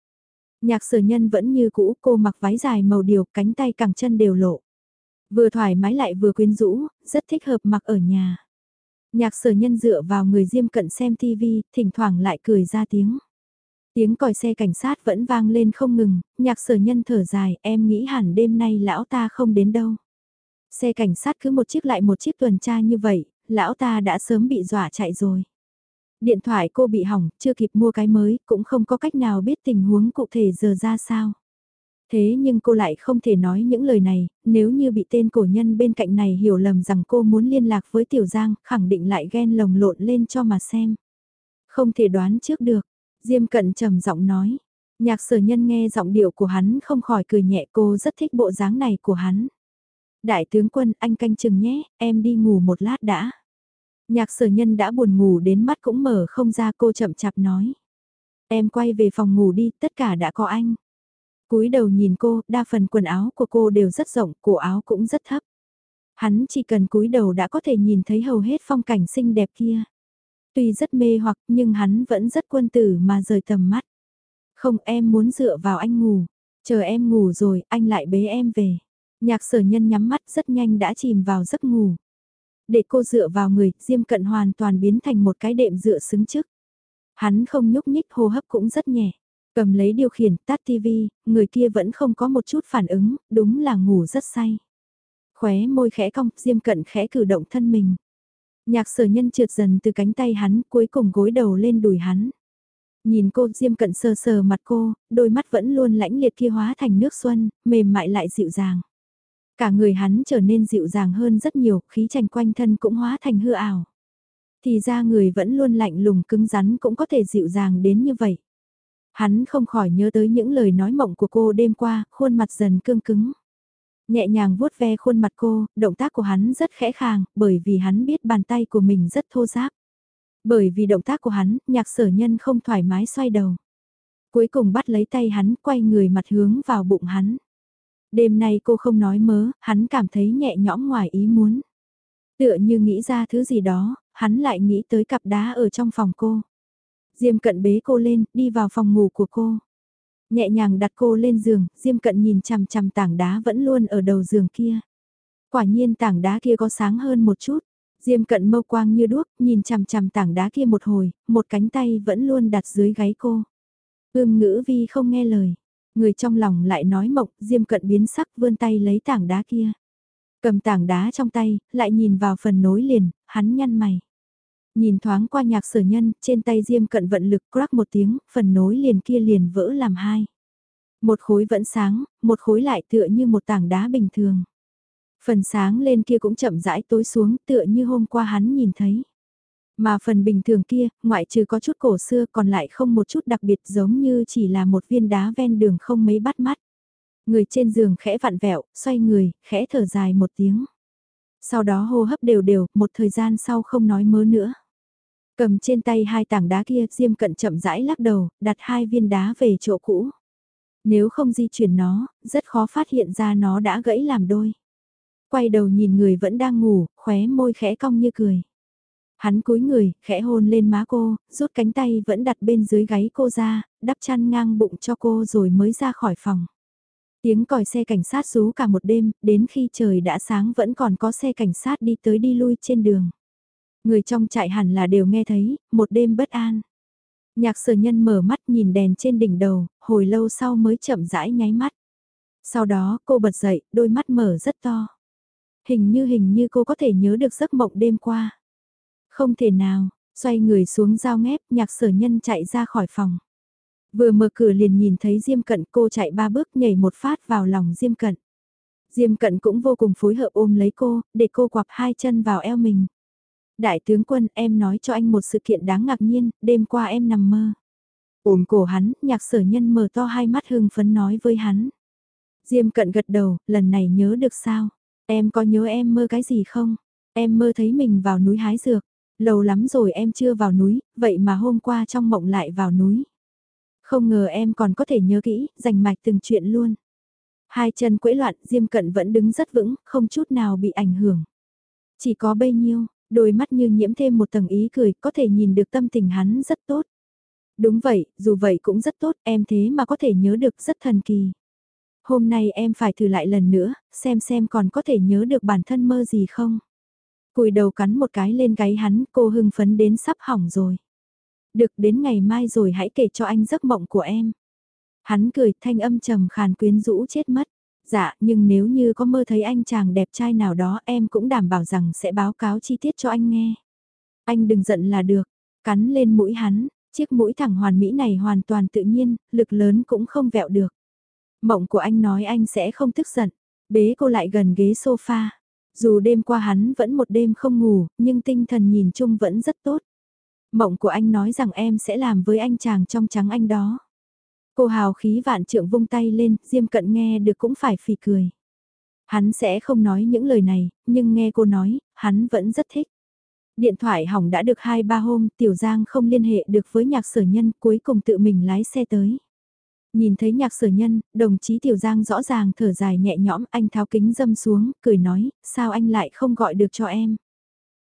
Nhạc sở nhân vẫn như cũ, cô mặc váy dài màu điều, cánh tay cẳng chân đều lộ. Vừa thoải mái lại vừa quyến rũ, rất thích hợp mặc ở nhà. Nhạc sở nhân dựa vào người Diêm Cận xem TV, thỉnh thoảng lại cười ra tiếng. Tiếng còi xe cảnh sát vẫn vang lên không ngừng, nhạc sở nhân thở dài, em nghĩ hẳn đêm nay lão ta không đến đâu. Xe cảnh sát cứ một chiếc lại một chiếc tuần tra như vậy, lão ta đã sớm bị dọa chạy rồi. Điện thoại cô bị hỏng, chưa kịp mua cái mới, cũng không có cách nào biết tình huống cụ thể giờ ra sao. Thế nhưng cô lại không thể nói những lời này, nếu như bị tên cổ nhân bên cạnh này hiểu lầm rằng cô muốn liên lạc với Tiểu Giang, khẳng định lại ghen lồng lộn lên cho mà xem. Không thể đoán trước được, Diêm Cận trầm giọng nói. Nhạc sở nhân nghe giọng điệu của hắn không khỏi cười nhẹ cô rất thích bộ dáng này của hắn. Đại tướng quân anh canh chừng nhé, em đi ngủ một lát đã. Nhạc sở nhân đã buồn ngủ đến mắt cũng mở không ra cô chậm chạp nói. Em quay về phòng ngủ đi, tất cả đã có anh. cúi đầu nhìn cô, đa phần quần áo của cô đều rất rộng, cổ áo cũng rất thấp. Hắn chỉ cần cúi đầu đã có thể nhìn thấy hầu hết phong cảnh xinh đẹp kia. Tuy rất mê hoặc nhưng hắn vẫn rất quân tử mà rời tầm mắt. Không em muốn dựa vào anh ngủ, chờ em ngủ rồi anh lại bế em về. Nhạc sở nhân nhắm mắt rất nhanh đã chìm vào giấc ngủ. Để cô dựa vào người, Diêm Cận hoàn toàn biến thành một cái đệm dựa xứng trước. Hắn không nhúc nhích hô hấp cũng rất nhẹ. Cầm lấy điều khiển, tắt tivi, người kia vẫn không có một chút phản ứng, đúng là ngủ rất say. Khóe môi khẽ cong, Diêm Cận khẽ cử động thân mình. Nhạc sở nhân trượt dần từ cánh tay hắn, cuối cùng gối đầu lên đùi hắn. Nhìn cô Diêm Cận sờ sờ mặt cô, đôi mắt vẫn luôn lãnh liệt kia hóa thành nước xuân, mềm mại lại dịu dàng. Cả người hắn trở nên dịu dàng hơn rất nhiều, khí chành quanh thân cũng hóa thành hư ảo. Thì ra người vẫn luôn lạnh lùng cứng rắn cũng có thể dịu dàng đến như vậy. Hắn không khỏi nhớ tới những lời nói mộng của cô đêm qua, khuôn mặt dần cương cứng. Nhẹ nhàng vuốt ve khuôn mặt cô, động tác của hắn rất khẽ khàng, bởi vì hắn biết bàn tay của mình rất thô ráp. Bởi vì động tác của hắn, nhạc sở nhân không thoải mái xoay đầu. Cuối cùng bắt lấy tay hắn, quay người mặt hướng vào bụng hắn. Đêm nay cô không nói mớ, hắn cảm thấy nhẹ nhõm ngoài ý muốn. Tựa như nghĩ ra thứ gì đó, hắn lại nghĩ tới cặp đá ở trong phòng cô. Diêm cận bế cô lên, đi vào phòng ngủ của cô. Nhẹ nhàng đặt cô lên giường, Diêm cận nhìn chằm chằm tảng đá vẫn luôn ở đầu giường kia. Quả nhiên tảng đá kia có sáng hơn một chút. Diêm cận mâu quang như đuốc, nhìn chằm chằm tảng đá kia một hồi, một cánh tay vẫn luôn đặt dưới gáy cô. Ưm ngữ vi không nghe lời. Người trong lòng lại nói mộng, Diêm cận biến sắc vươn tay lấy tảng đá kia. Cầm tảng đá trong tay, lại nhìn vào phần nối liền, hắn nhăn mày. Nhìn thoáng qua nhạc sở nhân, trên tay Diêm cận vận lực crack một tiếng, phần nối liền kia liền vỡ làm hai. Một khối vẫn sáng, một khối lại tựa như một tảng đá bình thường. Phần sáng lên kia cũng chậm rãi tối xuống tựa như hôm qua hắn nhìn thấy. Mà phần bình thường kia, ngoại trừ có chút cổ xưa còn lại không một chút đặc biệt giống như chỉ là một viên đá ven đường không mấy bắt mắt. Người trên giường khẽ vặn vẹo, xoay người, khẽ thở dài một tiếng. Sau đó hô hấp đều đều, một thời gian sau không nói mớ nữa. Cầm trên tay hai tảng đá kia, Diêm Cận chậm rãi lắc đầu, đặt hai viên đá về chỗ cũ. Nếu không di chuyển nó, rất khó phát hiện ra nó đã gãy làm đôi. Quay đầu nhìn người vẫn đang ngủ, khóe môi khẽ cong như cười. Hắn cúi người, khẽ hôn lên má cô, rút cánh tay vẫn đặt bên dưới gáy cô ra, đắp chăn ngang bụng cho cô rồi mới ra khỏi phòng. Tiếng còi xe cảnh sát rú cả một đêm, đến khi trời đã sáng vẫn còn có xe cảnh sát đi tới đi lui trên đường. Người trong trại hẳn là đều nghe thấy, một đêm bất an. Nhạc sở nhân mở mắt nhìn đèn trên đỉnh đầu, hồi lâu sau mới chậm rãi nháy mắt. Sau đó cô bật dậy, đôi mắt mở rất to. Hình như hình như cô có thể nhớ được giấc mộng đêm qua. Không thể nào, Xoay người xuống giao ngép, nhạc sở nhân chạy ra khỏi phòng. Vừa mở cửa liền nhìn thấy Diêm Cận cô chạy ba bước nhảy một phát vào lòng Diêm Cận. Diêm Cận cũng vô cùng phối hợp ôm lấy cô, để cô quặp hai chân vào eo mình. Đại tướng quân em nói cho anh một sự kiện đáng ngạc nhiên, đêm qua em nằm mơ. Ôm cổ hắn, nhạc sở nhân mở to hai mắt hưng phấn nói với hắn. Diêm Cận gật đầu, lần này nhớ được sao? Em có nhớ em mơ cái gì không? Em mơ thấy mình vào núi hái dược. Lâu lắm rồi em chưa vào núi, vậy mà hôm qua trong mộng lại vào núi. Không ngờ em còn có thể nhớ kỹ, rành mạch từng chuyện luôn. Hai chân quẫy loạn, Diêm Cận vẫn đứng rất vững, không chút nào bị ảnh hưởng. Chỉ có bấy nhiêu, đôi mắt như nhiễm thêm một tầng ý cười, có thể nhìn được tâm tình hắn rất tốt. Đúng vậy, dù vậy cũng rất tốt, em thế mà có thể nhớ được rất thần kỳ. Hôm nay em phải thử lại lần nữa, xem xem còn có thể nhớ được bản thân mơ gì không. Cùi đầu cắn một cái lên gáy hắn, cô hưng phấn đến sắp hỏng rồi. Được đến ngày mai rồi hãy kể cho anh giấc mộng của em. Hắn cười thanh âm trầm khàn quyến rũ chết mất. Dạ, nhưng nếu như có mơ thấy anh chàng đẹp trai nào đó em cũng đảm bảo rằng sẽ báo cáo chi tiết cho anh nghe. Anh đừng giận là được, cắn lên mũi hắn, chiếc mũi thẳng hoàn mỹ này hoàn toàn tự nhiên, lực lớn cũng không vẹo được. Mộng của anh nói anh sẽ không tức giận, bế cô lại gần ghế sofa. Dù đêm qua hắn vẫn một đêm không ngủ, nhưng tinh thần nhìn chung vẫn rất tốt. Mộng của anh nói rằng em sẽ làm với anh chàng trong trắng anh đó. Cô hào khí vạn trượng vung tay lên, Diêm Cận nghe được cũng phải phì cười. Hắn sẽ không nói những lời này, nhưng nghe cô nói, hắn vẫn rất thích. Điện thoại hỏng đã được 2-3 hôm, Tiểu Giang không liên hệ được với nhạc sở nhân, cuối cùng tự mình lái xe tới. Nhìn thấy nhạc sở nhân, đồng chí Tiểu Giang rõ ràng thở dài nhẹ nhõm, anh tháo kính dâm xuống, cười nói, sao anh lại không gọi được cho em.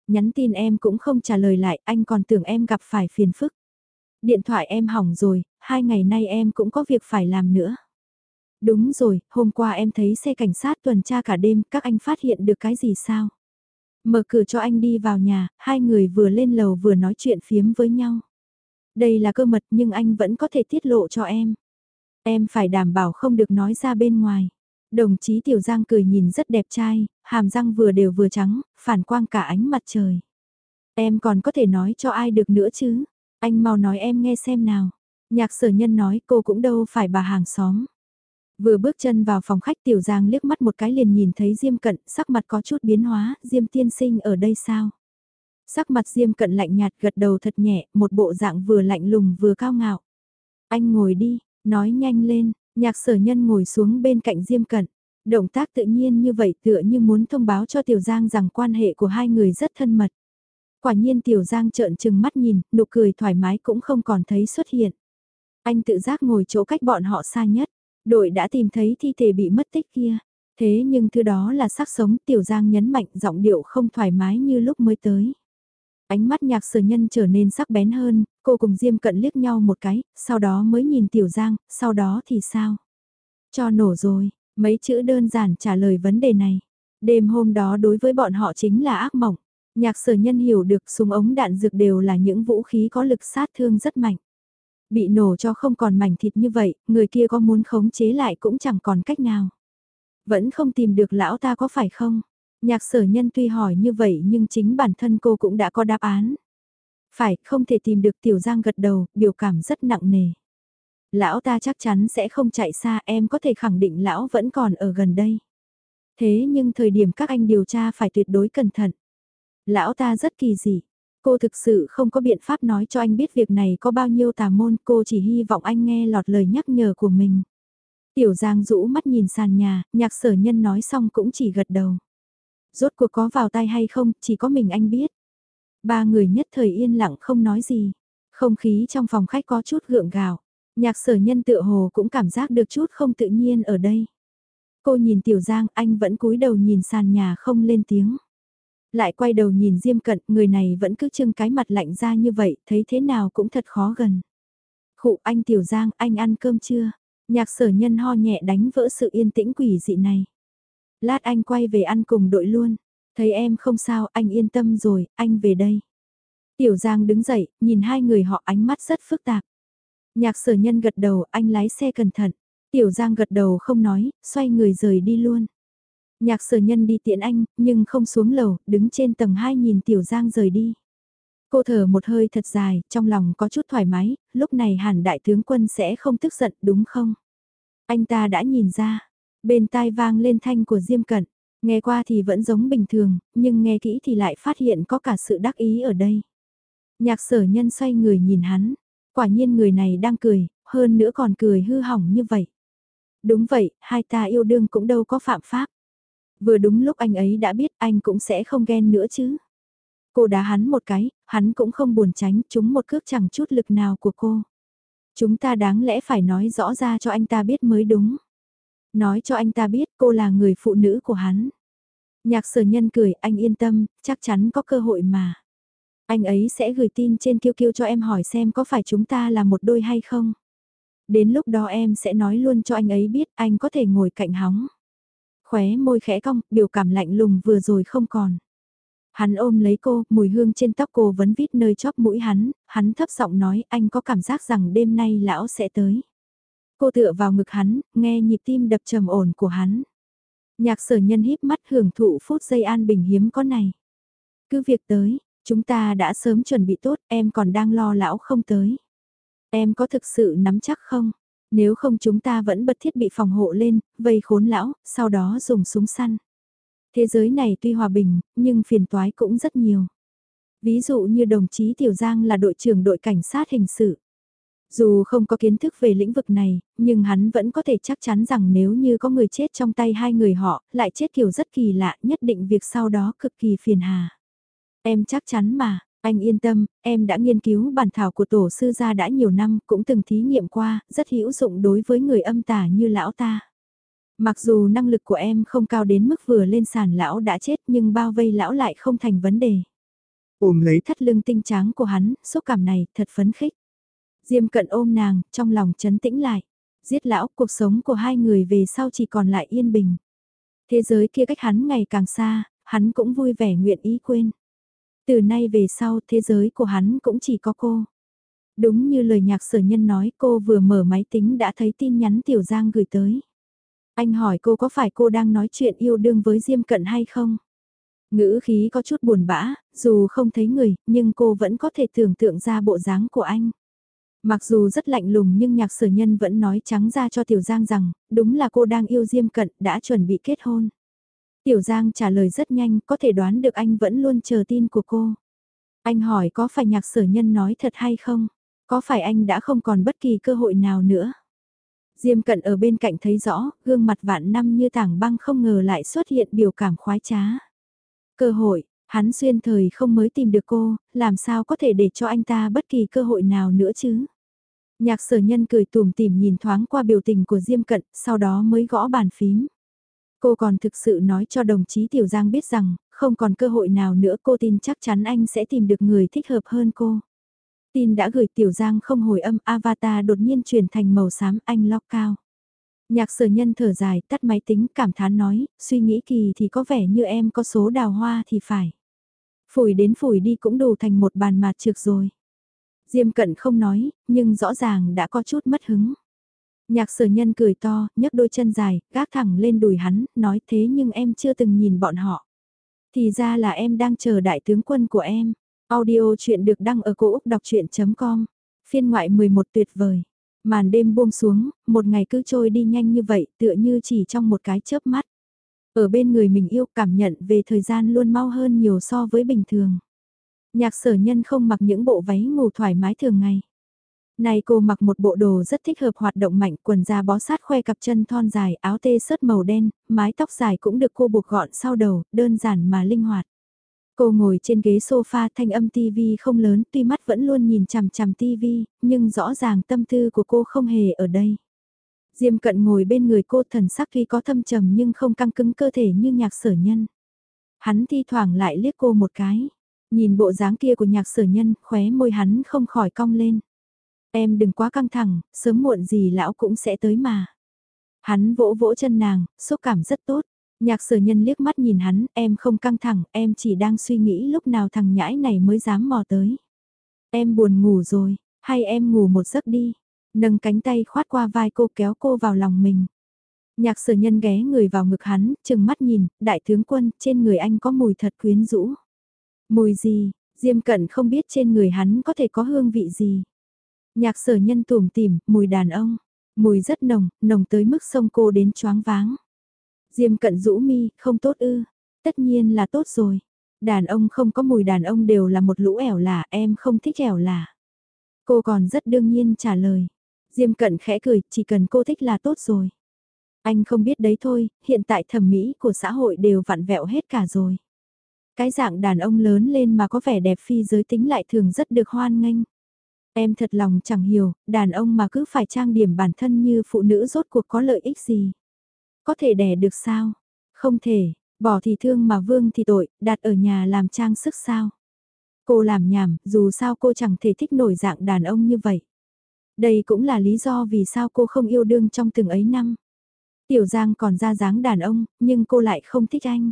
Nhắn tin em cũng không trả lời lại, anh còn tưởng em gặp phải phiền phức. Điện thoại em hỏng rồi, hai ngày nay em cũng có việc phải làm nữa. Đúng rồi, hôm qua em thấy xe cảnh sát tuần tra cả đêm, các anh phát hiện được cái gì sao? Mở cửa cho anh đi vào nhà, hai người vừa lên lầu vừa nói chuyện phiếm với nhau. Đây là cơ mật nhưng anh vẫn có thể tiết lộ cho em. Em phải đảm bảo không được nói ra bên ngoài. Đồng chí Tiểu Giang cười nhìn rất đẹp trai, hàm răng vừa đều vừa trắng, phản quang cả ánh mặt trời. Em còn có thể nói cho ai được nữa chứ? Anh mau nói em nghe xem nào. Nhạc sở nhân nói cô cũng đâu phải bà hàng xóm. Vừa bước chân vào phòng khách Tiểu Giang liếc mắt một cái liền nhìn thấy Diêm Cận, sắc mặt có chút biến hóa, Diêm tiên sinh ở đây sao? Sắc mặt Diêm Cận lạnh nhạt gật đầu thật nhẹ, một bộ dạng vừa lạnh lùng vừa cao ngạo. Anh ngồi đi, nói nhanh lên, nhạc sở nhân ngồi xuống bên cạnh Diêm Cận. Động tác tự nhiên như vậy tựa như muốn thông báo cho Tiểu Giang rằng quan hệ của hai người rất thân mật. Quả nhiên Tiểu Giang trợn trừng mắt nhìn, nụ cười thoải mái cũng không còn thấy xuất hiện. Anh tự giác ngồi chỗ cách bọn họ xa nhất. Đội đã tìm thấy thi thể bị mất tích kia. Thế nhưng thứ đó là xác sống Tiểu Giang nhấn mạnh giọng điệu không thoải mái như lúc mới tới. Ánh mắt nhạc sở nhân trở nên sắc bén hơn, cô cùng Diêm cận liếc nhau một cái, sau đó mới nhìn Tiểu Giang, sau đó thì sao? Cho nổ rồi, mấy chữ đơn giản trả lời vấn đề này. Đêm hôm đó đối với bọn họ chính là ác mộng. Nhạc sở nhân hiểu được súng ống đạn dược đều là những vũ khí có lực sát thương rất mạnh. Bị nổ cho không còn mảnh thịt như vậy, người kia có muốn khống chế lại cũng chẳng còn cách nào. Vẫn không tìm được lão ta có phải không? Nhạc sở nhân tuy hỏi như vậy nhưng chính bản thân cô cũng đã có đáp án. Phải, không thể tìm được tiểu giang gật đầu, biểu cảm rất nặng nề. Lão ta chắc chắn sẽ không chạy xa, em có thể khẳng định lão vẫn còn ở gần đây. Thế nhưng thời điểm các anh điều tra phải tuyệt đối cẩn thận. Lão ta rất kỳ dị. Cô thực sự không có biện pháp nói cho anh biết việc này có bao nhiêu tà môn, cô chỉ hy vọng anh nghe lọt lời nhắc nhở của mình. Tiểu Giang rũ mắt nhìn sàn nhà, nhạc sở nhân nói xong cũng chỉ gật đầu. Rốt cuộc có vào tay hay không, chỉ có mình anh biết. Ba người nhất thời yên lặng không nói gì. Không khí trong phòng khách có chút gượng gạo. Nhạc sở nhân tựa hồ cũng cảm giác được chút không tự nhiên ở đây. Cô nhìn Tiểu Giang, anh vẫn cúi đầu nhìn sàn nhà không lên tiếng. Lại quay đầu nhìn Diêm Cận, người này vẫn cứ trưng cái mặt lạnh ra như vậy, thấy thế nào cũng thật khó gần. Khụ anh Tiểu Giang, anh ăn cơm chưa? Nhạc sở nhân ho nhẹ đánh vỡ sự yên tĩnh quỷ dị này. Lát anh quay về ăn cùng đội luôn. Thấy em không sao, anh yên tâm rồi, anh về đây. Tiểu Giang đứng dậy, nhìn hai người họ ánh mắt rất phức tạp. Nhạc sở nhân gật đầu, anh lái xe cẩn thận. Tiểu Giang gật đầu không nói, xoay người rời đi luôn. Nhạc sở nhân đi tiện anh, nhưng không xuống lầu, đứng trên tầng 2 nhìn Tiểu Giang rời đi. Cô thở một hơi thật dài, trong lòng có chút thoải mái, lúc này hẳn đại tướng quân sẽ không tức giận đúng không? Anh ta đã nhìn ra, bên tai vang lên thanh của Diêm Cận, nghe qua thì vẫn giống bình thường, nhưng nghe kỹ thì lại phát hiện có cả sự đắc ý ở đây. Nhạc sở nhân xoay người nhìn hắn, quả nhiên người này đang cười, hơn nữa còn cười hư hỏng như vậy. Đúng vậy, hai ta yêu đương cũng đâu có phạm pháp. Vừa đúng lúc anh ấy đã biết anh cũng sẽ không ghen nữa chứ. Cô đá hắn một cái, hắn cũng không buồn tránh chúng một cước chẳng chút lực nào của cô. Chúng ta đáng lẽ phải nói rõ ra cho anh ta biết mới đúng. Nói cho anh ta biết cô là người phụ nữ của hắn. Nhạc sở nhân cười, anh yên tâm, chắc chắn có cơ hội mà. Anh ấy sẽ gửi tin trên kiêu kiêu cho em hỏi xem có phải chúng ta là một đôi hay không. Đến lúc đó em sẽ nói luôn cho anh ấy biết anh có thể ngồi cạnh hóng. Khóe môi khẽ cong, biểu cảm lạnh lùng vừa rồi không còn. Hắn ôm lấy cô, mùi hương trên tóc cô vẫn vít nơi chóp mũi hắn, hắn thấp giọng nói anh có cảm giác rằng đêm nay lão sẽ tới. Cô tựa vào ngực hắn, nghe nhịp tim đập trầm ổn của hắn. Nhạc sở nhân híp mắt hưởng thụ phút giây an bình hiếm có này. Cứ việc tới, chúng ta đã sớm chuẩn bị tốt, em còn đang lo lão không tới. Em có thực sự nắm chắc không? Nếu không chúng ta vẫn bật thiết bị phòng hộ lên, vây khốn lão, sau đó dùng súng săn. Thế giới này tuy hòa bình, nhưng phiền toái cũng rất nhiều. Ví dụ như đồng chí Tiểu Giang là đội trưởng đội cảnh sát hình sự. Dù không có kiến thức về lĩnh vực này, nhưng hắn vẫn có thể chắc chắn rằng nếu như có người chết trong tay hai người họ, lại chết kiểu rất kỳ lạ, nhất định việc sau đó cực kỳ phiền hà. Em chắc chắn mà, anh yên tâm, em đã nghiên cứu bản thảo của tổ sư gia đã nhiều năm, cũng từng thí nghiệm qua, rất hữu dụng đối với người âm tả như lão ta. Mặc dù năng lực của em không cao đến mức vừa lên sàn lão đã chết nhưng bao vây lão lại không thành vấn đề. Ôm lấy thắt lưng tinh tráng của hắn, xúc cảm này thật phấn khích. Diêm cận ôm nàng, trong lòng chấn tĩnh lại. Giết lão, cuộc sống của hai người về sau chỉ còn lại yên bình. Thế giới kia cách hắn ngày càng xa, hắn cũng vui vẻ nguyện ý quên. Từ nay về sau thế giới của hắn cũng chỉ có cô. Đúng như lời nhạc sở nhân nói cô vừa mở máy tính đã thấy tin nhắn Tiểu Giang gửi tới. Anh hỏi cô có phải cô đang nói chuyện yêu đương với Diêm Cận hay không? Ngữ khí có chút buồn bã, dù không thấy người, nhưng cô vẫn có thể tưởng tượng ra bộ dáng của anh. Mặc dù rất lạnh lùng nhưng nhạc sở nhân vẫn nói trắng ra cho Tiểu Giang rằng, đúng là cô đang yêu Diêm Cận, đã chuẩn bị kết hôn. Tiểu Giang trả lời rất nhanh, có thể đoán được anh vẫn luôn chờ tin của cô. Anh hỏi có phải nhạc sở nhân nói thật hay không? Có phải anh đã không còn bất kỳ cơ hội nào nữa? Diêm cận ở bên cạnh thấy rõ, gương mặt vạn năm như tảng băng không ngờ lại xuất hiện biểu cảm khoái trá. Cơ hội, hắn xuyên thời không mới tìm được cô, làm sao có thể để cho anh ta bất kỳ cơ hội nào nữa chứ? Nhạc sở nhân cười tùm tìm nhìn thoáng qua biểu tình của Diêm cận, sau đó mới gõ bàn phím. Cô còn thực sự nói cho đồng chí Tiểu Giang biết rằng, không còn cơ hội nào nữa cô tin chắc chắn anh sẽ tìm được người thích hợp hơn cô. Tin đã gửi Tiểu Giang không hồi âm avatar đột nhiên chuyển thành màu xám anh lock cao. Nhạc sở nhân thở dài tắt máy tính cảm thán nói, suy nghĩ kỳ thì có vẻ như em có số đào hoa thì phải. Phủi đến phủi đi cũng đủ thành một bàn mạt trược rồi. Diêm cận không nói, nhưng rõ ràng đã có chút mất hứng. Nhạc sở nhân cười to, nhấc đôi chân dài, gác thẳng lên đùi hắn, nói thế nhưng em chưa từng nhìn bọn họ. Thì ra là em đang chờ đại tướng quân của em. Audio chuyện được đăng ở cổ Úc đọc chuyện.com. Phiên ngoại 11 tuyệt vời. Màn đêm buông xuống, một ngày cứ trôi đi nhanh như vậy tựa như chỉ trong một cái chớp mắt. Ở bên người mình yêu cảm nhận về thời gian luôn mau hơn nhiều so với bình thường. Nhạc sở nhân không mặc những bộ váy ngủ thoải mái thường ngày. Này cô mặc một bộ đồ rất thích hợp hoạt động mạnh quần da bó sát khoe cặp chân thon dài áo tê sớt màu đen, mái tóc dài cũng được cô buộc gọn sau đầu, đơn giản mà linh hoạt. Cô ngồi trên ghế sofa thanh âm TV không lớn tuy mắt vẫn luôn nhìn chằm chằm TV, nhưng rõ ràng tâm tư của cô không hề ở đây. Diêm cận ngồi bên người cô thần sắc tuy có thâm trầm nhưng không căng cứng cơ thể như nhạc sở nhân. Hắn thi thoảng lại liếc cô một cái. Nhìn bộ dáng kia của nhạc sở nhân, khóe môi hắn không khỏi cong lên. Em đừng quá căng thẳng, sớm muộn gì lão cũng sẽ tới mà. Hắn vỗ vỗ chân nàng, xúc cảm rất tốt. Nhạc sở nhân liếc mắt nhìn hắn, em không căng thẳng, em chỉ đang suy nghĩ lúc nào thằng nhãi này mới dám mò tới. Em buồn ngủ rồi, hay em ngủ một giấc đi. Nâng cánh tay khoát qua vai cô kéo cô vào lòng mình. Nhạc sở nhân ghé người vào ngực hắn, chừng mắt nhìn, đại tướng quân, trên người anh có mùi thật quyến rũ. Mùi gì, Diêm cận không biết trên người hắn có thể có hương vị gì. Nhạc sở nhân tùm tìm, mùi đàn ông. Mùi rất nồng, nồng tới mức sông cô đến choáng váng. Diêm cận rũ mi, không tốt ư. Tất nhiên là tốt rồi. Đàn ông không có mùi đàn ông đều là một lũ ẻo lả, em không thích ẻo lả. Cô còn rất đương nhiên trả lời. Diêm cận khẽ cười, chỉ cần cô thích là tốt rồi. Anh không biết đấy thôi, hiện tại thẩm mỹ của xã hội đều vặn vẹo hết cả rồi. Cái dạng đàn ông lớn lên mà có vẻ đẹp phi giới tính lại thường rất được hoan nghênh. Em thật lòng chẳng hiểu, đàn ông mà cứ phải trang điểm bản thân như phụ nữ rốt cuộc có lợi ích gì. Có thể đẻ được sao? Không thể, bỏ thì thương mà vương thì tội, đặt ở nhà làm trang sức sao? Cô làm nhảm, dù sao cô chẳng thể thích nổi dạng đàn ông như vậy. Đây cũng là lý do vì sao cô không yêu đương trong từng ấy năm. Tiểu Giang còn ra dáng đàn ông, nhưng cô lại không thích anh.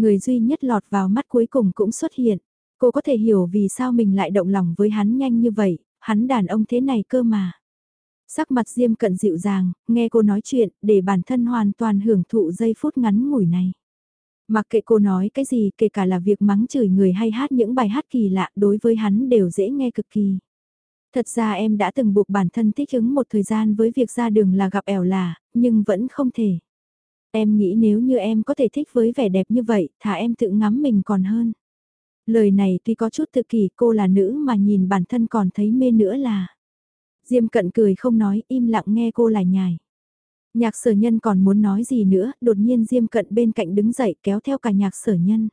Người duy nhất lọt vào mắt cuối cùng cũng xuất hiện. Cô có thể hiểu vì sao mình lại động lòng với hắn nhanh như vậy, hắn đàn ông thế này cơ mà. Sắc mặt Diêm cận dịu dàng, nghe cô nói chuyện, để bản thân hoàn toàn hưởng thụ giây phút ngắn ngủi này. Mặc kệ cô nói cái gì, kể cả là việc mắng chửi người hay hát những bài hát kỳ lạ, đối với hắn đều dễ nghe cực kỳ. Thật ra em đã từng buộc bản thân thích ứng một thời gian với việc ra đường là gặp ẻo là, nhưng vẫn không thể. Em nghĩ nếu như em có thể thích với vẻ đẹp như vậy, thả em tự ngắm mình còn hơn. Lời này tuy có chút tự kỷ cô là nữ mà nhìn bản thân còn thấy mê nữa là. Diêm cận cười không nói, im lặng nghe cô lại nhài. Nhạc sở nhân còn muốn nói gì nữa, đột nhiên Diêm cận bên cạnh đứng dậy kéo theo cả nhạc sở nhân.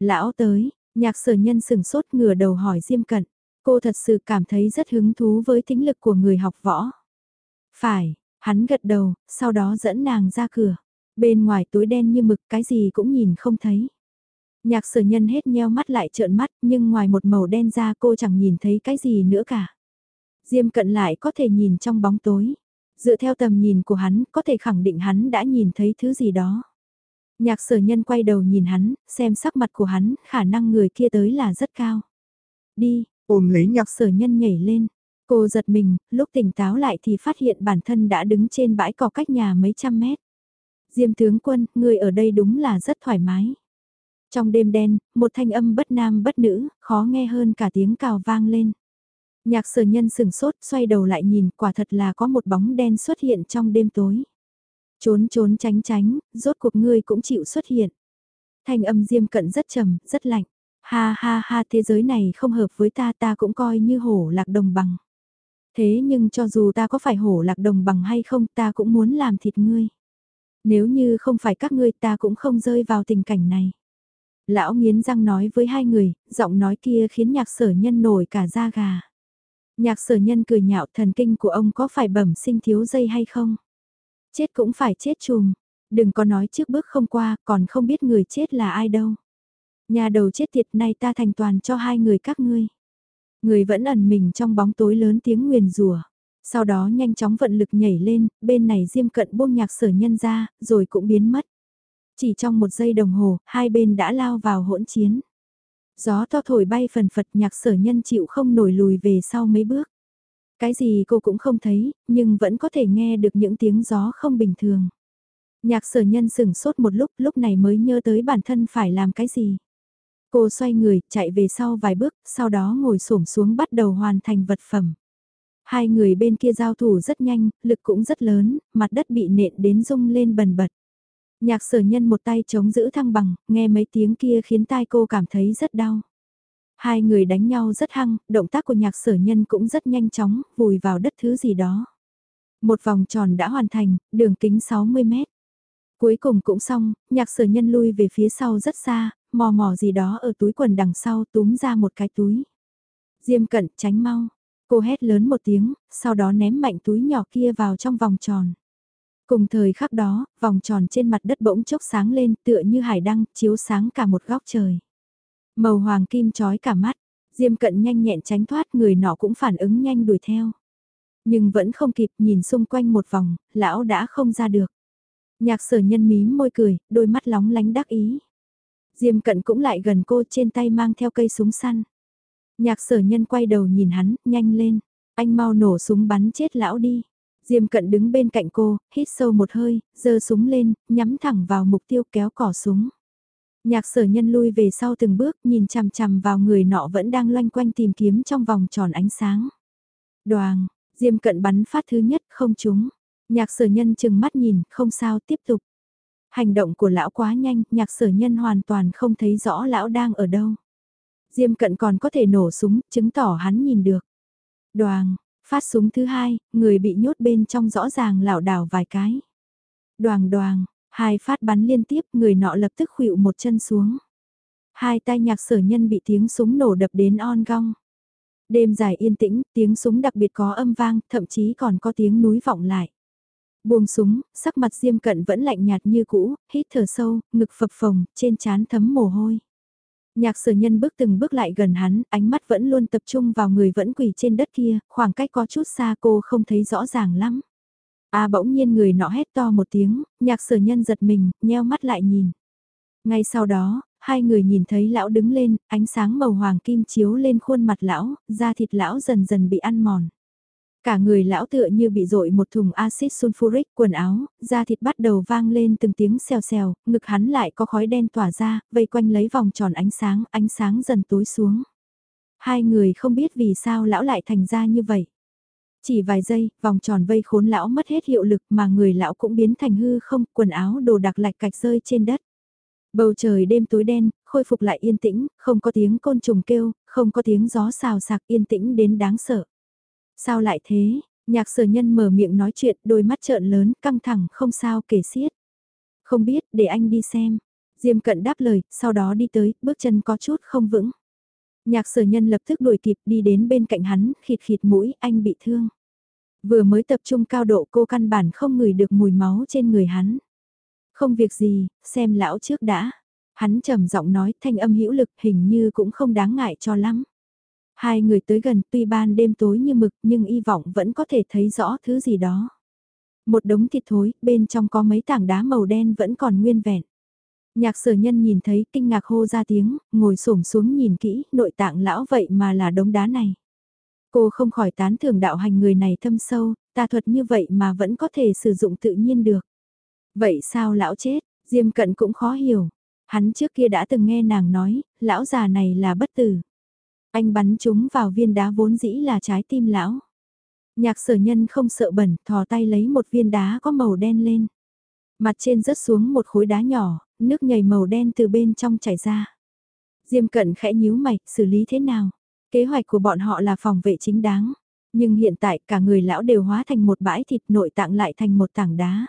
Lão tới, nhạc sở nhân sừng sốt ngửa đầu hỏi Diêm cận. Cô thật sự cảm thấy rất hứng thú với tính lực của người học võ. Phải, hắn gật đầu, sau đó dẫn nàng ra cửa. Bên ngoài túi đen như mực cái gì cũng nhìn không thấy. Nhạc sở nhân hết nheo mắt lại trợn mắt nhưng ngoài một màu đen ra cô chẳng nhìn thấy cái gì nữa cả. Diêm cận lại có thể nhìn trong bóng tối. Dựa theo tầm nhìn của hắn có thể khẳng định hắn đã nhìn thấy thứ gì đó. Nhạc sở nhân quay đầu nhìn hắn, xem sắc mặt của hắn, khả năng người kia tới là rất cao. Đi, ôm lấy nhạc sở nhân nhảy lên. Cô giật mình, lúc tỉnh táo lại thì phát hiện bản thân đã đứng trên bãi cỏ cách nhà mấy trăm mét. Diêm tướng quân, người ở đây đúng là rất thoải mái. Trong đêm đen, một thanh âm bất nam bất nữ, khó nghe hơn cả tiếng cào vang lên. Nhạc sở nhân sừng sốt, xoay đầu lại nhìn, quả thật là có một bóng đen xuất hiện trong đêm tối. Trốn trốn tránh tránh, rốt cuộc ngươi cũng chịu xuất hiện. Thanh âm diêm cận rất trầm, rất lạnh. Ha ha ha thế giới này không hợp với ta ta cũng coi như hổ lạc đồng bằng. Thế nhưng cho dù ta có phải hổ lạc đồng bằng hay không ta cũng muốn làm thịt ngươi. Nếu như không phải các ngươi ta cũng không rơi vào tình cảnh này. Lão nghiến răng nói với hai người, giọng nói kia khiến nhạc sở nhân nổi cả da gà. Nhạc sở nhân cười nhạo thần kinh của ông có phải bẩm sinh thiếu dây hay không? Chết cũng phải chết chùm, đừng có nói trước bước không qua còn không biết người chết là ai đâu. Nhà đầu chết tiệt này ta thành toàn cho hai người các ngươi. Người vẫn ẩn mình trong bóng tối lớn tiếng nguyền rủa. Sau đó nhanh chóng vận lực nhảy lên, bên này diêm cận buông nhạc sở nhân ra, rồi cũng biến mất. Chỉ trong một giây đồng hồ, hai bên đã lao vào hỗn chiến. Gió to thổi bay phần phật nhạc sở nhân chịu không nổi lùi về sau mấy bước. Cái gì cô cũng không thấy, nhưng vẫn có thể nghe được những tiếng gió không bình thường. Nhạc sở nhân sửng sốt một lúc, lúc này mới nhớ tới bản thân phải làm cái gì. Cô xoay người, chạy về sau vài bước, sau đó ngồi xổm xuống bắt đầu hoàn thành vật phẩm. Hai người bên kia giao thủ rất nhanh, lực cũng rất lớn, mặt đất bị nện đến rung lên bần bật. Nhạc sở nhân một tay chống giữ thăng bằng, nghe mấy tiếng kia khiến tai cô cảm thấy rất đau. Hai người đánh nhau rất hăng, động tác của nhạc sở nhân cũng rất nhanh chóng, vùi vào đất thứ gì đó. Một vòng tròn đã hoàn thành, đường kính 60 mét. Cuối cùng cũng xong, nhạc sở nhân lui về phía sau rất xa, mò mò gì đó ở túi quần đằng sau túm ra một cái túi. Diêm cận tránh mau, cô hét lớn một tiếng, sau đó ném mạnh túi nhỏ kia vào trong vòng tròn. Cùng thời khắc đó, vòng tròn trên mặt đất bỗng chốc sáng lên tựa như hải đăng, chiếu sáng cả một góc trời. Màu hoàng kim trói cả mắt, Diêm cận nhanh nhẹn tránh thoát người nọ cũng phản ứng nhanh đuổi theo. Nhưng vẫn không kịp nhìn xung quanh một vòng, lão đã không ra được. Nhạc sở nhân mím môi cười, đôi mắt lóng lánh đắc ý. Diêm cận cũng lại gần cô trên tay mang theo cây súng săn. Nhạc sở nhân quay đầu nhìn hắn, nhanh lên. Anh mau nổ súng bắn chết lão đi. Diêm cận đứng bên cạnh cô, hít sâu một hơi, giơ súng lên, nhắm thẳng vào mục tiêu kéo cỏ súng. Nhạc sở nhân lui về sau từng bước nhìn chằm chằm vào người nọ vẫn đang loanh quanh tìm kiếm trong vòng tròn ánh sáng. Đoàn, diêm cận bắn phát thứ nhất không trúng. Nhạc sở nhân chừng mắt nhìn, không sao tiếp tục. Hành động của lão quá nhanh, nhạc sở nhân hoàn toàn không thấy rõ lão đang ở đâu. Diêm cận còn có thể nổ súng, chứng tỏ hắn nhìn được. Đoàn, phát súng thứ hai, người bị nhốt bên trong rõ ràng lảo đảo vài cái. Đoàn đoàn, hai phát bắn liên tiếp, người nọ lập tức khuỵu một chân xuống. Hai tay nhạc sở nhân bị tiếng súng nổ đập đến on gong. Đêm dài yên tĩnh, tiếng súng đặc biệt có âm vang, thậm chí còn có tiếng núi vọng lại. Buông súng, sắc mặt diêm cận vẫn lạnh nhạt như cũ, hít thở sâu, ngực phập phồng, trên trán thấm mồ hôi. Nhạc sở nhân bước từng bước lại gần hắn, ánh mắt vẫn luôn tập trung vào người vẫn quỳ trên đất kia, khoảng cách có chút xa cô không thấy rõ ràng lắm. À bỗng nhiên người nọ hét to một tiếng, nhạc sở nhân giật mình, nheo mắt lại nhìn. Ngay sau đó, hai người nhìn thấy lão đứng lên, ánh sáng màu hoàng kim chiếu lên khuôn mặt lão, da thịt lão dần dần bị ăn mòn. Cả người lão tựa như bị dội một thùng axit sulfuric quần áo, da thịt bắt đầu vang lên từng tiếng xèo xèo, ngực hắn lại có khói đen tỏa ra, vây quanh lấy vòng tròn ánh sáng, ánh sáng dần tối xuống. Hai người không biết vì sao lão lại thành ra như vậy. Chỉ vài giây, vòng tròn vây khốn lão mất hết hiệu lực mà người lão cũng biến thành hư không, quần áo đồ đặc lạch cạch rơi trên đất. Bầu trời đêm tối đen, khôi phục lại yên tĩnh, không có tiếng côn trùng kêu, không có tiếng gió xào sạc yên tĩnh đến đáng sợ. Sao lại thế? Nhạc sở nhân mở miệng nói chuyện, đôi mắt trợn lớn, căng thẳng, không sao kể xiết. Không biết, để anh đi xem. Diêm cận đáp lời, sau đó đi tới, bước chân có chút không vững. Nhạc sở nhân lập tức đuổi kịp đi đến bên cạnh hắn, khịt khịt mũi, anh bị thương. Vừa mới tập trung cao độ cô căn bản không ngửi được mùi máu trên người hắn. Không việc gì, xem lão trước đã. Hắn trầm giọng nói thanh âm hữu lực hình như cũng không đáng ngại cho lắm. Hai người tới gần tuy ban đêm tối như mực nhưng y vọng vẫn có thể thấy rõ thứ gì đó. Một đống thịt thối, bên trong có mấy tảng đá màu đen vẫn còn nguyên vẹn. Nhạc sở nhân nhìn thấy kinh ngạc hô ra tiếng, ngồi xổm xuống nhìn kỹ, nội tạng lão vậy mà là đống đá này. Cô không khỏi tán thưởng đạo hành người này thâm sâu, tà thuật như vậy mà vẫn có thể sử dụng tự nhiên được. Vậy sao lão chết, Diêm Cận cũng khó hiểu. Hắn trước kia đã từng nghe nàng nói, lão già này là bất tử. Anh bắn chúng vào viên đá vốn dĩ là trái tim lão. Nhạc sở nhân không sợ bẩn, thò tay lấy một viên đá có màu đen lên. Mặt trên rớt xuống một khối đá nhỏ, nước nhầy màu đen từ bên trong chảy ra. Diêm cận khẽ nhíu mày, xử lý thế nào? Kế hoạch của bọn họ là phòng vệ chính đáng. Nhưng hiện tại cả người lão đều hóa thành một bãi thịt nội tạng lại thành một tảng đá.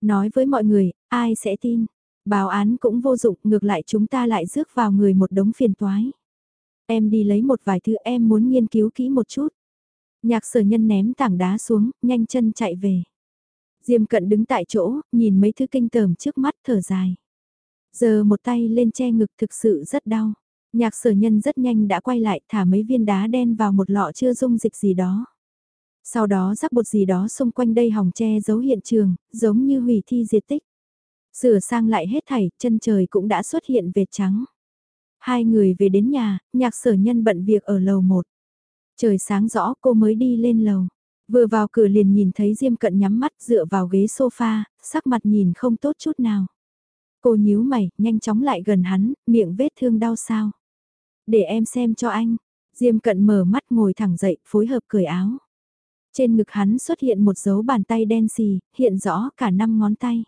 Nói với mọi người, ai sẽ tin? Báo án cũng vô dụng, ngược lại chúng ta lại rước vào người một đống phiền toái. Em đi lấy một vài thứ em muốn nghiên cứu kỹ một chút. Nhạc sở nhân ném tảng đá xuống, nhanh chân chạy về. Diêm cận đứng tại chỗ, nhìn mấy thứ kinh tởm trước mắt thở dài. Giờ một tay lên che ngực thực sự rất đau. Nhạc sở nhân rất nhanh đã quay lại thả mấy viên đá đen vào một lọ chưa dung dịch gì đó. Sau đó rắc bột gì đó xung quanh đây hòng che giấu hiện trường, giống như hủy thi diệt tích. Sửa sang lại hết thảy, chân trời cũng đã xuất hiện vệt trắng. Hai người về đến nhà, nhạc sở nhân bận việc ở lầu một. Trời sáng rõ cô mới đi lên lầu. Vừa vào cửa liền nhìn thấy Diêm Cận nhắm mắt dựa vào ghế sofa, sắc mặt nhìn không tốt chút nào. Cô nhíu mày, nhanh chóng lại gần hắn, miệng vết thương đau sao. Để em xem cho anh. Diêm Cận mở mắt ngồi thẳng dậy, phối hợp cởi áo. Trên ngực hắn xuất hiện một dấu bàn tay đen xì, hiện rõ cả năm ngón tay.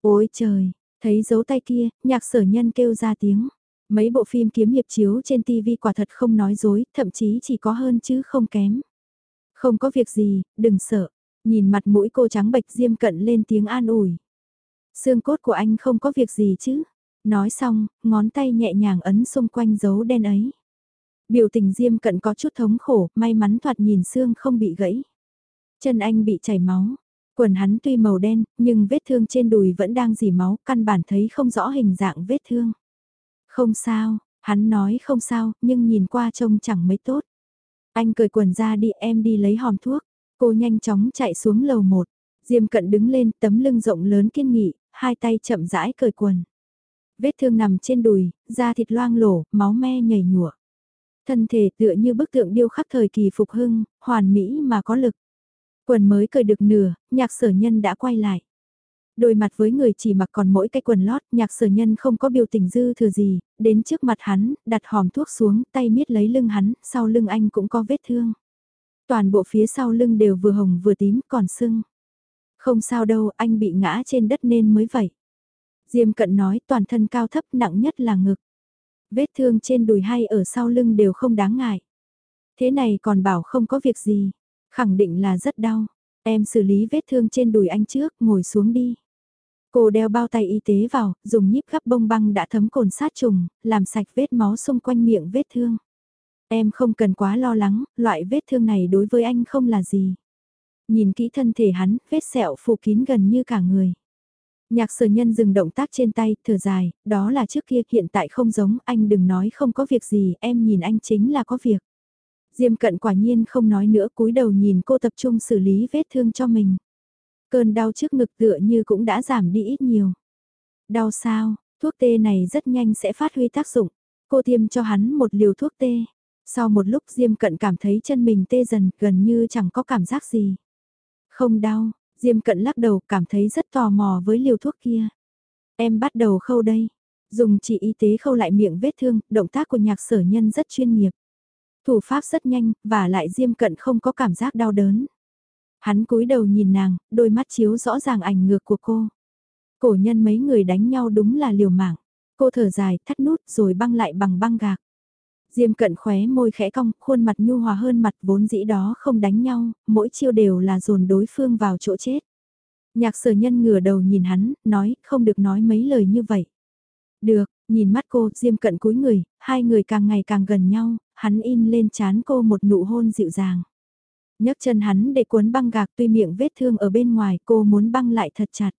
Ôi trời, thấy dấu tay kia, nhạc sở nhân kêu ra tiếng. Mấy bộ phim kiếm hiệp chiếu trên TV quả thật không nói dối, thậm chí chỉ có hơn chứ không kém. Không có việc gì, đừng sợ. Nhìn mặt mũi cô trắng bệch diêm cận lên tiếng an ủi. Xương cốt của anh không có việc gì chứ. Nói xong, ngón tay nhẹ nhàng ấn xung quanh dấu đen ấy. Biểu tình diêm cận có chút thống khổ, may mắn thoạt nhìn xương không bị gãy. Chân anh bị chảy máu. Quần hắn tuy màu đen, nhưng vết thương trên đùi vẫn đang dì máu, căn bản thấy không rõ hình dạng vết thương. Không sao, hắn nói không sao, nhưng nhìn qua trông chẳng mấy tốt. Anh cởi quần ra đi em đi lấy hòm thuốc. Cô nhanh chóng chạy xuống lầu một. Diêm cận đứng lên tấm lưng rộng lớn kiên nghị, hai tay chậm rãi cởi quần. Vết thương nằm trên đùi, da thịt loang lổ, máu me nhảy nhụa. Thân thể tựa như bức tượng điêu khắc thời kỳ phục hưng, hoàn mỹ mà có lực. Quần mới cởi được nửa, nhạc sở nhân đã quay lại. Đôi mặt với người chỉ mặc còn mỗi cái quần lót, nhạc sở nhân không có biểu tình dư thừa gì, đến trước mặt hắn, đặt hòm thuốc xuống, tay miết lấy lưng hắn, sau lưng anh cũng có vết thương. Toàn bộ phía sau lưng đều vừa hồng vừa tím, còn sưng. Không sao đâu, anh bị ngã trên đất nên mới vậy. Diêm cận nói toàn thân cao thấp nặng nhất là ngực. Vết thương trên đùi hay ở sau lưng đều không đáng ngại. Thế này còn bảo không có việc gì. Khẳng định là rất đau. Em xử lý vết thương trên đùi anh trước, ngồi xuống đi. Cô đeo bao tay y tế vào, dùng nhíp gắp bông băng đã thấm cồn sát trùng, làm sạch vết máu xung quanh miệng vết thương. Em không cần quá lo lắng, loại vết thương này đối với anh không là gì. Nhìn kỹ thân thể hắn, vết sẹo phủ kín gần như cả người. Nhạc sở nhân dừng động tác trên tay, thở dài, đó là trước kia hiện tại không giống, anh đừng nói không có việc gì, em nhìn anh chính là có việc. Diêm cận quả nhiên không nói nữa cúi đầu nhìn cô tập trung xử lý vết thương cho mình. Cơn đau trước ngực tựa như cũng đã giảm đi ít nhiều. Đau sao, thuốc tê này rất nhanh sẽ phát huy tác dụng. Cô tiêm cho hắn một liều thuốc tê. Sau một lúc Diêm cận cảm thấy chân mình tê dần, gần như chẳng có cảm giác gì. Không đau, Diêm cận lắc đầu cảm thấy rất tò mò với liều thuốc kia. Em bắt đầu khâu đây. Dùng chỉ y tế khâu lại miệng vết thương, động tác của nhạc sở nhân rất chuyên nghiệp. Thủ pháp rất nhanh, và lại Diêm cận không có cảm giác đau đớn. Hắn cúi đầu nhìn nàng, đôi mắt chiếu rõ ràng ảnh ngược của cô. Cổ nhân mấy người đánh nhau đúng là liều mạng. Cô thở dài, thắt nút rồi băng lại bằng băng gạc. Diêm cận khóe môi khẽ cong, khuôn mặt nhu hòa hơn mặt vốn dĩ đó không đánh nhau, mỗi chiêu đều là dồn đối phương vào chỗ chết. Nhạc sở nhân ngửa đầu nhìn hắn, nói, không được nói mấy lời như vậy. Được, nhìn mắt cô, diêm cận cúi người, hai người càng ngày càng gần nhau, hắn in lên chán cô một nụ hôn dịu dàng nhấc chân hắn để cuốn băng gạc tuy miệng vết thương ở bên ngoài cô muốn băng lại thật chặt.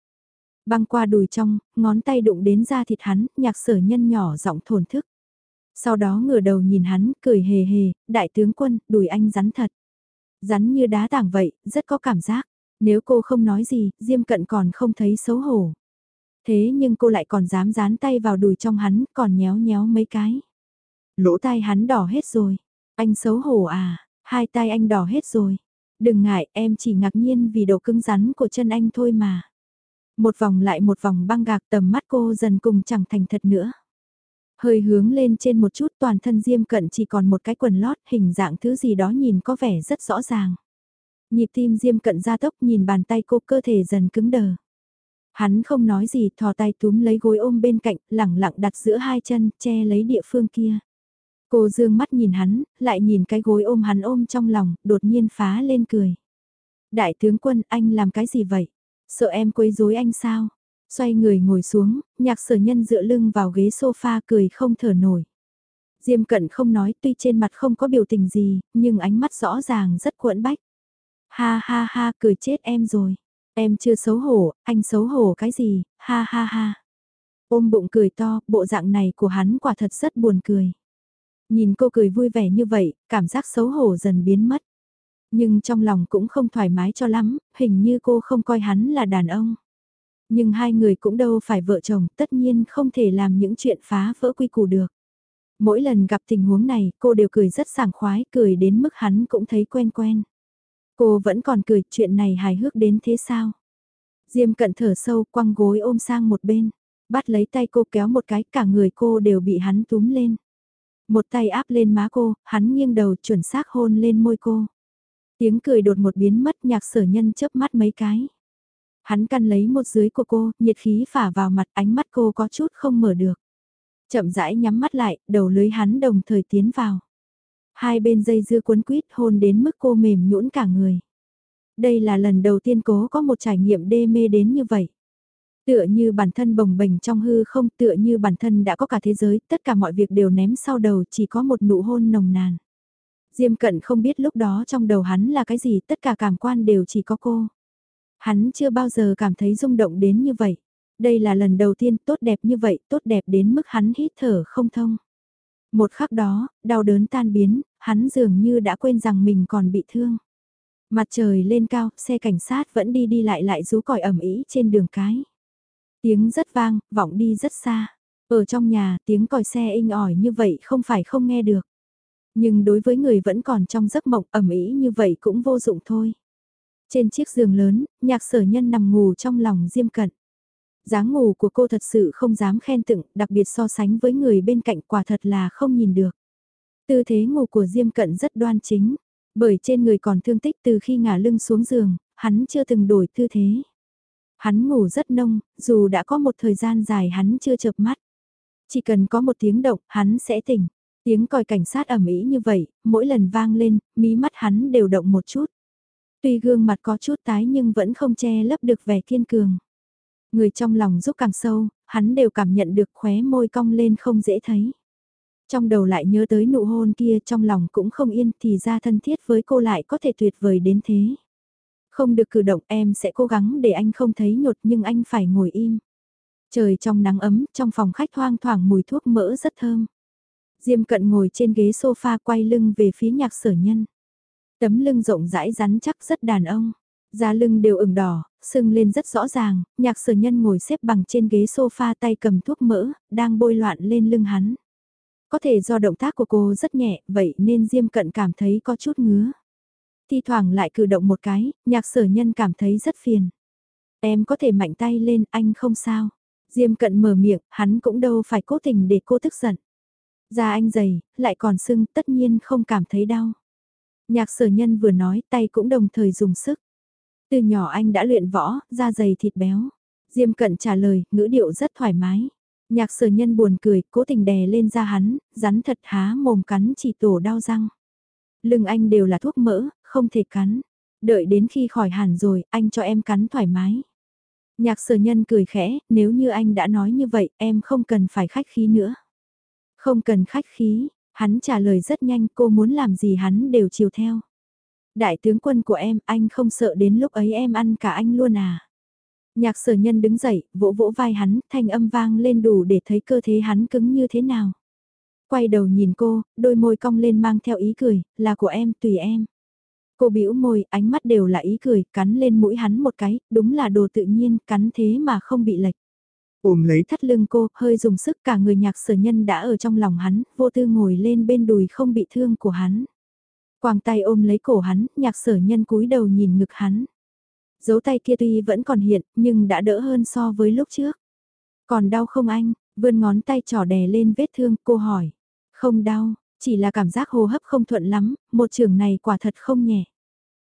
Băng qua đùi trong, ngón tay đụng đến da thịt hắn, nhạc sở nhân nhỏ giọng thổn thức. Sau đó ngửa đầu nhìn hắn, cười hề hề, đại tướng quân, đùi anh rắn thật. Rắn như đá tảng vậy, rất có cảm giác. Nếu cô không nói gì, Diêm Cận còn không thấy xấu hổ. Thế nhưng cô lại còn dám dán tay vào đùi trong hắn, còn nhéo nhéo mấy cái. Lỗ tai hắn đỏ hết rồi. Anh xấu hổ à, Hai tay anh đỏ hết rồi. Đừng ngại, em chỉ ngạc nhiên vì độ cứng rắn của chân anh thôi mà. Một vòng lại một vòng băng gạc tầm mắt cô dần cùng chẳng thành thật nữa. Hơi hướng lên trên một chút toàn thân diêm cận chỉ còn một cái quần lót hình dạng thứ gì đó nhìn có vẻ rất rõ ràng. Nhịp tim diêm cận ra tốc nhìn bàn tay cô cơ thể dần cứng đờ. Hắn không nói gì thò tay túm lấy gối ôm bên cạnh, lẳng lặng đặt giữa hai chân, che lấy địa phương kia. Cô dương mắt nhìn hắn, lại nhìn cái gối ôm hắn ôm trong lòng, đột nhiên phá lên cười. Đại tướng quân, anh làm cái gì vậy? Sợ em quấy rối anh sao? Xoay người ngồi xuống, nhạc sở nhân dựa lưng vào ghế sofa cười không thở nổi. Diêm cận không nói tuy trên mặt không có biểu tình gì, nhưng ánh mắt rõ ràng rất cuộn bách. Ha ha ha cười chết em rồi. Em chưa xấu hổ, anh xấu hổ cái gì, ha ha ha. Ôm bụng cười to, bộ dạng này của hắn quả thật rất buồn cười. Nhìn cô cười vui vẻ như vậy, cảm giác xấu hổ dần biến mất. Nhưng trong lòng cũng không thoải mái cho lắm, hình như cô không coi hắn là đàn ông. Nhưng hai người cũng đâu phải vợ chồng, tất nhiên không thể làm những chuyện phá vỡ quy củ được. Mỗi lần gặp tình huống này, cô đều cười rất sảng khoái, cười đến mức hắn cũng thấy quen quen. Cô vẫn còn cười, chuyện này hài hước đến thế sao? Diêm cận thở sâu, quăng gối ôm sang một bên, bắt lấy tay cô kéo một cái, cả người cô đều bị hắn túm lên. Một tay áp lên má cô, hắn nghiêng đầu chuẩn xác hôn lên môi cô. Tiếng cười đột một biến mất nhạc sở nhân chớp mắt mấy cái. Hắn căn lấy một dưới của cô, nhiệt khí phả vào mặt ánh mắt cô có chút không mở được. Chậm rãi nhắm mắt lại, đầu lưới hắn đồng thời tiến vào. Hai bên dây dưa cuốn quýt hôn đến mức cô mềm nhũn cả người. Đây là lần đầu tiên cố có một trải nghiệm đê mê đến như vậy. Tựa như bản thân bồng bềnh trong hư không tựa như bản thân đã có cả thế giới, tất cả mọi việc đều ném sau đầu chỉ có một nụ hôn nồng nàn. Diêm cận không biết lúc đó trong đầu hắn là cái gì, tất cả cảm quan đều chỉ có cô. Hắn chưa bao giờ cảm thấy rung động đến như vậy. Đây là lần đầu tiên tốt đẹp như vậy, tốt đẹp đến mức hắn hít thở không thông. Một khắc đó, đau đớn tan biến, hắn dường như đã quên rằng mình còn bị thương. Mặt trời lên cao, xe cảnh sát vẫn đi đi lại lại rú còi ẩm ý trên đường cái. Tiếng rất vang, vọng đi rất xa. Ở trong nhà, tiếng còi xe inh ỏi như vậy không phải không nghe được. Nhưng đối với người vẫn còn trong giấc mộng ẩm ý như vậy cũng vô dụng thôi. Trên chiếc giường lớn, nhạc sở nhân nằm ngủ trong lòng diêm cận. dáng ngủ của cô thật sự không dám khen tựng, đặc biệt so sánh với người bên cạnh quả thật là không nhìn được. Tư thế ngủ của Diêm Cận rất đoan chính, bởi trên người còn thương tích từ khi ngả lưng xuống giường, hắn chưa từng đổi tư thế. Hắn ngủ rất nông, dù đã có một thời gian dài hắn chưa chợp mắt. Chỉ cần có một tiếng động, hắn sẽ tỉnh. Tiếng còi cảnh sát ẩm ý như vậy, mỗi lần vang lên, mí mắt hắn đều động một chút. Tuy gương mặt có chút tái nhưng vẫn không che lấp được vẻ kiên cường. Người trong lòng giúp càng sâu, hắn đều cảm nhận được khóe môi cong lên không dễ thấy. Trong đầu lại nhớ tới nụ hôn kia trong lòng cũng không yên thì ra thân thiết với cô lại có thể tuyệt vời đến thế. Không được cử động em sẽ cố gắng để anh không thấy nhột nhưng anh phải ngồi im. Trời trong nắng ấm, trong phòng khách thoang thoảng mùi thuốc mỡ rất thơm. Diêm cận ngồi trên ghế sofa quay lưng về phía nhạc sở nhân. Tấm lưng rộng rãi rắn chắc rất đàn ông. Da lưng đều ửng đỏ, sưng lên rất rõ ràng, nhạc sở nhân ngồi xếp bằng trên ghế sofa tay cầm thuốc mỡ, đang bôi loạn lên lưng hắn. Có thể do động tác của cô rất nhẹ, vậy nên Diêm Cận cảm thấy có chút ngứa. Thi thoảng lại cử động một cái, nhạc sở nhân cảm thấy rất phiền. Em có thể mạnh tay lên, anh không sao. Diêm Cận mở miệng, hắn cũng đâu phải cố tình để cô tức giận. Da anh dày, lại còn sưng, tất nhiên không cảm thấy đau. Nhạc sở nhân vừa nói, tay cũng đồng thời dùng sức. Từ nhỏ anh đã luyện võ, da dày thịt béo. Diêm cận trả lời, ngữ điệu rất thoải mái. Nhạc sở nhân buồn cười, cố tình đè lên da hắn, rắn thật há mồm cắn chỉ tổ đau răng. Lưng anh đều là thuốc mỡ, không thể cắn. Đợi đến khi khỏi hẳn rồi, anh cho em cắn thoải mái. Nhạc sở nhân cười khẽ, nếu như anh đã nói như vậy, em không cần phải khách khí nữa. Không cần khách khí, hắn trả lời rất nhanh, cô muốn làm gì hắn đều chiều theo. Đại tướng quân của em, anh không sợ đến lúc ấy em ăn cả anh luôn à. Nhạc sở nhân đứng dậy, vỗ vỗ vai hắn, thanh âm vang lên đủ để thấy cơ thế hắn cứng như thế nào. Quay đầu nhìn cô, đôi môi cong lên mang theo ý cười, là của em, tùy em. Cô bĩu môi, ánh mắt đều là ý cười, cắn lên mũi hắn một cái, đúng là đồ tự nhiên, cắn thế mà không bị lệch. Ôm lấy thắt lưng cô, hơi dùng sức cả người nhạc sở nhân đã ở trong lòng hắn, vô tư ngồi lên bên đùi không bị thương của hắn. Quàng tay ôm lấy cổ hắn, nhạc sở nhân cúi đầu nhìn ngực hắn. Dấu tay kia tuy vẫn còn hiện, nhưng đã đỡ hơn so với lúc trước. Còn đau không anh? Vươn ngón tay trỏ đè lên vết thương, cô hỏi. Không đau, chỉ là cảm giác hô hấp không thuận lắm, một trường này quả thật không nhẹ.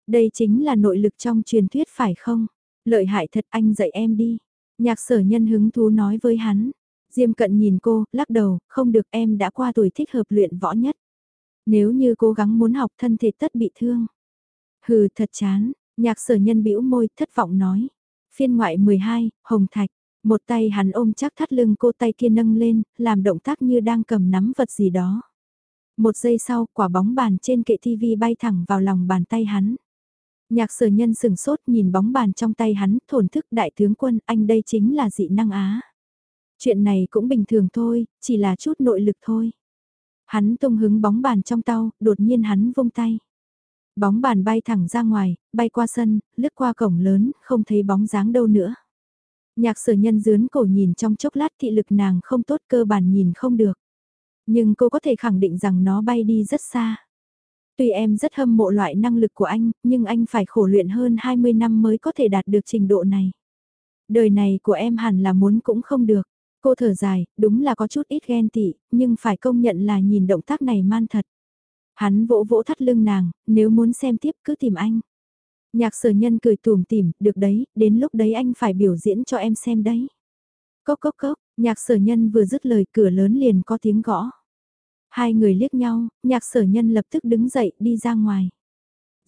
Đây chính là nội lực trong truyền thuyết phải không? Lợi hại thật anh dạy em đi. Nhạc sở nhân hứng thú nói với hắn. Diêm cận nhìn cô, lắc đầu, không được em đã qua tuổi thích hợp luyện võ nhất. Nếu như cố gắng muốn học thân thể tất bị thương. Hừ thật chán, nhạc sở nhân bĩu môi thất vọng nói. Phiên ngoại 12, Hồng Thạch. Một tay hắn ôm chắc thắt lưng cô tay kia nâng lên, làm động tác như đang cầm nắm vật gì đó. Một giây sau, quả bóng bàn trên kệ TV bay thẳng vào lòng bàn tay hắn. Nhạc sở nhân sừng sốt nhìn bóng bàn trong tay hắn, thổn thức đại tướng quân, anh đây chính là dị năng á. Chuyện này cũng bình thường thôi, chỉ là chút nội lực thôi. Hắn tung hứng bóng bàn trong tao đột nhiên hắn vung tay. Bóng bàn bay thẳng ra ngoài, bay qua sân, lướt qua cổng lớn, không thấy bóng dáng đâu nữa. Nhạc sở nhân dướn cổ nhìn trong chốc lát thị lực nàng không tốt cơ bản nhìn không được. Nhưng cô có thể khẳng định rằng nó bay đi rất xa. Tuy em rất hâm mộ loại năng lực của anh, nhưng anh phải khổ luyện hơn 20 năm mới có thể đạt được trình độ này. Đời này của em hẳn là muốn cũng không được. Cô thở dài, đúng là có chút ít ghen tị, nhưng phải công nhận là nhìn động tác này man thật. Hắn vỗ vỗ thắt lưng nàng, nếu muốn xem tiếp cứ tìm anh. Nhạc sở nhân cười tùm tìm, được đấy, đến lúc đấy anh phải biểu diễn cho em xem đấy. Cốc cốc cốc, nhạc sở nhân vừa dứt lời cửa lớn liền có tiếng gõ. Hai người liếc nhau, nhạc sở nhân lập tức đứng dậy đi ra ngoài.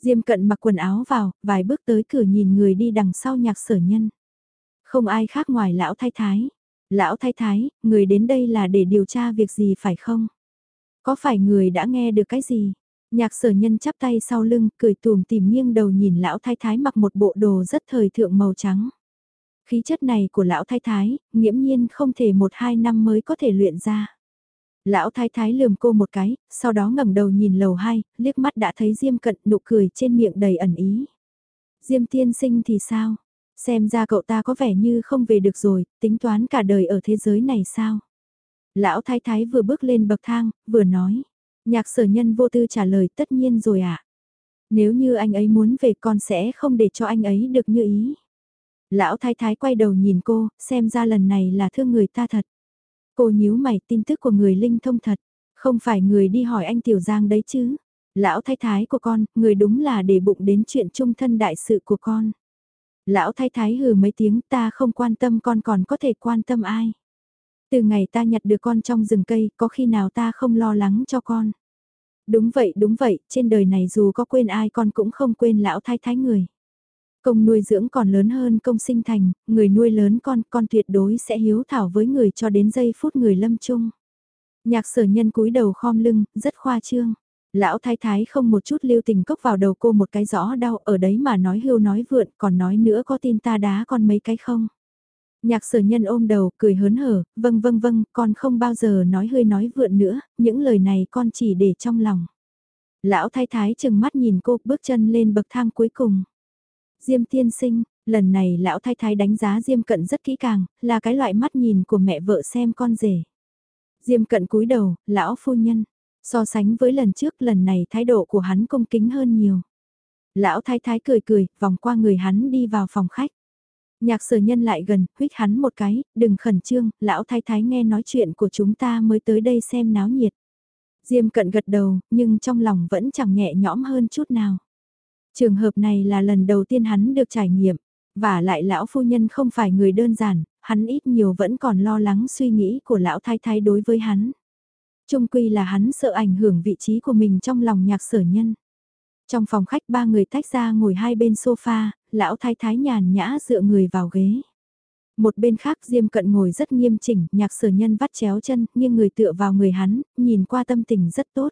Diêm cận mặc quần áo vào, vài bước tới cửa nhìn người đi đằng sau nhạc sở nhân. Không ai khác ngoài lão thái thái. Lão thái thái, người đến đây là để điều tra việc gì phải không? Có phải người đã nghe được cái gì? Nhạc sở nhân chắp tay sau lưng, cười tùm tìm nghiêng đầu nhìn lão thái thái mặc một bộ đồ rất thời thượng màu trắng. Khí chất này của lão thái thái, nghiễm nhiên không thể một hai năm mới có thể luyện ra. Lão thái thái lườm cô một cái, sau đó ngẩng đầu nhìn lầu hai, liếc mắt đã thấy Diêm cận nụ cười trên miệng đầy ẩn ý. Diêm tiên sinh thì sao? Xem ra cậu ta có vẻ như không về được rồi, tính toán cả đời ở thế giới này sao? Lão thái thái vừa bước lên bậc thang, vừa nói. Nhạc sở nhân vô tư trả lời tất nhiên rồi ạ. À? Nếu như anh ấy muốn về con sẽ không để cho anh ấy được như ý. Lão thái thái quay đầu nhìn cô, xem ra lần này là thương người ta thật. Cô nhíu mày tin tức của người linh thông thật, không phải người đi hỏi anh Tiểu Giang đấy chứ. Lão thái thái của con, người đúng là để bụng đến chuyện trung thân đại sự của con. Lão thái thái hừ mấy tiếng ta không quan tâm con còn có thể quan tâm ai. Từ ngày ta nhặt được con trong rừng cây, có khi nào ta không lo lắng cho con. Đúng vậy, đúng vậy, trên đời này dù có quên ai con cũng không quên lão thái thái người. Công nuôi dưỡng còn lớn hơn công sinh thành, người nuôi lớn con, con tuyệt đối sẽ hiếu thảo với người cho đến giây phút người lâm chung. Nhạc sở nhân cúi đầu khom lưng, rất khoa trương. Lão thái thái không một chút lưu tình cốc vào đầu cô một cái rõ đau ở đấy mà nói hưu nói vượn còn nói nữa có tin ta đá con mấy cái không. Nhạc sở nhân ôm đầu cười hớn hở, vâng vâng vâng, con không bao giờ nói hơi nói vượn nữa, những lời này con chỉ để trong lòng. Lão thái thái chừng mắt nhìn cô bước chân lên bậc thang cuối cùng. Diêm tiên sinh, lần này lão thái thái đánh giá Diêm cận rất kỹ càng, là cái loại mắt nhìn của mẹ vợ xem con rể. Diêm cận cúi đầu, lão phu nhân, so sánh với lần trước lần này thái độ của hắn công kính hơn nhiều. Lão thái thái cười cười, vòng qua người hắn đi vào phòng khách. Nhạc sở nhân lại gần, huyết hắn một cái, đừng khẩn trương, lão thái thái nghe nói chuyện của chúng ta mới tới đây xem náo nhiệt. Diêm cận gật đầu, nhưng trong lòng vẫn chẳng nhẹ nhõm hơn chút nào. Trường hợp này là lần đầu tiên hắn được trải nghiệm, và lại lão phu nhân không phải người đơn giản, hắn ít nhiều vẫn còn lo lắng suy nghĩ của lão thái thái đối với hắn. Trung quy là hắn sợ ảnh hưởng vị trí của mình trong lòng nhạc sở nhân. Trong phòng khách ba người tách ra ngồi hai bên sofa, lão thái thái nhàn nhã dựa người vào ghế. Một bên khác Diêm Cận ngồi rất nghiêm chỉnh, nhạc sở nhân vắt chéo chân, nghiêng người tựa vào người hắn, nhìn qua tâm tình rất tốt.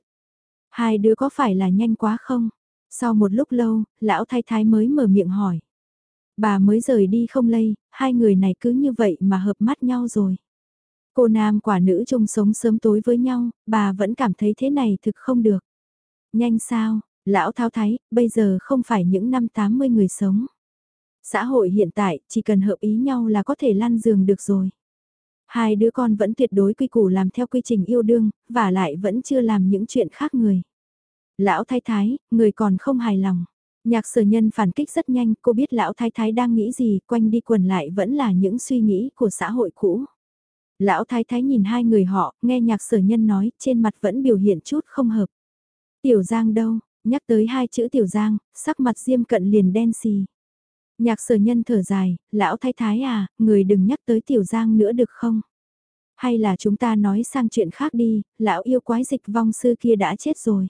Hai đứa có phải là nhanh quá không? Sau một lúc lâu, lão thái thái mới mở miệng hỏi. Bà mới rời đi không lây, hai người này cứ như vậy mà hợp mắt nhau rồi. Cô nam quả nữ chung sống sớm tối với nhau, bà vẫn cảm thấy thế này thực không được. Nhanh sao, lão thao thái, bây giờ không phải những năm 80 người sống. Xã hội hiện tại, chỉ cần hợp ý nhau là có thể lăn giường được rồi. Hai đứa con vẫn tuyệt đối quy củ làm theo quy trình yêu đương, và lại vẫn chưa làm những chuyện khác người. Lão thái thái, người còn không hài lòng. Nhạc sở nhân phản kích rất nhanh, cô biết lão thái thái đang nghĩ gì, quanh đi quần lại vẫn là những suy nghĩ của xã hội cũ. Lão thái thái nhìn hai người họ, nghe nhạc sở nhân nói, trên mặt vẫn biểu hiện chút không hợp. Tiểu Giang đâu, nhắc tới hai chữ Tiểu Giang, sắc mặt diêm cận liền đen xì. Nhạc sở nhân thở dài, lão thái thái à, người đừng nhắc tới Tiểu Giang nữa được không? Hay là chúng ta nói sang chuyện khác đi, lão yêu quái dịch vong sư kia đã chết rồi.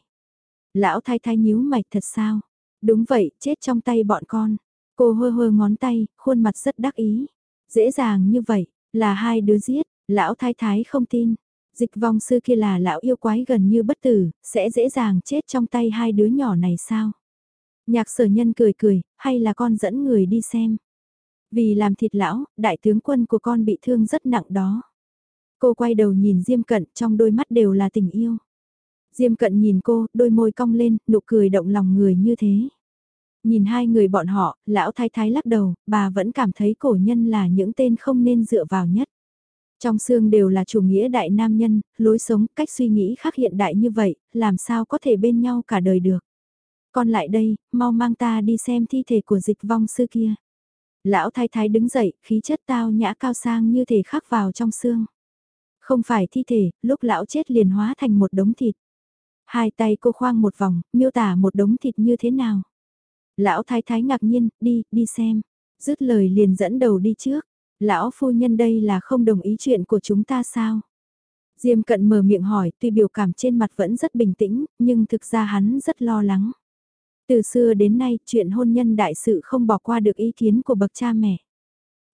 Lão thái thái nhíu mạch thật sao? Đúng vậy, chết trong tay bọn con. Cô hơ hơ ngón tay, khuôn mặt rất đắc ý. Dễ dàng như vậy, là hai đứa giết, lão thái thái không tin. Dịch vong sư kia là lão yêu quái gần như bất tử, sẽ dễ dàng chết trong tay hai đứa nhỏ này sao? Nhạc sở nhân cười cười, hay là con dẫn người đi xem? Vì làm thịt lão, đại tướng quân của con bị thương rất nặng đó. Cô quay đầu nhìn Diêm Cận trong đôi mắt đều là tình yêu. Diêm cận nhìn cô, đôi môi cong lên, nụ cười động lòng người như thế. Nhìn hai người bọn họ, lão thái thái lắc đầu, bà vẫn cảm thấy cổ nhân là những tên không nên dựa vào nhất. Trong xương đều là chủ nghĩa đại nam nhân, lối sống, cách suy nghĩ khác hiện đại như vậy, làm sao có thể bên nhau cả đời được. Còn lại đây, mau mang ta đi xem thi thể của dịch vong sư kia. Lão thái thái đứng dậy, khí chất tao nhã cao sang như thể khắc vào trong xương. Không phải thi thể, lúc lão chết liền hóa thành một đống thịt. Hai tay cô khoang một vòng, miêu tả một đống thịt như thế nào. Lão thái thái ngạc nhiên, đi, đi xem. Dứt lời liền dẫn đầu đi trước. Lão phu nhân đây là không đồng ý chuyện của chúng ta sao? Diêm cận mở miệng hỏi, tuy biểu cảm trên mặt vẫn rất bình tĩnh, nhưng thực ra hắn rất lo lắng. Từ xưa đến nay, chuyện hôn nhân đại sự không bỏ qua được ý kiến của bậc cha mẹ.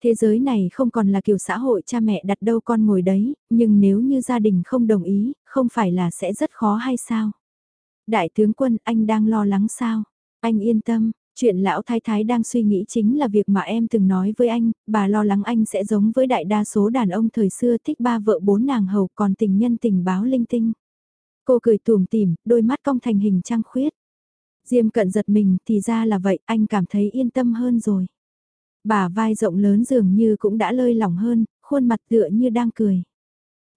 Thế giới này không còn là kiểu xã hội cha mẹ đặt đâu con ngồi đấy, nhưng nếu như gia đình không đồng ý, không phải là sẽ rất khó hay sao? Đại tướng quân, anh đang lo lắng sao? Anh yên tâm, chuyện lão thái thái đang suy nghĩ chính là việc mà em từng nói với anh, bà lo lắng anh sẽ giống với đại đa số đàn ông thời xưa thích ba vợ bốn nàng hầu còn tình nhân tình báo linh tinh. Cô cười tùm tìm, đôi mắt cong thành hình trăng khuyết. Diêm cận giật mình thì ra là vậy, anh cảm thấy yên tâm hơn rồi. Bà vai rộng lớn dường như cũng đã lơi lỏng hơn, khuôn mặt tựa như đang cười.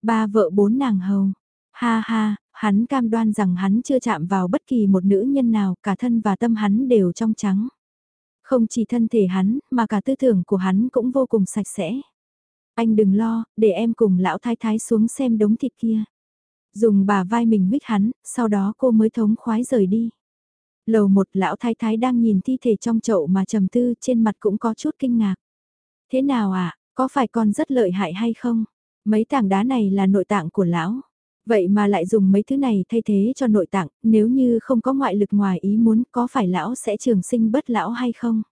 Ba vợ bốn nàng hầu. Ha ha, hắn cam đoan rằng hắn chưa chạm vào bất kỳ một nữ nhân nào, cả thân và tâm hắn đều trong trắng. Không chỉ thân thể hắn, mà cả tư tưởng của hắn cũng vô cùng sạch sẽ. Anh đừng lo, để em cùng lão thái thái xuống xem đống thịt kia. Dùng bà vai mình huyết hắn, sau đó cô mới thống khoái rời đi. Lầu một lão thái thái đang nhìn thi thể trong chậu mà trầm tư trên mặt cũng có chút kinh ngạc. Thế nào ạ, à? có phải con rất lợi hại hay không? Mấy tảng đá này là nội tạng của lão. Vậy mà lại dùng mấy thứ này thay thế cho nội tạng, nếu như không có ngoại lực ngoài ý muốn có phải lão sẽ trường sinh bất lão hay không?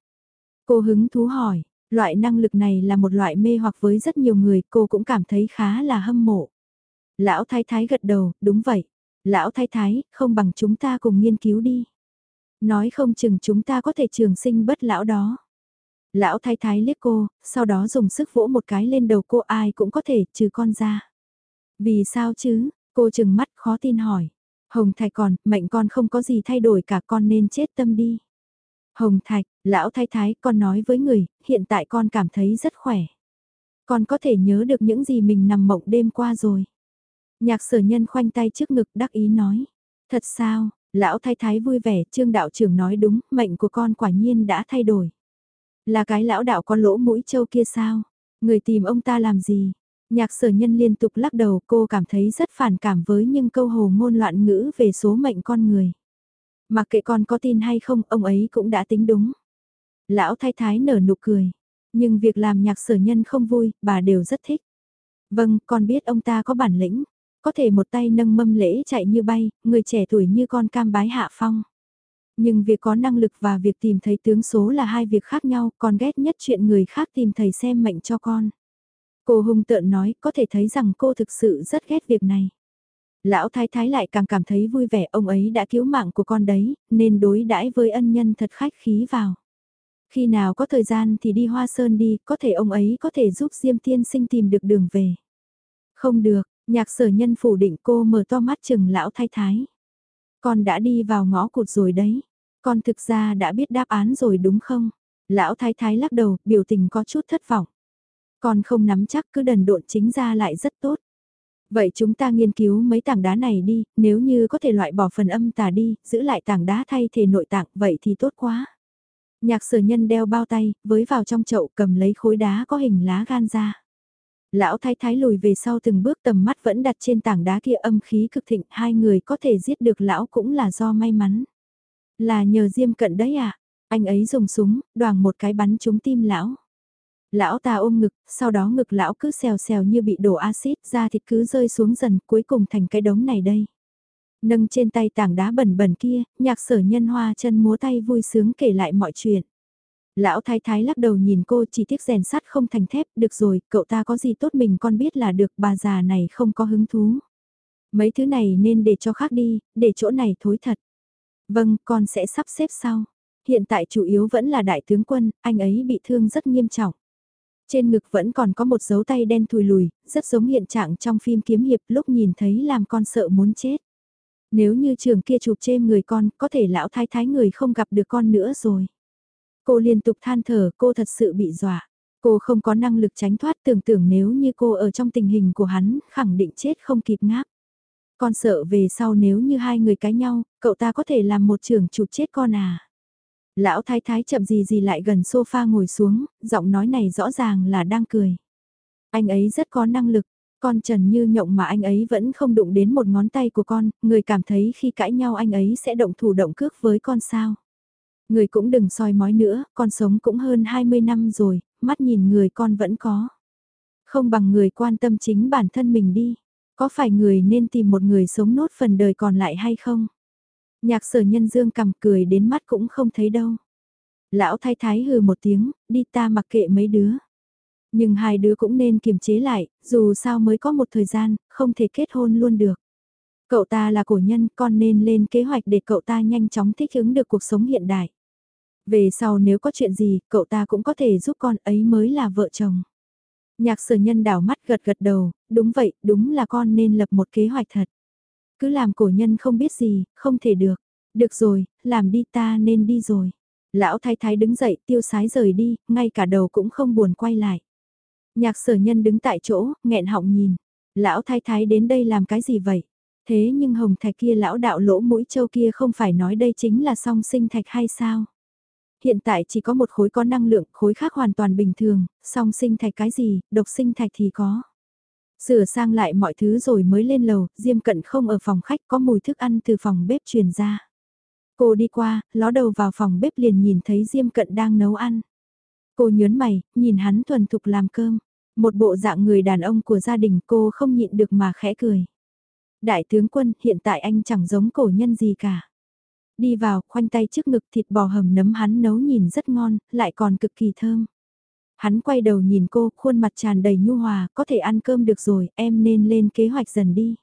Cô hứng thú hỏi, loại năng lực này là một loại mê hoặc với rất nhiều người cô cũng cảm thấy khá là hâm mộ. Lão thái thái gật đầu, đúng vậy. Lão thái thái, không bằng chúng ta cùng nghiên cứu đi. Nói không chừng chúng ta có thể trường sinh bất lão đó. Lão thái thái liếc cô, sau đó dùng sức vỗ một cái lên đầu cô ai cũng có thể, trừ con ra. Vì sao chứ, cô chừng mắt khó tin hỏi. Hồng Thạch còn, mệnh con không có gì thay đổi cả con nên chết tâm đi. Hồng Thạch, lão thái thái, con nói với người, hiện tại con cảm thấy rất khỏe. Con có thể nhớ được những gì mình nằm mộng đêm qua rồi. Nhạc sở nhân khoanh tay trước ngực đắc ý nói. Thật sao, lão thái thái vui vẻ, trương đạo trưởng nói đúng, mệnh của con quả nhiên đã thay đổi. Là cái lão đạo có lỗ mũi châu kia sao? Người tìm ông ta làm gì? Nhạc sở nhân liên tục lắc đầu cô cảm thấy rất phản cảm với những câu hồ ngôn loạn ngữ về số mệnh con người. Mặc kệ con có tin hay không, ông ấy cũng đã tính đúng. Lão thái thái nở nụ cười. Nhưng việc làm nhạc sở nhân không vui, bà đều rất thích. Vâng, con biết ông ta có bản lĩnh. Có thể một tay nâng mâm lễ chạy như bay, người trẻ tuổi như con cam bái hạ phong. Nhưng việc có năng lực và việc tìm thấy tướng số là hai việc khác nhau, con ghét nhất chuyện người khác tìm thầy xem mệnh cho con. Cô hung tợn nói, có thể thấy rằng cô thực sự rất ghét việc này. Lão thái thái lại càng cảm thấy vui vẻ, ông ấy đã cứu mạng của con đấy, nên đối đãi với ân nhân thật khách khí vào. Khi nào có thời gian thì đi Hoa Sơn đi, có thể ông ấy có thể giúp Diêm Tiên Sinh tìm được đường về. Không được, nhạc sở nhân phủ định cô mở to mắt chừng lão thái thái. Con đã đi vào ngõ cụt rồi đấy. Con thực ra đã biết đáp án rồi đúng không? Lão thái thái lắc đầu, biểu tình có chút thất vọng. Con không nắm chắc cứ đần độn chính ra lại rất tốt. Vậy chúng ta nghiên cứu mấy tảng đá này đi, nếu như có thể loại bỏ phần âm tà đi, giữ lại tảng đá thay thế nội tạng, vậy thì tốt quá. Nhạc sở nhân đeo bao tay, với vào trong chậu cầm lấy khối đá có hình lá gan ra. Lão thái thái lùi về sau từng bước tầm mắt vẫn đặt trên tảng đá kia âm khí cực thịnh, hai người có thể giết được lão cũng là do may mắn. Là nhờ diêm cận đấy à? Anh ấy dùng súng, đoàn một cái bắn trúng tim lão. Lão ta ôm ngực, sau đó ngực lão cứ xèo xèo như bị đổ axit, da thịt cứ rơi xuống dần, cuối cùng thành cái đống này đây. Nâng trên tay tảng đá bẩn bẩn kia, nhạc sở nhân hoa chân múa tay vui sướng kể lại mọi chuyện. Lão thái thái lắc đầu nhìn cô chỉ tiếc rèn sắt không thành thép, được rồi, cậu ta có gì tốt mình con biết là được, bà già này không có hứng thú. Mấy thứ này nên để cho khác đi, để chỗ này thối thật. Vâng, con sẽ sắp xếp sau. Hiện tại chủ yếu vẫn là đại tướng quân, anh ấy bị thương rất nghiêm trọng. Trên ngực vẫn còn có một dấu tay đen thùi lùi, rất giống hiện trạng trong phim kiếm hiệp lúc nhìn thấy làm con sợ muốn chết. Nếu như trường kia chụp trên người con, có thể lão thái thái người không gặp được con nữa rồi. Cô liên tục than thở, cô thật sự bị dọa. Cô không có năng lực tránh thoát tưởng tưởng nếu như cô ở trong tình hình của hắn, khẳng định chết không kịp ngáp. Con sợ về sau nếu như hai người cãi nhau, cậu ta có thể làm một trường chụp chết con à. Lão thái thái chậm gì gì lại gần sofa ngồi xuống, giọng nói này rõ ràng là đang cười. Anh ấy rất có năng lực, con trần như nhộng mà anh ấy vẫn không đụng đến một ngón tay của con, người cảm thấy khi cãi nhau anh ấy sẽ động thủ động cước với con sao. Người cũng đừng soi mói nữa, con sống cũng hơn 20 năm rồi, mắt nhìn người con vẫn có. Không bằng người quan tâm chính bản thân mình đi. Có phải người nên tìm một người sống nốt phần đời còn lại hay không? Nhạc sở nhân dương cầm cười đến mắt cũng không thấy đâu. Lão thái thái hừ một tiếng, đi ta mặc kệ mấy đứa. Nhưng hai đứa cũng nên kiềm chế lại, dù sao mới có một thời gian, không thể kết hôn luôn được. Cậu ta là cổ nhân, con nên lên kế hoạch để cậu ta nhanh chóng thích ứng được cuộc sống hiện đại. Về sau nếu có chuyện gì, cậu ta cũng có thể giúp con ấy mới là vợ chồng. Nhạc sở nhân đảo mắt gật gật đầu, đúng vậy, đúng là con nên lập một kế hoạch thật. Cứ làm cổ nhân không biết gì, không thể được. Được rồi, làm đi ta nên đi rồi. Lão thái thái đứng dậy tiêu sái rời đi, ngay cả đầu cũng không buồn quay lại. Nhạc sở nhân đứng tại chỗ, nghẹn họng nhìn. Lão thái thái đến đây làm cái gì vậy? Thế nhưng hồng thạch kia lão đạo lỗ mũi châu kia không phải nói đây chính là song sinh thạch hay sao? Hiện tại chỉ có một khối có năng lượng, khối khác hoàn toàn bình thường, song sinh thạch cái gì, độc sinh thạch thì có. Sửa sang lại mọi thứ rồi mới lên lầu, Diêm Cận không ở phòng khách có mùi thức ăn từ phòng bếp truyền ra. Cô đi qua, ló đầu vào phòng bếp liền nhìn thấy Diêm Cận đang nấu ăn. Cô nhớn mày, nhìn hắn thuần thục làm cơm. Một bộ dạng người đàn ông của gia đình cô không nhịn được mà khẽ cười. Đại tướng quân, hiện tại anh chẳng giống cổ nhân gì cả. Đi vào, khoanh tay trước ngực thịt bò hầm nấm hắn nấu nhìn rất ngon, lại còn cực kỳ thơm. Hắn quay đầu nhìn cô, khuôn mặt tràn đầy nhu hòa, có thể ăn cơm được rồi, em nên lên kế hoạch dần đi.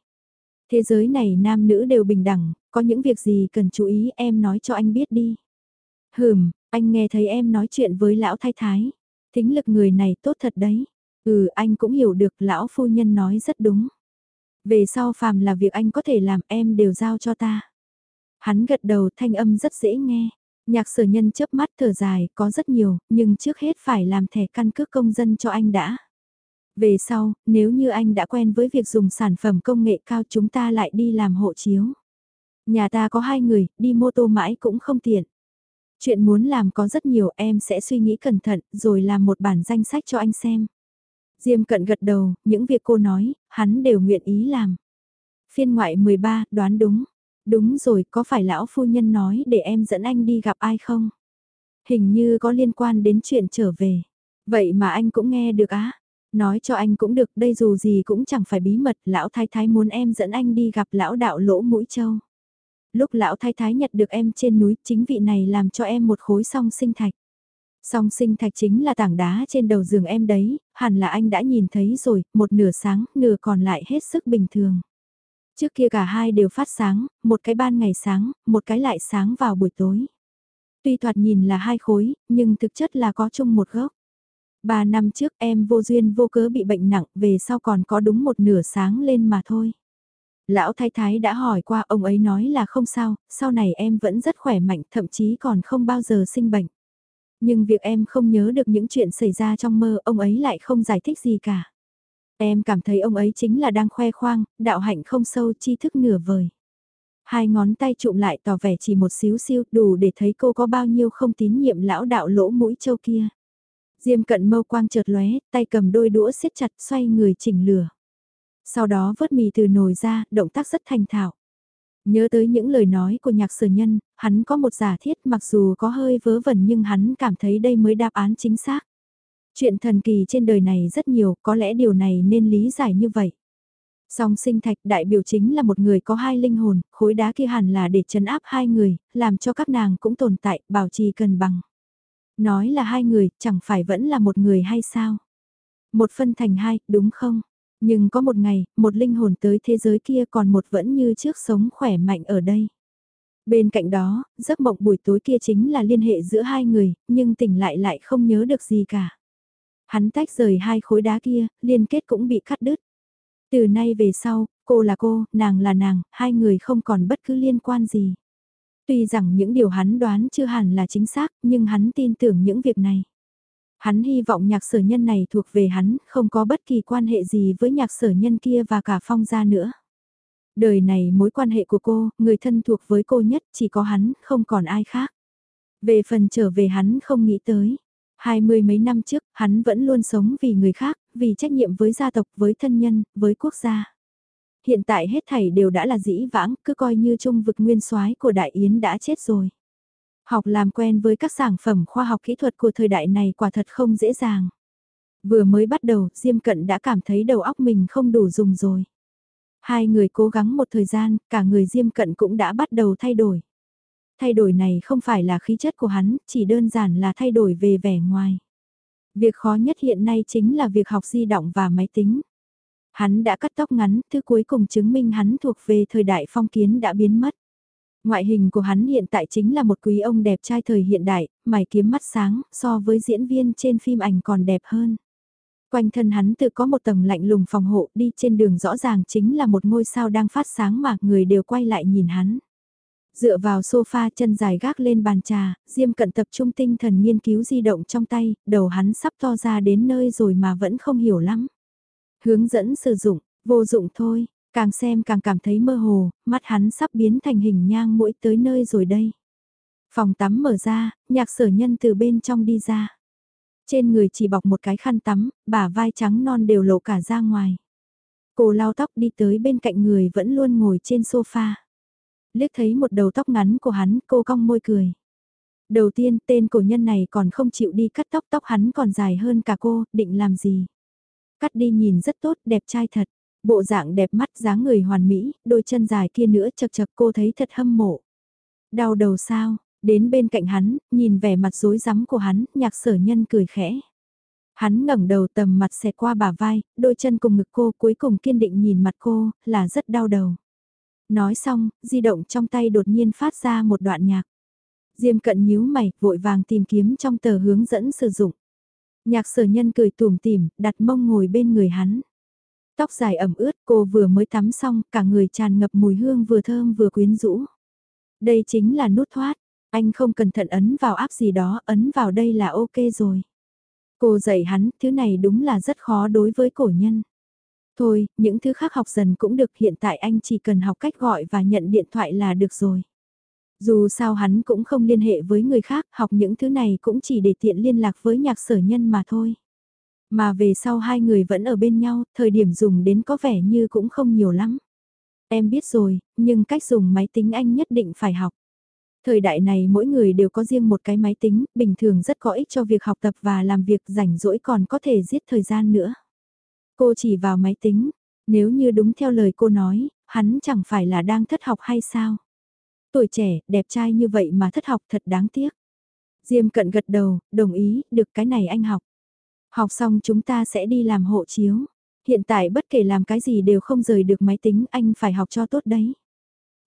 Thế giới này nam nữ đều bình đẳng, có những việc gì cần chú ý em nói cho anh biết đi. Hừm, anh nghe thấy em nói chuyện với lão thái thái. Thính lực người này tốt thật đấy. Ừ, anh cũng hiểu được lão phu nhân nói rất đúng. Về sau phàm là việc anh có thể làm em đều giao cho ta. Hắn gật đầu thanh âm rất dễ nghe. Nhạc sở nhân chớp mắt thở dài, có rất nhiều, nhưng trước hết phải làm thẻ căn cước công dân cho anh đã. Về sau, nếu như anh đã quen với việc dùng sản phẩm công nghệ cao chúng ta lại đi làm hộ chiếu. Nhà ta có hai người, đi mô tô mãi cũng không tiện. Chuyện muốn làm có rất nhiều em sẽ suy nghĩ cẩn thận rồi làm một bản danh sách cho anh xem. Diêm cận gật đầu, những việc cô nói, hắn đều nguyện ý làm. Phiên ngoại 13, đoán đúng. Đúng rồi, có phải lão phu nhân nói để em dẫn anh đi gặp ai không? Hình như có liên quan đến chuyện trở về. Vậy mà anh cũng nghe được á. Nói cho anh cũng được, đây dù gì cũng chẳng phải bí mật, lão thái thái muốn em dẫn anh đi gặp lão đạo lỗ mũi châu. Lúc lão thái thái nhặt được em trên núi, chính vị này làm cho em một khối song sinh thạch. Song sinh thạch chính là tảng đá trên đầu giường em đấy, hẳn là anh đã nhìn thấy rồi, một nửa sáng, nửa còn lại hết sức bình thường. Trước kia cả hai đều phát sáng, một cái ban ngày sáng, một cái lại sáng vào buổi tối. Tuy thoạt nhìn là hai khối, nhưng thực chất là có chung một gốc. Ba năm trước em vô duyên vô cớ bị bệnh nặng, về sau còn có đúng một nửa sáng lên mà thôi. Lão thái thái đã hỏi qua ông ấy nói là không sao, sau này em vẫn rất khỏe mạnh, thậm chí còn không bao giờ sinh bệnh. Nhưng việc em không nhớ được những chuyện xảy ra trong mơ, ông ấy lại không giải thích gì cả. Em cảm thấy ông ấy chính là đang khoe khoang, đạo hạnh không sâu tri thức nửa vời. Hai ngón tay trụm lại tỏ vẻ chỉ một xíu siêu đủ để thấy cô có bao nhiêu không tín nhiệm lão đạo lỗ mũi châu kia. Diêm cận mâu quang chợt lóe, tay cầm đôi đũa siết chặt xoay người chỉnh lửa. Sau đó vớt mì từ nồi ra, động tác rất thành thạo. Nhớ tới những lời nói của nhạc sở nhân, hắn có một giả thiết mặc dù có hơi vớ vẩn nhưng hắn cảm thấy đây mới đáp án chính xác. Chuyện thần kỳ trên đời này rất nhiều, có lẽ điều này nên lý giải như vậy. Song sinh thạch đại biểu chính là một người có hai linh hồn, khối đá kia hẳn là để chấn áp hai người, làm cho các nàng cũng tồn tại, bảo trì cân bằng. Nói là hai người, chẳng phải vẫn là một người hay sao? Một phân thành hai, đúng không? Nhưng có một ngày, một linh hồn tới thế giới kia còn một vẫn như trước sống khỏe mạnh ở đây. Bên cạnh đó, giấc mộng buổi tối kia chính là liên hệ giữa hai người, nhưng tỉnh lại lại không nhớ được gì cả. Hắn tách rời hai khối đá kia, liên kết cũng bị cắt đứt. Từ nay về sau, cô là cô, nàng là nàng, hai người không còn bất cứ liên quan gì. Tuy rằng những điều hắn đoán chưa hẳn là chính xác, nhưng hắn tin tưởng những việc này. Hắn hy vọng nhạc sở nhân này thuộc về hắn, không có bất kỳ quan hệ gì với nhạc sở nhân kia và cả phong gia nữa. Đời này mối quan hệ của cô, người thân thuộc với cô nhất chỉ có hắn, không còn ai khác. Về phần trở về hắn không nghĩ tới. Hai mươi mấy năm trước, hắn vẫn luôn sống vì người khác, vì trách nhiệm với gia tộc, với thân nhân, với quốc gia. Hiện tại hết thảy đều đã là dĩ vãng, cứ coi như trung vực nguyên soái của Đại Yến đã chết rồi. Học làm quen với các sản phẩm khoa học kỹ thuật của thời đại này quả thật không dễ dàng. Vừa mới bắt đầu, Diêm Cận đã cảm thấy đầu óc mình không đủ dùng rồi. Hai người cố gắng một thời gian, cả người Diêm Cận cũng đã bắt đầu thay đổi. Thay đổi này không phải là khí chất của hắn, chỉ đơn giản là thay đổi về vẻ ngoài. Việc khó nhất hiện nay chính là việc học di động và máy tính. Hắn đã cắt tóc ngắn, thứ cuối cùng chứng minh hắn thuộc về thời đại phong kiến đã biến mất. Ngoại hình của hắn hiện tại chính là một quý ông đẹp trai thời hiện đại, mày kiếm mắt sáng, so với diễn viên trên phim ảnh còn đẹp hơn. Quanh thân hắn tự có một tầng lạnh lùng phòng hộ đi trên đường rõ ràng chính là một ngôi sao đang phát sáng mà người đều quay lại nhìn hắn. Dựa vào sofa chân dài gác lên bàn trà, Diêm cận tập trung tinh thần nghiên cứu di động trong tay, đầu hắn sắp to ra đến nơi rồi mà vẫn không hiểu lắm. Hướng dẫn sử dụng, vô dụng thôi, càng xem càng cảm thấy mơ hồ, mắt hắn sắp biến thành hình nhang mũi tới nơi rồi đây. Phòng tắm mở ra, nhạc sở nhân từ bên trong đi ra. Trên người chỉ bọc một cái khăn tắm, bả vai trắng non đều lộ cả ra ngoài. Cô lau tóc đi tới bên cạnh người vẫn luôn ngồi trên sofa. Liếc thấy một đầu tóc ngắn của hắn, cô cong môi cười. Đầu tiên, tên cổ nhân này còn không chịu đi cắt tóc, tóc hắn còn dài hơn cả cô, định làm gì? Cắt đi nhìn rất tốt, đẹp trai thật. Bộ dạng đẹp mắt dáng người hoàn mỹ, đôi chân dài kia nữa chật chật cô thấy thật hâm mộ. Đau đầu sao, đến bên cạnh hắn, nhìn vẻ mặt rối rắm của hắn, nhạc sở nhân cười khẽ. Hắn ngẩng đầu tầm mặt xẹt qua bả vai, đôi chân cùng ngực cô cuối cùng kiên định nhìn mặt cô, là rất đau đầu. Nói xong, di động trong tay đột nhiên phát ra một đoạn nhạc. Diêm cận nhíu mày, vội vàng tìm kiếm trong tờ hướng dẫn sử dụng. Nhạc sở nhân cười tùm tìm, đặt mông ngồi bên người hắn. Tóc dài ẩm ướt, cô vừa mới tắm xong, cả người tràn ngập mùi hương vừa thơm vừa quyến rũ. Đây chính là nút thoát, anh không cẩn thận ấn vào áp gì đó, ấn vào đây là ok rồi. Cô dạy hắn, thứ này đúng là rất khó đối với cổ nhân. Thôi, những thứ khác học dần cũng được hiện tại anh chỉ cần học cách gọi và nhận điện thoại là được rồi. Dù sao hắn cũng không liên hệ với người khác, học những thứ này cũng chỉ để tiện liên lạc với nhạc sở nhân mà thôi. Mà về sau hai người vẫn ở bên nhau, thời điểm dùng đến có vẻ như cũng không nhiều lắm. Em biết rồi, nhưng cách dùng máy tính anh nhất định phải học. Thời đại này mỗi người đều có riêng một cái máy tính, bình thường rất có ích cho việc học tập và làm việc rảnh rỗi còn có thể giết thời gian nữa. Cô chỉ vào máy tính, nếu như đúng theo lời cô nói, hắn chẳng phải là đang thất học hay sao? Tuổi trẻ, đẹp trai như vậy mà thất học thật đáng tiếc. Diêm cận gật đầu, đồng ý, được cái này anh học. Học xong chúng ta sẽ đi làm hộ chiếu. Hiện tại bất kể làm cái gì đều không rời được máy tính, anh phải học cho tốt đấy.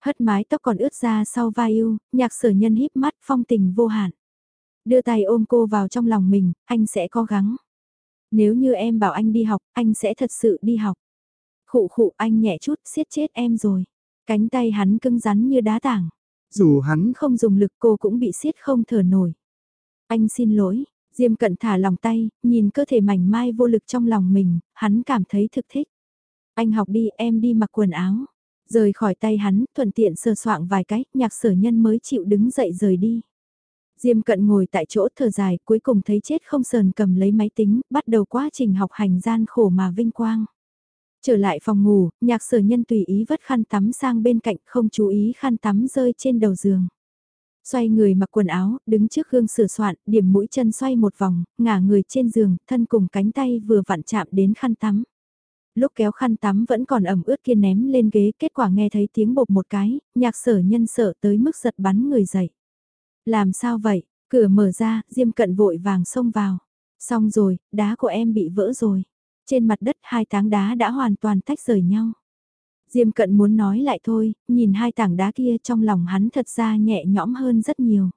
Hất mái tóc còn ướt ra sau vai yêu, nhạc sở nhân híp mắt phong tình vô hạn. Đưa tay ôm cô vào trong lòng mình, anh sẽ cố gắng. Nếu như em bảo anh đi học, anh sẽ thật sự đi học. Khụ khụ anh nhẹ chút, siết chết em rồi. Cánh tay hắn cưng rắn như đá tảng. Dù hắn không dùng lực cô cũng bị siết không thở nổi. Anh xin lỗi, Diêm cận thả lòng tay, nhìn cơ thể mảnh mai vô lực trong lòng mình, hắn cảm thấy thực thích. Anh học đi, em đi mặc quần áo. Rời khỏi tay hắn, thuận tiện sờ soạng vài cái, nhạc sở nhân mới chịu đứng dậy rời đi. Diêm cận ngồi tại chỗ thở dài, cuối cùng thấy chết không sờn cầm lấy máy tính, bắt đầu quá trình học hành gian khổ mà vinh quang. Trở lại phòng ngủ, nhạc sở nhân tùy ý vất khăn tắm sang bên cạnh không chú ý khăn tắm rơi trên đầu giường. Xoay người mặc quần áo, đứng trước gương sửa soạn, điểm mũi chân xoay một vòng, ngả người trên giường, thân cùng cánh tay vừa vặn chạm đến khăn tắm. Lúc kéo khăn tắm vẫn còn ẩm ướt kia ném lên ghế, kết quả nghe thấy tiếng bột một cái, nhạc sở nhân sợ tới mức giật bắn người dậy. Làm sao vậy? Cửa mở ra, Diêm Cận vội vàng xông vào. Xong rồi, đá của em bị vỡ rồi. Trên mặt đất hai táng đá đã hoàn toàn tách rời nhau. Diêm Cận muốn nói lại thôi, nhìn hai tảng đá kia trong lòng hắn thật ra nhẹ nhõm hơn rất nhiều.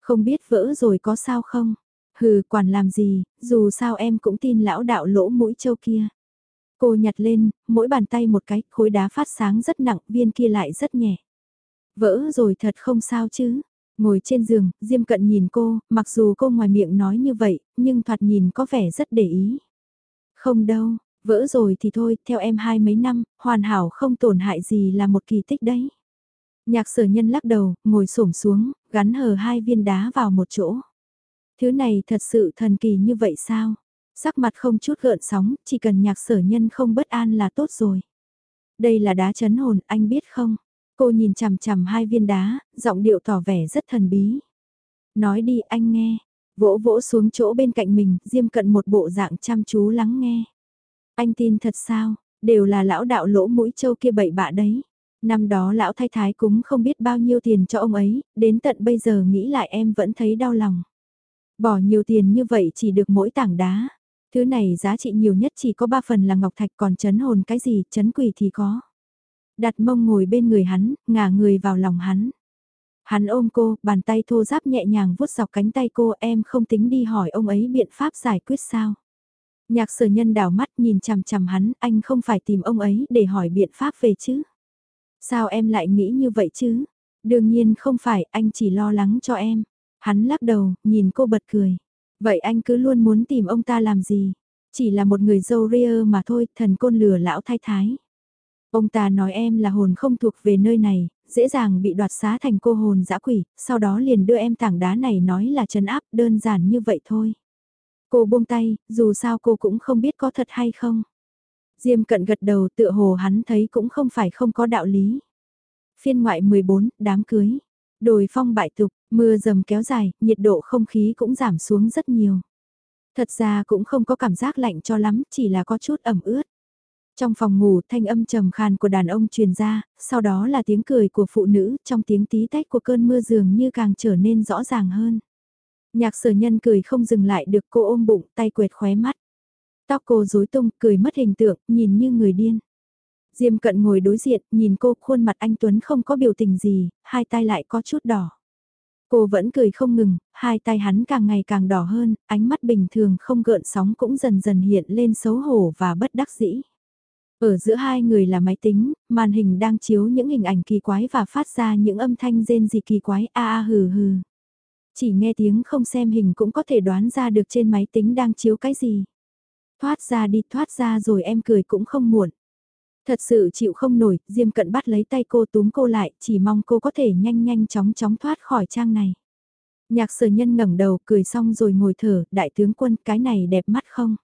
Không biết vỡ rồi có sao không? Hừ, quản làm gì, dù sao em cũng tin lão đạo lỗ mũi châu kia. Cô nhặt lên, mỗi bàn tay một cái, khối đá phát sáng rất nặng, viên kia lại rất nhẹ. Vỡ rồi thật không sao chứ. Ngồi trên giường, Diêm Cận nhìn cô, mặc dù cô ngoài miệng nói như vậy, nhưng thoạt nhìn có vẻ rất để ý. Không đâu, vỡ rồi thì thôi, theo em hai mấy năm, hoàn hảo không tổn hại gì là một kỳ tích đấy. Nhạc sở nhân lắc đầu, ngồi xổm xuống, gắn hờ hai viên đá vào một chỗ. Thứ này thật sự thần kỳ như vậy sao? Sắc mặt không chút gợn sóng, chỉ cần nhạc sở nhân không bất an là tốt rồi. Đây là đá chấn hồn, anh biết không? Cô nhìn chằm chằm hai viên đá, giọng điệu tỏ vẻ rất thần bí. Nói đi anh nghe, vỗ vỗ xuống chỗ bên cạnh mình, diêm cận một bộ dạng chăm chú lắng nghe. Anh tin thật sao, đều là lão đạo lỗ mũi châu kia bậy bạ đấy. Năm đó lão thái thái cũng không biết bao nhiêu tiền cho ông ấy, đến tận bây giờ nghĩ lại em vẫn thấy đau lòng. Bỏ nhiều tiền như vậy chỉ được mỗi tảng đá. Thứ này giá trị nhiều nhất chỉ có ba phần là ngọc thạch còn chấn hồn cái gì, chấn quỷ thì có. Đặt mông ngồi bên người hắn, ngả người vào lòng hắn. Hắn ôm cô, bàn tay thô giáp nhẹ nhàng vuốt dọc cánh tay cô em không tính đi hỏi ông ấy biện pháp giải quyết sao. Nhạc sở nhân đảo mắt nhìn chằm chằm hắn, anh không phải tìm ông ấy để hỏi biện pháp về chứ. Sao em lại nghĩ như vậy chứ? Đương nhiên không phải, anh chỉ lo lắng cho em. Hắn lắc đầu, nhìn cô bật cười. Vậy anh cứ luôn muốn tìm ông ta làm gì? Chỉ là một người dâu ria mà thôi, thần côn lừa lão thái thái. Ông ta nói em là hồn không thuộc về nơi này, dễ dàng bị đoạt xá thành cô hồn dã quỷ, sau đó liền đưa em tảng đá này nói là trấn áp đơn giản như vậy thôi. Cô buông tay, dù sao cô cũng không biết có thật hay không. Diêm cận gật đầu tựa hồ hắn thấy cũng không phải không có đạo lý. Phiên ngoại 14, đám cưới. Đồi phong bại tục, mưa dầm kéo dài, nhiệt độ không khí cũng giảm xuống rất nhiều. Thật ra cũng không có cảm giác lạnh cho lắm, chỉ là có chút ẩm ướt. Trong phòng ngủ thanh âm trầm khàn của đàn ông truyền ra, sau đó là tiếng cười của phụ nữ trong tiếng tí tách của cơn mưa dường như càng trở nên rõ ràng hơn. Nhạc sở nhân cười không dừng lại được cô ôm bụng tay quệt khóe mắt. Tóc cô rối tung cười mất hình tượng nhìn như người điên. Diêm cận ngồi đối diện nhìn cô khuôn mặt anh Tuấn không có biểu tình gì, hai tay lại có chút đỏ. Cô vẫn cười không ngừng, hai tay hắn càng ngày càng đỏ hơn, ánh mắt bình thường không gợn sóng cũng dần dần hiện lên xấu hổ và bất đắc dĩ. Ở giữa hai người là máy tính, màn hình đang chiếu những hình ảnh kỳ quái và phát ra những âm thanh rên gì kỳ quái a a hừ hừ. Chỉ nghe tiếng không xem hình cũng có thể đoán ra được trên máy tính đang chiếu cái gì. Thoát ra đi thoát ra rồi em cười cũng không muộn. Thật sự chịu không nổi, Diêm Cận bắt lấy tay cô túm cô lại, chỉ mong cô có thể nhanh nhanh chóng chóng thoát khỏi trang này. Nhạc sở nhân ngẩng đầu, cười xong rồi ngồi thở, đại tướng quân, cái này đẹp mắt không?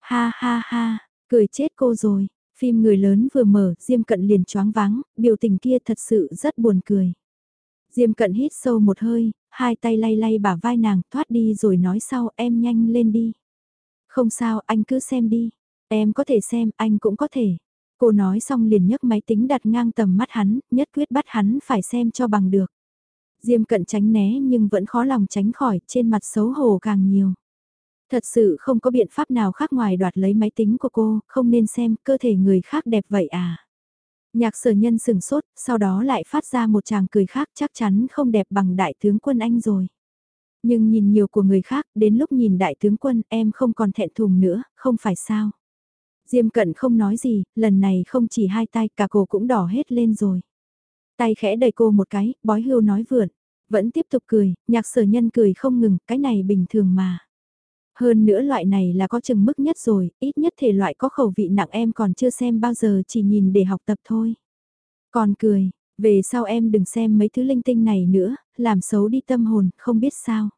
Ha ha ha, cười chết cô rồi, phim người lớn vừa mở, Diêm Cận liền choáng váng, biểu tình kia thật sự rất buồn cười. Diêm Cận hít sâu một hơi, hai tay lay lay bả vai nàng, thoát đi rồi nói sau, em nhanh lên đi. Không sao, anh cứ xem đi. Em có thể xem, anh cũng có thể. Cô nói xong liền nhấc máy tính đặt ngang tầm mắt hắn, nhất quyết bắt hắn phải xem cho bằng được. Diêm cận tránh né nhưng vẫn khó lòng tránh khỏi, trên mặt xấu hổ càng nhiều. Thật sự không có biện pháp nào khác ngoài đoạt lấy máy tính của cô, không nên xem cơ thể người khác đẹp vậy à. Nhạc sở nhân sừng sốt, sau đó lại phát ra một chàng cười khác chắc chắn không đẹp bằng đại tướng quân anh rồi. Nhưng nhìn nhiều của người khác, đến lúc nhìn đại tướng quân em không còn thẹn thùng nữa, không phải sao. Diêm cận không nói gì, lần này không chỉ hai tay cả cổ cũng đỏ hết lên rồi. Tay khẽ đẩy cô một cái, bói hưu nói vượn. Vẫn tiếp tục cười, nhạc sở nhân cười không ngừng, cái này bình thường mà. Hơn nữa loại này là có chừng mức nhất rồi, ít nhất thể loại có khẩu vị nặng em còn chưa xem bao giờ chỉ nhìn để học tập thôi. Còn cười, về sau em đừng xem mấy thứ linh tinh này nữa, làm xấu đi tâm hồn, không biết sao.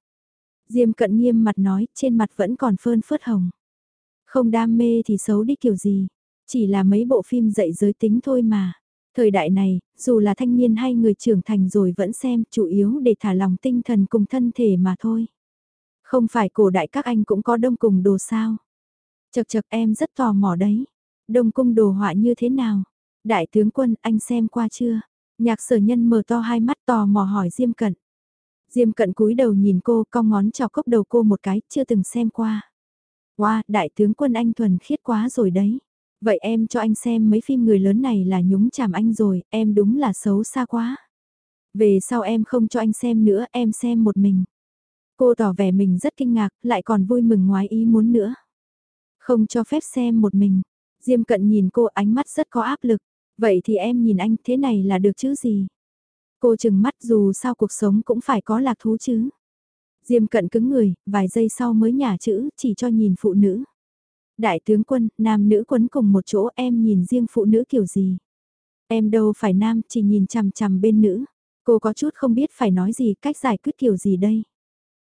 Diêm cận nghiêm mặt nói, trên mặt vẫn còn phơn phớt hồng. Không đam mê thì xấu đi kiểu gì, chỉ là mấy bộ phim dạy giới tính thôi mà. Thời đại này, dù là thanh niên hay người trưởng thành rồi vẫn xem, chủ yếu để thả lòng tinh thần cùng thân thể mà thôi. Không phải cổ đại các anh cũng có đông cùng đồ sao. Chật chật em rất tò mò đấy. Đông cung đồ họa như thế nào? Đại tướng quân anh xem qua chưa? Nhạc sở nhân mở to hai mắt tò mò hỏi Diêm Cận. Diêm Cận cúi đầu nhìn cô cong ngón trò cốc đầu cô một cái, chưa từng xem qua. Wow, đại tướng quân anh thuần khiết quá rồi đấy. Vậy em cho anh xem mấy phim người lớn này là nhúng chàm anh rồi, em đúng là xấu xa quá. Về sau em không cho anh xem nữa, em xem một mình. Cô tỏ vẻ mình rất kinh ngạc, lại còn vui mừng ngoái ý muốn nữa. Không cho phép xem một mình. Diêm cận nhìn cô ánh mắt rất có áp lực. Vậy thì em nhìn anh thế này là được chứ gì? Cô chừng mắt dù sao cuộc sống cũng phải có lạc thú chứ. Diêm cận cứng người, vài giây sau mới nhả chữ, chỉ cho nhìn phụ nữ. Đại tướng quân, nam nữ quấn cùng một chỗ em nhìn riêng phụ nữ kiểu gì. Em đâu phải nam, chỉ nhìn chằm chằm bên nữ. Cô có chút không biết phải nói gì, cách giải quyết kiểu gì đây.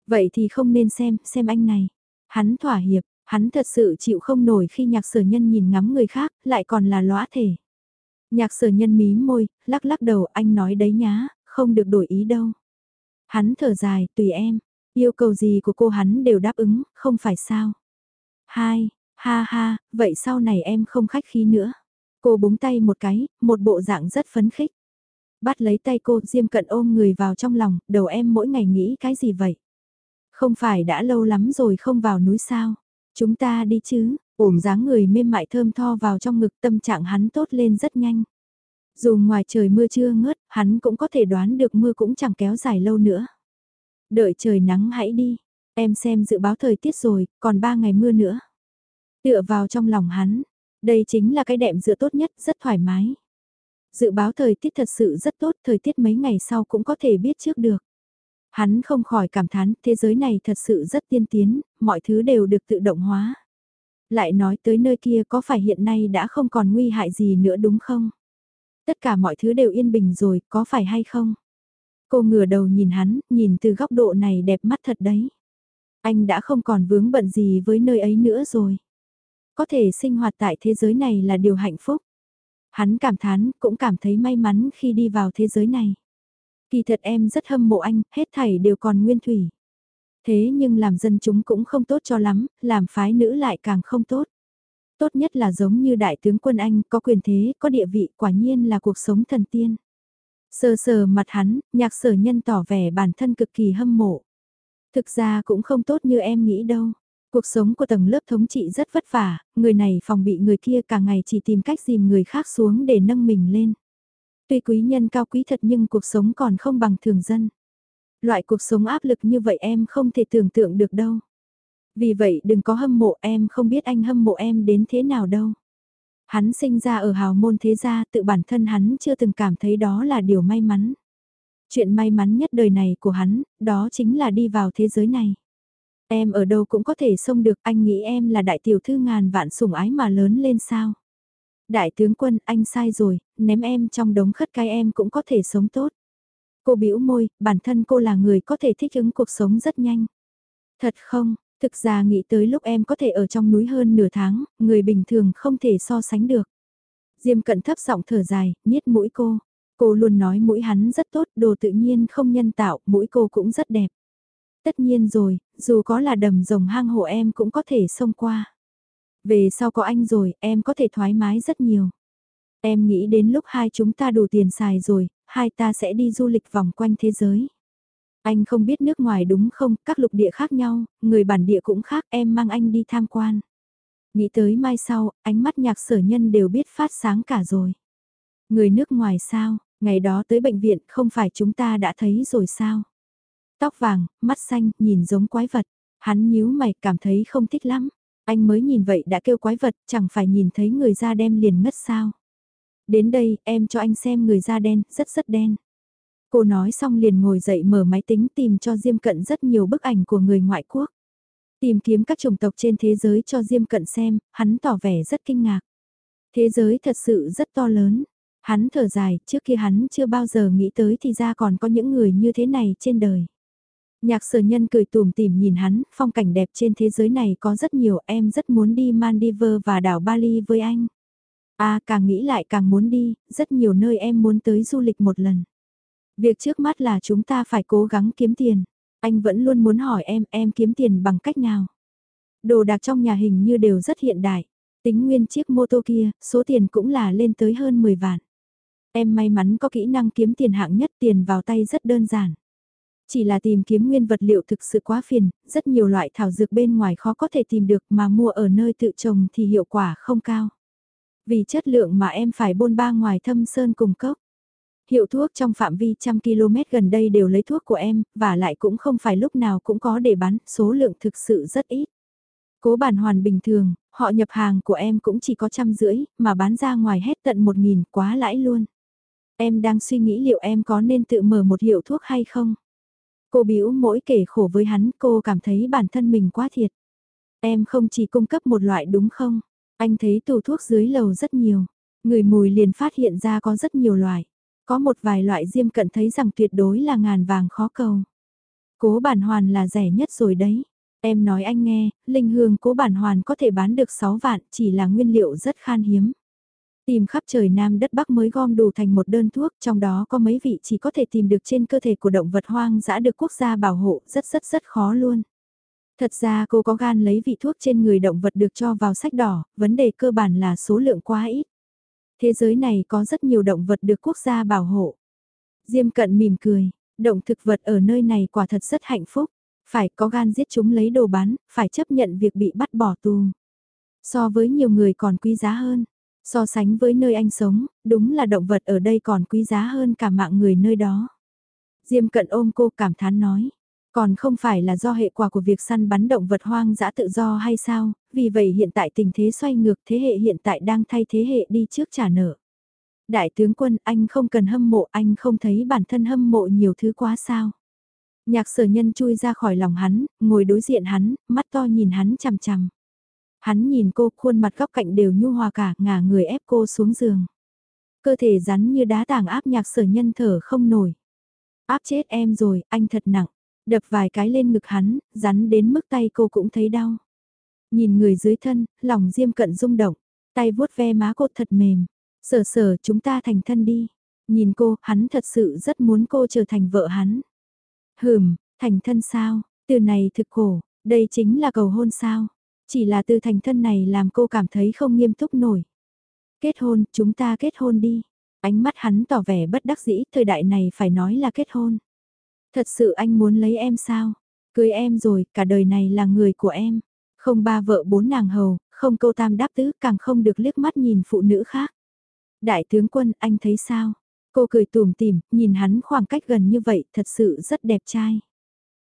Vậy thì không nên xem, xem anh này. Hắn thỏa hiệp, hắn thật sự chịu không nổi khi nhạc sở nhân nhìn ngắm người khác, lại còn là lõa thể. Nhạc sở nhân mí môi, lắc lắc đầu anh nói đấy nhá, không được đổi ý đâu. Hắn thở dài, tùy em, yêu cầu gì của cô hắn đều đáp ứng, không phải sao. Hai, ha ha, vậy sau này em không khách khí nữa. Cô búng tay một cái, một bộ dạng rất phấn khích. Bắt lấy tay cô, Diêm Cận ôm người vào trong lòng, đầu em mỗi ngày nghĩ cái gì vậy? Không phải đã lâu lắm rồi không vào núi sao? Chúng ta đi chứ, ổm dáng người mềm mại thơm tho vào trong ngực tâm trạng hắn tốt lên rất nhanh. Dù ngoài trời mưa chưa ngớt, hắn cũng có thể đoán được mưa cũng chẳng kéo dài lâu nữa. Đợi trời nắng hãy đi, em xem dự báo thời tiết rồi, còn ba ngày mưa nữa. Tựa vào trong lòng hắn, đây chính là cái đệm dựa tốt nhất, rất thoải mái. Dự báo thời tiết thật sự rất tốt, thời tiết mấy ngày sau cũng có thể biết trước được. Hắn không khỏi cảm thán, thế giới này thật sự rất tiên tiến, mọi thứ đều được tự động hóa. Lại nói tới nơi kia có phải hiện nay đã không còn nguy hại gì nữa đúng không? Tất cả mọi thứ đều yên bình rồi, có phải hay không? Cô ngửa đầu nhìn hắn, nhìn từ góc độ này đẹp mắt thật đấy. Anh đã không còn vướng bận gì với nơi ấy nữa rồi. Có thể sinh hoạt tại thế giới này là điều hạnh phúc. Hắn cảm thán, cũng cảm thấy may mắn khi đi vào thế giới này. Kỳ thật em rất hâm mộ anh, hết thảy đều còn nguyên thủy. Thế nhưng làm dân chúng cũng không tốt cho lắm, làm phái nữ lại càng không tốt. Tốt nhất là giống như đại tướng quân Anh, có quyền thế, có địa vị, quả nhiên là cuộc sống thần tiên. Sờ sờ mặt hắn, nhạc sở nhân tỏ vẻ bản thân cực kỳ hâm mộ. Thực ra cũng không tốt như em nghĩ đâu. Cuộc sống của tầng lớp thống trị rất vất vả, người này phòng bị người kia cả ngày chỉ tìm cách dìm người khác xuống để nâng mình lên. Tuy quý nhân cao quý thật nhưng cuộc sống còn không bằng thường dân. Loại cuộc sống áp lực như vậy em không thể tưởng tượng được đâu. Vì vậy đừng có hâm mộ em không biết anh hâm mộ em đến thế nào đâu. Hắn sinh ra ở hào môn thế gia tự bản thân hắn chưa từng cảm thấy đó là điều may mắn. Chuyện may mắn nhất đời này của hắn, đó chính là đi vào thế giới này. Em ở đâu cũng có thể xông được, anh nghĩ em là đại tiểu thư ngàn vạn sủng ái mà lớn lên sao. Đại tướng quân, anh sai rồi, ném em trong đống khất cái em cũng có thể sống tốt. Cô bĩu môi, bản thân cô là người có thể thích ứng cuộc sống rất nhanh. Thật không, thực ra nghĩ tới lúc em có thể ở trong núi hơn nửa tháng, người bình thường không thể so sánh được. Diêm cận thấp giọng thở dài, niết mũi cô. Cô luôn nói mũi hắn rất tốt, đồ tự nhiên không nhân tạo, mũi cô cũng rất đẹp. Tất nhiên rồi, dù có là đầm rồng hang hộ em cũng có thể xông qua. Về sau có anh rồi, em có thể thoải mái rất nhiều. Em nghĩ đến lúc hai chúng ta đủ tiền xài rồi, hai ta sẽ đi du lịch vòng quanh thế giới. Anh không biết nước ngoài đúng không, các lục địa khác nhau, người bản địa cũng khác, em mang anh đi tham quan. Nghĩ tới mai sau, ánh mắt nhạc sở nhân đều biết phát sáng cả rồi. Người nước ngoài sao, ngày đó tới bệnh viện không phải chúng ta đã thấy rồi sao? Tóc vàng, mắt xanh, nhìn giống quái vật. Hắn nhíu mày cảm thấy không thích lắm. Anh mới nhìn vậy đã kêu quái vật, chẳng phải nhìn thấy người da đen liền ngất sao. Đến đây, em cho anh xem người da đen, rất rất đen. Cô nói xong liền ngồi dậy mở máy tính tìm cho Diêm Cận rất nhiều bức ảnh của người ngoại quốc. Tìm kiếm các chủng tộc trên thế giới cho Diêm Cận xem, hắn tỏ vẻ rất kinh ngạc. Thế giới thật sự rất to lớn. Hắn thở dài, trước kia hắn chưa bao giờ nghĩ tới thì ra còn có những người như thế này trên đời. Nhạc sở nhân cười tùm tìm nhìn hắn, phong cảnh đẹp trên thế giới này có rất nhiều, em rất muốn đi Maldives và đảo Bali với anh. À càng nghĩ lại càng muốn đi, rất nhiều nơi em muốn tới du lịch một lần. Việc trước mắt là chúng ta phải cố gắng kiếm tiền. Anh vẫn luôn muốn hỏi em, em kiếm tiền bằng cách nào? Đồ đạc trong nhà hình như đều rất hiện đại. Tính nguyên chiếc mô tô kia, số tiền cũng là lên tới hơn 10 vạn. Em may mắn có kỹ năng kiếm tiền hạng nhất tiền vào tay rất đơn giản. Chỉ là tìm kiếm nguyên vật liệu thực sự quá phiền, rất nhiều loại thảo dược bên ngoài khó có thể tìm được mà mua ở nơi tự trồng thì hiệu quả không cao. Vì chất lượng mà em phải bôn ba ngoài thâm sơn cùng cốc. Hiệu thuốc trong phạm vi trăm km gần đây đều lấy thuốc của em, và lại cũng không phải lúc nào cũng có để bán, số lượng thực sự rất ít. Cố bản hoàn bình thường, họ nhập hàng của em cũng chỉ có trăm rưỡi, mà bán ra ngoài hết tận một nghìn, quá lãi luôn. Em đang suy nghĩ liệu em có nên tự mở một hiệu thuốc hay không? Cô biểu mỗi kể khổ với hắn, cô cảm thấy bản thân mình quá thiệt. Em không chỉ cung cấp một loại đúng không? Anh thấy tủ thuốc dưới lầu rất nhiều. Người mùi liền phát hiện ra có rất nhiều loại. Có một vài loại diêm cận thấy rằng tuyệt đối là ngàn vàng khó cầu. Cố bản hoàn là rẻ nhất rồi đấy. Em nói anh nghe, linh hương cố bản hoàn có thể bán được 6 vạn chỉ là nguyên liệu rất khan hiếm. Tìm khắp trời Nam đất Bắc mới gom đủ thành một đơn thuốc, trong đó có mấy vị chỉ có thể tìm được trên cơ thể của động vật hoang dã được quốc gia bảo hộ, rất rất rất khó luôn. Thật ra cô có gan lấy vị thuốc trên người động vật được cho vào sách đỏ, vấn đề cơ bản là số lượng quá ít. Thế giới này có rất nhiều động vật được quốc gia bảo hộ. Diêm cận mỉm cười, động thực vật ở nơi này quả thật rất hạnh phúc, phải có gan giết chúng lấy đồ bán, phải chấp nhận việc bị bắt bỏ tù. So với nhiều người còn quý giá hơn, So sánh với nơi anh sống, đúng là động vật ở đây còn quý giá hơn cả mạng người nơi đó. Diêm cận ôm cô cảm thán nói. Còn không phải là do hệ quả của việc săn bắn động vật hoang dã tự do hay sao, vì vậy hiện tại tình thế xoay ngược thế hệ hiện tại đang thay thế hệ đi trước trả nợ. Đại tướng quân anh không cần hâm mộ anh không thấy bản thân hâm mộ nhiều thứ quá sao. Nhạc sở nhân chui ra khỏi lòng hắn, ngồi đối diện hắn, mắt to nhìn hắn chằm chằm. Hắn nhìn cô, khuôn mặt góc cạnh đều nhu hòa cả, ngả người ép cô xuống giường. Cơ thể rắn như đá tảng áp nhạc sở nhân thở không nổi. Áp chết em rồi, anh thật nặng. Đập vài cái lên ngực hắn, rắn đến mức tay cô cũng thấy đau. Nhìn người dưới thân, lòng diêm cận rung động, tay vuốt ve má cô thật mềm. Sở sở chúng ta thành thân đi. Nhìn cô, hắn thật sự rất muốn cô trở thành vợ hắn. Hừm, thành thân sao, từ này thực cổ, đây chính là cầu hôn sao. Chỉ là từ thành thân này làm cô cảm thấy không nghiêm túc nổi. Kết hôn, chúng ta kết hôn đi. Ánh mắt hắn tỏ vẻ bất đắc dĩ, thời đại này phải nói là kết hôn. Thật sự anh muốn lấy em sao? Cưới em rồi, cả đời này là người của em. Không ba vợ bốn nàng hầu, không câu tam đáp tứ, càng không được liếc mắt nhìn phụ nữ khác. Đại tướng quân, anh thấy sao? Cô cười tùm tìm, nhìn hắn khoảng cách gần như vậy, thật sự rất đẹp trai.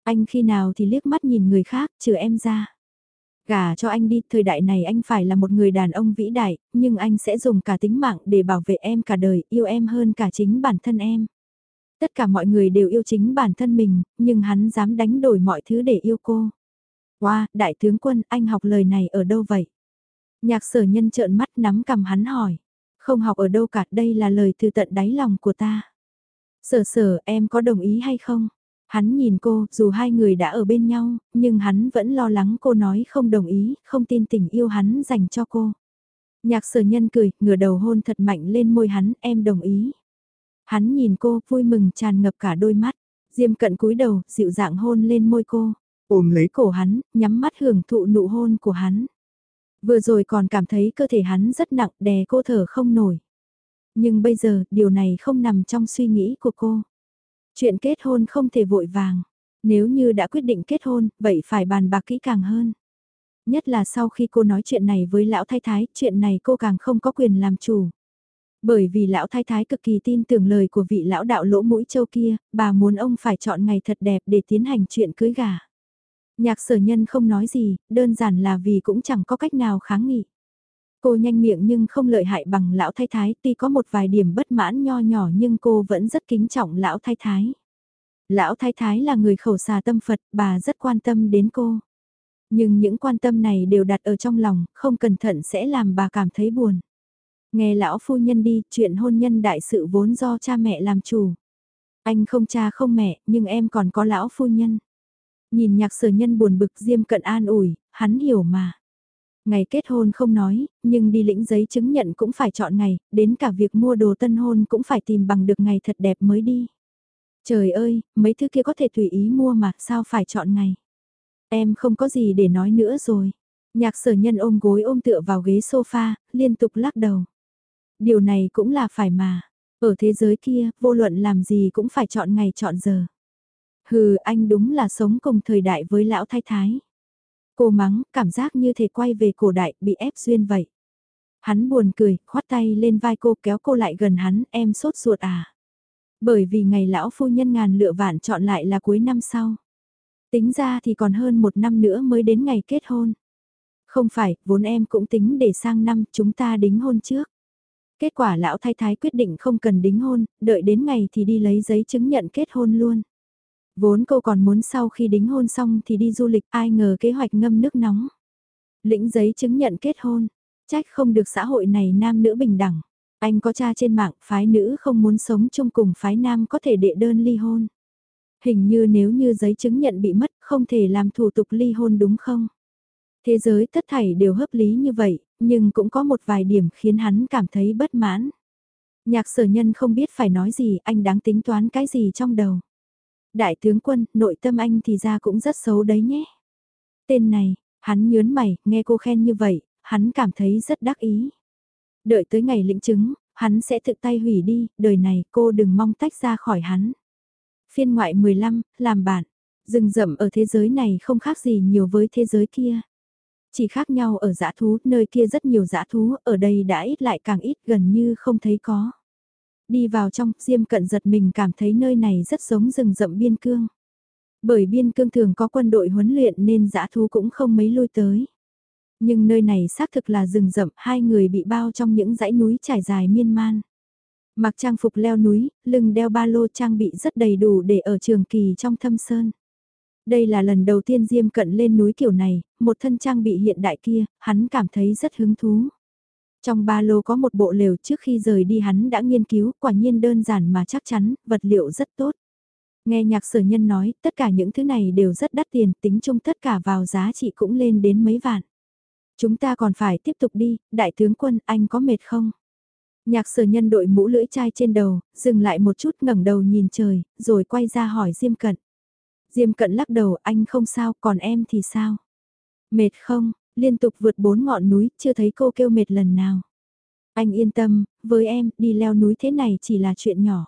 Anh khi nào thì liếc mắt nhìn người khác, trừ em ra. Gả cho anh đi, thời đại này anh phải là một người đàn ông vĩ đại, nhưng anh sẽ dùng cả tính mạng để bảo vệ em cả đời, yêu em hơn cả chính bản thân em. Tất cả mọi người đều yêu chính bản thân mình, nhưng hắn dám đánh đổi mọi thứ để yêu cô. Wow, đại tướng quân, anh học lời này ở đâu vậy? Nhạc sở nhân trợn mắt nắm cầm hắn hỏi. Không học ở đâu cả, đây là lời từ tận đáy lòng của ta. Sở sở, em có đồng ý hay không? Hắn nhìn cô, dù hai người đã ở bên nhau, nhưng hắn vẫn lo lắng cô nói không đồng ý, không tin tình yêu hắn dành cho cô. Nhạc sở nhân cười, ngửa đầu hôn thật mạnh lên môi hắn, em đồng ý. Hắn nhìn cô, vui mừng tràn ngập cả đôi mắt. Diêm cận cúi đầu, dịu dạng hôn lên môi cô. Ôm lấy cổ hắn, nhắm mắt hưởng thụ nụ hôn của hắn. Vừa rồi còn cảm thấy cơ thể hắn rất nặng đè cô thở không nổi. Nhưng bây giờ, điều này không nằm trong suy nghĩ của cô. Chuyện kết hôn không thể vội vàng. Nếu như đã quyết định kết hôn, vậy phải bàn bạc kỹ càng hơn. Nhất là sau khi cô nói chuyện này với lão thái thái, chuyện này cô càng không có quyền làm chủ. Bởi vì lão thái thái cực kỳ tin tưởng lời của vị lão đạo lỗ mũi châu kia, bà muốn ông phải chọn ngày thật đẹp để tiến hành chuyện cưới gà. Nhạc sở nhân không nói gì, đơn giản là vì cũng chẳng có cách nào kháng nghị. Cô nhanh miệng nhưng không lợi hại bằng lão thái thái, tuy có một vài điểm bất mãn nho nhỏ nhưng cô vẫn rất kính trọng lão thái thái. Lão thái thái là người khẩu xà tâm Phật, bà rất quan tâm đến cô. Nhưng những quan tâm này đều đặt ở trong lòng, không cẩn thận sẽ làm bà cảm thấy buồn. Nghe lão phu nhân đi, chuyện hôn nhân đại sự vốn do cha mẹ làm chủ. Anh không cha không mẹ, nhưng em còn có lão phu nhân. Nhìn nhạc sở nhân buồn bực diêm cận an ủi, hắn hiểu mà. Ngày kết hôn không nói, nhưng đi lĩnh giấy chứng nhận cũng phải chọn ngày, đến cả việc mua đồ tân hôn cũng phải tìm bằng được ngày thật đẹp mới đi. Trời ơi, mấy thứ kia có thể tùy ý mua mà, sao phải chọn ngày? Em không có gì để nói nữa rồi. Nhạc sở nhân ôm gối ôm tựa vào ghế sofa, liên tục lắc đầu. Điều này cũng là phải mà. Ở thế giới kia, vô luận làm gì cũng phải chọn ngày chọn giờ. Hừ, anh đúng là sống cùng thời đại với lão thái thái. Cô mắng, cảm giác như thể quay về cổ đại, bị ép duyên vậy. Hắn buồn cười, khoát tay lên vai cô kéo cô lại gần hắn, em sốt ruột à. Bởi vì ngày lão phu nhân ngàn lựa vạn chọn lại là cuối năm sau. Tính ra thì còn hơn một năm nữa mới đến ngày kết hôn. Không phải, vốn em cũng tính để sang năm chúng ta đính hôn trước. Kết quả lão thái thái quyết định không cần đính hôn, đợi đến ngày thì đi lấy giấy chứng nhận kết hôn luôn. Vốn cô còn muốn sau khi đính hôn xong thì đi du lịch ai ngờ kế hoạch ngâm nước nóng. Lĩnh giấy chứng nhận kết hôn, trách không được xã hội này nam nữ bình đẳng. Anh có cha trên mạng phái nữ không muốn sống chung cùng phái nam có thể đệ đơn ly hôn. Hình như nếu như giấy chứng nhận bị mất không thể làm thủ tục ly hôn đúng không? Thế giới tất thảy đều hợp lý như vậy, nhưng cũng có một vài điểm khiến hắn cảm thấy bất mãn. Nhạc sở nhân không biết phải nói gì, anh đáng tính toán cái gì trong đầu. Đại tướng quân, nội tâm anh thì ra cũng rất xấu đấy nhé. Tên này, hắn nhớn mày, nghe cô khen như vậy, hắn cảm thấy rất đắc ý. Đợi tới ngày lĩnh chứng, hắn sẽ thực tay hủy đi, đời này cô đừng mong tách ra khỏi hắn. Phiên ngoại 15, làm bạn, rừng rậm ở thế giới này không khác gì nhiều với thế giới kia. Chỉ khác nhau ở dã thú, nơi kia rất nhiều dã thú, ở đây đã ít lại càng ít gần như không thấy có. Đi vào trong, Diêm Cận giật mình cảm thấy nơi này rất giống rừng rậm biên cương. Bởi biên cương thường có quân đội huấn luyện nên dã thú cũng không mấy lui tới. Nhưng nơi này xác thực là rừng rậm, hai người bị bao trong những dãy núi trải dài miên man. Mặc trang phục leo núi, lưng đeo ba lô trang bị rất đầy đủ để ở trường kỳ trong thâm sơn. Đây là lần đầu tiên Diêm Cận lên núi kiểu này, một thân trang bị hiện đại kia, hắn cảm thấy rất hứng thú. Trong ba lô có một bộ lều trước khi rời đi hắn đã nghiên cứu, quả nhiên đơn giản mà chắc chắn, vật liệu rất tốt. Nghe nhạc sở nhân nói, tất cả những thứ này đều rất đắt tiền, tính chung tất cả vào giá trị cũng lên đến mấy vạn. Chúng ta còn phải tiếp tục đi, đại tướng quân, anh có mệt không? Nhạc sở nhân đội mũ lưỡi chai trên đầu, dừng lại một chút ngẩng đầu nhìn trời, rồi quay ra hỏi Diêm Cận. Diêm Cận lắc đầu, anh không sao, còn em thì sao? Mệt không, liên tục vượt bốn ngọn núi, chưa thấy cô kêu mệt lần nào. Anh yên tâm, với em, đi leo núi thế này chỉ là chuyện nhỏ.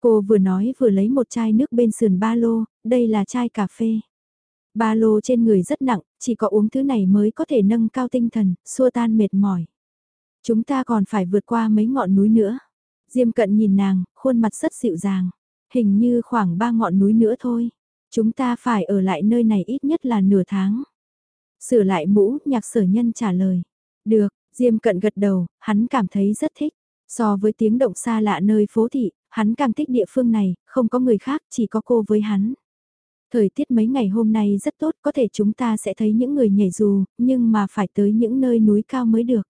Cô vừa nói vừa lấy một chai nước bên sườn ba lô, đây là chai cà phê. Ba lô trên người rất nặng, chỉ có uống thứ này mới có thể nâng cao tinh thần, xua tan mệt mỏi. Chúng ta còn phải vượt qua mấy ngọn núi nữa. Diêm cận nhìn nàng, khuôn mặt rất dịu dàng. Hình như khoảng ba ngọn núi nữa thôi. Chúng ta phải ở lại nơi này ít nhất là nửa tháng. Sửa lại mũ, nhạc sở nhân trả lời. Được, Diêm cận gật đầu, hắn cảm thấy rất thích. So với tiếng động xa lạ nơi phố thị, hắn càng thích địa phương này, không có người khác, chỉ có cô với hắn. Thời tiết mấy ngày hôm nay rất tốt, có thể chúng ta sẽ thấy những người nhảy dù, nhưng mà phải tới những nơi núi cao mới được.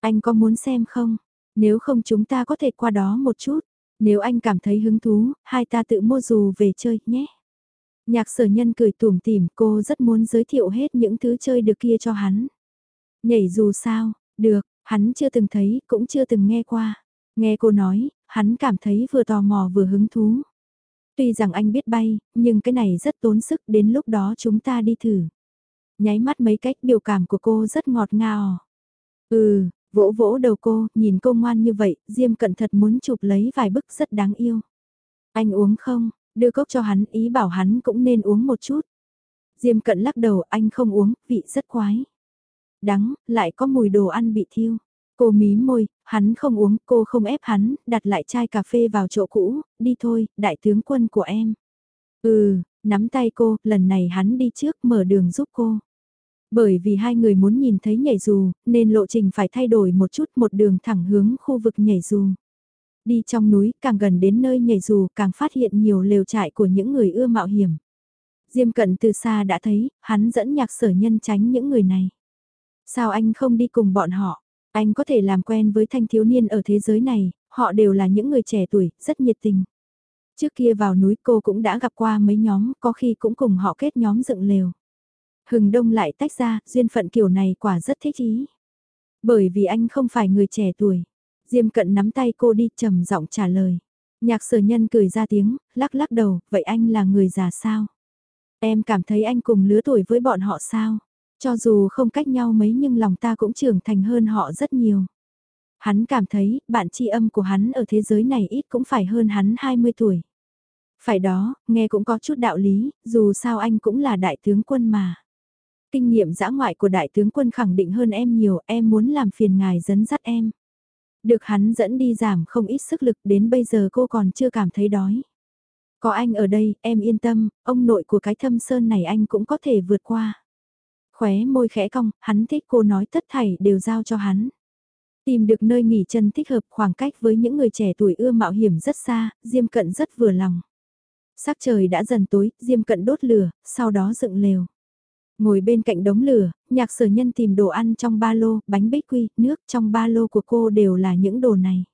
Anh có muốn xem không? Nếu không chúng ta có thể qua đó một chút. Nếu anh cảm thấy hứng thú, hai ta tự mua dù về chơi nhé. Nhạc sở nhân cười tủm tỉm cô rất muốn giới thiệu hết những thứ chơi được kia cho hắn. Nhảy dù sao, được, hắn chưa từng thấy, cũng chưa từng nghe qua. Nghe cô nói, hắn cảm thấy vừa tò mò vừa hứng thú. Tuy rằng anh biết bay, nhưng cái này rất tốn sức đến lúc đó chúng ta đi thử. Nháy mắt mấy cách biểu cảm của cô rất ngọt ngào. Ừ, vỗ vỗ đầu cô, nhìn cô ngoan như vậy, Diêm cẩn thật muốn chụp lấy vài bức rất đáng yêu. Anh uống không, đưa cốc cho hắn ý bảo hắn cũng nên uống một chút. Diêm cận lắc đầu anh không uống, vị rất quái. Đắng, lại có mùi đồ ăn bị thiêu. Cô mí môi, hắn không uống, cô không ép hắn, đặt lại chai cà phê vào chỗ cũ, đi thôi, đại tướng quân của em. Ừ, nắm tay cô, lần này hắn đi trước mở đường giúp cô. Bởi vì hai người muốn nhìn thấy nhảy dù, nên lộ trình phải thay đổi một chút một đường thẳng hướng khu vực nhảy dù. Đi trong núi, càng gần đến nơi nhảy dù, càng phát hiện nhiều lều trại của những người ưa mạo hiểm. Diêm cận từ xa đã thấy, hắn dẫn nhạc sở nhân tránh những người này. Sao anh không đi cùng bọn họ? Anh có thể làm quen với thanh thiếu niên ở thế giới này, họ đều là những người trẻ tuổi, rất nhiệt tình. Trước kia vào núi cô cũng đã gặp qua mấy nhóm, có khi cũng cùng họ kết nhóm dựng lều. Hừng đông lại tách ra, duyên phận kiểu này quả rất thích ý. Bởi vì anh không phải người trẻ tuổi. Diêm cận nắm tay cô đi trầm giọng trả lời. Nhạc sở nhân cười ra tiếng, lắc lắc đầu, vậy anh là người già sao? Em cảm thấy anh cùng lứa tuổi với bọn họ sao? Cho dù không cách nhau mấy nhưng lòng ta cũng trưởng thành hơn họ rất nhiều. Hắn cảm thấy, bạn tri âm của hắn ở thế giới này ít cũng phải hơn hắn 20 tuổi. Phải đó, nghe cũng có chút đạo lý, dù sao anh cũng là đại tướng quân mà. Kinh nghiệm dã ngoại của đại tướng quân khẳng định hơn em nhiều, em muốn làm phiền ngài dẫn dắt em. Được hắn dẫn đi giảm không ít sức lực đến bây giờ cô còn chưa cảm thấy đói. Có anh ở đây, em yên tâm, ông nội của cái thâm sơn này anh cũng có thể vượt qua. Khóe môi khẽ cong, hắn thích cô nói tất thảy đều giao cho hắn. Tìm được nơi nghỉ chân thích hợp khoảng cách với những người trẻ tuổi ưa mạo hiểm rất xa, Diêm Cận rất vừa lòng. Sắc trời đã dần tối, Diêm Cận đốt lửa, sau đó dựng lều. Ngồi bên cạnh đống lửa, nhạc sở nhân tìm đồ ăn trong ba lô, bánh bích quy, nước trong ba lô của cô đều là những đồ này.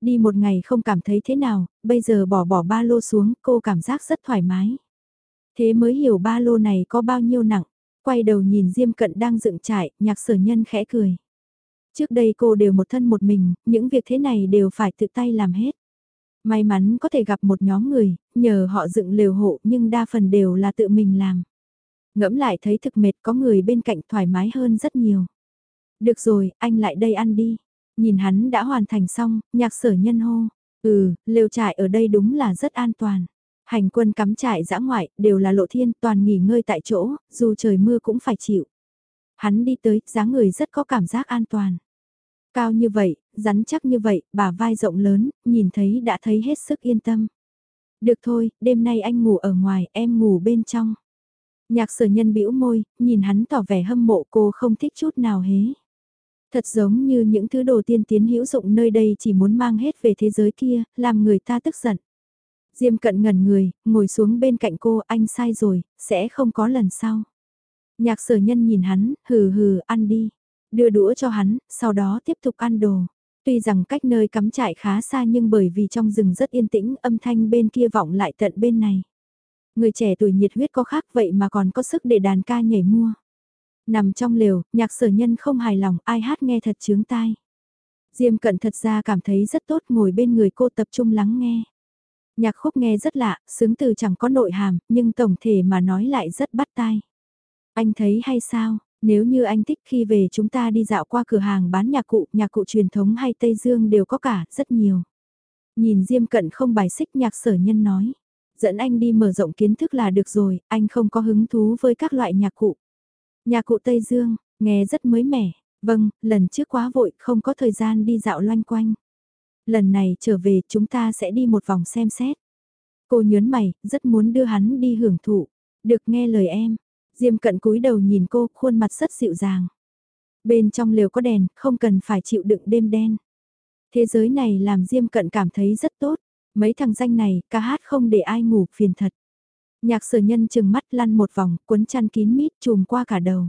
Đi một ngày không cảm thấy thế nào, bây giờ bỏ bỏ ba lô xuống, cô cảm giác rất thoải mái. Thế mới hiểu ba lô này có bao nhiêu nặng. Quay đầu nhìn Diêm Cận đang dựng trại, nhạc sở nhân khẽ cười. Trước đây cô đều một thân một mình, những việc thế này đều phải tự tay làm hết. May mắn có thể gặp một nhóm người, nhờ họ dựng lều hộ nhưng đa phần đều là tự mình làm. Ngẫm lại thấy thực mệt có người bên cạnh thoải mái hơn rất nhiều. Được rồi, anh lại đây ăn đi. Nhìn hắn đã hoàn thành xong, nhạc sở nhân hô. Ừ, lều trại ở đây đúng là rất an toàn. Hành quân cắm trại dã ngoại, đều là lộ thiên, toàn nghỉ ngơi tại chỗ, dù trời mưa cũng phải chịu. Hắn đi tới, dáng người rất có cảm giác an toàn. Cao như vậy, rắn chắc như vậy, bà vai rộng lớn, nhìn thấy đã thấy hết sức yên tâm. Được thôi, đêm nay anh ngủ ở ngoài, em ngủ bên trong. Nhạc sở nhân bĩu môi, nhìn hắn tỏ vẻ hâm mộ cô không thích chút nào hế. Thật giống như những thứ đồ tiên tiến hữu dụng nơi đây chỉ muốn mang hết về thế giới kia, làm người ta tức giận. Diêm cận ngẩn người, ngồi xuống bên cạnh cô, anh sai rồi, sẽ không có lần sau. Nhạc sở nhân nhìn hắn, hừ hừ, ăn đi. đưa đũa cho hắn, sau đó tiếp tục ăn đồ. Tuy rằng cách nơi cắm trại khá xa nhưng bởi vì trong rừng rất yên tĩnh âm thanh bên kia vọng lại tận bên này. Người trẻ tuổi nhiệt huyết có khác vậy mà còn có sức để đàn ca nhảy mua. Nằm trong lều, nhạc sở nhân không hài lòng, ai hát nghe thật chướng tai. Diêm cận thật ra cảm thấy rất tốt ngồi bên người cô tập trung lắng nghe. Nhạc khúc nghe rất lạ, sướng từ chẳng có nội hàm, nhưng tổng thể mà nói lại rất bắt tai. Anh thấy hay sao, nếu như anh thích khi về chúng ta đi dạo qua cửa hàng bán nhạc cụ, nhạc cụ truyền thống hay Tây Dương đều có cả, rất nhiều. Nhìn Diêm Cận không bài xích nhạc sở nhân nói. Dẫn anh đi mở rộng kiến thức là được rồi, anh không có hứng thú với các loại nhạc cụ. Nhạc cụ Tây Dương, nghe rất mới mẻ. Vâng, lần trước quá vội, không có thời gian đi dạo loanh quanh. Lần này trở về chúng ta sẽ đi một vòng xem xét. Cô nhớn mày, rất muốn đưa hắn đi hưởng thụ. Được nghe lời em. Diêm cận cúi đầu nhìn cô, khuôn mặt rất dịu dàng. Bên trong lều có đèn, không cần phải chịu đựng đêm đen. Thế giới này làm Diêm cận cảm thấy rất tốt. Mấy thằng danh này, ca hát không để ai ngủ phiền thật. Nhạc sở nhân chừng mắt lăn một vòng, cuốn chăn kín mít chùm qua cả đầu.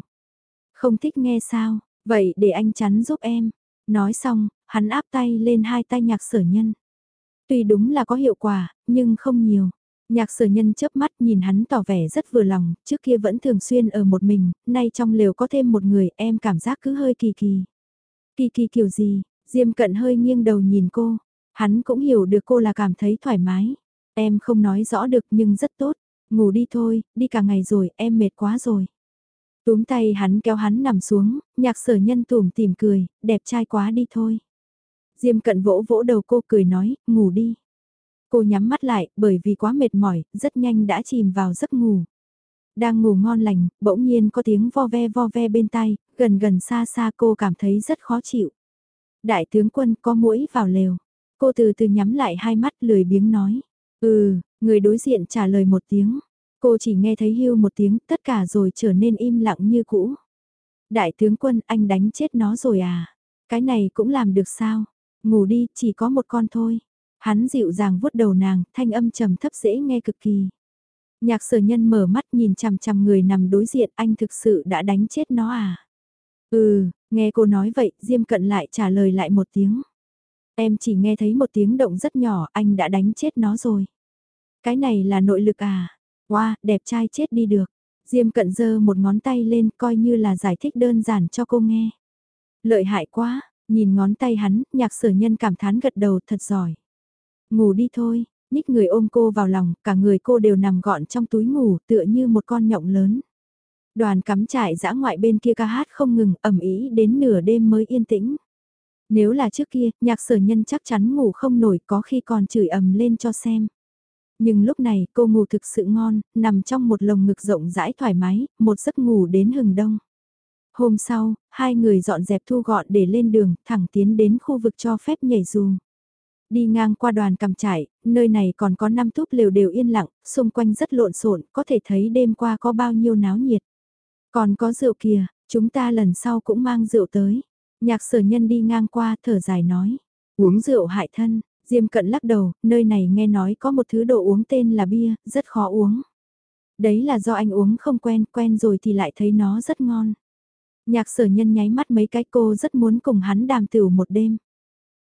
Không thích nghe sao, vậy để anh chắn giúp em. Nói xong, hắn áp tay lên hai tay nhạc sở nhân. Tuy đúng là có hiệu quả, nhưng không nhiều. Nhạc sở nhân chớp mắt nhìn hắn tỏ vẻ rất vừa lòng, trước kia vẫn thường xuyên ở một mình, nay trong lều có thêm một người em cảm giác cứ hơi kỳ kỳ. Kỳ kỳ kiểu gì, Diêm cận hơi nghiêng đầu nhìn cô, hắn cũng hiểu được cô là cảm thấy thoải mái. Em không nói rõ được nhưng rất tốt, ngủ đi thôi, đi cả ngày rồi, em mệt quá rồi. Túm tay hắn kéo hắn nằm xuống, nhạc sở nhân tùm tìm cười, đẹp trai quá đi thôi. Diêm cận vỗ vỗ đầu cô cười nói, ngủ đi. Cô nhắm mắt lại, bởi vì quá mệt mỏi, rất nhanh đã chìm vào giấc ngủ. Đang ngủ ngon lành, bỗng nhiên có tiếng vo ve vo ve bên tai, gần gần xa xa cô cảm thấy rất khó chịu. Đại tướng quân có mũi vào lều. Cô từ từ nhắm lại hai mắt lười biếng nói. Ừ, người đối diện trả lời một tiếng. Cô chỉ nghe thấy hưu một tiếng, tất cả rồi trở nên im lặng như cũ. Đại tướng quân, anh đánh chết nó rồi à? Cái này cũng làm được sao? Ngủ đi, chỉ có một con thôi. Hắn dịu dàng vuốt đầu nàng, thanh âm trầm thấp dễ nghe cực kỳ. Nhạc sở nhân mở mắt nhìn chằm chằm người nằm đối diện, anh thực sự đã đánh chết nó à? Ừ, nghe cô nói vậy, Diêm cận lại trả lời lại một tiếng. Em chỉ nghe thấy một tiếng động rất nhỏ, anh đã đánh chết nó rồi. Cái này là nội lực à? Wow, đẹp trai chết đi được. Diêm cận giơ một ngón tay lên coi như là giải thích đơn giản cho cô nghe. Lợi hại quá, nhìn ngón tay hắn, nhạc sở nhân cảm thán gật đầu thật giỏi. Ngủ đi thôi, nhích người ôm cô vào lòng, cả người cô đều nằm gọn trong túi ngủ tựa như một con nhộng lớn. Đoàn cắm trại dã ngoại bên kia ca hát không ngừng, ẩm ý đến nửa đêm mới yên tĩnh. Nếu là trước kia, nhạc sở nhân chắc chắn ngủ không nổi có khi còn chửi ầm lên cho xem. Nhưng lúc này cô ngủ thực sự ngon, nằm trong một lồng ngực rộng rãi thoải mái, một giấc ngủ đến hừng đông. Hôm sau, hai người dọn dẹp thu gọn để lên đường, thẳng tiến đến khu vực cho phép nhảy dù. Đi ngang qua đoàn cầm trải, nơi này còn có năm túp lều đều yên lặng, xung quanh rất lộn xộn, có thể thấy đêm qua có bao nhiêu náo nhiệt. Còn có rượu kìa, chúng ta lần sau cũng mang rượu tới. Nhạc sở nhân đi ngang qua thở dài nói, uống rượu hại thân, Diêm cận lắc đầu, nơi này nghe nói có một thứ đồ uống tên là bia, rất khó uống. Đấy là do anh uống không quen, quen rồi thì lại thấy nó rất ngon. Nhạc sở nhân nháy mắt mấy cái cô rất muốn cùng hắn đàm tửu một đêm.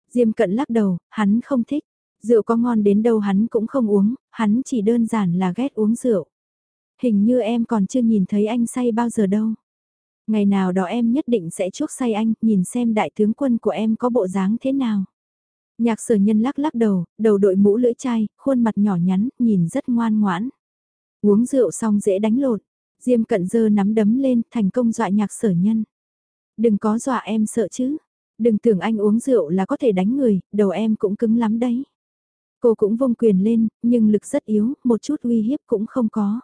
Diêm cận lắc đầu, hắn không thích. Rượu có ngon đến đâu hắn cũng không uống, hắn chỉ đơn giản là ghét uống rượu. Hình như em còn chưa nhìn thấy anh say bao giờ đâu. Ngày nào đó em nhất định sẽ chuốc say anh, nhìn xem đại tướng quân của em có bộ dáng thế nào. Nhạc sở nhân lắc lắc đầu, đầu đội mũ lưỡi chai, khuôn mặt nhỏ nhắn, nhìn rất ngoan ngoãn. Uống rượu xong dễ đánh lột. Diêm cận dơ nắm đấm lên, thành công dọa nhạc sở nhân. Đừng có dọa em sợ chứ. Đừng tưởng anh uống rượu là có thể đánh người, đầu em cũng cứng lắm đấy. Cô cũng vung quyền lên, nhưng lực rất yếu, một chút uy hiếp cũng không có.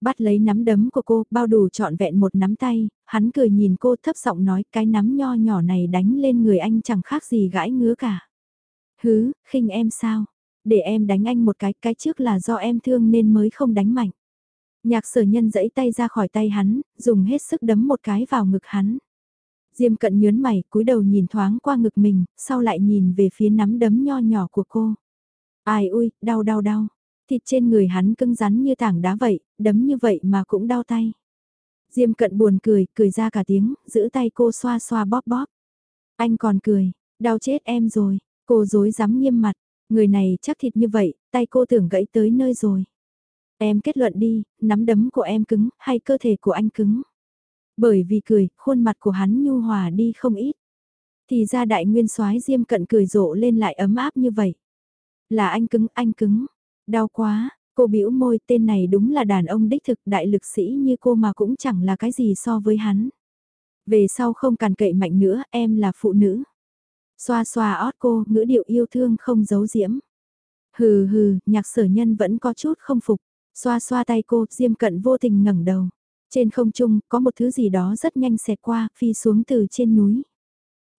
Bắt lấy nắm đấm của cô, bao đủ trọn vẹn một nắm tay, hắn cười nhìn cô thấp giọng nói cái nắm nho nhỏ này đánh lên người anh chẳng khác gì gãi ngứa cả. Hứ, khinh em sao? Để em đánh anh một cái, cái trước là do em thương nên mới không đánh mạnh. Nhạc sở nhân dẫy tay ra khỏi tay hắn, dùng hết sức đấm một cái vào ngực hắn. Diêm cận nhớn mày, cúi đầu nhìn thoáng qua ngực mình, sau lại nhìn về phía nắm đấm nho nhỏ của cô. Ai ui, đau đau đau. Thịt trên người hắn cứng rắn như tảng đá vậy, đấm như vậy mà cũng đau tay. Diêm cận buồn cười, cười ra cả tiếng, giữ tay cô xoa xoa bóp bóp. Anh còn cười, đau chết em rồi, cô dối dám nghiêm mặt, người này chắc thịt như vậy, tay cô tưởng gãy tới nơi rồi. Em kết luận đi, nắm đấm của em cứng, hay cơ thể của anh cứng. Bởi vì cười, khuôn mặt của hắn nhu hòa đi không ít. Thì ra đại nguyên soái diêm cận cười rộ lên lại ấm áp như vậy. Là anh cứng, anh cứng. Đau quá, cô bĩu môi tên này đúng là đàn ông đích thực đại lực sĩ như cô mà cũng chẳng là cái gì so với hắn. Về sau không càn cậy mạnh nữa, em là phụ nữ. Xoa xoa ót cô, ngữ điệu yêu thương không giấu diễm. Hừ hừ, nhạc sở nhân vẫn có chút không phục. Xoa xoa tay cô, diêm cận vô tình ngẩng đầu. Trên không trung, có một thứ gì đó rất nhanh xẹt qua, phi xuống từ trên núi.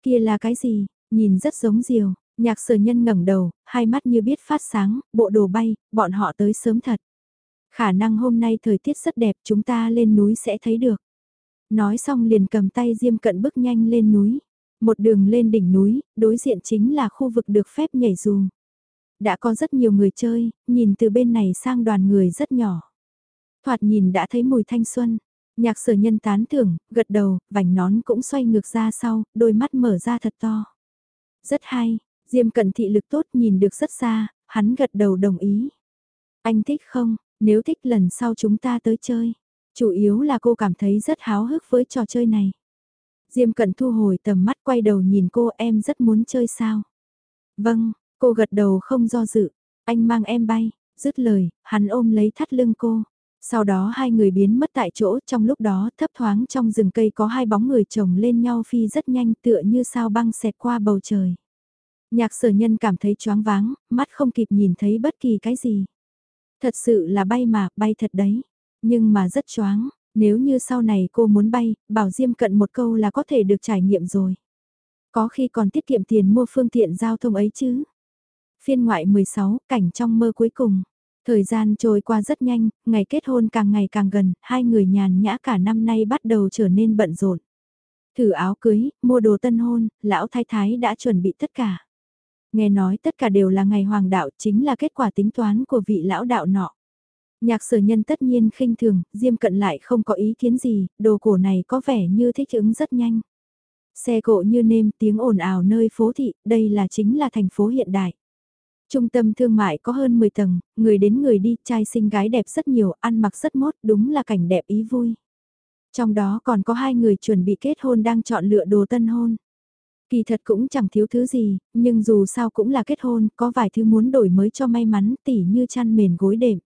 Kia là cái gì? Nhìn rất giống diều. Nhạc sở nhân ngẩng đầu, hai mắt như biết phát sáng, bộ đồ bay, bọn họ tới sớm thật. Khả năng hôm nay thời tiết rất đẹp, chúng ta lên núi sẽ thấy được. Nói xong liền cầm tay Diêm Cận bước nhanh lên núi. Một đường lên đỉnh núi, đối diện chính là khu vực được phép nhảy dù. Đã có rất nhiều người chơi, nhìn từ bên này sang đoàn người rất nhỏ. Thoạt nhìn đã thấy mùi thanh xuân. Nhạc sở nhân tán thưởng, gật đầu, vành nón cũng xoay ngược ra sau, đôi mắt mở ra thật to. Rất hay, Diêm cận thị lực tốt nhìn được rất xa, hắn gật đầu đồng ý. Anh thích không, nếu thích lần sau chúng ta tới chơi. Chủ yếu là cô cảm thấy rất háo hức với trò chơi này. Diêm cận thu hồi tầm mắt quay đầu nhìn cô em rất muốn chơi sao. Vâng, cô gật đầu không do dự. Anh mang em bay, dứt lời, hắn ôm lấy thắt lưng cô. Sau đó hai người biến mất tại chỗ trong lúc đó thấp thoáng trong rừng cây có hai bóng người chồng lên nhau phi rất nhanh tựa như sao băng xẹt qua bầu trời. Nhạc sở nhân cảm thấy choáng váng, mắt không kịp nhìn thấy bất kỳ cái gì. Thật sự là bay mà, bay thật đấy. Nhưng mà rất choáng, nếu như sau này cô muốn bay, bảo Diêm cận một câu là có thể được trải nghiệm rồi. Có khi còn tiết kiệm tiền mua phương tiện giao thông ấy chứ. Phiên ngoại 16, cảnh trong mơ cuối cùng. Thời gian trôi qua rất nhanh, ngày kết hôn càng ngày càng gần, hai người nhàn nhã cả năm nay bắt đầu trở nên bận rộn. Thử áo cưới, mua đồ tân hôn, lão thái thái đã chuẩn bị tất cả. Nghe nói tất cả đều là ngày hoàng đạo chính là kết quả tính toán của vị lão đạo nọ. Nhạc sở nhân tất nhiên khinh thường, Diêm Cận lại không có ý kiến gì, đồ cổ này có vẻ như thích ứng rất nhanh. Xe cộ như nêm tiếng ồn ào nơi phố thị, đây là chính là thành phố hiện đại. Trung tâm thương mại có hơn 10 tầng, người đến người đi, trai xinh gái đẹp rất nhiều, ăn mặc rất mốt, đúng là cảnh đẹp ý vui. Trong đó còn có hai người chuẩn bị kết hôn đang chọn lựa đồ tân hôn. Kỳ thật cũng chẳng thiếu thứ gì, nhưng dù sao cũng là kết hôn, có vài thứ muốn đổi mới cho may mắn tỉ như chăn mền gối đệm.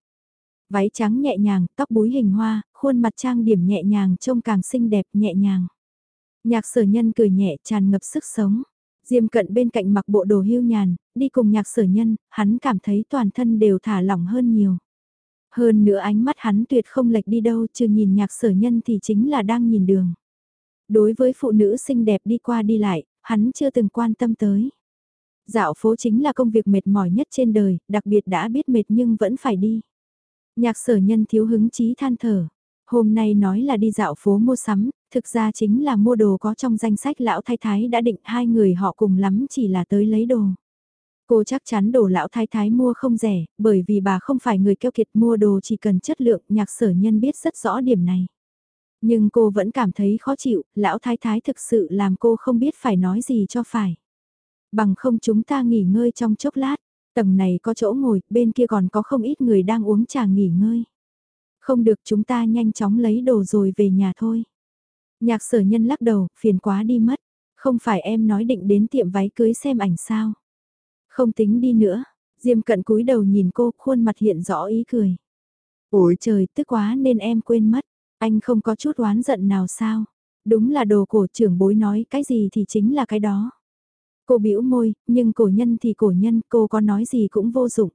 Váy trắng nhẹ nhàng, tóc búi hình hoa, khuôn mặt trang điểm nhẹ nhàng trông càng xinh đẹp nhẹ nhàng. Nhạc sở nhân cười nhẹ tràn ngập sức sống. Diêm cận bên cạnh mặc bộ đồ hưu nhàn, đi cùng nhạc sở nhân, hắn cảm thấy toàn thân đều thả lỏng hơn nhiều. Hơn nữa ánh mắt hắn tuyệt không lệch đi đâu, chứ nhìn nhạc sở nhân thì chính là đang nhìn đường. Đối với phụ nữ xinh đẹp đi qua đi lại, hắn chưa từng quan tâm tới. Dạo phố chính là công việc mệt mỏi nhất trên đời, đặc biệt đã biết mệt nhưng vẫn phải đi. Nhạc sở nhân thiếu hứng chí than thở. Hôm nay nói là đi dạo phố mua sắm, thực ra chính là mua đồ có trong danh sách lão thái thái đã định hai người họ cùng lắm chỉ là tới lấy đồ. Cô chắc chắn đồ lão thái thái mua không rẻ, bởi vì bà không phải người keo kiệt mua đồ chỉ cần chất lượng, nhạc sở nhân biết rất rõ điểm này. Nhưng cô vẫn cảm thấy khó chịu, lão thái thái thực sự làm cô không biết phải nói gì cho phải. Bằng không chúng ta nghỉ ngơi trong chốc lát, tầng này có chỗ ngồi, bên kia còn có không ít người đang uống trà nghỉ ngơi. Không được chúng ta nhanh chóng lấy đồ rồi về nhà thôi. Nhạc sở nhân lắc đầu, phiền quá đi mất. Không phải em nói định đến tiệm váy cưới xem ảnh sao. Không tính đi nữa. Diêm cận cúi đầu nhìn cô, khuôn mặt hiện rõ ý cười. Ôi trời, tức quá nên em quên mất. Anh không có chút oán giận nào sao? Đúng là đồ cổ trưởng bối nói cái gì thì chính là cái đó. Cô bĩu môi, nhưng cổ nhân thì cổ nhân, cô có nói gì cũng vô dụng.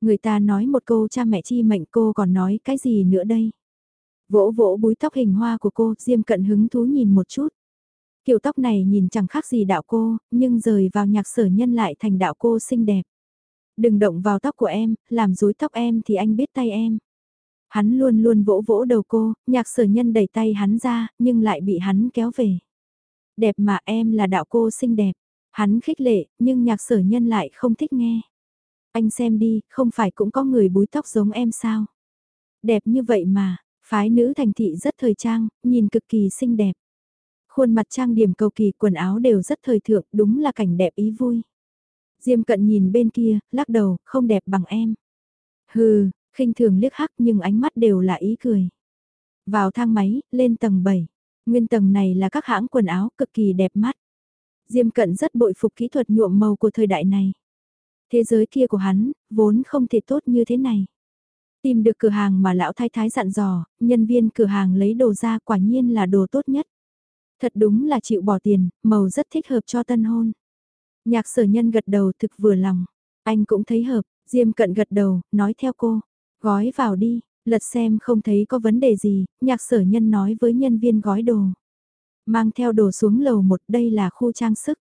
Người ta nói một câu cha mẹ chi mệnh cô còn nói cái gì nữa đây? Vỗ vỗ búi tóc hình hoa của cô, Diêm cận hứng thú nhìn một chút. Kiểu tóc này nhìn chẳng khác gì đạo cô, nhưng rời vào nhạc sở nhân lại thành đạo cô xinh đẹp. Đừng động vào tóc của em, làm rối tóc em thì anh biết tay em. Hắn luôn luôn vỗ vỗ đầu cô, nhạc sở nhân đẩy tay hắn ra, nhưng lại bị hắn kéo về. Đẹp mà em là đạo cô xinh đẹp. Hắn khích lệ, nhưng nhạc sở nhân lại không thích nghe. Anh xem đi, không phải cũng có người búi tóc giống em sao? Đẹp như vậy mà, Phái nữ thành thị rất thời trang, nhìn cực kỳ xinh đẹp. Khuôn mặt trang điểm cầu kỳ, quần áo đều rất thời thượng, đúng là cảnh đẹp ý vui. Diêm cận nhìn bên kia, lắc đầu, không đẹp bằng em. Hừ, khinh thường liếc hắc nhưng ánh mắt đều là ý cười. Vào thang máy, lên tầng 7. Nguyên tầng này là các hãng quần áo cực kỳ đẹp mắt. Diêm cận rất bội phục kỹ thuật nhuộm màu của thời đại này. Thế giới kia của hắn, vốn không thể tốt như thế này. Tìm được cửa hàng mà lão thái thái dặn dò, nhân viên cửa hàng lấy đồ ra quả nhiên là đồ tốt nhất. Thật đúng là chịu bỏ tiền, màu rất thích hợp cho tân hôn. Nhạc sở nhân gật đầu thực vừa lòng. Anh cũng thấy hợp, Diêm cận gật đầu, nói theo cô. Gói vào đi, lật xem không thấy có vấn đề gì, nhạc sở nhân nói với nhân viên gói đồ. Mang theo đồ xuống lầu một đây là khu trang sức.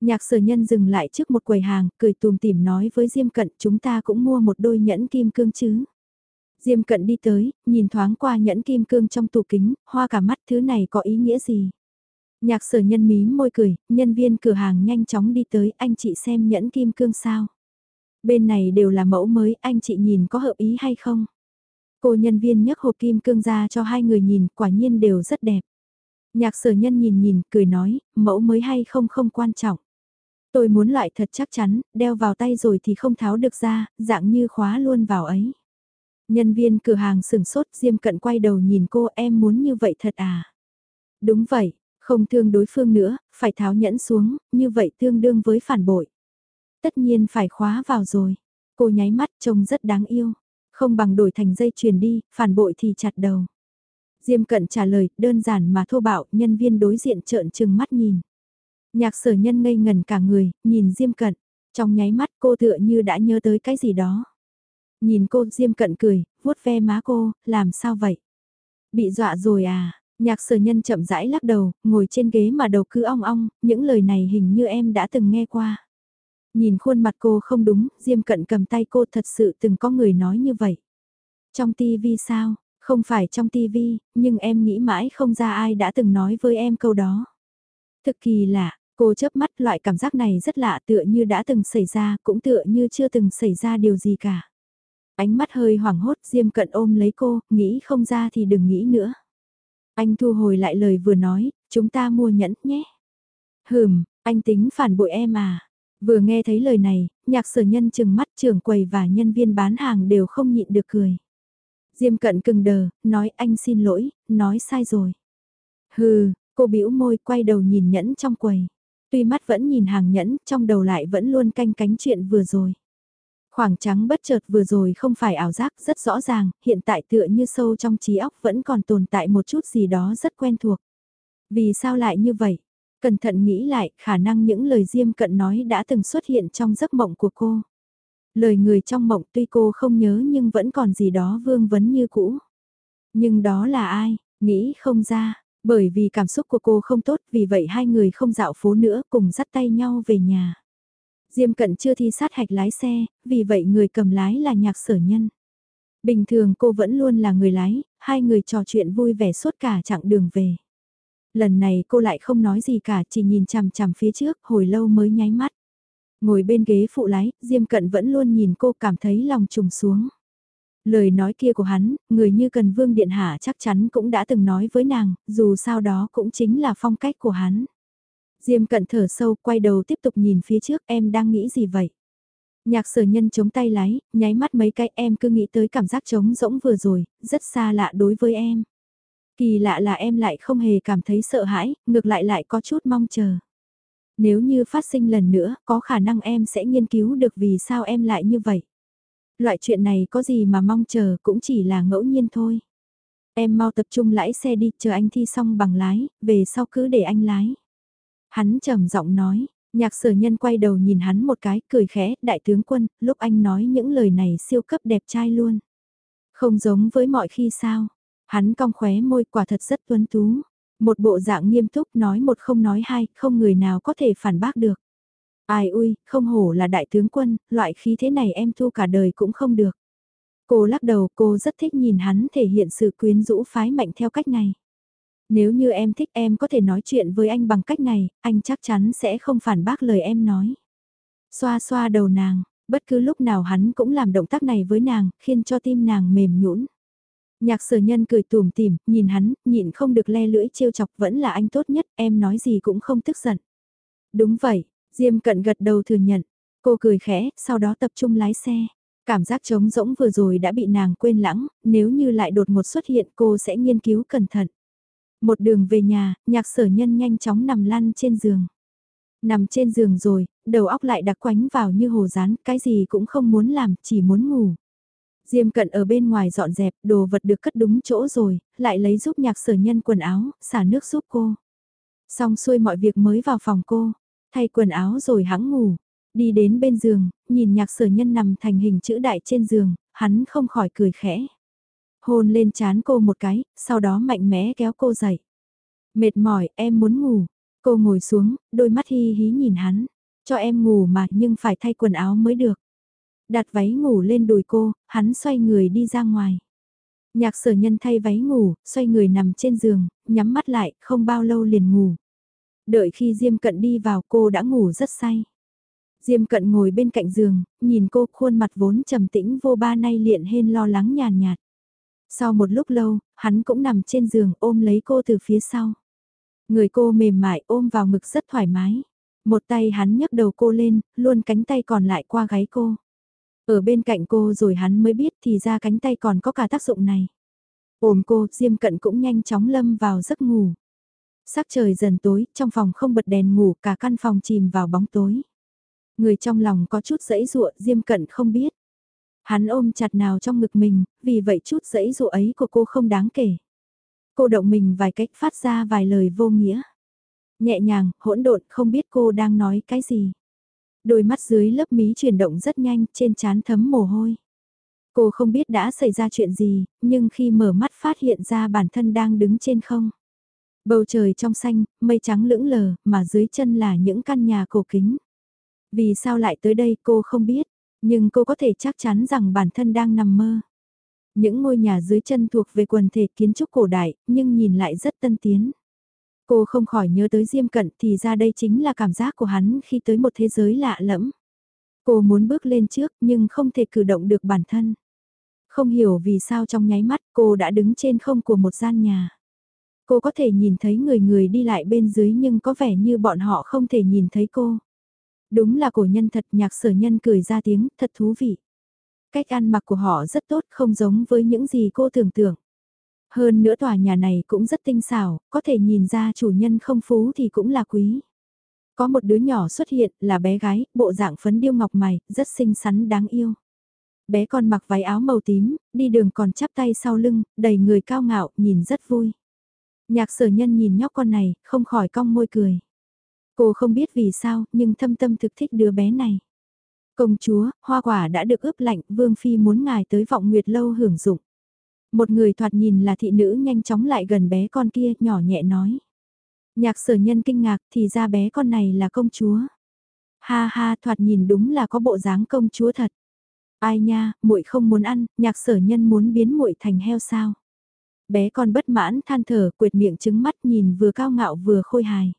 Nhạc sở nhân dừng lại trước một quầy hàng, cười tùm tìm nói với Diêm cận chúng ta cũng mua một đôi nhẫn kim cương chứ. Diêm cận đi tới, nhìn thoáng qua nhẫn kim cương trong tủ kính, hoa cả mắt thứ này có ý nghĩa gì. Nhạc sở nhân mí môi cười, nhân viên cửa hàng nhanh chóng đi tới, anh chị xem nhẫn kim cương sao. Bên này đều là mẫu mới, anh chị nhìn có hợp ý hay không? Cô nhân viên nhấc hộp kim cương ra cho hai người nhìn, quả nhiên đều rất đẹp. Nhạc sở nhân nhìn nhìn, cười nói, mẫu mới hay không không quan trọng. Tôi muốn loại thật chắc chắn, đeo vào tay rồi thì không tháo được ra, dạng như khóa luôn vào ấy. Nhân viên cửa hàng sừng sốt Diêm Cận quay đầu nhìn cô em muốn như vậy thật à? Đúng vậy, không thương đối phương nữa, phải tháo nhẫn xuống, như vậy tương đương với phản bội. Tất nhiên phải khóa vào rồi. Cô nháy mắt trông rất đáng yêu. Không bằng đổi thành dây chuyền đi, phản bội thì chặt đầu. Diêm cận trả lời, đơn giản mà thô bạo, nhân viên đối diện trợn trừng mắt nhìn. Nhạc sở nhân ngây ngần cả người, nhìn Diêm cận. Trong nháy mắt cô tựa như đã nhớ tới cái gì đó. Nhìn cô Diêm cận cười, vuốt ve má cô, làm sao vậy? Bị dọa rồi à? Nhạc sở nhân chậm rãi lắc đầu, ngồi trên ghế mà đầu cứ ong ong, những lời này hình như em đã từng nghe qua. Nhìn khuôn mặt cô không đúng, Diêm cận cầm tay cô thật sự từng có người nói như vậy. Trong tivi sao? Không phải trong tivi, nhưng em nghĩ mãi không ra ai đã từng nói với em câu đó. Thực kỳ lạ, cô chớp mắt loại cảm giác này rất lạ tựa như đã từng xảy ra, cũng tựa như chưa từng xảy ra điều gì cả. Ánh mắt hơi hoảng hốt Diêm cận ôm lấy cô, nghĩ không ra thì đừng nghĩ nữa. Anh thu hồi lại lời vừa nói, chúng ta mua nhẫn nhé. Hừm, anh tính phản bội em à. Vừa nghe thấy lời này, nhạc sở nhân chừng mắt trưởng quầy và nhân viên bán hàng đều không nhịn được cười. Diêm cận cừng đờ, nói anh xin lỗi, nói sai rồi. Hừ, cô bĩu môi quay đầu nhìn nhẫn trong quầy. Tuy mắt vẫn nhìn hàng nhẫn, trong đầu lại vẫn luôn canh cánh chuyện vừa rồi. Khoảng trắng bất chợt vừa rồi không phải ảo giác rất rõ ràng, hiện tại tựa như sâu trong trí óc vẫn còn tồn tại một chút gì đó rất quen thuộc. Vì sao lại như vậy? Cẩn thận nghĩ lại, khả năng những lời Diêm Cận nói đã từng xuất hiện trong giấc mộng của cô. Lời người trong mộng tuy cô không nhớ nhưng vẫn còn gì đó vương vấn như cũ. Nhưng đó là ai? Nghĩ không ra, bởi vì cảm xúc của cô không tốt vì vậy hai người không dạo phố nữa cùng dắt tay nhau về nhà. Diêm cận chưa thi sát hạch lái xe, vì vậy người cầm lái là nhạc sở nhân. Bình thường cô vẫn luôn là người lái, hai người trò chuyện vui vẻ suốt cả chặng đường về. Lần này cô lại không nói gì cả, chỉ nhìn chằm chằm phía trước, hồi lâu mới nháy mắt. Ngồi bên ghế phụ lái, Diêm Cận vẫn luôn nhìn cô cảm thấy lòng trùng xuống. Lời nói kia của hắn, người như Cần Vương Điện Hạ chắc chắn cũng đã từng nói với nàng, dù sao đó cũng chính là phong cách của hắn. Diêm cận thở sâu quay đầu tiếp tục nhìn phía trước em đang nghĩ gì vậy? Nhạc sở nhân chống tay lái, nháy mắt mấy cái em cứ nghĩ tới cảm giác trống rỗng vừa rồi, rất xa lạ đối với em. Kỳ lạ là em lại không hề cảm thấy sợ hãi, ngược lại lại có chút mong chờ. Nếu như phát sinh lần nữa, có khả năng em sẽ nghiên cứu được vì sao em lại như vậy. Loại chuyện này có gì mà mong chờ cũng chỉ là ngẫu nhiên thôi. Em mau tập trung lái xe đi, chờ anh thi xong bằng lái, về sau cứ để anh lái. Hắn trầm giọng nói, nhạc sở nhân quay đầu nhìn hắn một cái, cười khẽ, đại tướng quân, lúc anh nói những lời này siêu cấp đẹp trai luôn. Không giống với mọi khi sao, hắn cong khóe môi quả thật rất tuấn tú. Một bộ dạng nghiêm túc nói một không nói hai, không người nào có thể phản bác được. Ai ui, không hổ là đại tướng quân, loại khí thế này em thu cả đời cũng không được. Cô lắc đầu, cô rất thích nhìn hắn thể hiện sự quyến rũ phái mạnh theo cách này. Nếu như em thích em có thể nói chuyện với anh bằng cách này, anh chắc chắn sẽ không phản bác lời em nói. Xoa xoa đầu nàng, bất cứ lúc nào hắn cũng làm động tác này với nàng, khiến cho tim nàng mềm nhũn. Nhạc sở nhân cười tùm tìm, nhìn hắn, nhịn không được le lưỡi trêu chọc vẫn là anh tốt nhất, em nói gì cũng không tức giận. Đúng vậy, Diêm cận gật đầu thừa nhận. Cô cười khẽ, sau đó tập trung lái xe. Cảm giác trống rỗng vừa rồi đã bị nàng quên lãng, nếu như lại đột ngột xuất hiện cô sẽ nghiên cứu cẩn thận. Một đường về nhà, nhạc sở nhân nhanh chóng nằm lăn trên giường. Nằm trên giường rồi, đầu óc lại đặc quánh vào như hồ rán, cái gì cũng không muốn làm, chỉ muốn ngủ. Diêm cận ở bên ngoài dọn dẹp, đồ vật được cất đúng chỗ rồi, lại lấy giúp nhạc sở nhân quần áo, xả nước giúp cô. Xong xuôi mọi việc mới vào phòng cô, thay quần áo rồi hãng ngủ. Đi đến bên giường, nhìn nhạc sở nhân nằm thành hình chữ đại trên giường, hắn không khỏi cười khẽ. Hôn lên chán cô một cái, sau đó mạnh mẽ kéo cô dậy. Mệt mỏi, em muốn ngủ. Cô ngồi xuống, đôi mắt hi hí nhìn hắn. Cho em ngủ mà nhưng phải thay quần áo mới được. Đặt váy ngủ lên đùi cô, hắn xoay người đi ra ngoài. Nhạc sở nhân thay váy ngủ, xoay người nằm trên giường, nhắm mắt lại, không bao lâu liền ngủ. Đợi khi Diêm Cận đi vào cô đã ngủ rất say. Diêm Cận ngồi bên cạnh giường, nhìn cô khuôn mặt vốn trầm tĩnh vô ba nay liện hên lo lắng nhàn nhạt, Sau một lúc lâu, hắn cũng nằm trên giường ôm lấy cô từ phía sau. Người cô mềm mại ôm vào ngực rất thoải mái. Một tay hắn nhấc đầu cô lên, luôn cánh tay còn lại qua gáy cô. Ở bên cạnh cô rồi hắn mới biết thì ra cánh tay còn có cả tác dụng này. Ôm cô, Diêm Cận cũng nhanh chóng lâm vào giấc ngủ. Sắc trời dần tối, trong phòng không bật đèn ngủ, cả căn phòng chìm vào bóng tối. Người trong lòng có chút dẫy dụa, Diêm Cận không biết. Hắn ôm chặt nào trong ngực mình, vì vậy chút dẫy dụa ấy của cô không đáng kể. Cô động mình vài cách phát ra vài lời vô nghĩa. Nhẹ nhàng, hỗn độn, không biết cô đang nói cái gì. Đôi mắt dưới lớp mí chuyển động rất nhanh, trên trán thấm mồ hôi. Cô không biết đã xảy ra chuyện gì, nhưng khi mở mắt phát hiện ra bản thân đang đứng trên không. Bầu trời trong xanh, mây trắng lững lờ, mà dưới chân là những căn nhà cổ kính. Vì sao lại tới đây cô không biết, nhưng cô có thể chắc chắn rằng bản thân đang nằm mơ. Những ngôi nhà dưới chân thuộc về quần thể kiến trúc cổ đại, nhưng nhìn lại rất tân tiến. Cô không khỏi nhớ tới Diêm Cận thì ra đây chính là cảm giác của hắn khi tới một thế giới lạ lẫm. Cô muốn bước lên trước nhưng không thể cử động được bản thân. Không hiểu vì sao trong nháy mắt cô đã đứng trên không của một gian nhà. Cô có thể nhìn thấy người người đi lại bên dưới nhưng có vẻ như bọn họ không thể nhìn thấy cô. Đúng là cổ nhân thật nhạc sở nhân cười ra tiếng, thật thú vị. Cách ăn mặc của họ rất tốt không giống với những gì cô tưởng tượng. Hơn nữa tòa nhà này cũng rất tinh xảo, có thể nhìn ra chủ nhân không phú thì cũng là quý. Có một đứa nhỏ xuất hiện là bé gái, bộ dạng phấn điêu ngọc mày, rất xinh xắn đáng yêu. Bé con mặc váy áo màu tím, đi đường còn chắp tay sau lưng, đầy người cao ngạo, nhìn rất vui. Nhạc sở nhân nhìn nhóc con này, không khỏi cong môi cười. Cô không biết vì sao, nhưng thâm tâm thực thích đứa bé này. Công chúa, hoa quả đã được ướp lạnh, Vương Phi muốn ngài tới vọng nguyệt lâu hưởng dụng. Một người thoạt nhìn là thị nữ nhanh chóng lại gần bé con kia, nhỏ nhẹ nói. Nhạc sở nhân kinh ngạc thì ra bé con này là công chúa. Ha ha thoạt nhìn đúng là có bộ dáng công chúa thật. Ai nha, muội không muốn ăn, nhạc sở nhân muốn biến muội thành heo sao. Bé con bất mãn than thở quệt miệng trứng mắt nhìn vừa cao ngạo vừa khôi hài.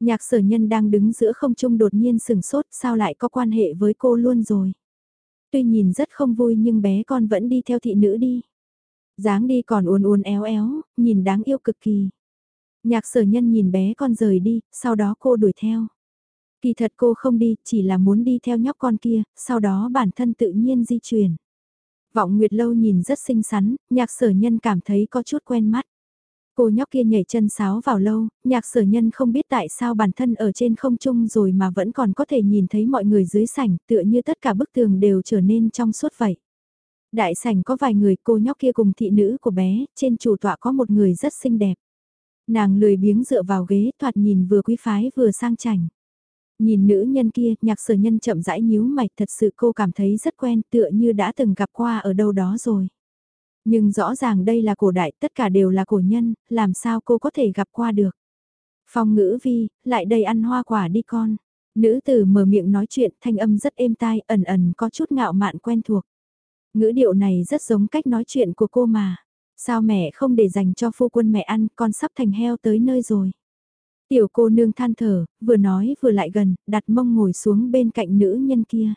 Nhạc sở nhân đang đứng giữa không trung đột nhiên sừng sốt sao lại có quan hệ với cô luôn rồi. Tuy nhìn rất không vui nhưng bé con vẫn đi theo thị nữ đi dáng đi còn uốn uốn éo éo, nhìn đáng yêu cực kỳ. Nhạc sở nhân nhìn bé con rời đi, sau đó cô đuổi theo. Kỳ thật cô không đi, chỉ là muốn đi theo nhóc con kia, sau đó bản thân tự nhiên di chuyển. Vọng Nguyệt Lâu nhìn rất xinh xắn, nhạc sở nhân cảm thấy có chút quen mắt. Cô nhóc kia nhảy chân sáo vào lâu, nhạc sở nhân không biết tại sao bản thân ở trên không trung rồi mà vẫn còn có thể nhìn thấy mọi người dưới sảnh tựa như tất cả bức tường đều trở nên trong suốt vậy. Đại sảnh có vài người cô nhóc kia cùng thị nữ của bé, trên chủ tọa có một người rất xinh đẹp. Nàng lười biếng dựa vào ghế thoạt nhìn vừa quý phái vừa sang chảnh. Nhìn nữ nhân kia, nhạc sở nhân chậm rãi nhíu mạch thật sự cô cảm thấy rất quen tựa như đã từng gặp qua ở đâu đó rồi. Nhưng rõ ràng đây là cổ đại, tất cả đều là cổ nhân, làm sao cô có thể gặp qua được. Phong ngữ vi, lại đây ăn hoa quả đi con. Nữ tử mở miệng nói chuyện, thanh âm rất êm tai, ẩn ẩn có chút ngạo mạn quen thuộc. Ngữ điệu này rất giống cách nói chuyện của cô mà. Sao mẹ không để dành cho phu quân mẹ ăn, con sắp thành heo tới nơi rồi. Tiểu cô nương than thở, vừa nói vừa lại gần, đặt mông ngồi xuống bên cạnh nữ nhân kia.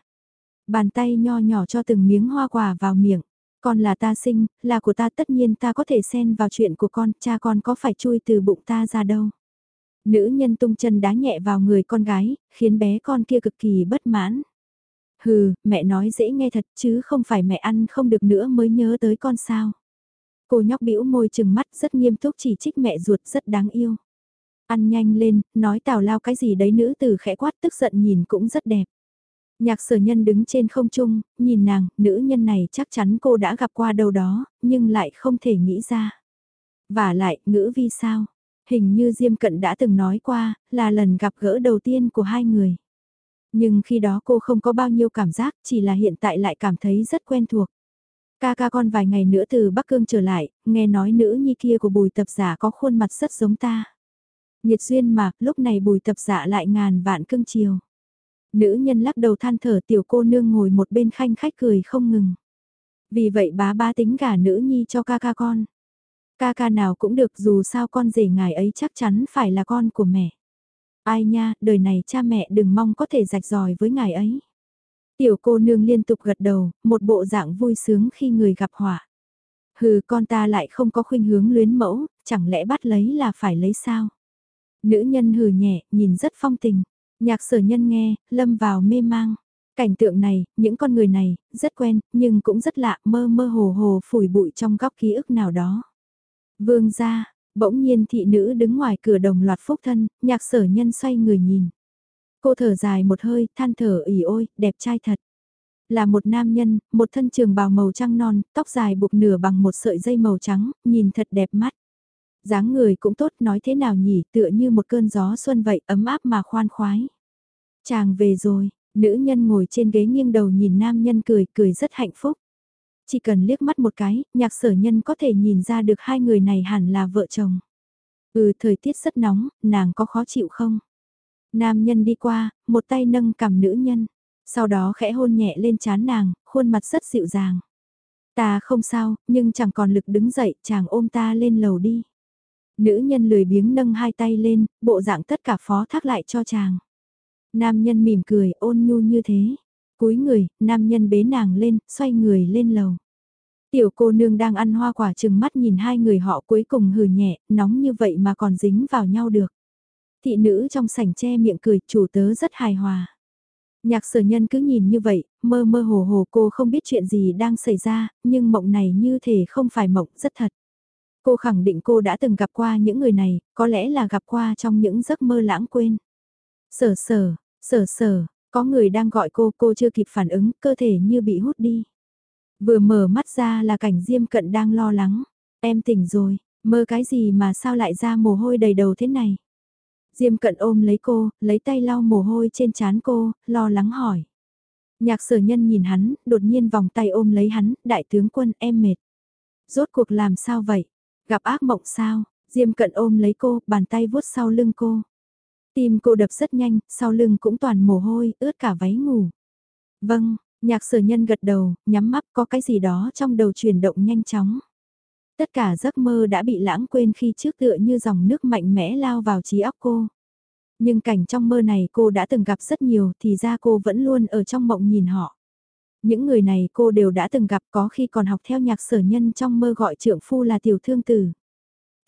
Bàn tay nho nhỏ cho từng miếng hoa quả vào miệng. Con là ta sinh, là của ta tất nhiên ta có thể xen vào chuyện của con, cha con có phải chui từ bụng ta ra đâu. Nữ nhân tung chân đá nhẹ vào người con gái, khiến bé con kia cực kỳ bất mãn. Hừ, mẹ nói dễ nghe thật chứ không phải mẹ ăn không được nữa mới nhớ tới con sao. Cô nhóc bĩu môi chừng mắt rất nghiêm túc chỉ trích mẹ ruột rất đáng yêu. Ăn nhanh lên, nói tào lao cái gì đấy nữ từ khẽ quát tức giận nhìn cũng rất đẹp. Nhạc sở nhân đứng trên không trung, nhìn nàng, nữ nhân này chắc chắn cô đã gặp qua đâu đó, nhưng lại không thể nghĩ ra. Và lại, ngữ vi sao? Hình như Diêm Cận đã từng nói qua, là lần gặp gỡ đầu tiên của hai người. Nhưng khi đó cô không có bao nhiêu cảm giác, chỉ là hiện tại lại cảm thấy rất quen thuộc. Ca ca con vài ngày nữa từ Bắc Cương trở lại, nghe nói nữ nhi kia của bùi tập giả có khuôn mặt rất giống ta. Nhiệt duyên mà, lúc này bùi tập giả lại ngàn vạn cưng chiều. Nữ nhân lắc đầu than thở tiểu cô nương ngồi một bên khanh khách cười không ngừng. Vì vậy bá ba tính gả nữ nhi cho ca ca con. Ca ca nào cũng được dù sao con rể ngài ấy chắc chắn phải là con của mẹ. Ai nha, đời này cha mẹ đừng mong có thể rạch ròi với ngài ấy. Tiểu cô nương liên tục gật đầu, một bộ dạng vui sướng khi người gặp họa. Hừ con ta lại không có khuynh hướng luyến mẫu, chẳng lẽ bắt lấy là phải lấy sao? Nữ nhân hừ nhẹ, nhìn rất phong tình. Nhạc sở nhân nghe, lâm vào mê mang. Cảnh tượng này, những con người này, rất quen, nhưng cũng rất lạ, mơ mơ hồ hồ phủi bụi trong góc ký ức nào đó. Vương ra, bỗng nhiên thị nữ đứng ngoài cửa đồng loạt phúc thân, nhạc sở nhân xoay người nhìn. Cô thở dài một hơi, than thở ỉ ôi, đẹp trai thật. Là một nam nhân, một thân trường bào màu trăng non, tóc dài buộc nửa bằng một sợi dây màu trắng, nhìn thật đẹp mắt dáng người cũng tốt nói thế nào nhỉ tựa như một cơn gió xuân vậy ấm áp mà khoan khoái. Chàng về rồi, nữ nhân ngồi trên ghế nghiêng đầu nhìn nam nhân cười cười rất hạnh phúc. Chỉ cần liếc mắt một cái, nhạc sở nhân có thể nhìn ra được hai người này hẳn là vợ chồng. Ừ thời tiết rất nóng, nàng có khó chịu không? Nam nhân đi qua, một tay nâng cầm nữ nhân, sau đó khẽ hôn nhẹ lên chán nàng, khuôn mặt rất dịu dàng. Ta không sao, nhưng chẳng còn lực đứng dậy, chàng ôm ta lên lầu đi. Nữ nhân lười biếng nâng hai tay lên, bộ dạng tất cả phó thác lại cho chàng. Nam nhân mỉm cười ôn nhu như thế. Cúi người, nam nhân bế nàng lên, xoay người lên lầu. Tiểu cô nương đang ăn hoa quả chừng mắt nhìn hai người họ cuối cùng hừ nhẹ, nóng như vậy mà còn dính vào nhau được. Thị nữ trong sảnh che miệng cười, chủ tớ rất hài hòa. Nhạc sở nhân cứ nhìn như vậy, mơ mơ hồ hồ cô không biết chuyện gì đang xảy ra, nhưng mộng này như thể không phải mộng rất thật. Cô khẳng định cô đã từng gặp qua những người này, có lẽ là gặp qua trong những giấc mơ lãng quên. Sở sở, sở sở, có người đang gọi cô, cô chưa kịp phản ứng, cơ thể như bị hút đi. Vừa mở mắt ra là cảnh Diêm Cận đang lo lắng. Em tỉnh rồi, mơ cái gì mà sao lại ra mồ hôi đầy đầu thế này? Diêm Cận ôm lấy cô, lấy tay lau mồ hôi trên trán cô, lo lắng hỏi. Nhạc sở nhân nhìn hắn, đột nhiên vòng tay ôm lấy hắn, đại tướng quân em mệt. Rốt cuộc làm sao vậy? Gặp ác mộng sao? Diêm cận ôm lấy cô, bàn tay vuốt sau lưng cô. Tim cô đập rất nhanh, sau lưng cũng toàn mồ hôi, ướt cả váy ngủ. Vâng, nhạc sở nhân gật đầu, nhắm mắt có cái gì đó trong đầu chuyển động nhanh chóng. Tất cả giấc mơ đã bị lãng quên khi trước tựa như dòng nước mạnh mẽ lao vào trí óc cô. Nhưng cảnh trong mơ này cô đã từng gặp rất nhiều thì ra cô vẫn luôn ở trong mộng nhìn họ. Những người này cô đều đã từng gặp có khi còn học theo nhạc sở nhân trong mơ gọi trượng phu là tiểu thương tử.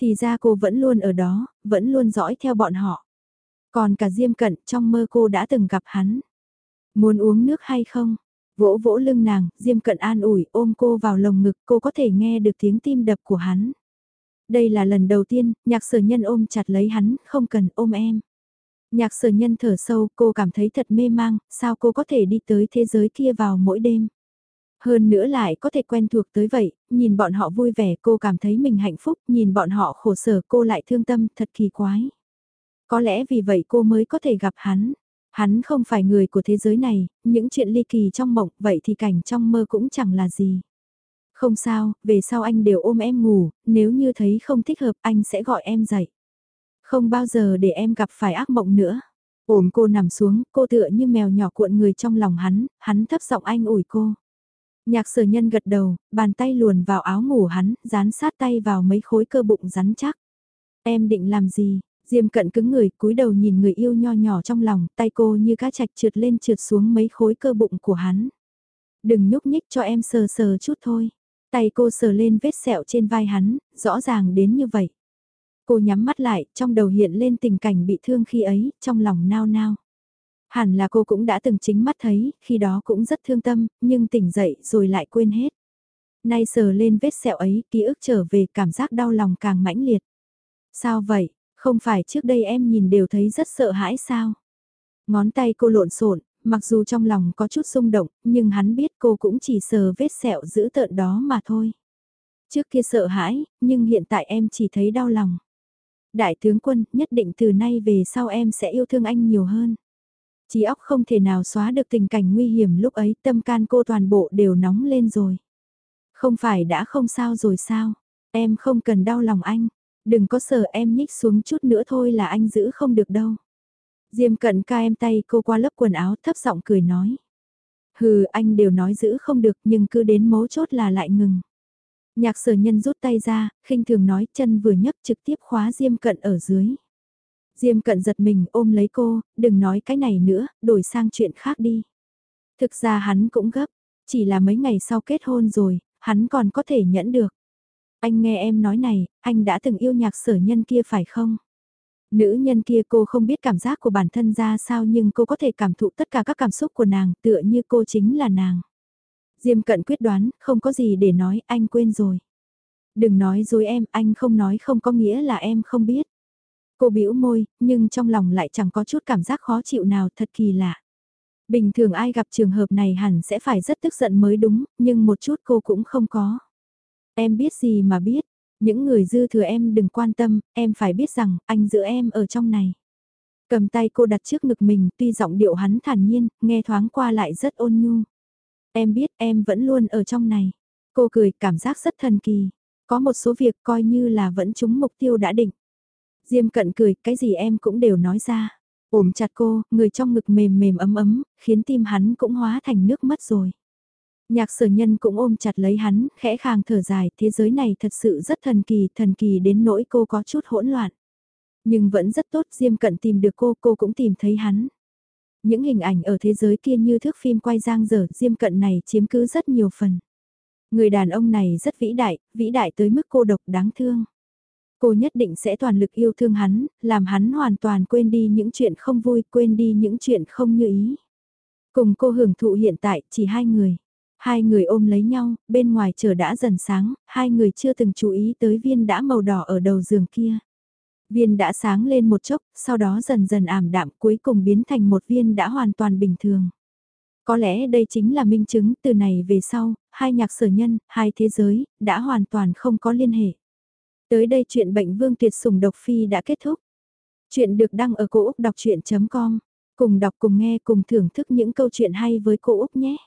Thì ra cô vẫn luôn ở đó, vẫn luôn dõi theo bọn họ. Còn cả Diêm Cận trong mơ cô đã từng gặp hắn. Muốn uống nước hay không? Vỗ vỗ lưng nàng, Diêm Cận an ủi ôm cô vào lồng ngực cô có thể nghe được tiếng tim đập của hắn. Đây là lần đầu tiên, nhạc sở nhân ôm chặt lấy hắn, không cần ôm em. Nhạc sở nhân thở sâu, cô cảm thấy thật mê mang, sao cô có thể đi tới thế giới kia vào mỗi đêm. Hơn nữa lại có thể quen thuộc tới vậy, nhìn bọn họ vui vẻ cô cảm thấy mình hạnh phúc, nhìn bọn họ khổ sở cô lại thương tâm, thật kỳ quái. Có lẽ vì vậy cô mới có thể gặp hắn. Hắn không phải người của thế giới này, những chuyện ly kỳ trong mộng, vậy thì cảnh trong mơ cũng chẳng là gì. Không sao, về sau anh đều ôm em ngủ, nếu như thấy không thích hợp anh sẽ gọi em dậy. Không bao giờ để em gặp phải ác mộng nữa. Ôm cô nằm xuống, cô tựa như mèo nhỏ cuộn người trong lòng hắn, hắn thấp giọng anh ủi cô. Nhạc sở nhân gật đầu, bàn tay luồn vào áo ngủ hắn, dán sát tay vào mấy khối cơ bụng rắn chắc. Em định làm gì? Diêm cận cứng người, cúi đầu nhìn người yêu nho nhỏ trong lòng, tay cô như cá chạch trượt lên trượt xuống mấy khối cơ bụng của hắn. Đừng nhúc nhích cho em sờ sờ chút thôi. Tay cô sờ lên vết sẹo trên vai hắn, rõ ràng đến như vậy. Cô nhắm mắt lại, trong đầu hiện lên tình cảnh bị thương khi ấy, trong lòng nao nao. Hẳn là cô cũng đã từng chính mắt thấy, khi đó cũng rất thương tâm, nhưng tỉnh dậy rồi lại quên hết. Nay sờ lên vết sẹo ấy, ký ức trở về cảm giác đau lòng càng mãnh liệt. Sao vậy, không phải trước đây em nhìn đều thấy rất sợ hãi sao? Ngón tay cô lộn xộn, mặc dù trong lòng có chút xung động, nhưng hắn biết cô cũng chỉ sờ vết sẹo giữ tợn đó mà thôi. Trước kia sợ hãi, nhưng hiện tại em chỉ thấy đau lòng. Đại tướng quân, nhất định từ nay về sau em sẽ yêu thương anh nhiều hơn. Chí óc không thể nào xóa được tình cảnh nguy hiểm lúc ấy, tâm can cô toàn bộ đều nóng lên rồi. Không phải đã không sao rồi sao? Em không cần đau lòng anh. Đừng có sợ em nhích xuống chút nữa thôi là anh giữ không được đâu. Diêm cận ca em tay cô qua lớp quần áo thấp giọng cười nói. Hừ anh đều nói giữ không được nhưng cứ đến mấu chốt là lại ngừng. Nhạc sở nhân rút tay ra, khinh thường nói chân vừa nhấc trực tiếp khóa Diêm cận ở dưới. Diêm cận giật mình ôm lấy cô, đừng nói cái này nữa, đổi sang chuyện khác đi. Thực ra hắn cũng gấp, chỉ là mấy ngày sau kết hôn rồi, hắn còn có thể nhẫn được. Anh nghe em nói này, anh đã từng yêu nhạc sở nhân kia phải không? Nữ nhân kia cô không biết cảm giác của bản thân ra sao nhưng cô có thể cảm thụ tất cả các cảm xúc của nàng tựa như cô chính là nàng. Diêm cận quyết đoán, không có gì để nói, anh quên rồi. Đừng nói dối em, anh không nói không có nghĩa là em không biết. Cô bĩu môi, nhưng trong lòng lại chẳng có chút cảm giác khó chịu nào thật kỳ lạ. Bình thường ai gặp trường hợp này hẳn sẽ phải rất tức giận mới đúng, nhưng một chút cô cũng không có. Em biết gì mà biết, những người dư thừa em đừng quan tâm, em phải biết rằng anh giữ em ở trong này. Cầm tay cô đặt trước ngực mình tuy giọng điệu hắn thản nhiên, nghe thoáng qua lại rất ôn nhu. Em biết em vẫn luôn ở trong này. Cô cười cảm giác rất thần kỳ. Có một số việc coi như là vẫn trúng mục tiêu đã định. Diêm cận cười, cái gì em cũng đều nói ra. Ôm chặt cô, người trong ngực mềm mềm ấm ấm, khiến tim hắn cũng hóa thành nước mất rồi. Nhạc sở nhân cũng ôm chặt lấy hắn, khẽ khàng thở dài, thế giới này thật sự rất thần kỳ, thần kỳ đến nỗi cô có chút hỗn loạn. Nhưng vẫn rất tốt, Diêm Cận tìm được cô, cô cũng tìm thấy hắn. Những hình ảnh ở thế giới kia như thước phim quay giang dở, Diêm Cận này chiếm cứ rất nhiều phần. Người đàn ông này rất vĩ đại, vĩ đại tới mức cô độc đáng thương. Cô nhất định sẽ toàn lực yêu thương hắn, làm hắn hoàn toàn quên đi những chuyện không vui, quên đi những chuyện không như ý. Cùng cô hưởng thụ hiện tại, chỉ hai người. Hai người ôm lấy nhau, bên ngoài trời đã dần sáng, hai người chưa từng chú ý tới viên đã màu đỏ ở đầu giường kia. Viên đã sáng lên một chốc, sau đó dần dần ảm đạm cuối cùng biến thành một viên đã hoàn toàn bình thường. Có lẽ đây chính là minh chứng từ này về sau, hai nhạc sở nhân, hai thế giới, đã hoàn toàn không có liên hệ. Tới đây chuyện bệnh vương tuyệt sủng độc phi đã kết thúc. Chuyện được đăng ở cổ Úc đọc chuyện.com. Cùng đọc cùng nghe cùng thưởng thức những câu chuyện hay với cô Úc nhé.